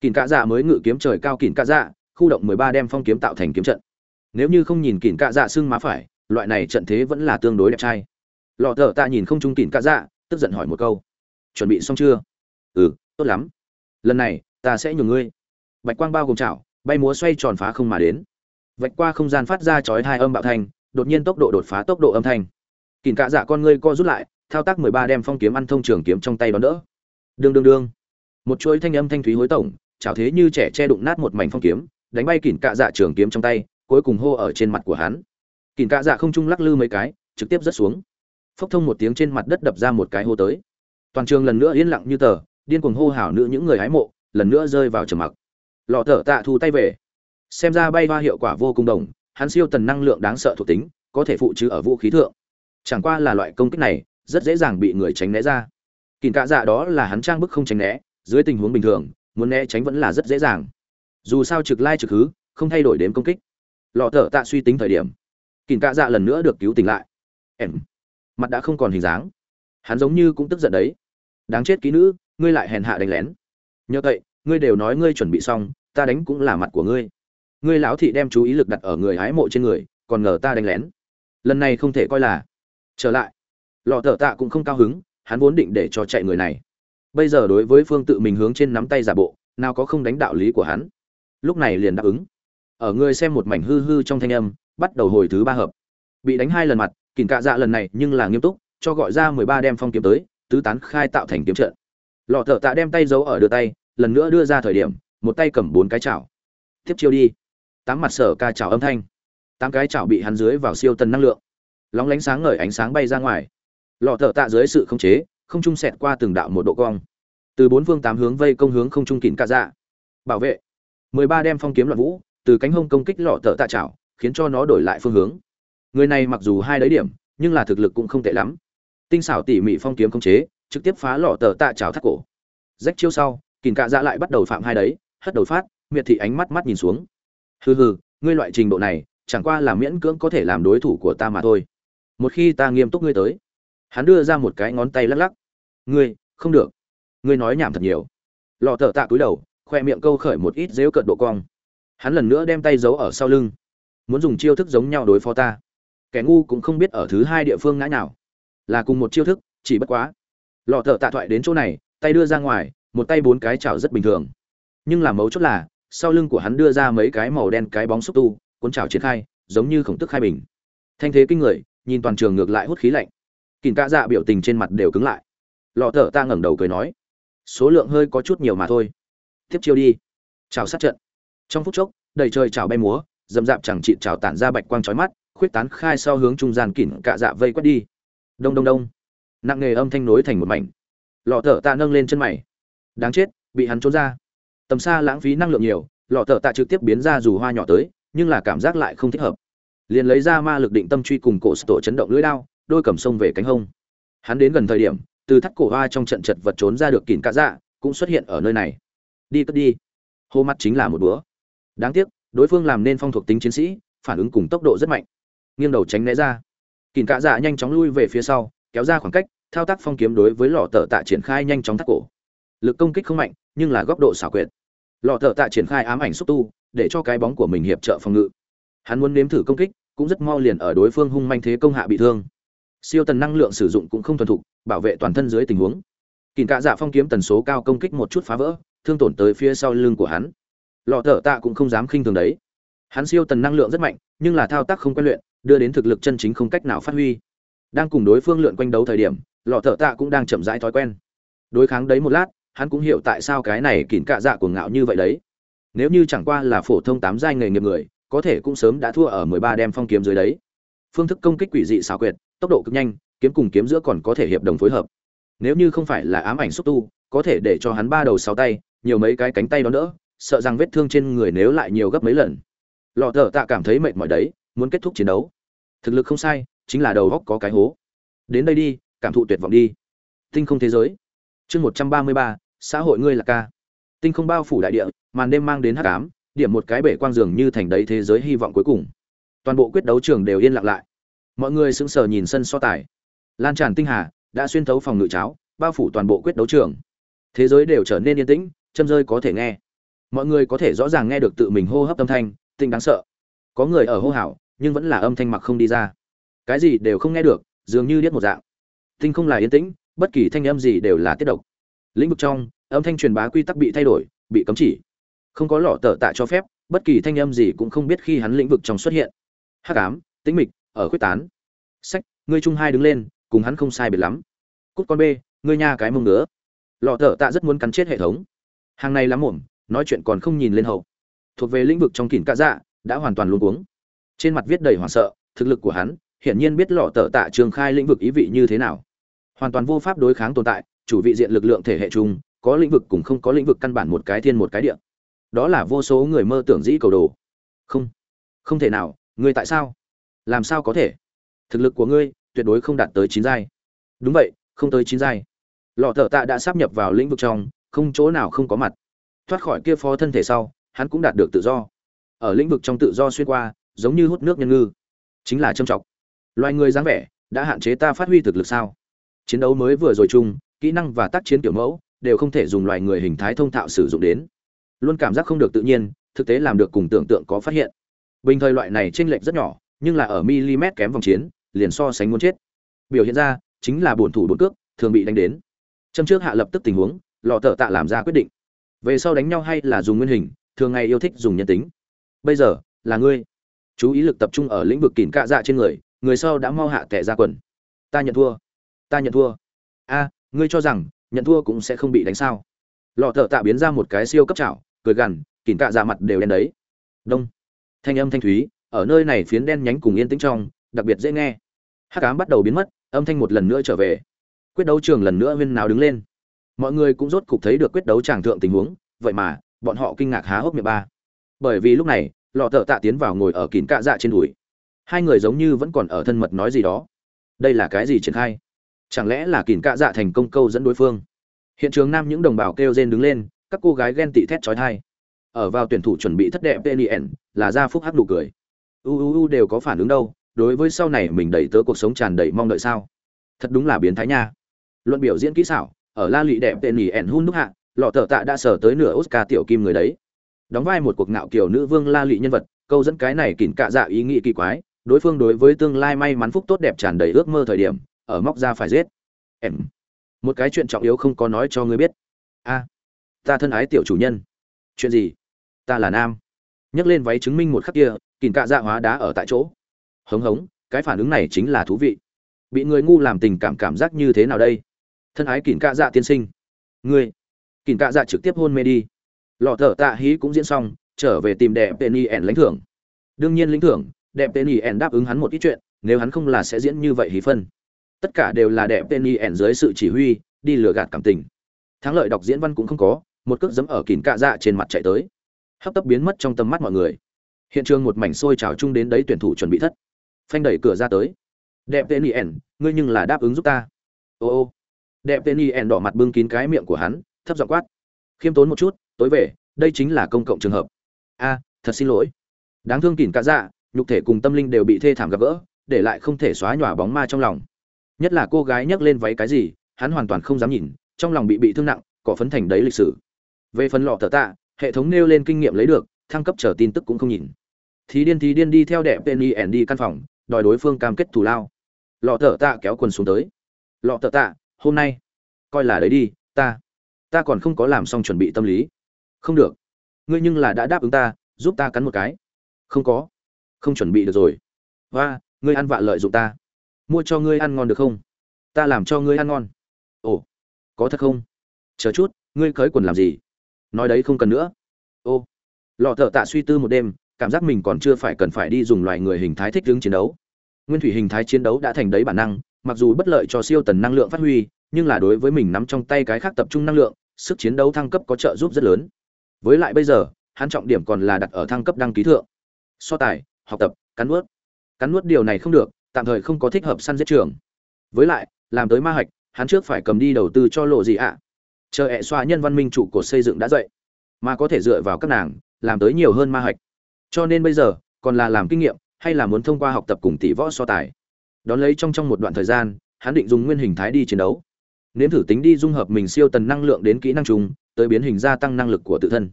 Kìn cạ dạ mới ngự kiếm trời cao kìn cạ dạ khu động mười ba đem phong kiếm tạo thành kiếm trận. Nếu như không nhìn kìn cạ dạ xưng má phải, loại này trận thế vẫn là tương đối đẹp trai. Lọ thở ta nhìn không trung kìn cạ dạ tức giận hỏi một câu. Chuẩn bị xong chưa? Ừ tốt lắm. Lần này, ta sẽ nhường ngươi. Bạch quang bao gồm chảo, bay múa xoay tròn phá không mà đến vạch qua không gian phát ra chói hai âm bạo thanh, đột nhiên tốc độ đột phá tốc độ âm thanh. Kìm cạ dạ con ngươi co rút lại, thao tác mười ba đem phong kiếm ăn thông trường kiếm trong tay đón đỡ. Đương đương đương. Một chuỗi thanh âm thanh thúy hối tổng, chảo thế như trẻ che đụng nát một mảnh phong kiếm, đánh bay kìm cạ dạ trường kiếm trong tay, cuối cùng hô ở trên mặt của hắn. Kìm cạ dạ không trung lắc lư mấy cái, trực tiếp rớt xuống. Phốc thông một tiếng trên mặt đất đập ra một cái hô tới. Toàn trường lần nữa yên lặng như tờ, điên cuồng hô hào nữ những người hái mộ, lần nữa rơi vào trầm mặc. Lọ thở tạ thu tay về xem ra bay hoa hiệu quả vô cùng đồng, hắn siêu tần năng lượng đáng sợ thuộc tính, có thể phụ trừ ở vũ khí thượng. Chẳng qua là loại công kích này, rất dễ dàng bị người tránh né ra. Kìm cạ dạ đó là hắn trang bức không tránh né, dưới tình huống bình thường, muốn né tránh vẫn là rất dễ dàng. Dù sao trực lai trực hứ, không thay đổi đếm công kích. Lọ thở tạ suy tính thời điểm kìm cạ dạ lần nữa được cứu tỉnh lại. Em, mặt đã không còn hình dáng. Hắn giống như cũng tức giận đấy. Đáng chết kỹ nữ, ngươi lại hèn hạ đánh lén. Nhờ vậy, ngươi đều nói ngươi chuẩn bị xong, ta đánh cũng là mặt của ngươi ngươi lão thị đem chú ý lực đặt ở người hái mộ trên người, còn ngờ ta đánh lén. Lần này không thể coi là. Trở lại. Lọ thở tạ cũng không cao hứng, hắn vốn định để cho chạy người này. Bây giờ đối với phương tự mình hướng trên nắm tay giả bộ, nào có không đánh đạo lý của hắn. Lúc này liền đáp ứng. Ở người xem một mảnh hư hư trong thanh âm, bắt đầu hồi thứ ba hợp. Bị đánh hai lần mặt kìm cạ dạ lần này nhưng là nghiêm túc, cho gọi ra mười ba đem phong kiếm tới, tứ tán khai tạo thành kiếm trận. Lọ thợ tạ đem tay giấu ở đưa tay, lần nữa đưa ra thời điểm, một tay cầm bốn cái chảo. Tiếp chiêu đi tám mặt sở ca chảo âm thanh. Tám cái chảo bị hắn dưới vào siêu tần năng lượng. Lóng lánh sáng ngời ánh sáng bay ra ngoài. Lọ thợ tạ dưới sự khống chế, không trung sẹt qua từng đạo một độ cong. Từ bốn phương tám hướng vây công hướng không trung kín cả dạ. Bảo vệ. Mười ba đem phong kiếm loạn vũ, từ cánh hông công kích lọ thợ tạ chảo, khiến cho nó đổi lại phương hướng. Người này mặc dù hai đấy điểm, nhưng là thực lực cũng không tệ lắm. Tinh xảo tỉ mỉ phong kiếm khống chế, trực tiếp phá lọ tờ tạ chảo thắt cổ. Rách chiêu sau, kín cạ dạ lại bắt đầu phạm hai đấy hất đầu phát, miệt thị ánh mắt mắt nhìn xuống hừ hừ, ngươi loại trình độ này, chẳng qua là miễn cưỡng có thể làm đối thủ của ta mà thôi. Một khi ta nghiêm túc ngươi tới, hắn đưa ra một cái ngón tay lắc lắc. Ngươi, không được. Ngươi nói nhảm thật nhiều. Lọ thợ tạ cúi đầu, khoe miệng câu khởi một ít dếu cận độ cong. Hắn lần nữa đem tay giấu ở sau lưng. Muốn dùng chiêu thức giống nhau đối phó ta. Kẻ ngu cũng không biết ở thứ hai địa phương ngã nào là cùng một chiêu thức, chỉ bất quá. Lọ thợ tạ thoại đến chỗ này, tay đưa ra ngoài, một tay bốn cái chảo rất bình thường. Nhưng làm mấu chốt là sau lưng của hắn đưa ra mấy cái màu đen cái bóng xúc tu, cuốn trào triển khai, giống như khổng tức khai bình. Thanh thế kinh người, nhìn toàn trường ngược lại hút khí lạnh. Kìm ca dạ biểu tình trên mặt đều cứng lại. Lọ thở ta ngẩng đầu cười nói, số lượng hơi có chút nhiều mà thôi. Tiếp chiêu đi. Chào sát trận. Trong phút chốc, đầy trời chào bay múa, dầm dạp chẳng chịt chào tản ra bạch quang chói mắt, khuyết tán khai sau hướng trung gian kỉn cạ dạ vây quét đi. Đông đông đông. Nặng nghề âm thanh nối thành một mảnh. Lọ thở ta nâng lên chân mày. Đáng chết, bị hắn trốn ra tầm xa lãng phí năng lượng nhiều, lọ thợ tạ trực tiếp biến ra dù hoa nhỏ tới, nhưng là cảm giác lại không thích hợp. Liền lấy ra ma lực định tâm truy cùng cổ tổ chấn động lưỡi đao, đôi cầm sông về cánh hông. Hắn đến gần thời điểm, từ thắt cổ hoa trong trận chật vật trốn ra được kỉn cá dạ cũng xuất hiện ở nơi này. Đi cất đi. Hô mắt chính là một búa đáng tiếc, đối phương làm nên phong thuộc tính chiến sĩ, phản ứng cùng tốc độ rất mạnh. Nghiêng đầu tránh né ra. Kìn cá dạ nhanh chóng lui về phía sau, kéo ra khoảng cách, thao tác phong kiếm đối với lò tờ tạ triển khai nhanh chóng thắt cổ. Lực công kích không mạnh, nhưng là góc độ xảo quyệt lò thợ tạ triển khai ám ảnh xúc tu, để cho cái bóng của mình hiệp trợ phòng ngự. Hắn muốn nếm thử công kích, cũng rất mau liền ở đối phương hung manh thế công hạ bị thương. Siêu tần năng lượng sử dụng cũng không thuần thục, bảo vệ toàn thân dưới tình huống. Kìm cạ dạ phong kiếm tần số cao công kích một chút phá vỡ, thương tổn tới phía sau lưng của hắn. Lọ thợ tạ cũng không dám khinh thường đấy. Hắn siêu tần năng lượng rất mạnh, nhưng là thao tác không quen luyện, đưa đến thực lực chân chính không cách nào phát huy. Đang cùng đối phương lượn quanh đấu thời điểm, lọ thợ tạ cũng đang chậm rãi thói quen. Đối kháng đấy một lát hắn cũng hiểu tại sao cái này kín cạ dạ của ngạo như vậy đấy. Nếu như chẳng qua là phổ thông tám giai nghề nghiệp người, có thể cũng sớm đã thua ở mười ba đem phong kiếm dưới đấy. Phương thức công kích quỷ dị xảo quyệt, tốc độ cực nhanh, kiếm cùng kiếm giữa còn có thể hiệp đồng phối hợp. Nếu như không phải là ám ảnh xúc tu, có thể để cho hắn ba đầu sáu tay, nhiều mấy cái cánh tay đó nữa, sợ rằng vết thương trên người nếu lại nhiều gấp mấy lần. Lọ thợ tạ cảm thấy mệt mỏi đấy, muốn kết thúc chiến đấu. Thực lực không sai, chính là đầu góc có cái hố. Đến đây đi, cảm thụ tuyệt vọng đi. Tinh không thế giới chương một trăm ba mươi ba, xã hội ngươi là ca. Tinh không bao phủ đại địa, màn đêm mang đến hắc ám, điểm một cái bể quang dường như thành đấy thế giới hy vọng cuối cùng. Toàn bộ quyết đấu trường đều yên lặng lại. Mọi người sững sờ nhìn sân so tài. Lan tràn tinh hà, đã xuyên thấu phòng ngự cháo, bao phủ toàn bộ quyết đấu trường. Thế giới đều trở nên yên tĩnh, châm rơi có thể nghe. Mọi người có thể rõ ràng nghe được tự mình hô hấp âm thanh, tinh đáng sợ. Có người ở hô hào, nhưng vẫn là âm thanh mặc không đi ra. Cái gì đều không nghe được, dường như điếc một dạng. Tinh không là yên tĩnh bất kỳ thanh âm gì đều là tiết độc. Lĩnh vực trong, âm thanh truyền bá quy tắc bị thay đổi, bị cấm chỉ. Không có lọ tờ tạ cho phép, bất kỳ thanh âm gì cũng không biết khi hắn lĩnh vực trong xuất hiện. Hắc ám, tĩnh mịch, ở quyết tán. Sách, ngươi trung hai đứng lên, cùng hắn không sai biệt lắm. Cút con b ngươi nha cái mông nữa lọ tờ tạ rất muốn cắn chết hệ thống. Hàng này lắm muộn, nói chuyện còn không nhìn lên hậu. Thuộc về lĩnh vực trong kỉn cạ dạ đã hoàn toàn luôn cuống. Trên mặt viết đầy hoảng sợ, thực lực của hắn, hiển nhiên biết lọ tờ tạ trường khai lĩnh vực ý vị như thế nào hoàn toàn vô pháp đối kháng tồn tại, chủ vị diện lực lượng thể hệ chung, có lĩnh vực cùng không có lĩnh vực căn bản một cái thiên một cái địa. Đó là vô số người mơ tưởng dĩ cầu đồ. Không không thể nào, ngươi tại sao? Làm sao có thể? Thực lực của ngươi tuyệt đối không đạt tới chín giai. Đúng vậy, không tới chín giai. Lọ thợ tạ đã sắp nhập vào lĩnh vực trong, không chỗ nào không có mặt. Thoát khỏi kia phó thân thể sau, hắn cũng đạt được tự do. Ở lĩnh vực trong tự do xuyên qua, giống như hút nước nhân ngư. Chính là trâm trọng loài người dáng vẻ, đã hạn chế ta phát huy thực lực sao? Chiến đấu mới vừa rồi chung, kỹ năng và tác chiến kiểu mẫu đều không thể dùng loài người hình thái thông thạo sử dụng đến. Luôn cảm giác không được tự nhiên, thực tế làm được cùng tưởng tượng có phát hiện. Bình thời loại này chênh lệch rất nhỏ, nhưng là ở mm kém vòng chiến, liền so sánh muốn chết. Biểu hiện ra, chính là bổn thủ bổn cước, thường bị đánh đến. Châm trước hạ lập tức tình huống, lọ tợ tạ làm ra quyết định. Về sau đánh nhau hay là dùng nguyên hình, thường ngày yêu thích dùng nhân tính. Bây giờ, là ngươi. Chú ý lực tập trung ở lĩnh vực kỉn cạ dạ trên người người sau đã mau hạ tệ ra quần. Ta nhận thua ta nhận thua. A, ngươi cho rằng, nhận thua cũng sẽ không bị đánh sao? Lọ thợ tạ biến ra một cái siêu cấp chảo, cười gằn kìm cạ dạ mặt đều đen đấy. Đông. Thanh âm thanh thúy, ở nơi này phiến đen nhánh cùng yên tĩnh trong, đặc biệt dễ nghe. Hắc ám bắt đầu biến mất, âm thanh một lần nữa trở về. Quyết đấu trường lần nữa huyên nào đứng lên. Mọi người cũng rốt cục thấy được quyết đấu tràng thượng tình huống, vậy mà, bọn họ kinh ngạc há hốc miệng ba. Bởi vì lúc này, lọ thợ tạ tiến vào ngồi ở kín cạ dạ trên đùi. Hai người giống như vẫn còn ở thân mật nói gì đó. Đây là cái gì triển khai? Chẳng lẽ là kín cạ dạ thành công câu dẫn đối phương? Hiện trường nam những đồng bào kêu rên đứng lên, các cô gái ghen tị thét trói thai ở vào tuyển thủ chuẩn bị thất đẹp pnn là gia phúc hắc nụ cười. U u u đều có phản ứng đâu, đối với sau này mình đẩy tớ cuộc sống tràn đầy mong đợi sao? Thật đúng là biến thái nha. Luận biểu diễn kỹ xảo, ở la lụy đẹp tên ẻn hun đúc hạ, lọ thợ tạ đã sở tới nửa oscar tiểu kim người đấy. Đóng vai một cuộc ngạo kiểu nữ vương la lụy nhân vật, câu dẫn cái này kìn cạ dạ ý nghĩ kỳ quái, đối phương đối với tương lai may mắn phúc tốt đẹp tràn đầy ước mơ thời điểm ở móc ra phải giết. Em, một cái chuyện trọng yếu không có nói cho ngươi biết. A, ta thân ái tiểu chủ nhân. Chuyện gì? Ta là nam. Nhấc lên váy chứng minh một khắc kia, kỉn cạ dạ hóa đá ở tại chỗ. Hống hống, cái phản ứng này chính là thú vị. Bị người ngu làm tình cảm cảm giác như thế nào đây? Thân ái kỉn cạ dạ tiên sinh. Ngươi, kỉn cạ dạ trực tiếp hôn mê đi. Lọ thở tạ hí cũng diễn xong, trở về tìm đẹp penny ẻn lãnh thưởng. Đương nhiên lãnh thưởng, đẹp penny ẻn đáp ứng hắn một ít chuyện, nếu hắn không là sẽ diễn như vậy hí phân tất cả đều là đẹp penny ẻn dưới sự chỉ huy, đi lừa gạt cảm tình. Thắng lợi đọc diễn văn cũng không có, một cước dẫm ở kín cạ dạ trên mặt chạy tới. Hấp tấp biến mất trong tầm mắt mọi người. Hiện trường một mảnh xôi trào chung đến đấy tuyển thủ chuẩn bị thất. Phanh đẩy cửa ra tới. Đẹp tên ẻn ngươi nhưng là đáp ứng giúp ta. Ô ô. Đẹp tên ẻn đỏ mặt bưng kín cái miệng của hắn, thấp giọng quát. Khiêm tốn một chút, tối về, đây chính là công cộng trường hợp. A, thật xin lỗi. Đáng thương kỉn cả dạ nhục thể cùng tâm linh đều bị thê thảm gặp gỡ, để lại không thể xóa nhòa bóng ma trong lòng nhất là cô gái nhấc lên váy cái gì, hắn hoàn toàn không dám nhìn, trong lòng bị bị thương nặng cỏ phấn thành đấy lịch sử. Về phần lọ thợ tạ, hệ thống nêu lên kinh nghiệm lấy được, thăng cấp chờ tin tức cũng không nhìn. Thì điên thì điên đi theo đẹp penny ẻn đi căn phòng, đòi đối phương cam kết thù lao. Lọ thợ tạ kéo quần xuống tới. Lọ thợ tạ, hôm nay, coi là đấy đi, ta ta còn không có làm xong chuẩn bị tâm lý. Không được. Ngươi nhưng là đã đáp ứng ta, giúp ta cắn một cái. Không có. Không chuẩn bị được rồi. Và ngươi ăn vạ lợi dụng ta mua cho ngươi ăn ngon được không? Ta làm cho ngươi ăn ngon. Ồ, có thật không? Chờ chút, ngươi cởi quần làm gì? Nói đấy không cần nữa. Ô, lọ thợ tạ suy tư một đêm, cảm giác mình còn chưa phải cần phải đi dùng loài người hình thái thích ứng chiến đấu. Nguyên thủy hình thái chiến đấu đã thành đấy bản năng, mặc dù bất lợi cho siêu tần năng lượng phát huy, nhưng là đối với mình nắm trong tay cái khác tập trung năng lượng, sức chiến đấu thăng cấp có trợ giúp rất lớn. Với lại bây giờ, hắn trọng điểm còn là đặt ở thăng cấp đăng ký thượng. So tài, học tập, cắn nuốt. Cắn nuốt điều này không được tạm thời không có thích hợp săn giết trường. Với lại, làm tới ma hạch, hắn trước phải cầm đi đầu tư cho lộ gì ạ? Chờ hệ xoa nhân văn minh trụ cột xây dựng đã dậy, mà có thể dựa vào các nàng, làm tới nhiều hơn ma hạch. Cho nên bây giờ, còn là làm kinh nghiệm, hay là muốn thông qua học tập cùng tỷ võ so tài. Đón lấy trong trong một đoạn thời gian, hắn định dùng nguyên hình thái đi chiến đấu. Nếm thử tính đi dung hợp mình siêu tần năng lượng đến kỹ năng chung, tới biến hình gia tăng năng lực của tự thân.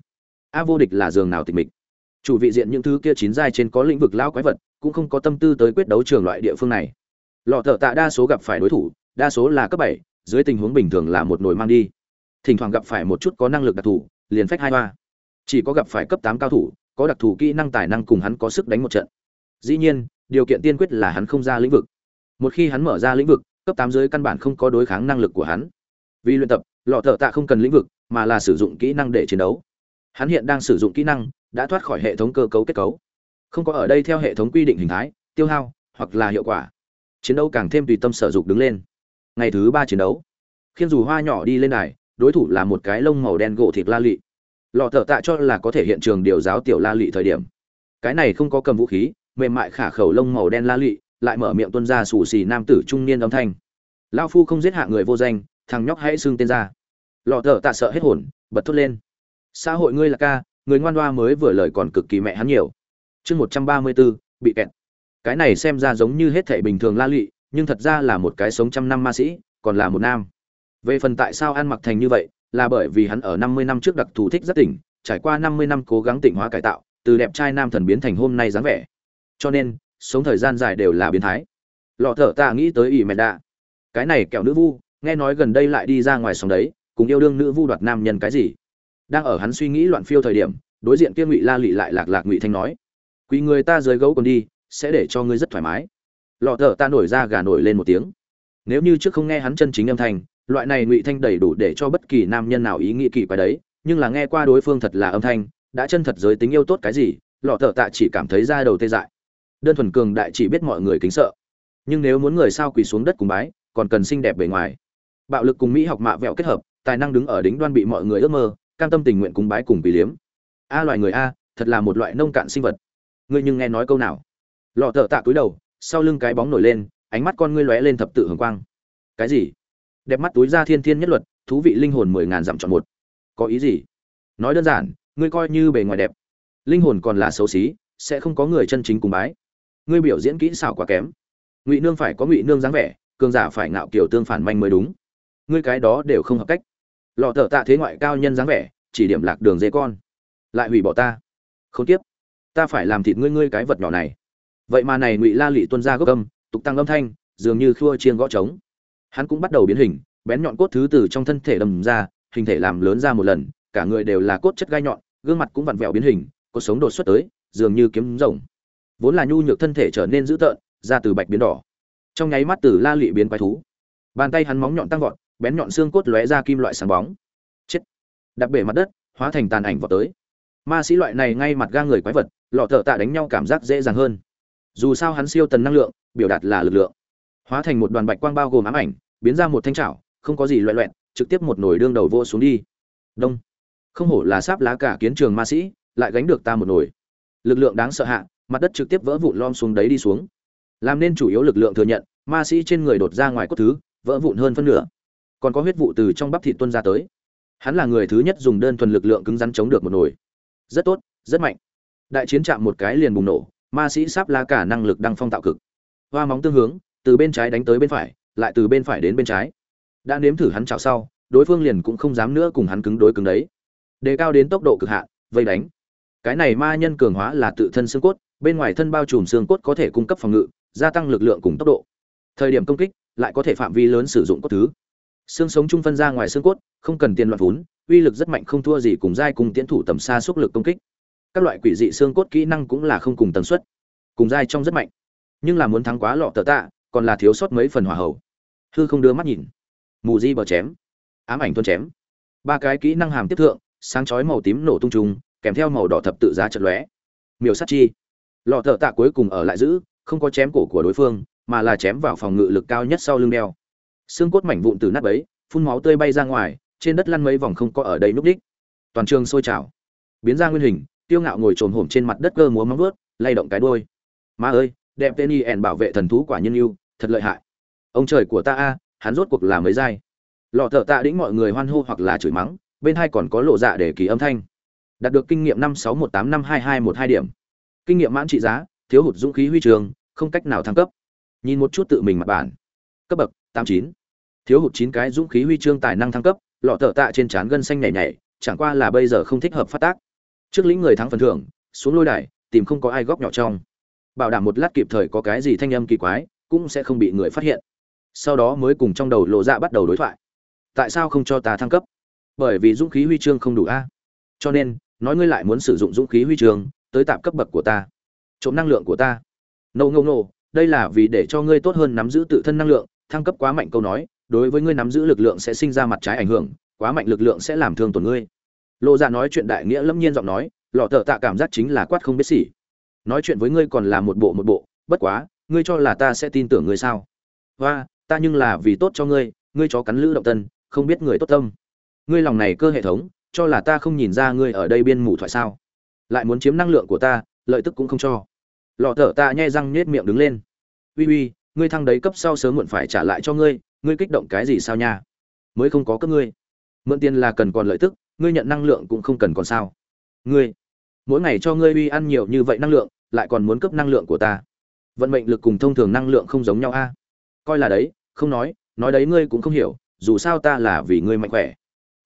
A vô địch là giường nào tịch mịch? Chủ vị diện những thứ kia chín giai trên có lĩnh vực lão quái vật, cũng không có tâm tư tới quyết đấu trường loại địa phương này. Lọ thợ tạ đa số gặp phải đối thủ, đa số là cấp bảy, dưới tình huống bình thường là một nồi mang đi. Thỉnh thoảng gặp phải một chút có năng lực đặc thù, liền phách hai hoa chỉ có gặp phải cấp tám cao thủ, có đặc thù kỹ năng tài năng cùng hắn có sức đánh một trận. Dĩ nhiên, điều kiện tiên quyết là hắn không ra lĩnh vực. Một khi hắn mở ra lĩnh vực, cấp tám dưới căn bản không có đối kháng năng lực của hắn. Vì luyện tập, lọ thợ tạ không cần lĩnh vực, mà là sử dụng kỹ năng để chiến đấu. Hắn hiện đang sử dụng kỹ năng đã thoát khỏi hệ thống cơ cấu kết cấu. Không có ở đây theo hệ thống quy định hình thái, tiêu hao, hoặc là hiệu quả. Chiến đấu càng thêm tùy tâm sở dụng đứng lên. Ngày thứ ba chiến đấu. Khiên dù hoa nhỏ đi lên này đối thủ là một cái lông màu đen gỗ thịt la lị. Lọ thợ tạ cho là có thể hiện trường điều giáo tiểu la lị thời điểm. Cái này không có cầm vũ khí, mềm mại khả khẩu lông màu đen la lị, lại mở miệng tuân ra xù xì nam tử trung niên âm thanh. Lao phu không giết hạ người vô danh, thằng nhóc hãy xưng tên ra. Lọ thợ tạ sợ hết hồn, bật thốt lên. Xã hội ngươi là ca người ngoan hoa mới vừa lời còn cực kỳ mẹ hắn nhiều. Chương một trăm ba mươi bốn bị kẹt. Cái này xem ra giống như hết thể bình thường la lụy, nhưng thật ra là một cái sống trăm năm ma sĩ còn là một nam. Về phần tại sao ăn mặc thành như vậy là bởi vì hắn ở năm mươi năm trước đặc thù thích rất tỉnh trải qua năm mươi năm cố gắng tỉnh hóa cải tạo từ đẹp trai nam thần biến thành hôm nay dáng vẻ. Cho nên sống thời gian dài đều là biến thái. Lọ thở ta nghĩ tới ỷ mẹ đạ. Cái này kẹo nữ vu nghe nói gần đây lại đi ra ngoài sống đấy cùng yêu đương nữ vu đoạt nam nhân cái gì? Đang ở hắn suy nghĩ loạn phiêu thời điểm, đối diện kia ngụy la lị lại lạc lạc ngụy thanh nói, quỳ người ta dưới gấu còn đi, sẽ để cho ngươi rất thoải mái. Lọ thở ta nổi ra gà nổi lên một tiếng. Nếu như trước không nghe hắn chân chính âm thanh, loại này ngụy thanh đầy đủ để cho bất kỳ nam nhân nào ý nghĩ kỳ quái đấy, nhưng là nghe qua đối phương thật là âm thanh, đã chân thật giới tính yêu tốt cái gì, lọ thở tạ chỉ cảm thấy da đầu tê dại. Đơn thuần cường đại chỉ biết mọi người kính sợ. Nhưng nếu muốn người sao quỳ xuống đất cùng bái, còn cần xinh đẹp bề ngoài. Bạo lực cùng mỹ học mạ vẹo kết hợp, tài năng đứng ở đỉnh đoan bị mọi người ước mơ cam tâm tình nguyện cùng bái cùng bì liếm. A loài người a, thật là một loại nông cạn sinh vật. Ngươi nhưng nghe nói câu nào? Lọ thợ tạ cúi đầu, sau lưng cái bóng nổi lên, ánh mắt con ngươi lóe lên thập tự hưởng quang. Cái gì? Đẹp mắt túi ra thiên thiên nhất luật, thú vị linh hồn mười ngàn dặm chọn một. Có ý gì? Nói đơn giản, ngươi coi như bề ngoài đẹp. Linh hồn còn là xấu xí, sẽ không có người chân chính cùng bái. Ngươi biểu diễn kỹ xảo quá kém. Ngụy nương phải có ngụy nương dáng vẻ, cường giả phải ngạo kiểu tương phản manh mới đúng. Ngươi cái đó đều không hợp cách lọ thợ tạ thế ngoại cao nhân dáng vẻ, chỉ điểm lạc đường dê con. Lại hủy bỏ ta. Không tiếp ta phải làm thịt ngươi ngươi cái vật nhỏ này. Vậy mà này ngụy la lị tuân ra gốc âm, tục tăng âm thanh, dường như khua chiên gõ trống. Hắn cũng bắt đầu biến hình, bén nhọn cốt thứ từ trong thân thể đầm ra, hình thể làm lớn ra một lần, cả người đều là cốt chất gai nhọn, gương mặt cũng vặn vẹo biến hình cuộc sống đột xuất tới, dường như kiếm rồng. Vốn là nhu nhược thân thể trở nên dữ tợn ra từ bạch biến đỏ. Trong nháy mắt từ la lị biến quái thú. Bàn tay hắn móng nhọn tăng vọt bén nhọn xương cốt lóe ra kim loại sáng bóng. Chết. Đập bể mặt đất hóa thành tàn ảnh vọt tới. Ma sĩ loại này ngay mặt ga người quái vật lọ thợ tạ đánh nhau cảm giác dễ dàng hơn. Dù sao hắn siêu tần năng lượng biểu đạt là lực lượng. Hóa thành một đoàn bạch quang bao gồm ám ảnh biến ra một thanh trảo không có gì loẹ loẹt, trực tiếp một nồi đương đầu vô xuống đi. Đông. Không hổ là sáp lá cả kiến trường ma sĩ lại gánh được ta một nồi. Lực lượng đáng sợ hạ mặt đất trực tiếp vỡ vụn lom xuống đấy đi xuống. Làm nên chủ yếu lực lượng thừa nhận ma sĩ trên người đột ra ngoài cốt thứ vỡ vụn hơn phân nửa còn có huyết vụ từ trong bắp thịt tuân ra tới. Hắn là người thứ nhất dùng đơn thuần lực lượng cứng rắn chống được một nồi. Rất tốt, rất mạnh. Đại chiến chạm một cái liền bùng nổ, ma sĩ sáp la cả năng lực đăng phong tạo cực. Hoa móng tương hướng, từ bên trái đánh tới bên phải, lại từ bên phải đến bên trái. Đã nếm thử hắn chảo sau, đối phương liền cũng không dám nữa cùng hắn cứng đối cứng đấy. Đề cao đến tốc độ cực hạn, vây đánh. Cái này ma nhân cường hóa là tự thân xương cốt, bên ngoài thân bao trùm xương cốt có thể cung cấp phòng ngự, gia tăng lực lượng cùng tốc độ. Thời điểm công kích, lại có thể phạm vi lớn sử dụng cốt thứ xương sống trung phân ra ngoài xương cốt, không cần tiền loạn vốn, uy lực rất mạnh không thua gì cùng giai cùng tiến thủ tầm xa xúc lực công kích. Các loại quỷ dị xương cốt kỹ năng cũng là không cùng tần suất, cùng giai trong rất mạnh. Nhưng là muốn thắng quá lọ tờ tạ, còn là thiếu sót mấy phần hỏa hậu hư không đưa mắt nhìn. Mù di bờ chém. Ám ảnh tuân chém. Ba cái kỹ năng hàm tiếp thượng, sáng chói màu tím nổ tung trùng, kèm theo màu đỏ thập tự giá trận lóe. Miêu sát chi. Lọ thợ tạ cuối cùng ở lại giữ, không có chém cổ của đối phương, mà là chém vào phòng ngự lực cao nhất sau lưng đeo xương cốt mảnh vụn từ nát ấy phun máu tươi bay ra ngoài trên đất lăn mấy vòng không có ở đây núp đích. Toàn trường sôi trào. Biến ra nguyên hình tiêu ngạo ngồi trồm hổm trên mặt đất cơ múa móng vớt, lay động cái đuôi. ma ơi đẹp tên y ẻn bảo vệ thần thú quả nhân yêu thật lợi hại. Ông trời của ta a hắn rốt cuộc là mấy dai. lọ thợ tạ đĩnh mọi người hoan hô hoặc là chửi mắng bên hai còn có lộ dạ để kỳ âm thanh. Đạt được kinh nghiệm năm sáu một tám năm hai hai một hai điểm. Kinh nghiệm mãn trị giá thiếu hụt dũng khí huy trường không cách nào thăng cấp. Nhìn một chút tự mình mặt bản. Cấp bậc tám chín. Thiếu hụt chín cái dũng khí huy chương tài năng thăng cấp, lọ thợ tạ trên trán gân xanh nhảy nhảy, chẳng qua là bây giờ không thích hợp phát tác. Trước lĩnh người thắng phần thưởng, xuống lôi đài, tìm không có ai góc nhỏ trong. Bảo đảm một lát kịp thời có cái gì thanh âm kỳ quái, cũng sẽ không bị người phát hiện. Sau đó mới cùng trong đầu lộ dạ bắt đầu đối thoại. Tại sao không cho ta thăng cấp? Bởi vì dũng khí huy chương không đủ a. Cho nên, nói ngươi lại muốn sử dụng dũng khí huy chương, tới tạm cấp bậc của ta. Trộm năng lượng của ta. No no no đây là vì để cho ngươi tốt hơn nắm giữ tự thân năng lượng thăng cấp quá mạnh câu nói, đối với ngươi nắm giữ lực lượng sẽ sinh ra mặt trái ảnh hưởng, quá mạnh lực lượng sẽ làm thương tổn ngươi. Lộ dạ nói chuyện đại nghĩa lâm nhiên giọng nói, lọ thợ tạ cảm giác chính là quát không biết xỉ. Nói chuyện với ngươi còn là một bộ một bộ, bất quá, ngươi cho là ta sẽ tin tưởng ngươi sao? Và ta nhưng là vì tốt cho ngươi ngươi chó cắn lữ động tân không biết người tốt tâm. Ngươi lòng này cơ hệ thống, cho là ta không nhìn ra ngươi ở đây biên mù thoại sao? Lại muốn chiếm năng lượng của ta, lợi tức cũng không cho. Lọ thở ta nhai răng nhết miệng đứng lên. Uy uy ngươi thăng đấy cấp sau sớm muộn phải trả lại cho ngươi ngươi kích động cái gì sao nha? Mới không có cấp ngươi. Mượn tiền là cần còn lợi tức, ngươi nhận năng lượng cũng không cần còn sao. Ngươi, mỗi ngày cho ngươi uy ăn nhiều như vậy năng lượng, lại còn muốn cấp năng lượng của ta. Vận mệnh lực cùng thông thường năng lượng không giống nhau a. Coi là đấy, không nói nói đấy ngươi cũng không hiểu, dù sao ta là vì ngươi mạnh khỏe.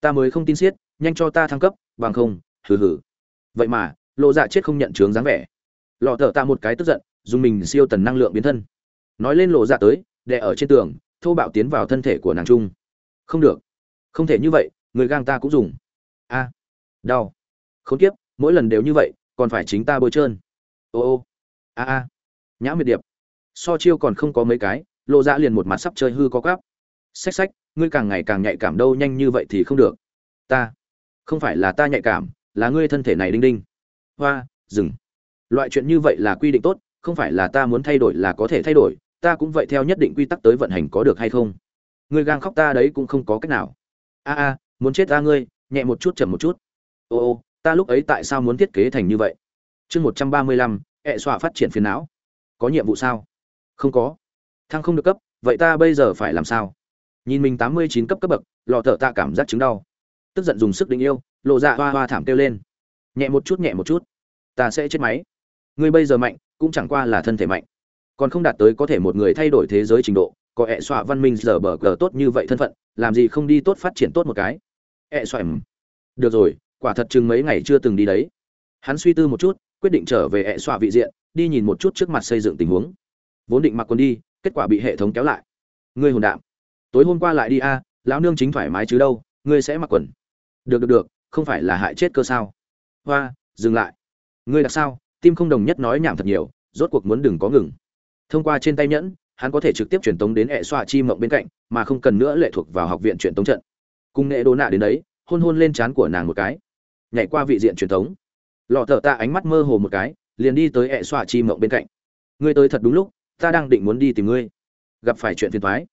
Ta mới không tin xiết, nhanh cho ta thăng cấp, bằng không, hừ hừ. Vậy mà lộ dạ chết không nhận chướng dáng vẻ. Lọ thợ ta một cái tức giận, dùng mình siêu tần năng lượng biến thân nói lên lộ dạ tới, đè ở trên tường, thô bạo tiến vào thân thể của nàng trung. Không được. Không thể như vậy, người gang ta cũng dùng. A. À. Đau. Không tiếp mỗi lần đều như vậy, còn phải chính ta bôi trơn. Ô ô. A a. Nhã miệt điệp. So chiêu còn không có mấy cái, lộ dạ liền một mặt sắp chơi hư có cắp xách xách, ngươi càng ngày càng nhạy cảm đâu, nhanh như vậy thì không được. Ta. Không phải là ta nhạy cảm, là ngươi thân thể này đinh đinh. Hoa, dừng. Loại chuyện như vậy là quy định tốt, không phải là ta muốn thay đổi là có thể thay đổi ta cũng vậy theo nhất định quy tắc tới vận hành có được hay không? Ngươi gang khóc ta đấy cũng không có cách nào. A a, muốn chết ta ngươi, nhẹ một chút chậm một chút. Ô ô, ta lúc ấy tại sao muốn thiết kế thành như vậy? Chương một trăm ba mươi lăm, ẹ xoa phát triển phiền não. Có nhiệm vụ sao? Không có. Thăng không được cấp, vậy ta bây giờ phải làm sao? Nhìn mình tám mươi chín cấp cấp bậc lò thở ta cảm giác chứng đau. Tức giận dùng sức định yêu, lộ ra hoa hoa thảm kêu lên. Nhẹ một chút, nhẹ một chút. Ta sẽ chết máy. Ngươi bây giờ mạnh, cũng chẳng qua là thân thể mạnh còn không đạt tới có thể một người thay đổi thế giới trình độ, có hệ xoa văn minh giờ bờ cờ tốt như vậy thân phận, làm gì không đi tốt phát triển tốt một cái. Ẹ xoa được rồi, quả thật chừng mấy ngày chưa từng đi đấy. Hắn suy tư một chút, quyết định trở về hệ xoa vị diện, đi nhìn một chút trước mặt xây dựng tình huống. Vốn định mặc quần đi, kết quả bị hệ thống kéo lại. Ngươi hồn đạm. Tối hôm qua lại đi a, lão nương chính thoải mái chứ đâu, ngươi sẽ mặc quần. Được được được, không phải là hại chết cơ sao? Hoa, dừng lại. Ngươi đặc sao, tim không đồng nhất nói nhảm thật nhiều, rốt cuộc muốn đừng có ngừng thông qua trên tay nhẫn, hắn có thể trực tiếp truyền tống đến hệ xoa chi mộng bên cạnh, mà không cần nữa lệ thuộc vào học viện truyền tống trận. Cùng nghệ đô nạ đến đấy, hôn hôn lên trán của nàng một cái. Nhảy qua vị diện truyền tống. Lọ thợ ta ánh mắt mơ hồ một cái, liền đi tới hệ xoa chi mộng bên cạnh. Ngươi tới thật đúng lúc, ta đang định muốn đi tìm ngươi. Gặp phải chuyện phiền thoái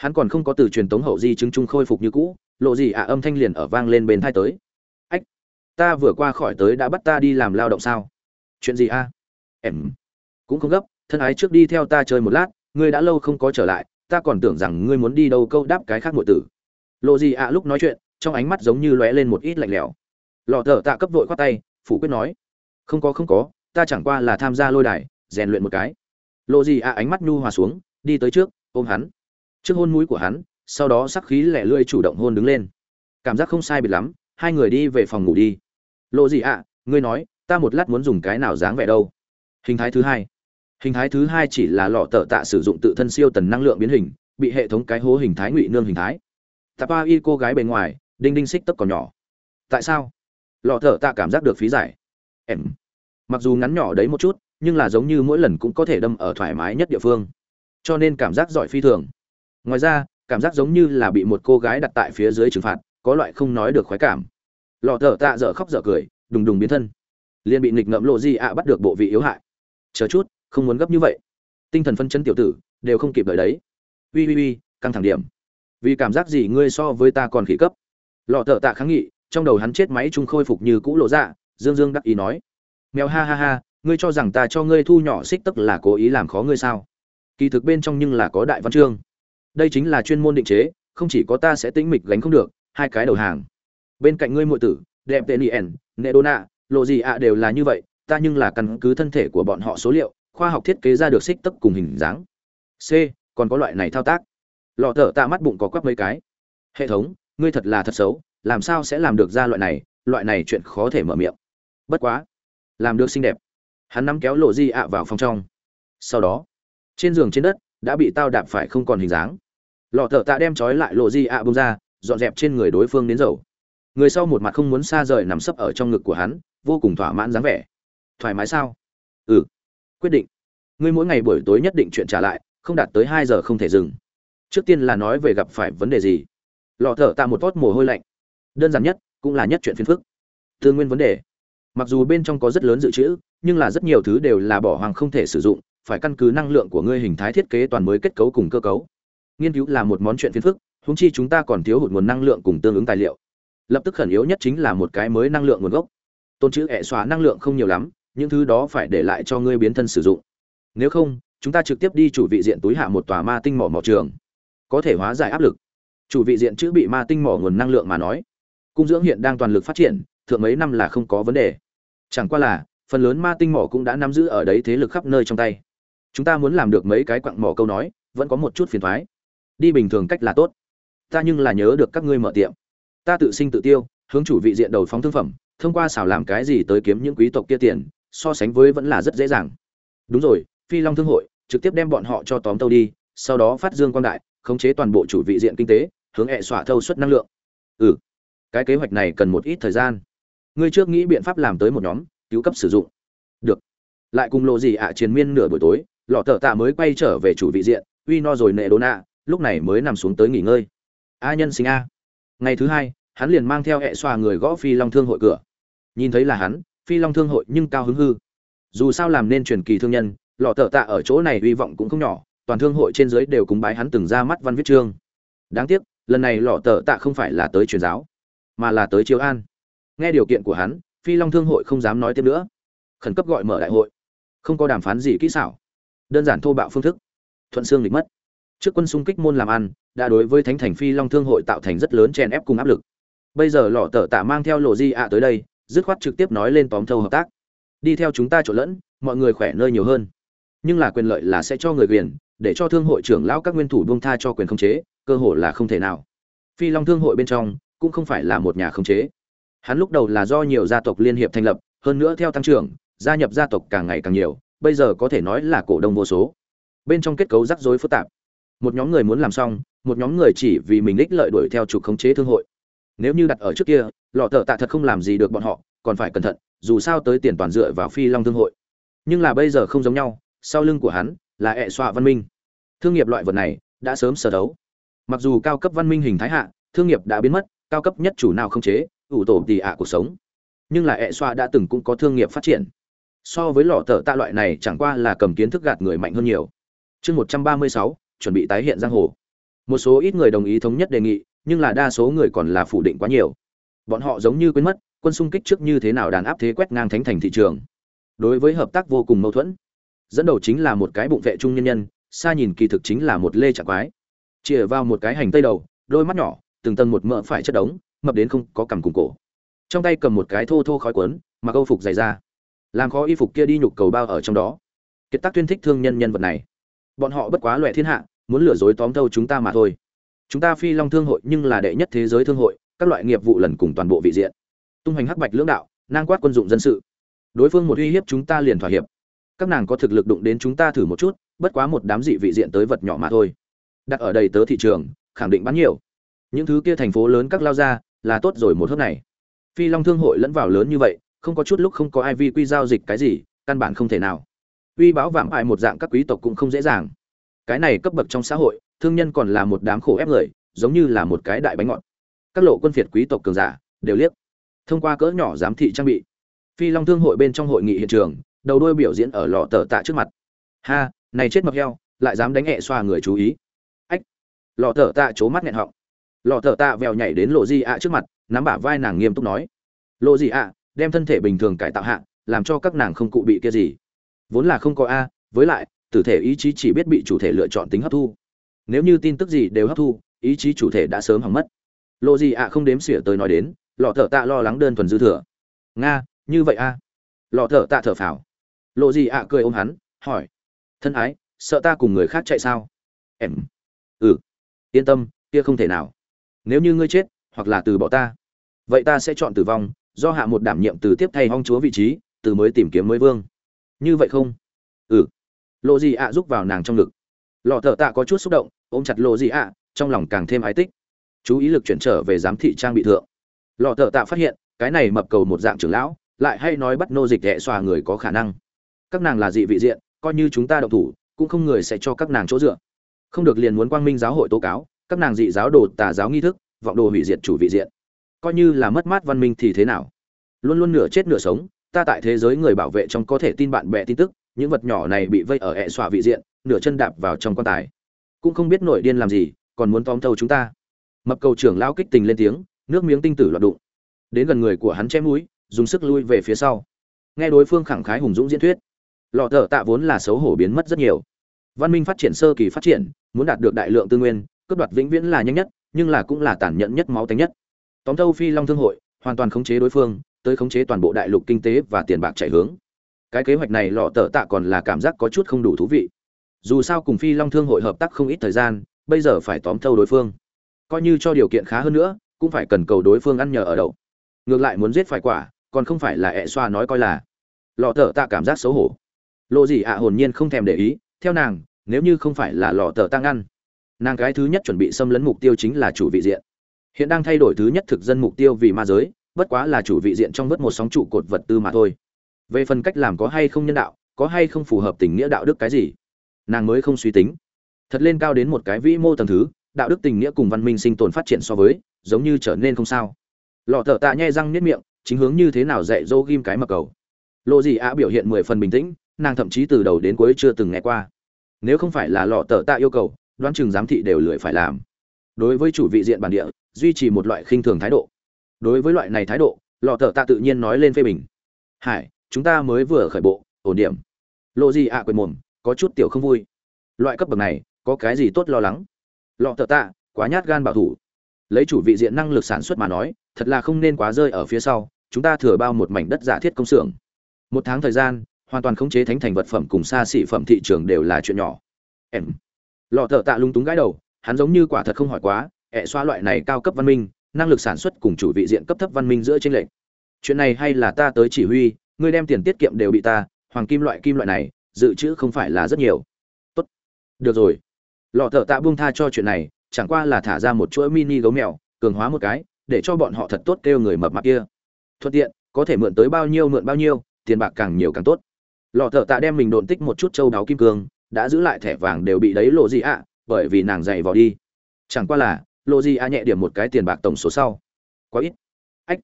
hắn còn không có từ truyền tống hậu di chứng chung khôi phục như cũ, lộ gì ạ âm thanh liền ở vang lên bên thai tới. Ách, ta vừa qua khỏi tới đã bắt ta đi làm lao động sao? Chuyện gì a? Em, cũng không gấp thân ái trước đi theo ta chơi một lát, ngươi đã lâu không có trở lại, ta còn tưởng rằng ngươi muốn đi đâu câu đáp cái khác ngụy tử. Lộ gì ạ lúc nói chuyện, trong ánh mắt giống như lóe lên một ít lạnh lẽo. Lọ thở tạ cấp vội khoát tay, phủ quyết nói, không có không có, ta chẳng qua là tham gia lôi đài, rèn luyện một cái. Lộ gì ạ ánh mắt nhu hòa xuống, đi tới trước, ôm hắn. Trước hôn mũi của hắn, sau đó sắc khí lẻ lươi chủ động hôn đứng lên. Cảm giác không sai biệt lắm, hai người đi về phòng ngủ đi. Lộ gì ạ, ngươi nói, ta một lát muốn dùng cái nào dáng vẻ đâu? Hình thái thứ hai hình thái thứ hai chỉ là lọ tợ tạ sử dụng tự thân siêu tần năng lượng biến hình, bị hệ thống cái hố hình thái ngụy nương hình thái. Tapa y cô gái bề ngoài, đinh đinh xích tấp còn nhỏ. Tại sao? Lọ thợ tạ cảm giác được phí giải. Em. Mặc dù ngắn nhỏ đấy một chút, nhưng là giống như mỗi lần cũng có thể đâm ở thoải mái nhất địa phương. Cho nên cảm giác giỏi phi thường. Ngoài ra, cảm giác giống như là bị một cô gái đặt tại phía dưới trừng phạt, có loại không nói được khoái cảm. Lọ thợ tạ dở khóc dở cười, đùng đùng biến thân. Liền bị nghịch ngợm lộ di ạ bắt được bộ vị yếu hại. Chờ chút không muốn gấp như vậy. Tinh thần phân chân tiểu tử, đều không kịp đợi đấy. Ui ui ui căng thẳng điểm. Vì cảm giác gì ngươi so với ta còn khỉ cấp? Lọ thợ tạ kháng nghị, trong đầu hắn chết máy chung khôi phục như cũ lộ dạ dương dương đắc ý nói. Mèo ha ha ha, ngươi cho rằng ta cho ngươi thu nhỏ xích tức là cố ý làm khó ngươi sao? Kỳ thực bên trong nhưng là có đại văn chương. Đây chính là chuyên môn định chế, không chỉ có ta sẽ tĩnh mịch gánh không được, hai cái đầu hàng. Bên cạnh ngươi muội tử, đẹp tên ien nedona lộ gì ạ đều là như vậy, ta nhưng là căn cứ thân thể của bọn họ số liệu khoa học thiết kế ra được xích tức cùng hình dáng. C, còn có loại này thao tác. Lọ thở tạ mắt bụng có quắp mấy cái. Hệ thống, ngươi thật là thật xấu, làm sao sẽ làm được ra loại này loại này chuyện khó thể mở miệng. Bất quá, làm được xinh đẹp. Hắn nắm kéo lộ di ạ vào phòng trong. Sau đó, trên giường trên đất đã bị tao đạp phải không còn hình dáng. Lọ thợ tạ đem trói lại lộ di ạ bông ra, dọn dẹp trên người đối phương đến dầu. Người sau một mặt không muốn xa rời nằm sấp ở trong ngực của hắn, vô cùng thỏa mãn dáng vẻ. Thoải mái sao? Ừ quyết định. Ngươi mỗi ngày buổi tối nhất định chuyện trả lại, không đạt tới hai giờ không thể dừng. Trước tiên là nói về gặp phải vấn đề gì. Lọ thở tạ một vót mồ hôi lạnh. Đơn giản nhất, cũng là nhất chuyện phiền phức. Tư nguyên vấn đề. Mặc dù bên trong có rất lớn dự trữ, nhưng là rất nhiều thứ đều là bỏ hoàng không thể sử dụng, phải căn cứ năng lượng của ngươi hình thái thiết kế toàn mới kết cấu cùng cơ cấu. Nghiên cứu là một món chuyện phiền phức húng chi chúng ta còn thiếu hụt nguồn năng lượng cùng tương ứng tài liệu. Lập tức khẩn yếu nhất chính là một cái mới năng lượng nguồn gốc. Tôn chữ ẹ xóa năng lượng không nhiều lắm những thứ đó phải để lại cho ngươi biến thân sử dụng. Nếu không, chúng ta trực tiếp đi chủ vị diện túi hạ một tòa ma tinh mỏ mỏ trường. Có thể hóa giải áp lực. Chủ vị diện chữ bị ma tinh mỏ nguồn năng lượng mà nói. Cung dưỡng hiện đang toàn lực phát triển, thượng mấy năm là không có vấn đề. Chẳng qua là, phần lớn ma tinh mỏ cũng đã nắm giữ ở đấy thế lực khắp nơi trong tay. Chúng ta muốn làm được mấy cái quặng mỏ câu nói, vẫn có một chút phiền thoái. Đi bình thường cách là tốt. Ta nhưng là nhớ được các ngươi mở tiệm. Ta tự sinh tự tiêu, hướng chủ vị diện đầu phóng thương phẩm, thông qua xảo làm cái gì tới kiếm những quý tộc kia tiền so sánh với vẫn là rất dễ dàng. Đúng rồi, phi long thương hội trực tiếp đem bọn họ cho tóm tâu đi, sau đó phát dương quan đại, khống chế toàn bộ chủ vị diện kinh tế, hướng hệ xỏa thâu suất năng lượng. Ừ cái kế hoạch này cần một ít thời gian. Ngươi trước nghĩ biện pháp làm tới một nhóm, cứu cấp sử dụng. Được. Lại cùng lộ gì ạ chiến miên nửa buổi tối, lọ thợ tạ mới quay trở về chủ vị diện, uy no rồi nệ đốn ạ lúc này mới nằm xuống tới nghỉ ngơi. A nhân sinh a. Ngày thứ hai, hắn liền mang theo hệ xoa người gõ phi long thương hội cửa. Nhìn thấy là hắn phi long thương hội nhưng cao hứng hư. Dù sao làm nên truyền kỳ thương nhân, lọ thợ tạ ở chỗ này hy vọng cũng không nhỏ, toàn thương hội trên dưới đều cúng bái hắn từng ra mắt văn viết chương. Đáng tiếc, lần này lọ tờ tạ không phải là tới truyền giáo, mà là tới chiếu an. Nghe điều kiện của hắn, phi long thương hội không dám nói tiếp nữa. Khẩn cấp gọi mở đại hội. Không có đàm phán gì kỹ xảo. Đơn giản thô bạo phương thức. Thuận xương địch mất. Trước quân xung kích môn làm ăn, đã đối với thánh thành phi long thương hội tạo thành rất lớn chèn ép cùng áp lực. Bây giờ lọ tờ tạ mang theo lộ di ạ tới đây dứt khoát trực tiếp nói lên tóm thâu hợp tác. Đi theo chúng ta trộn lẫn, mọi người khỏe nơi nhiều hơn. Nhưng là quyền lợi là sẽ cho người quyền, để cho thương hội trưởng lão các nguyên thủ buông tha cho quyền khống chế, cơ hội là không thể nào. Phi long thương hội bên trong, cũng không phải là một nhà khống chế. Hắn lúc đầu là do nhiều gia tộc liên hiệp thành lập, hơn nữa theo tăng trưởng, gia nhập gia tộc càng ngày càng nhiều, bây giờ có thể nói là cổ đông vô số. Bên trong kết cấu rắc rối phức tạp. Một nhóm người muốn làm xong, một nhóm người chỉ vì mình ích lợi đuổi theo trục khống chế thương hội. Nếu như đặt ở trước kia lọ thợ tạ thật không làm gì được bọn họ, còn phải cẩn thận, dù sao tới tiền toàn dựa vào phi long thương hội. Nhưng là bây giờ không giống nhau, sau lưng của hắn là hệ xoa văn minh. Thương nghiệp loại vật này đã sớm sở đấu. Mặc dù cao cấp văn minh hình thái hạ, thương nghiệp đã biến mất, cao cấp nhất chủ nào không chế, ủ tổ tì ạ cuộc sống. Nhưng là hệ xoa đã từng cũng có thương nghiệp phát triển. So với lọ thợ tạ loại này chẳng qua là cầm kiến thức gạt người mạnh hơn nhiều. Chương một trăm ba mươi sáu, chuẩn bị tái hiện giang hồ. Một số ít người đồng ý thống nhất đề nghị, nhưng là đa số người còn là phủ định quá nhiều bọn họ giống như quên mất, quân xung kích trước như thế nào đàn áp thế quét ngang thánh thành thị trường. Đối với hợp tác vô cùng mâu thuẫn. Dẫn đầu chính là một cái bụng vệ trung nhân nhân, xa nhìn kỳ thực chính là một lê trạng quái. Chìa vào một cái hành tây đầu, đôi mắt nhỏ, từng tầng một mỡ phải chất đống, mập đến không có cằm cùng cổ. Trong tay cầm một cái thô thô khói quấn mà câu phục dày ra làm khó y phục kia đi nhục cầu bao ở trong đó. Kiệt tác tuyên thích thương nhân nhân vật này. Bọn họ bất quá loẹ thiên hạ, muốn lừa dối tóm thâu chúng ta mà thôi. Chúng ta phi long thương hội nhưng là đệ nhất thế giới thương hội các loại nghiệp vụ lần cùng toàn bộ vị diện. Tung hoành hắc bạch lưỡng đạo, nang quát quân dụng dân sự. Đối phương một uy hiếp chúng ta liền thỏa hiệp. Các nàng có thực lực đụng đến chúng ta thử một chút, bất quá một đám dị vị diện tới vật nhỏ mà thôi. Đặt ở đầy tớ thị trường, khẳng định bán nhiều. Những thứ kia thành phố lớn các lao ra, là tốt rồi một hớp này. Phi long thương hội lẫn vào lớn như vậy, không có chút lúc không có ai vi quy giao dịch cái gì, căn bản không thể nào. Uy báo vạm ai một dạng các quý tộc cũng không dễ dàng. Cái này cấp bậc trong xã hội, thương nhân còn là một đám khổ ép người, giống như là một cái đại bánh ngọt các lộ quân phiệt quý tộc cường giả, đều liếc. Thông qua cỡ nhỏ giám thị trang bị, phi long thương hội bên trong hội nghị hiện trường, đầu đuôi biểu diễn ở lò tờ tạ trước mặt. Ha, này chết mập heo, lại dám đánh hẹ xoa người chú ý. Ách, lò tờ tạ c mắt nghẹn họng. Lò tờ tạ vèo nhảy đến lộ di ạ trước mặt, nắm bả vai nàng nghiêm túc nói. Lộ di ạ đem thân thể bình thường cải tạo hạ, làm cho các nàng không cụ bị kia gì. Vốn là không có a, với lại, tử thể ý chí chỉ biết bị chủ thể lựa chọn tính hấp thu. Nếu như tin tức gì đều hấp thu, ý chí chủ thể đã sớm hỏng mất lộ gì ạ không đếm xỉa tới nói đến, lọ thợ tạ lo lắng đơn thuần dư thừa. Nga, như vậy a? Lọ thợ tạ thở phào. Lộ gì ạ cười ôm hắn, hỏi. Thân ái, sợ ta cùng người khác chạy sao? Em. Ừ. Yên tâm, kia không thể nào. Nếu như ngươi chết, hoặc là từ bỏ ta, vậy ta sẽ chọn tử vong, do hạ một đảm nhiệm từ tiếp thay hong chúa vị trí, từ mới tìm kiếm mới vương. Như vậy không? Ừ. Lộ gì ạ giúp vào nàng trong ngực. Lọ thợ tạ có chút xúc động, ôm chặt lộ gì ạ, trong lòng càng thêm ái tích chú ý lực chuyển trở về giám thị trang bị thượng. Lọ thợ tạ phát hiện, cái này mập cầu một dạng trưởng lão, lại hay nói bắt nô dịch đệ xòa người có khả năng. Các nàng là dị vị diện, coi như chúng ta độc thủ, cũng không người sẽ cho các nàng chỗ dựa. Không được liền muốn quang minh giáo hội tố cáo, các nàng dị giáo đồ tà giáo nghi thức, vọng đồ hủy diệt chủ vị diện. Coi như là mất mát văn minh thì thế nào? Luôn luôn nửa chết nửa sống, ta tại thế giới người bảo vệ trong có thể tin bạn bè tin tức, những vật nhỏ này bị vây ở hệ xòa vị diện, nửa chân đạp vào trong quan tài. Cũng không biết nội điên làm gì, còn muốn tóm thâu chúng ta mập cầu trưởng lao kích tình lên tiếng, nước miếng tinh tử loạt đụng. Đến gần người của hắn chém mũi, dùng sức lui về phía sau. Nghe đối phương khẳng khái hùng dũng diễn thuyết, lọ thợ tạ vốn là xấu hổ biến mất rất nhiều. Văn minh phát triển sơ kỳ phát triển, muốn đạt được đại lượng tư nguyên, cướp đoạt vĩnh viễn là nhanh nhất, nhưng là cũng là tàn nhẫn nhất máu tánh nhất. Tóm thâu phi long thương hội, hoàn toàn khống chế đối phương, tới khống chế toàn bộ đại lục kinh tế và tiền bạc chạy hướng. Cái kế hoạch này lọ tờ tạ còn là cảm giác có chút không đủ thú vị. Dù sao cùng phi long thương hội hợp tác không ít thời gian, bây giờ phải tóm thâu đối phương coi như cho điều kiện khá hơn nữa, cũng phải cần cầu đối phương ăn nhờ ở đậu. Ngược lại muốn giết phải quả, còn không phải là ẹ xoa nói coi là. Lọ tờ tạ cảm giác xấu hổ. Lộ gì ạ, hồn nhiên không thèm để ý, theo nàng, nếu như không phải là lọ tờ tăng ăn. Nàng cái thứ nhất chuẩn bị xâm lấn mục tiêu chính là chủ vị diện. Hiện đang thay đổi thứ nhất thực dân mục tiêu vì ma giới, bất quá là chủ vị diện trong vớt một sóng trụ cột vật tư mà thôi. Về phần cách làm có hay không nhân đạo, có hay không phù hợp tình nghĩa đạo đức cái gì, nàng mới không suy tính. Thật lên cao đến một cái vĩ mô tầng thứ đạo đức tình nghĩa cùng văn minh sinh tồn phát triển so với, giống như trở nên không sao. Lọ thợ tạ nhai răng nếp miệng, chính hướng như thế nào dạy dỗ ghim cái mặc cầu. Lộ gì ạ biểu hiện mười phần bình tĩnh, nàng thậm chí từ đầu đến cuối chưa từng nghe qua. Nếu không phải là lọ tờ tạ yêu cầu, đoán chừng giám thị đều lười phải làm. Đối với chủ vị diện bản địa, duy trì một loại khinh thường thái độ. Đối với loại này thái độ, lọ tờ tạ tự nhiên nói lên phê bình. Hải, chúng ta mới vừa khởi bộ, ổn điểm. Lộ gì ạ à quyền mồm, có chút tiểu không vui. Loại cấp bậc này, có cái gì tốt lo lắng? Lọ thợ tạ, quá nhát gan bảo thủ. Lấy chủ vị diện năng lực sản xuất mà nói, thật là không nên quá rơi ở phía sau, chúng ta thừa bao một mảnh đất giả thiết công xưởng. Một tháng thời gian, hoàn toàn khống chế thánh thành vật phẩm cùng xa xỉ phẩm thị trường đều là chuyện nhỏ. Em. Lọ thợ tạ lung túng gãi đầu, hắn giống như quả thật không hỏi quá, ẹ xoa loại này cao cấp văn minh, năng lực sản xuất cùng chủ vị diện cấp thấp văn minh giữa tranh lệch. Chuyện này hay là ta tới chỉ huy, ngươi đem tiền tiết kiệm đều bị ta, hoàng kim loại kim loại này, dự trữ không phải là rất nhiều. Tốt. Được rồi lọ thợ tạ buông tha cho chuyện này, chẳng qua là thả ra một chuỗi mini gấu mèo, cường hóa một cái, để cho bọn họ thật tốt kêu người mập mạp kia. Thuận tiện, có thể mượn tới bao nhiêu mượn bao nhiêu, tiền bạc càng nhiều càng tốt. Lọ thợ tạ đem mình độn tích một chút châu đáo kim cương, đã giữ lại thẻ vàng đều bị đấy lộ gì ạ, bởi vì nàng dày vò đi. Chẳng qua là lộ gì ạ nhẹ điểm một cái tiền bạc tổng số sau. Quá ít. Ách.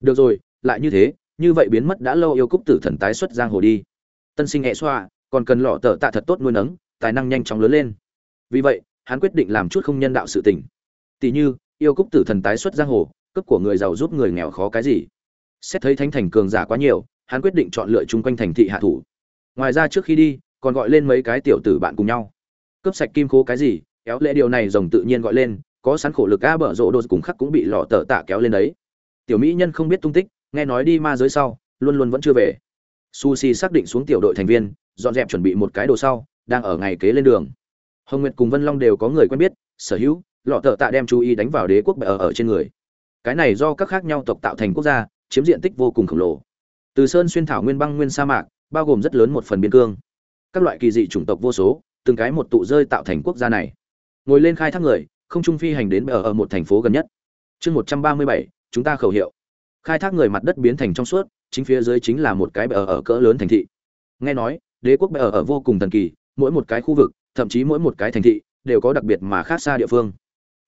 Được rồi, lại như thế, như vậy biến mất đã lâu yêu cúc tử thần tái xuất giang hồ đi. Tân sinh hẹ xoa, còn cần lọ tờ tạ thật tốt nuôi nấng, tài năng nhanh chóng lớn lên vì vậy, hắn quyết định làm chút không nhân đạo sự tình. Tỷ như, yêu cúc tử thần tái xuất giang hồ, cấp của người giàu giúp người nghèo khó cái gì? Xét thấy thánh thành cường giả quá nhiều, hắn quyết định chọn lựa chung quanh thành thị hạ thủ. Ngoài ra trước khi đi, còn gọi lên mấy cái tiểu tử bạn cùng nhau. Cướp sạch kim khố cái gì? Kéo lệ điều này rồng tự nhiên gọi lên, có sẵn khổ lực a bở rộ đồ cùng khắc cũng bị lọ tờ tạ kéo lên đấy. Tiểu mỹ nhân không biết tung tích, nghe nói đi ma giới sau, luôn luôn vẫn chưa về. Sushi xác định xuống tiểu đội thành viên, dọn dẹp chuẩn bị một cái đồ sau, đang ở ngày kế lên đường hồng nguyệt cùng vân long đều có người quen biết sở hữu lọ tờ tạ đem chú ý đánh vào đế quốc bệ ở, ở trên người cái này do các khác nhau tộc tạo thành quốc gia chiếm diện tích vô cùng khổng lồ từ sơn xuyên thảo nguyên băng nguyên sa mạc bao gồm rất lớn một phần biên cương các loại kỳ dị chủng tộc vô số từng cái một tụ rơi tạo thành quốc gia này ngồi lên khai thác người không trung phi hành đến ở ở một thành phố gần nhất chương một trăm ba mươi bảy chúng ta khẩu hiệu khai thác người mặt đất biến thành trong suốt chính phía dưới chính là một cái bờ ở cỡ lớn thành thị nghe nói đế quốc bờ ở vô cùng thần kỳ mỗi một cái khu vực thậm chí mỗi một cái thành thị đều có đặc biệt mà khác xa địa phương.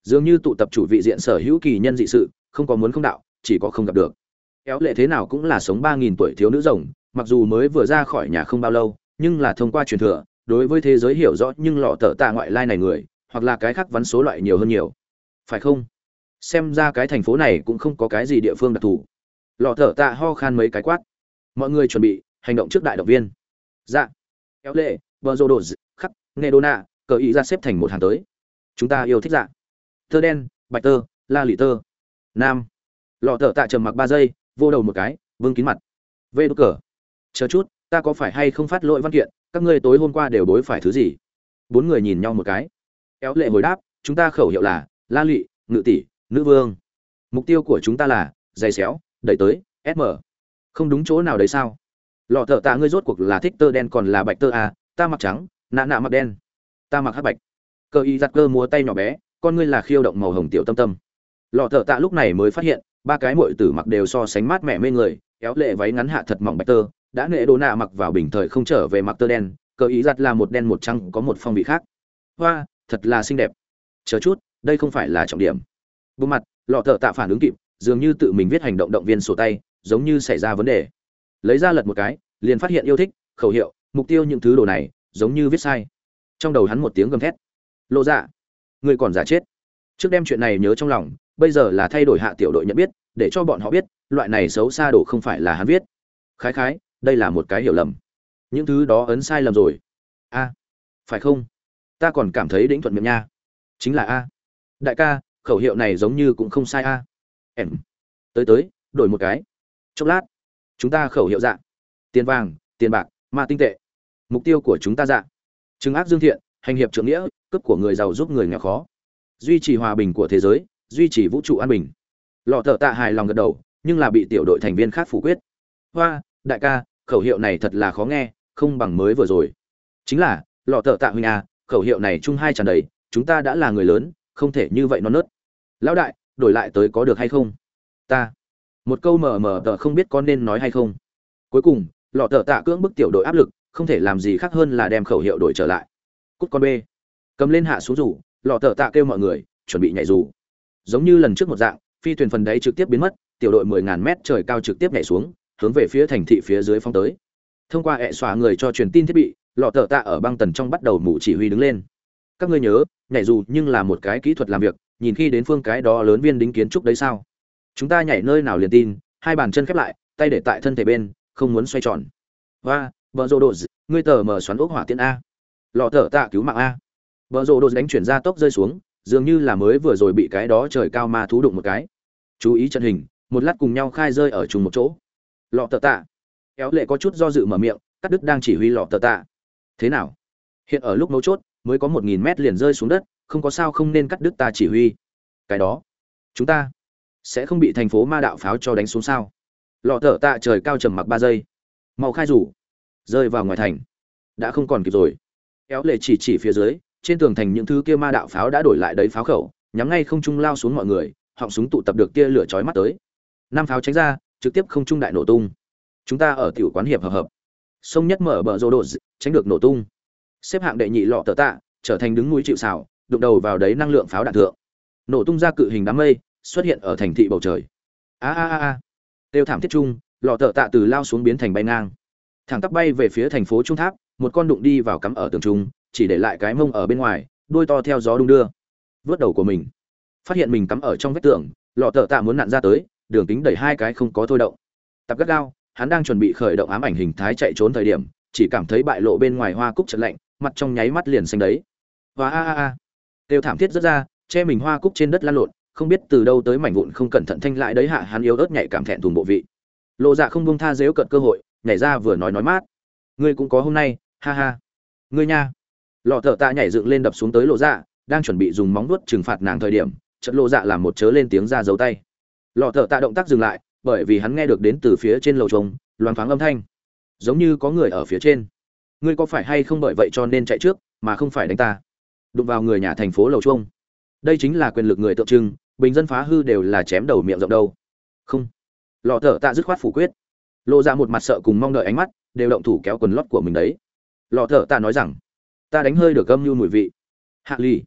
Dường như tụ tập chủ vị diện sở hữu kỳ nhân dị sự, không có muốn không đạo, chỉ có không gặp được. Kéo lệ thế nào cũng là sống ba nghìn tuổi thiếu nữ rồng, mặc dù mới vừa ra khỏi nhà không bao lâu, nhưng là thông qua truyền thừa, đối với thế giới hiểu rõ nhưng lọ tờ tạ ngoại lai này người, hoặc là cái khác vắn số loại nhiều hơn nhiều. Phải không? Xem ra cái thành phố này cũng không có cái gì địa phương đặc thù. Lọ thở tạ ho khan mấy cái quát. Mọi người chuẩn bị hành động trước đại động viên. Dạ. Kéo lệ, bờ rô đồ nghe đô nạ cờ ý ra xếp thành một hàng tới. Chúng ta yêu thích dạ. Tơ đen bạch tơ la lì tơ. Nam. Lọ thợ tạ trầm mặc ba giây vô đầu một cái vương kín mặt. Vê đ cờ. Chờ chút ta có phải hay không phát lỗi văn kiện các ngươi tối hôm qua đều đối phải thứ gì? Bốn người nhìn nhau một cái. Éo lệ hồi đáp chúng ta khẩu hiệu là la lụy ngự tỷ nữ vương. Mục tiêu của chúng ta là dày xéo đẩy tới sm không đúng chỗ nào đấy sao? Lọ thợ tạ ngươi rốt cuộc là thích tơ đen còn là bạch tơ à, ta mặc trắng nạ nạ mặc đen, ta mặc hắc bạch. Cơ y giặt cơ múa tay nhỏ bé, con ngươi là khiêu động màu hồng tiểu tâm tâm. Lọ thợ tạ lúc này mới phát hiện, ba cái mội tử mặc đều so sánh mát mẻ mê người, kéo lệ váy ngắn hạ thật mỏng bạch tơ, đã nệ đồ nạ mặc vào bình thời không trở về mặc tơ đen cơ ý giặt là một đen một trắng, có một phong vị khác. Hoa, thật là xinh đẹp. Chờ chút, đây không phải là trọng điểm. Bộ mặt, lọ thợ tạ phản ứng kịp, dường như tự mình viết hành động động viên sổ tay, giống như xảy ra vấn đề. Lấy ra lật một cái, liền phát hiện yêu thích, khẩu hiệu, mục tiêu những thứ đồ này giống như viết sai. Trong đầu hắn một tiếng gầm thét. Lộ dạ người còn giả chết. Trước đem chuyện này nhớ trong lòng, bây giờ là thay đổi hạ tiểu đội nhận biết, để cho bọn họ biết, loại này xấu xa đổ không phải là hắn viết. Khái khái, đây là một cái hiểu lầm. Những thứ đó ấn sai lầm rồi. A, phải không? Ta còn cảm thấy đĩnh thuận miệng nha. Chính là a. Đại ca, khẩu hiệu này giống như cũng không sai a. Em. Tới tới, đổi một cái. Chốc lát. Chúng ta khẩu hiệu dạng tiền vàng, tiền bạc, ma tinh tệ mục tiêu của chúng ta dạ. Chứng ác dương thiện, hành hiệp trưởng nghĩa cấp của người giàu giúp người nghèo khó. Duy trì hòa bình của thế giới, duy trì vũ trụ an bình. Lọ thợ tạ hài lòng gật đầu, nhưng là bị tiểu đội thành viên khác phủ quyết. Hoa, đại ca, khẩu hiệu này thật là khó nghe, không bằng mới vừa rồi. Chính là, lọ thợ tạ huynh à khẩu hiệu này chung hai tràn đầy, chúng ta đã là người lớn, không thể như vậy non nớt. Lão đại, đổi lại tới có được hay không? Ta. Một câu mờ mờ tờ không biết có nên nói hay không. Cuối cùng, lọ thợ tạ cưỡng bức tiểu đội áp lực không thể làm gì khác hơn là đem khẩu hiệu đổi trở lại. Cút con b cầm lên hạ xuống rủ, lọ tờ tạ kêu mọi người, chuẩn bị nhảy dù giống như lần trước một dạng, phi thuyền phần đấy trực tiếp biến mất, tiểu đội mười ngàn mét trời cao trực tiếp nhảy xuống, hướng về phía thành thị phía dưới phong tới. Thông qua hệ xóa người cho truyền tin thiết bị, lọ tờ tạ ở băng tần trong bắt đầu mụ chỉ huy đứng lên. Các ngươi nhớ, nhảy dù nhưng là một cái kỹ thuật làm việc, nhìn khi đến phương cái đó lớn viên đính kiến trúc đấy sao? Chúng ta nhảy nơi nào liền tin, hai bàn chân khép lại, tay để tại thân thể bên, không muốn xoay tròn. Và vợ rồ đồ ngươi tờ mở xoắn ốc hỏa tiễn a. Lọ thở tạ cứu mạng a. Vợ rồ đồ đánh chuyển ra tốc rơi xuống, dường như là mới vừa rồi bị cái đó trời cao ma thú đụng một cái. Chú ý trận hình, một lát cùng nhau khai rơi ở chung một chỗ. Lọ thở tạ. Kéo lệ có chút do dự mở miệng, cắt đứt đang chỉ huy lọ thở tạ. Thế nào? Hiện ở lúc mấu chốt, mới có một nghìn mét liền rơi xuống đất, không có sao không nên cắt đứt ta chỉ huy. Cái đó, chúng ta sẽ không bị thành phố ma đạo pháo cho đánh xuống sao? Lọ thở tạ trời cao trầm mặc ba giây. Mau khai rủ rơi vào ngoài thành. Đã không còn kịp rồi. Éo lệ chỉ chỉ phía dưới, trên tường thành những thứ kia ma đạo pháo đã đổi lại đấy pháo khẩu, nhắm ngay không trung lao xuống mọi người, họng súng tụ tập được tia lửa chói mắt tới. Năm pháo tránh ra, trực tiếp không trung đại nổ tung. Chúng ta ở tiểu quán hiệp hợp hợp. Sông nhất mở bờ rô đồ tránh được nổ tung. Xếp hạng đệ nhị lọ tờ tạ, trở thành đứng núi chịu xào đụng đầu vào đấy năng lượng pháo đạn thượng. Nổ tung ra cự hình đám mây, xuất hiện ở thành thị bầu trời. A a a a. Tiêu thảm thiết trung, lọ tờ tạ từ lao xuống biến thành bay ngang thẳng tắp bay về phía thành phố trung tháp, một con đụng đi vào cắm ở tường trung, chỉ để lại cái mông ở bên ngoài, đuôi to theo gió đung đưa. Vớt đầu của mình. Phát hiện mình cắm ở trong vách tường, lọ tờ tạ muốn nặn ra tới, đường kính đẩy hai cái không có thôi động. Tập gắt gao, hắn đang chuẩn bị khởi động ám ảnh hình thái chạy trốn thời điểm, chỉ cảm thấy bại lộ bên ngoài hoa cúc chật lạnh, mặt trong nháy mắt liền xanh đấy. Và a a a. Đều thảm thiết rất ra, che mình hoa cúc trên đất lan lộn, không biết từ đâu tới mảnh vụn không cẩn thận thanh lại đấy hạ hắn yếu ớt nhạy cảm thẹn thùng bộ vị. Lộ dạ không buông tha dếu cận cơ hội nhảy ra vừa nói nói mát. Ngươi cũng có hôm nay, ha ha. Ngươi nha. Lọ thợ tạ nhảy dựng lên đập xuống tới lộ dạ đang chuẩn bị dùng móng vuốt trừng phạt nàng thời điểm trận lộ dạ làm một chớ lên tiếng ra giấu tay. Lọ thợ tạ động tác dừng lại, bởi vì hắn nghe được đến từ phía trên lầu trống, loáng thoáng âm thanh. Giống như có người ở phía trên. Ngươi có phải hay không bởi vậy cho nên chạy trước, mà không phải đánh ta? Đụng vào người nhà thành phố lầu chuông đây chính là quyền lực người tượng trưng, bình dân phá hư đều là chém đầu miệng rộng đâu. Không. Lọ thợ tạ dứt khoát phủ quyết lộ ra dạ một mặt sợ cùng mong đợi ánh mắt, đều động thủ kéo quần lót của mình đấy. Lọ thợ tạ nói rằng, ta đánh hơi được gâm như mùi vị. Hạ ly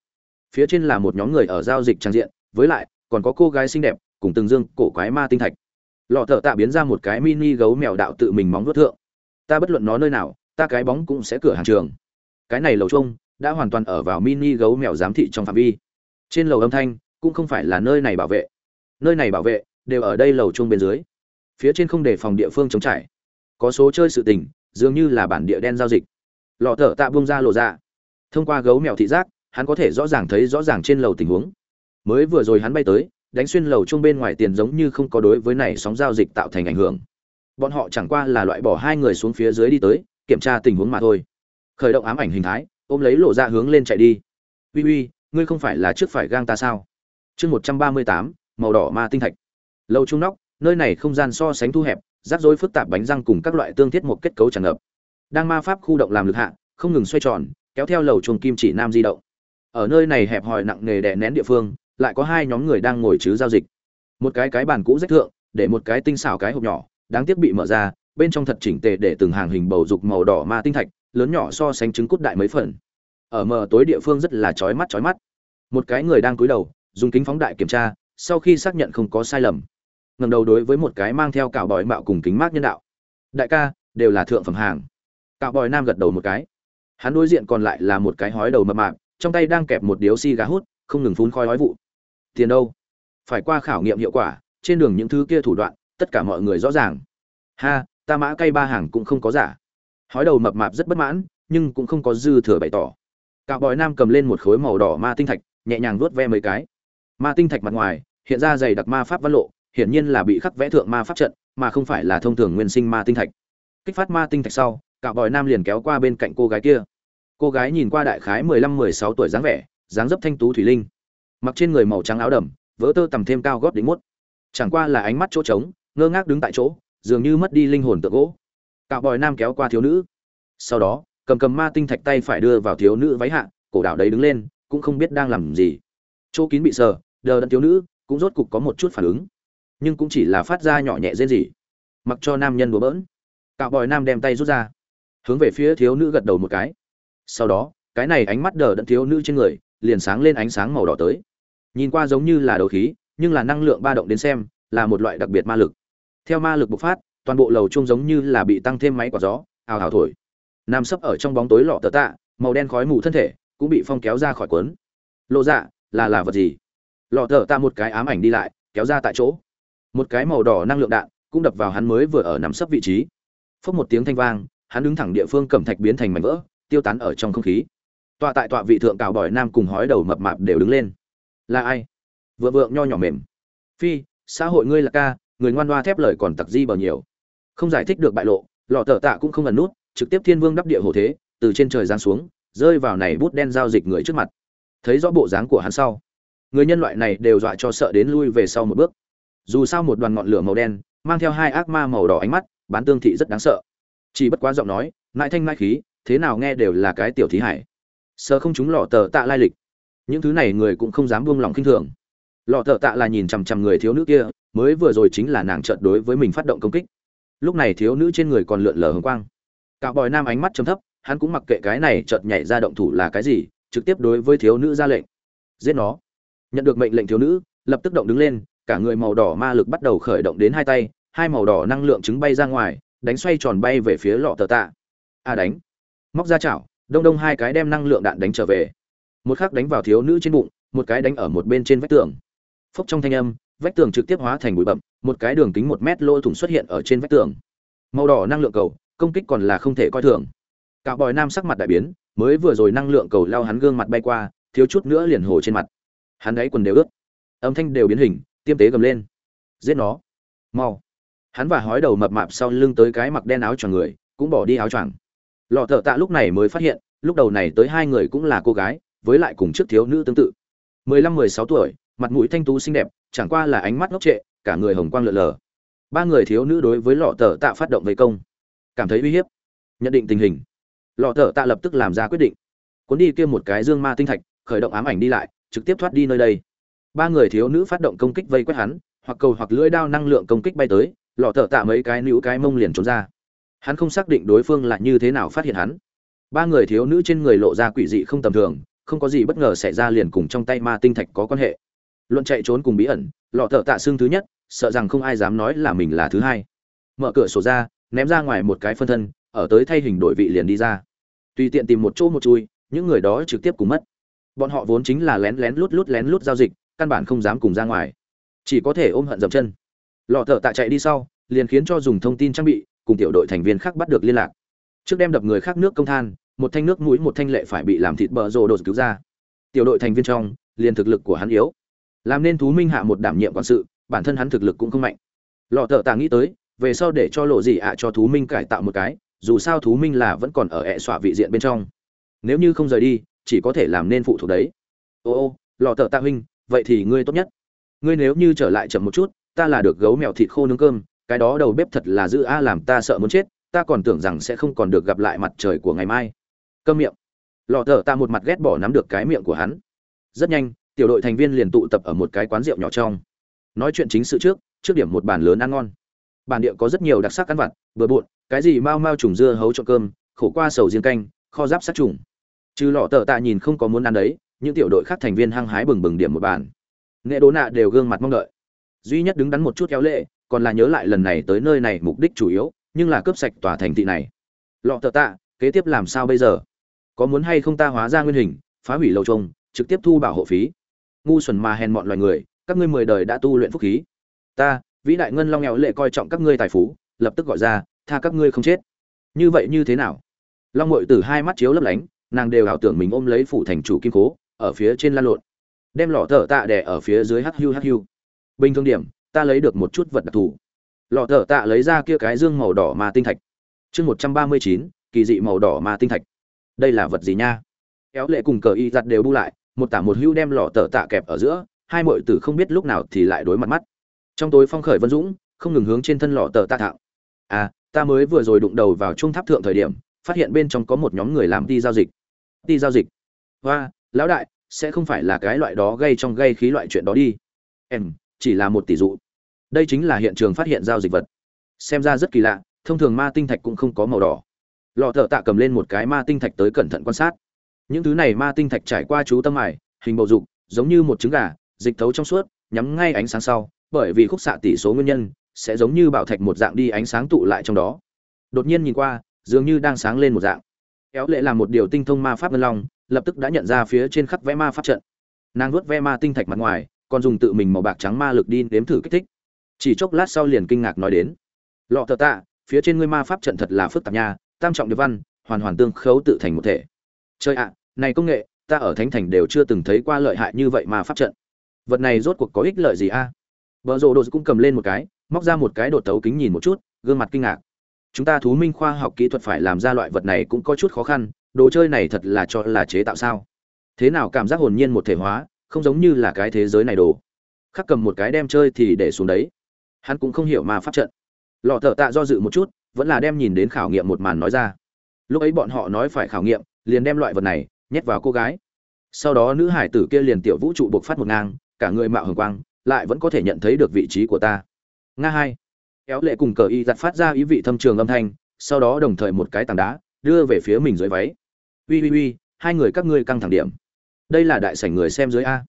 phía trên là một nhóm người ở giao dịch trang diện, với lại, còn có cô gái xinh đẹp, cùng từng dương cổ quái ma tinh thạch. Lọ thợ tạ biến ra một cái mini gấu mèo đạo tự mình móng vuốt thượng. Ta bất luận nó nơi nào, ta cái bóng cũng sẽ cửa hàng trường. Cái này lầu chung, đã hoàn toàn ở vào mini gấu mèo giám thị trong phạm vi. Trên lầu âm thanh, cũng không phải là nơi này bảo vệ. Nơi này bảo vệ, đều ở đây lầu chung bên dưới phía trên không để phòng địa phương chống trải. Có số chơi sự tình, dường như là bản địa đen giao dịch. Lọ thợ tạ bung ra lộ ra. Thông qua gấu mèo thị giác, hắn có thể rõ ràng thấy rõ ràng trên lầu tình huống. Mới vừa rồi hắn bay tới, đánh xuyên lầu chung bên ngoài tiền giống như không có đối với này sóng giao dịch tạo thành ảnh hưởng. Bọn họ chẳng qua là loại bỏ hai người xuống phía dưới đi tới, kiểm tra tình huống mà thôi. Khởi động ám ảnh hình thái, ôm lấy lộ ra hướng lên chạy đi. Uy uy, ngươi không phải là trước phải gang ta sao? Chương một trăm ba mươi tám, màu đỏ ma tinh thạch. Lâu trung nóc nơi này không gian so sánh thu hẹp, rắc rối phức tạp bánh răng cùng các loại tương thiết một kết cấu tràn ngập. Đang ma pháp khu động làm lực hạ, không ngừng xoay tròn, kéo theo lầu chuồng kim chỉ nam di động. Ở nơi này hẹp hòi nặng nề đè nén địa phương, lại có hai nhóm người đang ngồi chứ giao dịch. Một cái cái bàn cũ rách thượng, để một cái tinh xảo cái hộp nhỏ, đáng tiếc bị mở ra, bên trong thật chỉnh tề để từng hàng hình bầu dục màu đỏ ma tinh thạch, lớn nhỏ so sánh trứng cút đại mấy phần. Ở mờ tối địa phương rất là chói mắt chói mắt. Một cái người đang cúi đầu, dùng kính phóng đại kiểm tra, sau khi xác nhận không có sai lầm ngẩng đầu đối với một cái mang theo cạo bòi mạo cùng kính mát nhân đạo. Đại ca, đều là thượng phẩm hàng. Cạo bòi nam gật đầu một cái. Hắn đối diện còn lại là một cái hói đầu mập mạp, trong tay đang kẹp một điếu xi gà hút, không ngừng phun khói hói vụ. Tiền đâu? Phải qua khảo nghiệm hiệu quả, trên đường những thứ kia thủ đoạn, tất cả mọi người rõ ràng. Ha, ta mã cây ba hàng cũng không có giả. Hói đầu mập mạp rất bất mãn, nhưng cũng không có dư thừa bày tỏ. Cạo bòi nam cầm lên một khối màu đỏ ma tinh thạch, nhẹ nhàng vuốt ve mấy cái. Ma tinh thạch mặt ngoài, hiện ra dày đặc ma pháp văn lộ hiển nhiên là bị khắc vẽ thượng ma pháp trận, mà không phải là thông thường nguyên sinh ma tinh thạch. Kích phát ma tinh thạch sau, cạo bòi nam liền kéo qua bên cạnh cô gái kia. Cô gái nhìn qua đại khái mười lăm mười sáu tuổi dáng vẻ, dáng dấp thanh tú thủy linh. Mặc trên người màu trắng áo đầm, vỡ tơ tầm thêm cao gót đỉnh mốt. Chẳng qua là ánh mắt chỗ trống, ngơ ngác đứng tại chỗ, dường như mất đi linh hồn tượng gỗ. Cạo bòi nam kéo qua thiếu nữ. Sau đó, cầm cầm ma tinh thạch tay phải đưa vào thiếu nữ váy hạ, cổ đảo đấy đứng lên, cũng không biết đang làm gì. Chỗ kín bị sờ, đờ đẫn thiếu nữ, cũng rốt cục có một chút phản ứng nhưng cũng chỉ là phát ra nhỏ nhẹ dễ gì mặc cho nam nhân búa bỡn. Cạo bòi nam đem tay rút ra. Hướng về phía thiếu nữ gật đầu một cái. Sau đó, cái này ánh mắt đờ đẫn thiếu nữ trên người, liền sáng lên ánh sáng màu đỏ tới. Nhìn qua giống như là đầu khí, nhưng là năng lượng ba động đến xem, là một loại đặc biệt ma lực. Theo ma lực bộc phát, toàn bộ lầu chung giống như là bị tăng thêm máy quả gió, ào ào thổi. Nam sấp ở trong bóng tối lọ tờ tạ, màu đen khói mù thân thể, cũng bị phong kéo ra khỏi cuốn. Lộ dạ là là vật gì? Lọ tờ tạ một cái ám ảnh đi lại, kéo ra tại chỗ một cái màu đỏ năng lượng đạn cũng đập vào hắn mới vừa ở nằm sấp vị trí. Phốc một tiếng thanh vang, hắn đứng thẳng địa phương cẩm thạch biến thành mảnh vỡ, tiêu tán ở trong không khí. Tọa tại tọa vị thượng cào bỏi nam cùng hói đầu mập mạp đều đứng lên. Là ai? Vượng vượng nho nhỏ mềm. Phi, xã hội ngươi là ca, người ngoan đoa thép lời còn tặc di bờ nhiều. Không giải thích được bại lộ, lọ tờ tạ cũng không ẩn nút, trực tiếp thiên vương đắp địa hồ thế, từ trên trời giáng xuống, rơi vào này bút đen giao dịch người trước mặt. Thấy rõ bộ dáng của hắn sau, người nhân loại này đều dọa cho sợ đến lui về sau một bước dù sao một đoàn ngọn lửa màu đen, mang theo hai ác ma màu đỏ ánh mắt, bán tương thị rất đáng sợ. Chỉ bất quá giọng nói nại thanh nại khí, thế nào nghe đều là cái tiểu thí hải. Sợ không chúng lọ tờ tạ lai lịch. Những thứ này người cũng không dám buông lòng khinh thường. Lọ tờ tạ là nhìn chằm chằm người thiếu nữ kia, mới vừa rồi chính là nàng trợn đối với mình phát động công kích. Lúc này thiếu nữ trên người còn lượn lờ hồng quang. Cạo bòi nam ánh mắt chấm thấp, hắn cũng mặc kệ cái này chợt nhảy ra động thủ là cái gì, trực tiếp đối với thiếu nữ ra lệnh. Giết nó. Nhận được mệnh lệnh thiếu nữ, lập tức động đứng lên cả người màu đỏ ma lực bắt đầu khởi động đến hai tay, hai màu đỏ năng lượng trứng bay ra ngoài, đánh xoay tròn bay về phía lọ tờ tạ. A à đánh. Móc ra chảo, đông đông hai cái đem năng lượng đạn đánh trở về. Một khắc đánh vào thiếu nữ trên bụng, một cái đánh ở một bên trên vách tường. Phốc trong thanh âm, vách tường trực tiếp hóa thành bụi bậm một cái đường kính một mét lỗ thủng xuất hiện ở trên vách tường. Màu đỏ năng lượng cầu, công kích còn là không thể coi thường. Cạo bòi nam sắc mặt đại biến, mới vừa rồi năng lượng cầu lao hắn gương mặt bay qua, thiếu chút nữa liền hồ trên mặt. Hắn đáy quần đều ướt. Âm thanh đều biến hình tiêm tế gầm lên. Giết nó. Mau. Hắn và hói đầu mập mạp sau lưng tới cái mặc đen áo choàng người, cũng bỏ đi áo choàng. Lọ thợ tạ lúc này mới phát hiện, lúc đầu này tới hai người cũng là cô gái, với lại cùng trước thiếu nữ tương tự. Mười lăm, mười sáu tuổi, mặt mũi thanh tú xinh đẹp, chẳng qua là ánh mắt ngốc trệ, cả người hồng quang lượn lờ. Ba người thiếu nữ đối với lọ thợ tạ phát động vây công. Cảm thấy uy hiếp. Nhận định tình hình. Lọ thợ tạ lập tức làm ra quyết định. Cuốn đi kia một cái dương ma tinh thạch, khởi động ám ảnh đi lại, trực tiếp thoát đi nơi đây ba người thiếu nữ phát động công kích vây quét hắn, hoặc cầu hoặc lưỡi đao năng lượng công kích bay tới, lọ tờ tạ mấy cái nữ cái mông liền trốn ra. Hắn không xác định đối phương là như thế nào phát hiện hắn. Ba người thiếu nữ trên người lộ ra quỷ dị không tầm thường, không có gì bất ngờ xảy ra liền cùng trong tay ma tinh thạch có quan hệ. Luận chạy trốn cùng bí ẩn, lọ thợ tạ xương thứ nhất, sợ rằng không ai dám nói là mình là thứ hai. Mở cửa sổ ra, ném ra ngoài một cái phân thân, ở tới thay hình đổi vị liền đi ra. Tùy tiện tìm một chỗ một chui, những người đó trực tiếp cùng mất. Bọn họ vốn chính là lén lén lút lút lén lút giao dịch căn bản không dám cùng ra ngoài. Chỉ có thể ôm hận dậm chân. Lọ thợ tạ chạy đi sau, liền khiến cho dùng thông tin trang bị cùng tiểu đội thành viên khác bắt được liên lạc. Trước đem đập người khác nước công than, một thanh nước mũi một thanh lệ phải bị làm thịt bờ rồ đột cứu ra. Tiểu đội thành viên trong, liền thực lực của hắn yếu. Làm nên thú minh hạ một đảm nhiệm quản sự, bản thân hắn thực lực cũng không mạnh. Lọ thợ tạ nghĩ tới, về sau để cho lộ gì ạ cho thú minh cải tạo một cái, dù sao thú minh là vẫn còn ở ẹ xọa vị diện bên trong. Nếu như không rời đi, chỉ có thể làm nên phụ thuộc đấy. Ô ô, lọ thợ tạ huynh vậy thì ngươi tốt nhất. Ngươi nếu như trở lại chậm một chút, ta là được gấu mèo thịt khô nướng cơm, cái đó đầu bếp thật là giữ a, làm ta sợ muốn chết, ta còn tưởng rằng sẽ không còn được gặp lại mặt trời của ngày mai. Cơm miệng. Lọ thở ta một mặt ghét bỏ nắm được cái miệng của hắn. Rất nhanh, tiểu đội thành viên liền tụ tập ở một cái quán rượu nhỏ trong. Nói chuyện chính sự trước trước điểm một bàn lớn ăn ngon. Bản địa có rất nhiều đặc sắc ăn vặt, bừa bộn, cái gì mau mau trùng dưa hấu cho cơm, khổ qua sầu riêng canh, kho giáp sát trùng. Trừ lọ tờ tạ nhìn không có muốn ăn đấy những tiểu đội khác thành viên hăng hái bừng bừng điểm một bàn. Nghệ đố nạ đều gương mặt mong đợi. Duy nhất đứng đắn một chút kéo lệ, còn là nhớ lại lần này tới nơi này mục đích chủ yếu, nhưng là cướp sạch tòa thành thị này. Lọ tờ tạ, kế tiếp làm sao bây giờ? Có muốn hay không ta hóa ra nguyên hình, phá hủy lầu trông, trực tiếp thu bảo hộ phí? Ngu xuẩn mà hèn mọn loài người, các ngươi mười đời đã tu luyện phúc khí. Ta, vĩ đại ngân long nghèo lệ coi trọng các ngươi tài phú, lập tức gọi ra, tha các ngươi không chết. Như vậy như thế nào? Long ngội từ hai mắt chiếu lấp lánh, nàng đều ảo tưởng mình ôm lấy phủ thành chủ kim cố ở phía trên lan lộn, đem lọ thở tạ đẻ ở phía dưới hắc hưu hắc hưu bình thường điểm, ta lấy được một chút vật đặc thù. Lọ thở tạ lấy ra kia cái dương màu đỏ mà tinh thạch. Chương một trăm ba mươi chín, kỳ dị màu đỏ mà tinh thạch. Đây là vật gì nha? Kéo lệ cùng cờ y giặt đều bu lại, một tả một hưu đem lọ tờ tạ kẹp ở giữa, hai mọi tử không biết lúc nào thì lại đối mặt mắt. Trong tối phong khởi vân dũng, không ngừng hướng trên thân lọ tờ tạ thạo à ta mới vừa rồi đụng đầu vào trung tháp thượng thời điểm, phát hiện bên trong có một nhóm người làm đi giao dịch. Đi giao dịch. Và lão đại, sẽ không phải là cái loại đó gây trong gây khí loại chuyện đó đi. Em, chỉ là một tỷ dụ. Đây chính là hiện trường phát hiện giao dịch vật. Xem ra rất kỳ lạ, thông thường ma tinh thạch cũng không có màu đỏ. Lọ thợ tạ cầm lên một cái ma tinh thạch tới cẩn thận quan sát. Những thứ này ma tinh thạch trải qua chú tâm ải hình bầu dục, giống như một trứng gà, dịch thấu trong suốt, nhắm ngay ánh sáng sau, bởi vì khúc xạ tỷ số nguyên nhân, sẽ giống như bảo thạch một dạng đi ánh sáng tụ lại trong đó. Đột nhiên nhìn qua, dường như đang sáng lên một dạng éo lệ là một điều tinh thông ma pháp ngân long, lập tức đã nhận ra phía trên khắc vẽ ma pháp trận. Nàng vuốt ve ma tinh thạch mặt ngoài, còn dùng tự mình màu bạc trắng ma lực đi nếm thử kích thích. Chỉ chốc lát sau liền kinh ngạc nói đến, lọ thợ tạ, phía trên ngươi ma pháp trận thật là phức tạp nha, tam trọng điệp văn, hoàn hoàn tương khấu tự thành một thể. Chơi ạ, này công nghệ, ta ở thánh thành đều chưa từng thấy qua lợi hại như vậy ma pháp trận. Vật này rốt cuộc có ích lợi gì a? À? vợ rồ đồ cũng cầm lên một cái, móc ra một cái đột tấu kính nhìn một chút, gương mặt kinh ngạc chúng ta thú minh khoa học kỹ thuật phải làm ra loại vật này cũng có chút khó khăn, đồ chơi này thật là cho là chế tạo sao? Thế nào cảm giác hồn nhiên một thể hóa, không giống như là cái thế giới này đồ. Khắc cầm một cái đem chơi thì để xuống đấy. Hắn cũng không hiểu mà pháp trận. Lọ thợ tạ do dự một chút, vẫn là đem nhìn đến khảo nghiệm một màn nói ra. Lúc ấy bọn họ nói phải khảo nghiệm, liền đem loại vật này nhét vào cô gái. Sau đó nữ hải tử kia liền tiểu vũ trụ buộc phát một ngang, cả người mạo hồng quang, lại vẫn có thể nhận thấy được vị trí của ta. Nga hai éo lệ cùng cờ y giặt phát ra ý vị thâm trường âm thanh, sau đó đồng thời một cái tảng đá, đưa về phía mình dưới váy. Ui ui ui, hai người các ngươi căng thẳng điểm. Đây là đại sảnh người xem dưới a.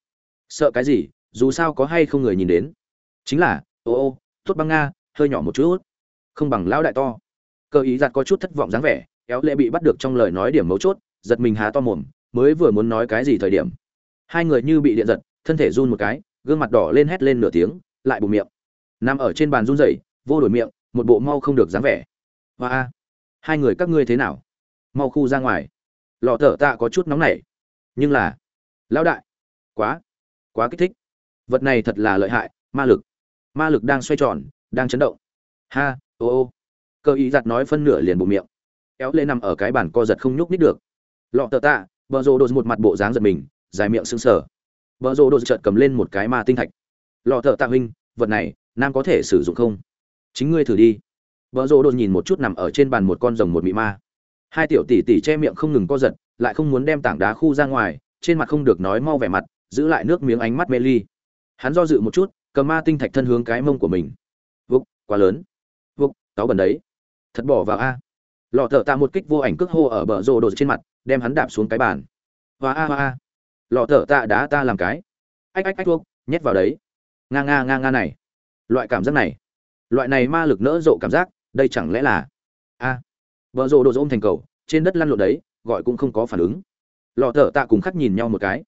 Sợ cái gì, dù sao có hay không người nhìn đến. Chính là, ô ô, tốt băng nga, hơi nhỏ một chút. Không bằng lão đại to. Cơ ý giặt có chút thất vọng dáng vẻ, éo lệ bị bắt được trong lời nói điểm mấu chốt, giật mình há to mồm, mới vừa muốn nói cái gì thời điểm. Hai người như bị điện giật, thân thể run một cái, gương mặt đỏ lên hét lên nửa tiếng, lại bù miệng. Nằm ở trên bàn run rẩy vô đổi miệng, một bộ mau không được dáng vẻ. Hoa a, hai người các ngươi thế nào? Mau khu ra ngoài. Lọ thở tạ có chút nóng nảy. Nhưng là, lão đại, quá quá kích thích. Vật này thật là lợi hại, ma lực. Ma lực đang xoay tròn, đang chấn động. Ha, ô ô. Cơ ý giặt nói phân nửa liền bụng miệng. Éo lê nằm ở cái bàn co giật không nhúc nít được. Lọ tờ tạ, bờ rồ đột một mặt bộ dáng giật mình, dài miệng sưng sờ. Bờ rồ đột chợt cầm lên một cái ma tinh thạch. Lọ tờ tạ huynh, vật này, nam có thể sử dụng không? Chính ngươi thử đi. Bờ rỗ đột nhìn một chút nằm ở trên bàn một con rồng một mị ma. Hai tiểu tỷ tỷ che miệng không ngừng co giật, lại không muốn đem tảng đá khu ra ngoài, trên mặt không được nói mau vẻ mặt, giữ lại nước miếng ánh mắt mê ly. Hắn do dự một chút, cầm ma tinh thạch thân hướng cái mông của mình. Vục quá lớn. Vục táo bẩn đấy. Thật bỏ vào a. Lọ thợ tạ một kích vô ảnh cước hô ở bờ rồ đồ trên mặt, đem hắn đạp xuống cái bàn. Hoa a hoa a. Lọ thợ tạ đá ta làm cái. Ách ách ách thuốc nhét vào đấy. Nga nga nga nga này. Loại cảm giác này loại này ma lực nỡ rộ cảm giác, đây chẳng lẽ là a à. vợ rộ đồ ôm thành cầu, trên đất lăn lộn đấy, gọi cũng không có phản ứng lọ thở tạ cùng khắc nhìn nhau một cái